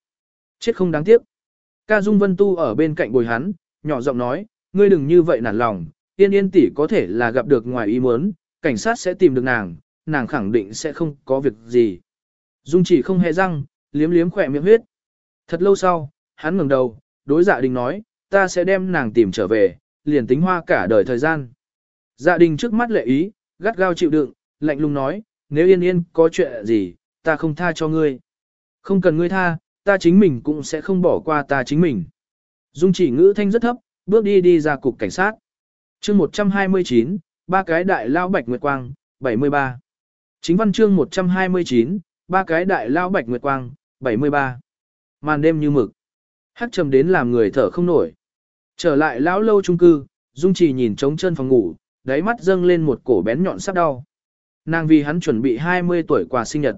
Chết không đáng tiếc. Ca Dung Vân Tu ở bên cạnh bồi hắn, nhỏ giọng nói, ngươi đừng như vậy nản lòng, yên yên tỷ có thể là gặp được ngoài ý muốn, cảnh sát sẽ tìm được nàng, nàng khẳng định sẽ không có việc gì. Dung chỉ không hề răng, liếm liếm khỏe miệng huyết. Thật lâu sau, hắn ngẩng đầu, đối dạ đình nói, ta sẽ đem nàng tìm trở về, liền tính hoa cả đời thời gian. Dạ đình trước mắt lệ ý, gắt gao chịu đựng, lạnh lùng nói, nếu yên yên có chuyện gì, ta không tha cho ngươi. Không cần ngươi tha, ta chính mình cũng sẽ không bỏ qua ta chính mình. Dung chỉ ngữ thanh rất thấp, bước đi đi ra cục cảnh sát. chương 129, ba cái đại lao bạch nguyệt quang, 73. Chính văn chương 129, ba cái đại lao bạch nguyệt quang, 73. Màn đêm như mực. Hắc trầm đến làm người thở không nổi. Trở lại lão lâu trung cư, Dung Chỉ nhìn trống chân phòng ngủ, đáy mắt dâng lên một cổ bén nhọn sắp đau. Nàng vì hắn chuẩn bị 20 tuổi quà sinh nhật,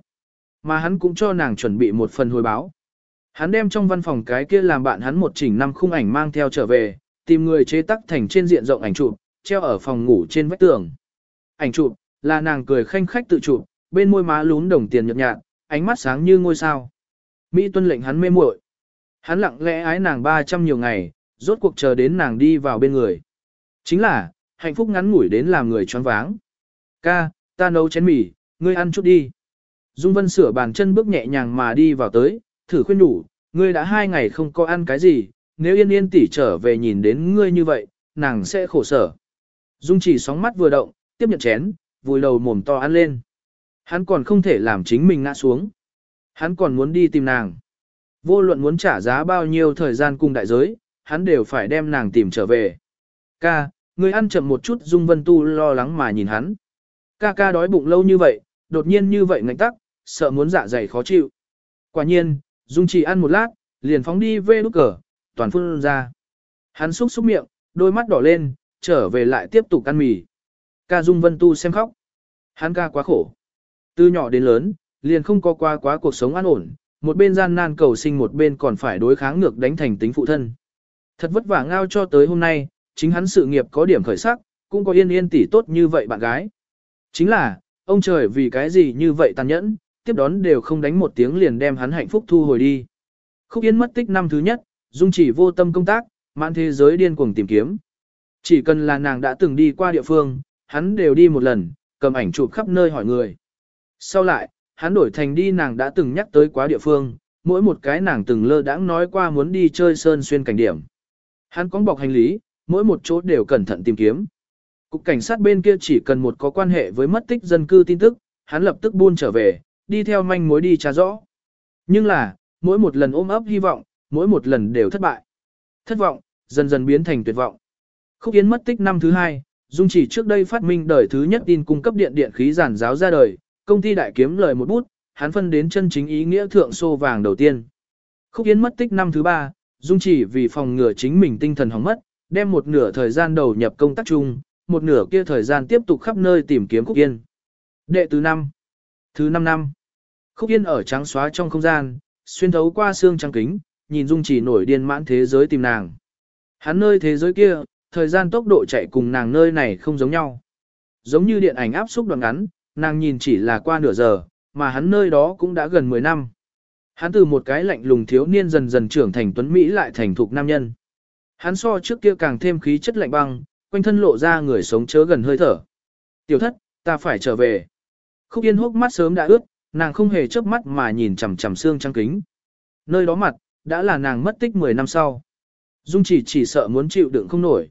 mà hắn cũng cho nàng chuẩn bị một phần hồi báo. Hắn đem trong văn phòng cái kia làm bạn hắn một chỉnh năm khung ảnh mang theo trở về, tìm người chế tác thành trên diện rộng ảnh chụp, treo ở phòng ngủ trên vách tường. Ảnh chụp là nàng cười khanh khách tự chụp, bên môi má lún đồng tiền nhợt nhạt, ánh mắt sáng như ngôi sao. Mỹ tuân lệnh hắn mê muội. Hắn lặng lẽ ái nàng 300 nhiều ngày, rốt cuộc chờ đến nàng đi vào bên người. Chính là, hạnh phúc ngắn ngủi đến làm người choáng váng. Ca, ta nấu chén mì, ngươi ăn chút đi. Dung Vân sửa bàn chân bước nhẹ nhàng mà đi vào tới, thử khuyên đủ, ngươi đã hai ngày không có ăn cái gì, nếu yên yên tỷ trở về nhìn đến ngươi như vậy, nàng sẽ khổ sở. Dung chỉ sóng mắt vừa động, tiếp nhận chén, vùi đầu mồm to ăn lên. Hắn còn không thể làm chính mình ngã xuống. Hắn còn muốn đi tìm nàng. Vô luận muốn trả giá bao nhiêu thời gian cùng đại giới, hắn đều phải đem nàng tìm trở về. Ca, ngươi ăn chậm một chút Dung Vân Tu lo lắng mà nhìn hắn. Ca ca đói bụng lâu như vậy, đột nhiên như vậy ngạnh tắc, sợ muốn dạ dày khó chịu. Quả nhiên, Dung chỉ ăn một lát, liền phóng đi về nút cờ, toàn phun ra. Hắn xúc xúc miệng, đôi mắt đỏ lên, trở về lại tiếp tục ăn mì. Ca Dung Vân Tu xem khóc. Hắn ca quá khổ. Từ nhỏ đến lớn, liền không có qua quá cuộc sống an ổn, một bên gian nan cầu sinh một bên còn phải đối kháng ngược đánh thành tính phụ thân. Thật vất vả ngao cho tới hôm nay, chính hắn sự nghiệp có điểm khởi sắc, cũng có yên yên tỷ tốt như vậy bạn gái. Chính là, ông trời vì cái gì như vậy tàn nhẫn, tiếp đón đều không đánh một tiếng liền đem hắn hạnh phúc thu hồi đi. Khúc Yên mất tích năm thứ nhất, Dung chỉ vô tâm công tác, mãn thế giới điên cuồng tìm kiếm. Chỉ cần là nàng đã từng đi qua địa phương, hắn đều đi một lần, cầm ảnh chụp khắp nơi hỏi người. Sau lại, hắn đổi thành đi nàng đã từng nhắc tới quá địa phương, mỗi một cái nàng từng lơ đãng nói qua muốn đi chơi sơn xuyên cảnh điểm. Hắn có bọc hành lý, mỗi một chỗ đều cẩn thận tìm kiếm. Cục cảnh sát bên kia chỉ cần một có quan hệ với mất tích dân cư tin tức, hắn lập tức buôn trở về, đi theo manh mối đi tra rõ. Nhưng là, mỗi một lần ôm ấp hy vọng, mỗi một lần đều thất bại. Thất vọng, dần dần biến thành tuyệt vọng. Khúc Yến mất tích năm thứ hai, Dung chỉ trước đây phát minh đời thứ nhất tin cung cấp điện điện khí giản giáo ra đời, công ty đại kiếm lời một bút, hắn phân đến chân chính ý nghĩa thượng xô vàng đầu tiên. Khúc Yến mất tích năm thứ ba, Dung chỉ vì phòng ngừa chính mình tinh thần hỏng mất, đem một nửa thời gian đầu nhập công tác chung, một nửa kia thời gian tiếp tục khắp nơi tìm kiếm Khúc Yên. Đệ tứ năm, thứ năm năm, Khúc Yên ở trắng xóa trong không gian, xuyên thấu qua xương trắng kính, nhìn Dung chỉ nổi điên mãn thế giới tìm nàng. Hắn nơi thế giới kia, thời gian tốc độ chạy cùng nàng nơi này không giống nhau. Giống như điện ảnh áp xúc đoạn ngắn, nàng nhìn chỉ là qua nửa giờ, mà hắn nơi đó cũng đã gần 10 năm. Hắn từ một cái lạnh lùng thiếu niên dần dần trưởng thành tuấn Mỹ lại thành thục nam nhân. Hắn so trước kia càng thêm khí chất lạnh băng, quanh thân lộ ra người sống chớ gần hơi thở. Tiểu thất, ta phải trở về. Khúc Yên hốc mắt sớm đã ướt, nàng không hề chớp mắt mà nhìn chằm chằm xương trăng kính. Nơi đó mặt, đã là nàng mất tích 10 năm sau. Dung chỉ chỉ sợ muốn chịu đựng không nổi.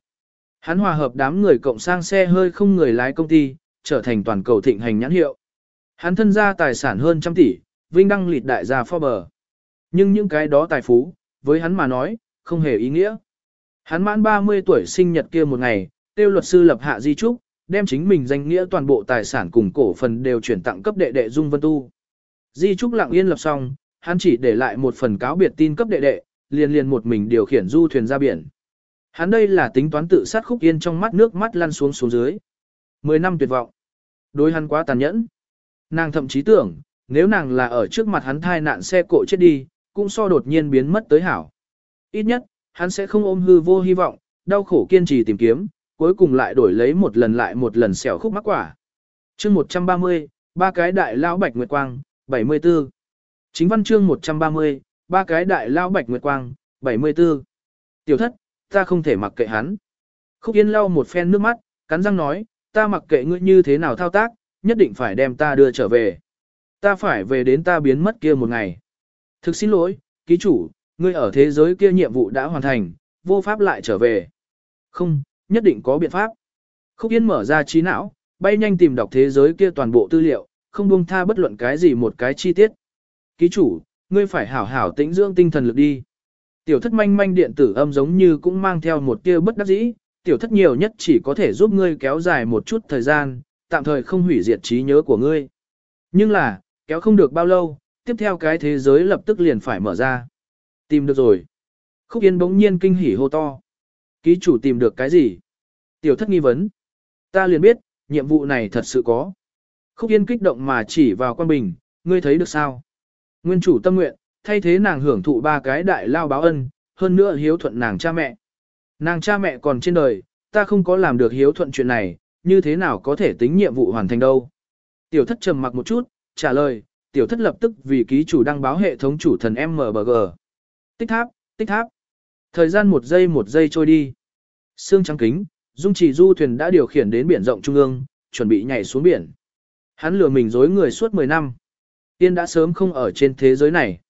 Hắn hòa hợp đám người cộng sang xe hơi không người lái công ty, trở thành toàn cầu thịnh hành nhãn hiệu. Hắn thân gia tài sản hơn trăm tỷ, vinh đăng lịt đại gia Forbes. Nhưng những cái đó tài phú, với hắn mà nói, không hề ý nghĩa. Hắn mãn 30 tuổi sinh nhật kia một ngày, tiêu luật sư lập hạ di trúc, đem chính mình danh nghĩa toàn bộ tài sản cùng cổ phần đều chuyển tặng cấp đệ đệ Dung Vân Tu. Di trúc lặng yên lập xong, hắn chỉ để lại một phần cáo biệt tin cấp đệ đệ, liền liền một mình điều khiển du thuyền ra biển. Hắn đây là tính toán tự sát khúc yên trong mắt nước mắt lăn xuống xuống dưới. Mười năm tuyệt vọng. Đối hắn quá tàn nhẫn. Nàng thậm chí tưởng, nếu nàng là ở trước mặt hắn thai nạn xe cộ chết đi, cũng so đột nhiên biến mất tới hảo. Ít nhất, hắn sẽ không ôm hư vô hy vọng, đau khổ kiên trì tìm kiếm, cuối cùng lại đổi lấy một lần lại một lần xẻo khúc mắc quả. chương 130, ba cái đại lão bạch nguyệt quang, 74. Chính văn chương 130, ba cái đại lão bạch nguyệt quang, 74. Tiểu thất, ta không thể mặc kệ hắn. Khúc Yên lau một phen nước mắt, cắn răng nói, ta mặc kệ ngươi như thế nào thao tác, nhất định phải đem ta đưa trở về. Ta phải về đến ta biến mất kia một ngày. Thực xin lỗi, ký chủ, ngươi ở thế giới kia nhiệm vụ đã hoàn thành, vô pháp lại trở về. Không, nhất định có biện pháp. Khúc Yên mở ra trí não, bay nhanh tìm đọc thế giới kia toàn bộ tư liệu, không buông tha bất luận cái gì một cái chi tiết. Ký chủ, ngươi phải hảo hảo tĩnh dưỡng tinh thần lực đi. Tiểu thất manh manh điện tử âm giống như cũng mang theo một tia bất đắc dĩ, tiểu thất nhiều nhất chỉ có thể giúp ngươi kéo dài một chút thời gian, tạm thời không hủy diệt trí nhớ của ngươi. Nhưng là, kéo không được bao lâu, tiếp theo cái thế giới lập tức liền phải mở ra. Tìm được rồi. Khúc Yên bỗng nhiên kinh hỉ hô to. Ký chủ tìm được cái gì? Tiểu thất nghi vấn. Ta liền biết, nhiệm vụ này thật sự có. Khúc Yên kích động mà chỉ vào quan bình, ngươi thấy được sao? Nguyên chủ tâm nguyện, thay thế nàng hưởng thụ ba cái đại lao báo ân, hơn nữa hiếu thuận nàng cha mẹ. Nàng cha mẹ còn trên đời, ta không có làm được hiếu thuận chuyện này, như thế nào có thể tính nhiệm vụ hoàn thành đâu. Tiểu thất trầm mặc một chút, trả lời, tiểu thất lập tức vì ký chủ đăng báo hệ thống chủ thần MBG. Tích tháp, tích tháp. Thời gian một giây một giây trôi đi. Sương trắng kính, Dung Chỉ Du thuyền đã điều khiển đến biển rộng trung ương, chuẩn bị nhảy xuống biển. Hắn lừa mình dối người suốt 10 năm. Tiên đã sớm không ở trên thế giới này.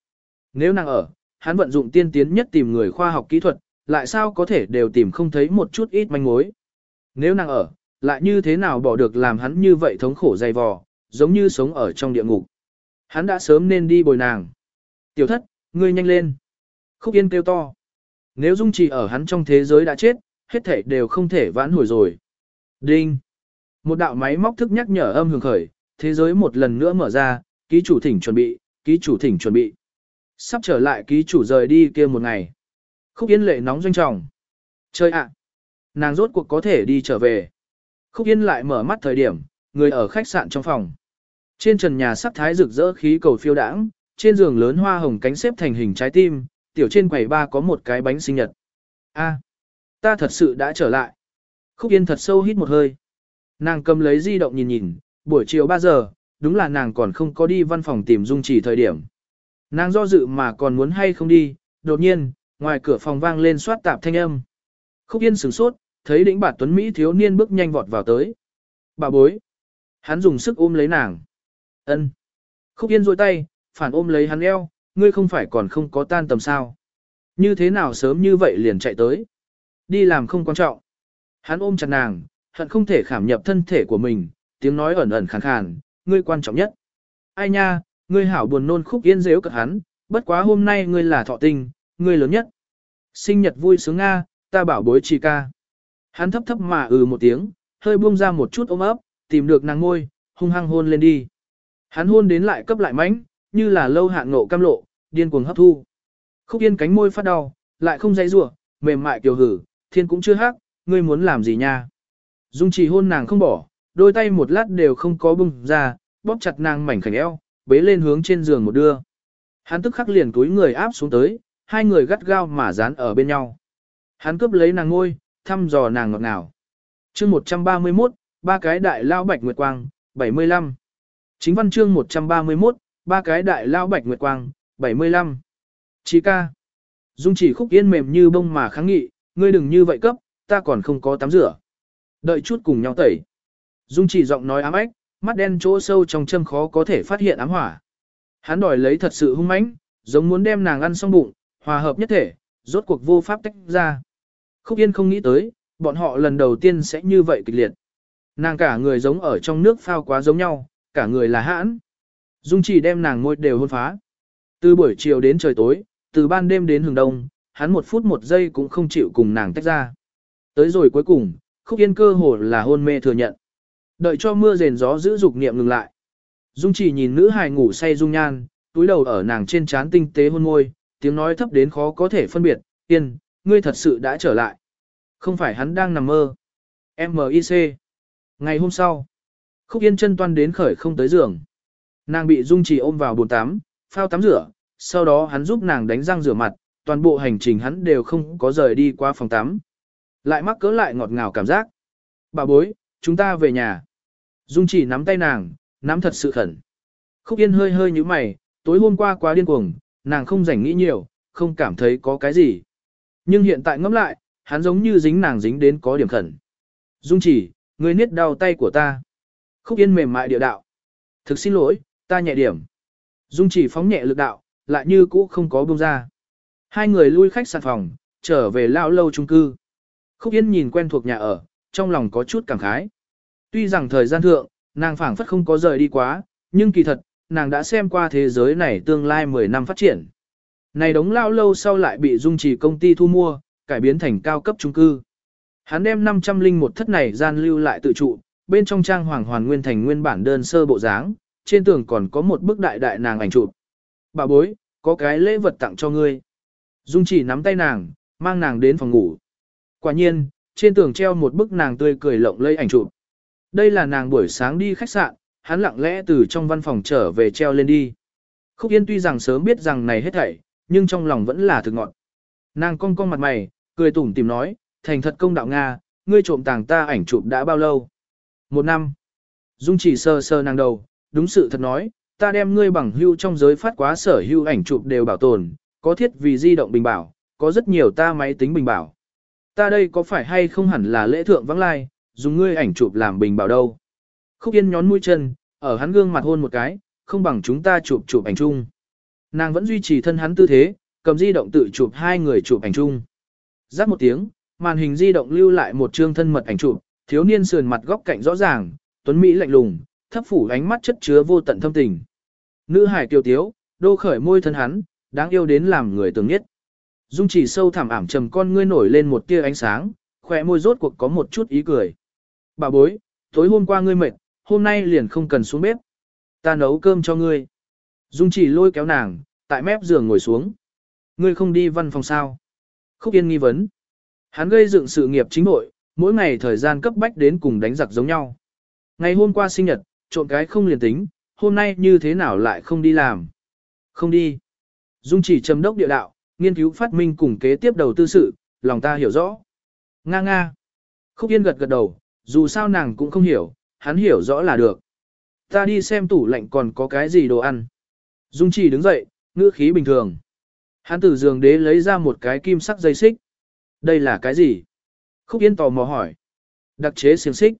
Nếu nàng ở, hắn vận dụng tiên tiến nhất tìm người khoa học kỹ thuật, lại sao có thể đều tìm không thấy một chút ít manh mối. Nếu nàng ở, lại như thế nào bỏ được làm hắn như vậy thống khổ dày vò, giống như sống ở trong địa ngục. Hắn đã sớm nên đi bồi nàng. Tiểu thất, ngươi nhanh lên. Khúc Yên kêu to. Nếu Dung Trì ở hắn trong thế giới đã chết, hết thể đều không thể vãn hồi rồi. Đinh. Một đạo máy móc thức nhắc nhở âm hưởng khởi, thế giới một lần nữa mở ra, ký chủ thỉnh chuẩn bị, ký chủ thỉnh chuẩn bị. Sắp trở lại ký chủ rời đi kia một ngày. Khúc Yên lệ nóng doanh trọng. Chơi ạ. Nàng rốt cuộc có thể đi trở về. Khúc Yên lại mở mắt thời điểm, người ở khách sạn trong phòng. Trên trần nhà sắp thái rực rỡ khí cầu phiêu đãng, trên giường lớn hoa hồng cánh xếp thành hình trái tim, tiểu trên quầy ba có một cái bánh sinh nhật. A, ta thật sự đã trở lại. Khúc Yên thật sâu hít một hơi. Nàng cầm lấy di động nhìn nhìn, buổi chiều 3 giờ, đúng là nàng còn không có đi văn phòng tìm dung chỉ thời điểm. Nàng do dự mà còn muốn hay không đi, đột nhiên, ngoài cửa phòng vang lên soát tạp thanh âm. Khúc Yên sửng sốt, thấy đỉnh bản tuấn Mỹ thiếu niên bước nhanh vọt vào tới. Bà bối. Hắn dùng sức ôm lấy nàng. ân Khúc Yên rôi tay, phản ôm lấy hắn eo, ngươi không phải còn không có tan tầm sao. Như thế nào sớm như vậy liền chạy tới. Đi làm không quan trọng. Hắn ôm chặt nàng, hận không thể khảm nhập thân thể của mình, tiếng nói ẩn ẩn khàn khàn, ngươi quan trọng nhất. Ai nha, ngươi hảo buồn nôn khúc yên dễu cật hắn, bất quá hôm nay ngươi là thọ tinh, ngươi lớn nhất. Sinh nhật vui sướng Nga, ta bảo bối trì ca. Hắn thấp thấp mà ừ một tiếng, hơi buông ra một chút ôm ấp, tìm được nàng ngôi, hung hăng hôn lên đi. Hắn hôn đến lại cấp lại mánh, như là lâu hạn ngộ cam lộ, điên cuồng hấp thu. Khúc yên cánh môi phát đau, lại không dây rủa mềm mại kiều hử, thiên cũng chưa hắc, ngươi muốn làm gì nha. Dung trì hôn nàng không bỏ, đôi tay một lát đều không có bung ra, bóp chặt nàng mảnh khảnh eo, bế lên hướng trên giường một đưa. Hắn tức khắc liền túi người áp xuống tới, hai người gắt gao mà dán ở bên nhau. Hắn cướp lấy nàng ngôi, thăm dò nàng ngọt ngào. chương 131, ba cái đại lao bạch nguyệt quang, 75. Chính văn chương 131, ba cái đại lao bạch nguyệt quang, 75. Chí ca. Dung chỉ khúc yên mềm như bông mà kháng nghị, ngươi đừng như vậy cấp, ta còn không có tắm rửa. Đợi chút cùng nhau tẩy. Dung chỉ giọng nói ám ếch, mắt đen chỗ sâu trong châm khó có thể phát hiện ám hỏa. Hắn đòi lấy thật sự hung mãnh, giống muốn đem nàng ăn xong bụng, hòa hợp nhất thể, rốt cuộc vô pháp tách ra. Khúc Yên không nghĩ tới, bọn họ lần đầu tiên sẽ như vậy kịch liệt. Nàng cả người giống ở trong nước phao quá giống nhau, cả người là hãn. Dung chỉ đem nàng môi đều hôn phá. Từ buổi chiều đến trời tối, từ ban đêm đến hừng đông, hắn một phút một giây cũng không chịu cùng nàng tách ra. Tới rồi cuối cùng, khúc yên cơ hồ là hôn mê thừa nhận. Đợi cho mưa rền gió giữ dục niệm ngừng lại. Dung chỉ nhìn nữ hài ngủ say dung nhan, túi đầu ở nàng trên trán tinh tế hôn môi, tiếng nói thấp đến khó có thể phân biệt, yên, ngươi thật sự đã trở lại. Không phải hắn đang nằm mơ. M.I.C. Ngày hôm sau, khúc yên chân toan đến khởi không tới giường. Nàng bị Dung chỉ ôm vào bồn tắm, phao tắm rửa, sau đó hắn giúp nàng đánh răng rửa mặt, toàn bộ hành trình hắn đều không có rời đi qua phòng tắm. Lại mắc cỡ lại ngọt ngào cảm giác. Bà bối, chúng ta về nhà. Dung chỉ nắm tay nàng, nắm thật sự khẩn. Khúc Yên hơi hơi như mày, tối hôm qua quá điên cuồng, nàng không rảnh nghĩ nhiều, không cảm thấy có cái gì. Nhưng hiện tại ngẫm lại, hắn giống như dính nàng dính đến có điểm khẩn. Dung chỉ, người niết đau tay của ta. Khúc Yên mềm mại địa đạo. Thực xin lỗi, ta nhẹ điểm. Dung chỉ phóng nhẹ lực đạo, lại như cũ không có buông ra. Hai người lui khách sạn phòng, trở về lao lâu trung cư. Khúc Yên nhìn quen thuộc nhà ở, trong lòng có chút cảm khái. Tuy rằng thời gian thượng, nàng phảng phất không có rời đi quá, nhưng kỳ thật, nàng đã xem qua thế giới này tương lai 10 năm phát triển. Này đống lao lâu sau lại bị dung trì công ty thu mua, cải biến thành cao cấp trung cư. Hắn đem 500 linh một thất này gian lưu lại tự trụ, bên trong trang hoàng hoàn nguyên thành nguyên bản đơn sơ bộ dáng, trên tường còn có một bức đại đại nàng ảnh chụp. Bà bối, có cái lễ vật tặng cho ngươi. Dung chỉ nắm tay nàng, mang nàng đến phòng ngủ. Quả nhiên, trên tường treo một bức nàng tươi cười lộng lẫy ảnh chụp. Đây là nàng buổi sáng đi khách sạn, hắn lặng lẽ từ trong văn phòng trở về treo lên đi. Khúc Yên tuy rằng sớm biết rằng này hết thảy, nhưng trong lòng vẫn là thực ngọn. Nàng cong cong mặt mày, cười tủm tìm nói, thành thật công đạo Nga, ngươi trộm tàng ta ảnh chụp đã bao lâu? Một năm. Dung chỉ sơ sơ nàng đầu, đúng sự thật nói, ta đem ngươi bằng hưu trong giới phát quá sở hưu ảnh chụp đều bảo tồn, có thiết vì di động bình bảo, có rất nhiều ta máy tính bình bảo. Ta đây có phải hay không hẳn là lễ thượng vắng lai, dùng ngươi ảnh chụp làm bình bảo đâu. Khúc Yên nhón mũi chân, ở hắn gương mặt hôn một cái, không bằng chúng ta chụp chụp ảnh chung. Nàng vẫn duy trì thân hắn tư thế, cầm di động tự chụp hai người chụp ảnh chung. Rắc một tiếng, màn hình di động lưu lại một chương thân mật ảnh chụp, thiếu niên sườn mặt góc cạnh rõ ràng, tuấn mỹ lạnh lùng, thấp phủ ánh mắt chất chứa vô tận thâm tình. Nữ hải kiều tiếu, đô khởi môi thân hắn, đáng yêu đến làm người tưởng nhất. Dung chỉ sâu thẳm ảm trầm con ngươi nổi lên một tia ánh sáng, khỏe môi rốt cuộc có một chút ý cười. Bà bối, tối hôm qua ngươi mệt, hôm nay liền không cần xuống bếp. Ta nấu cơm cho ngươi. Dung chỉ lôi kéo nàng, tại mép giường ngồi xuống. Ngươi không đi văn phòng sao? Khúc Yên nghi vấn. Hắn gây dựng sự nghiệp chính nội, mỗi ngày thời gian cấp bách đến cùng đánh giặc giống nhau. Ngày hôm qua sinh nhật, trộn cái không liền tính, hôm nay như thế nào lại không đi làm? Không đi. Dung chỉ châm đốc địa đạo, nghiên cứu phát minh cùng kế tiếp đầu tư sự, lòng ta hiểu rõ. Nga nga. Khúc Yên gật gật đầu, dù sao nàng cũng không hiểu, hắn hiểu rõ là được. Ta đi xem tủ lạnh còn có cái gì đồ ăn. Dung chỉ đứng dậy, ngữ khí bình thường. Hắn từ giường đế lấy ra một cái kim sắc dây xích. Đây là cái gì? Khúc Yên tò mò hỏi. Đặc chế xiềng xích.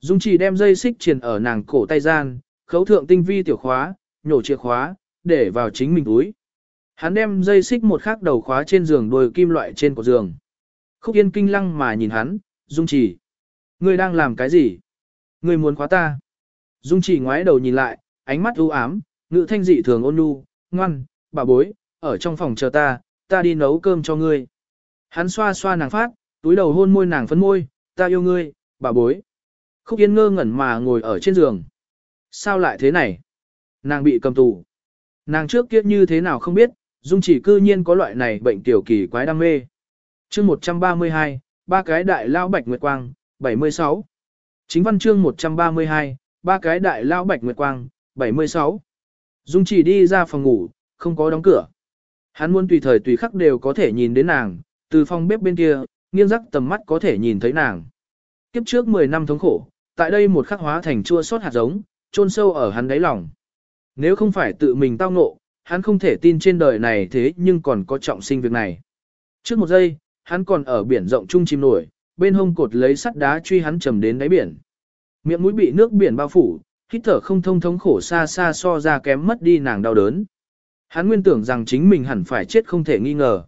Dung chỉ đem dây xích triền ở nàng cổ tay gian, khấu thượng tinh vi tiểu khóa, nhổ chìa khóa, để vào chính mình túi. Hắn đem dây xích một khắc đầu khóa trên giường đôi kim loại trên của giường. Khúc Yên kinh lăng mà nhìn hắn, Dung chỉ. Ngươi đang làm cái gì? Ngươi muốn khóa ta? Dung chỉ ngoái đầu nhìn lại, ánh mắt u ám, ngữ thanh dị thường ôn nhu, ngoan, bà bối, ở trong phòng chờ ta, ta đi nấu cơm cho ngươi. Hắn xoa xoa nàng phát, túi đầu hôn môi nàng phấn môi, ta yêu ngươi, bà bối. Khúc Yên ngơ ngẩn mà ngồi ở trên giường. Sao lại thế này? Nàng bị cầm tù. Nàng trước kia như thế nào không biết, Dung chỉ cư nhiên có loại này bệnh tiểu kỳ quái đam mê. chương 132, ba cái đại lao bạch nguyệt quang, 76. Chính văn chương 132, ba cái đại lao bạch nguyệt quang, 76. Dung chỉ đi ra phòng ngủ, không có đóng cửa. Hắn muốn tùy thời tùy khắc đều có thể nhìn đến nàng, từ phòng bếp bên kia, nghiêng rắc tầm mắt có thể nhìn thấy nàng. Kiếp trước 10 năm thống khổ, tại đây một khắc hóa thành chua sót hạt giống, chôn sâu ở hắn đáy lòng. Nếu không phải tự mình tao ngộ, hắn không thể tin trên đời này thế nhưng còn có trọng sinh việc này. Trước một giây, hắn còn ở biển rộng trung chim nổi, bên hông cột lấy sắt đá truy hắn trầm đến đáy biển. Miệng mũi bị nước biển bao phủ, hít thở không thông thống khổ xa xa so ra kém mất đi nàng đau đớn. Hắn nguyên tưởng rằng chính mình hẳn phải chết không thể nghi ngờ.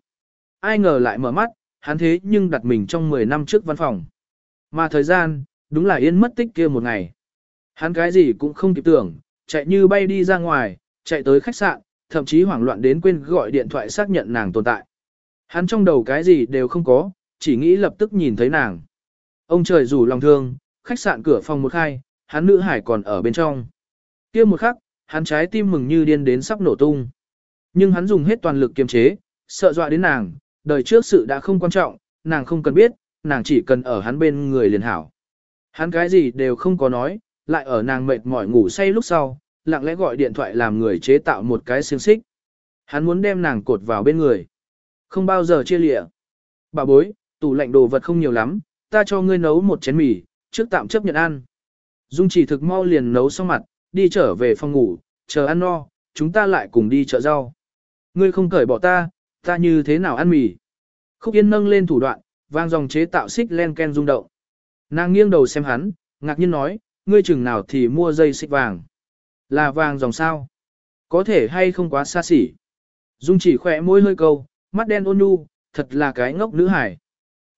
Ai ngờ lại mở mắt, hắn thế nhưng đặt mình trong 10 năm trước văn phòng. Mà thời gian, đúng là yên mất tích kia một ngày. Hắn cái gì cũng không kịp tưởng, chạy như bay đi ra ngoài, chạy tới khách sạn, thậm chí hoảng loạn đến quên gọi điện thoại xác nhận nàng tồn tại. Hắn trong đầu cái gì đều không có, chỉ nghĩ lập tức nhìn thấy nàng. Ông trời rủ lòng thương, khách sạn cửa phòng một khai, hắn nữ hải còn ở bên trong. kia một khắc, hắn trái tim mừng như điên đến sắp nổ tung. Nhưng hắn dùng hết toàn lực kiềm chế, sợ dọa đến nàng, đời trước sự đã không quan trọng, nàng không cần biết, nàng chỉ cần ở hắn bên người liền hảo. Hắn cái gì đều không có nói, lại ở nàng mệt mỏi ngủ say lúc sau, lặng lẽ gọi điện thoại làm người chế tạo một cái xiềng xích. Hắn muốn đem nàng cột vào bên người. Không bao giờ chia lịa. Bà bối, tủ lạnh đồ vật không nhiều lắm, ta cho ngươi nấu một chén mì, trước tạm chấp nhận ăn. Dung chỉ thực mau liền nấu xong mặt, đi trở về phòng ngủ, chờ ăn no, chúng ta lại cùng đi chợ rau. Ngươi không cởi bỏ ta, ta như thế nào ăn mì. Khúc Yên nâng lên thủ đoạn, vang dòng chế tạo xích len ken rung động. Nàng nghiêng đầu xem hắn, ngạc nhiên nói, ngươi chừng nào thì mua dây xích vàng. Là vàng dòng sao? Có thể hay không quá xa xỉ. Dung chỉ khỏe môi hơi câu, mắt đen ôn nhu, thật là cái ngốc nữ hải.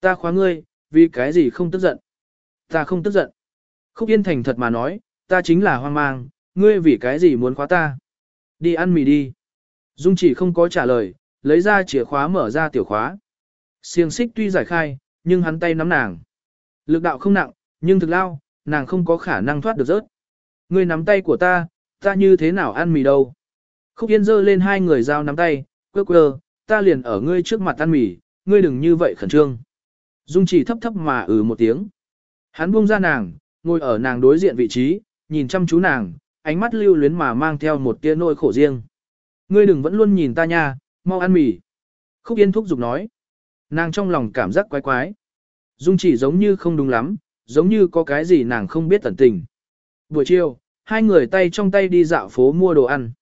Ta khóa ngươi, vì cái gì không tức giận. Ta không tức giận. Khúc Yên thành thật mà nói, ta chính là hoang mang, ngươi vì cái gì muốn khóa ta. Đi ăn mì đi. Dung chỉ không có trả lời, lấy ra chìa khóa mở ra tiểu khóa. Siêng xích tuy giải khai, nhưng hắn tay nắm nàng. Lực đạo không nặng, nhưng thực lao, nàng không có khả năng thoát được rớt. Ngươi nắm tay của ta, ta như thế nào ăn mì đâu. Khúc Yên dơ lên hai người giao nắm tay, quơ quơ, ta liền ở ngươi trước mặt ăn mì, ngươi đừng như vậy khẩn trương. Dung chỉ thấp thấp mà ừ một tiếng. Hắn buông ra nàng, ngồi ở nàng đối diện vị trí, nhìn chăm chú nàng, ánh mắt lưu luyến mà mang theo một tia nỗi khổ riêng. Ngươi đừng vẫn luôn nhìn ta nha, mau ăn mì. Khúc Yên thúc giục nói. Nàng trong lòng cảm giác quái quái. Dung chỉ giống như không đúng lắm, giống như có cái gì nàng không biết tận tình. Buổi chiều, hai người tay trong tay đi dạo phố mua đồ ăn.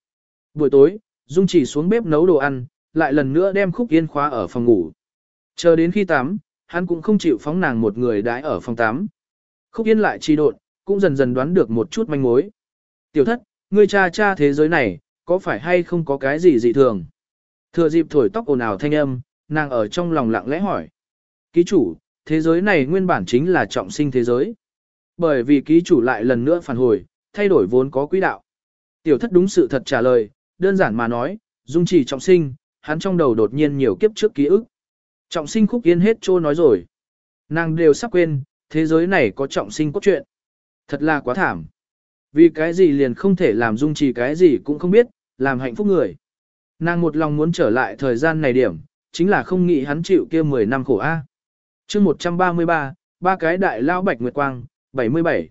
Buổi tối, Dung chỉ xuống bếp nấu đồ ăn, lại lần nữa đem Khúc Yên khóa ở phòng ngủ. Chờ đến khi tắm, hắn cũng không chịu phóng nàng một người đãi ở phòng tắm. Khúc Yên lại trì độn, cũng dần dần đoán được một chút manh mối. Tiểu thất, ngươi cha cha thế giới này, có phải hay không có cái gì dị thường? Thừa dịp thổi tóc ồn ào thanh âm, nàng ở trong lòng lặng lẽ hỏi. Ký chủ, thế giới này nguyên bản chính là trọng sinh thế giới. Bởi vì ký chủ lại lần nữa phản hồi, thay đổi vốn có quỹ đạo. Tiểu thất đúng sự thật trả lời, đơn giản mà nói, dung chỉ trọng sinh, hắn trong đầu đột nhiên nhiều kiếp trước ký ức. Trọng sinh khúc yên hết trô nói rồi. Nàng đều sắp quên, thế giới này có trọng sinh cốt truyện. Thật là quá thảm. Vì cái gì liền không thể làm dung trì cái gì cũng không biết, làm hạnh phúc người. Nàng một lòng muốn trở lại thời gian này điểm, chính là không nghĩ hắn chịu kia 10 năm khổ A. Chương 133, ba cái đại lao bạch nguyệt quang, 77.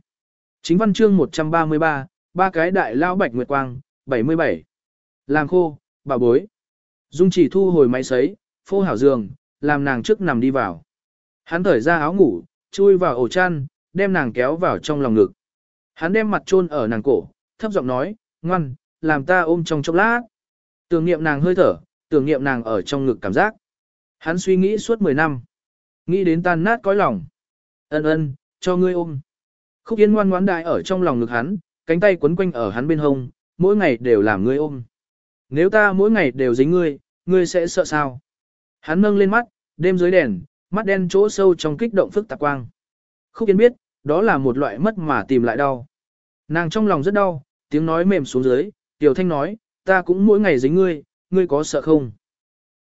Chính văn chương 133, ba cái đại lao bạch nguyệt quang, 77. Làm khô, bà bối. Dung chỉ thu hồi máy sấy, phô hảo giường, làm nàng trước nằm đi vào. Hắn thở ra áo ngủ, chui vào ổ chăn, đem nàng kéo vào trong lòng ngực. Hắn đem mặt chôn ở nàng cổ, thấp giọng nói, ngoan, làm ta ôm trong chốc lát. Tưởng niệm nàng hơi thở, tưởng niệm nàng ở trong ngực cảm giác. Hắn suy nghĩ suốt 10 năm. Nghĩ đến tan nát cõi lòng. Ân ân, cho ngươi ôm. Khúc Yên ngoan ngoãn đại ở trong lòng ngực hắn, cánh tay quấn quanh ở hắn bên hông, mỗi ngày đều làm ngươi ôm. Nếu ta mỗi ngày đều dính ngươi, ngươi sẽ sợ sao? Hắn nâng lên mắt, đêm dưới đèn, mắt đen chỗ sâu trong kích động phức tạp quang. Khúc Yên biết, đó là một loại mất mà tìm lại đau. Nàng trong lòng rất đau, tiếng nói mềm xuống dưới, Tiểu Thanh nói, ta cũng mỗi ngày dính ngươi, ngươi có sợ không?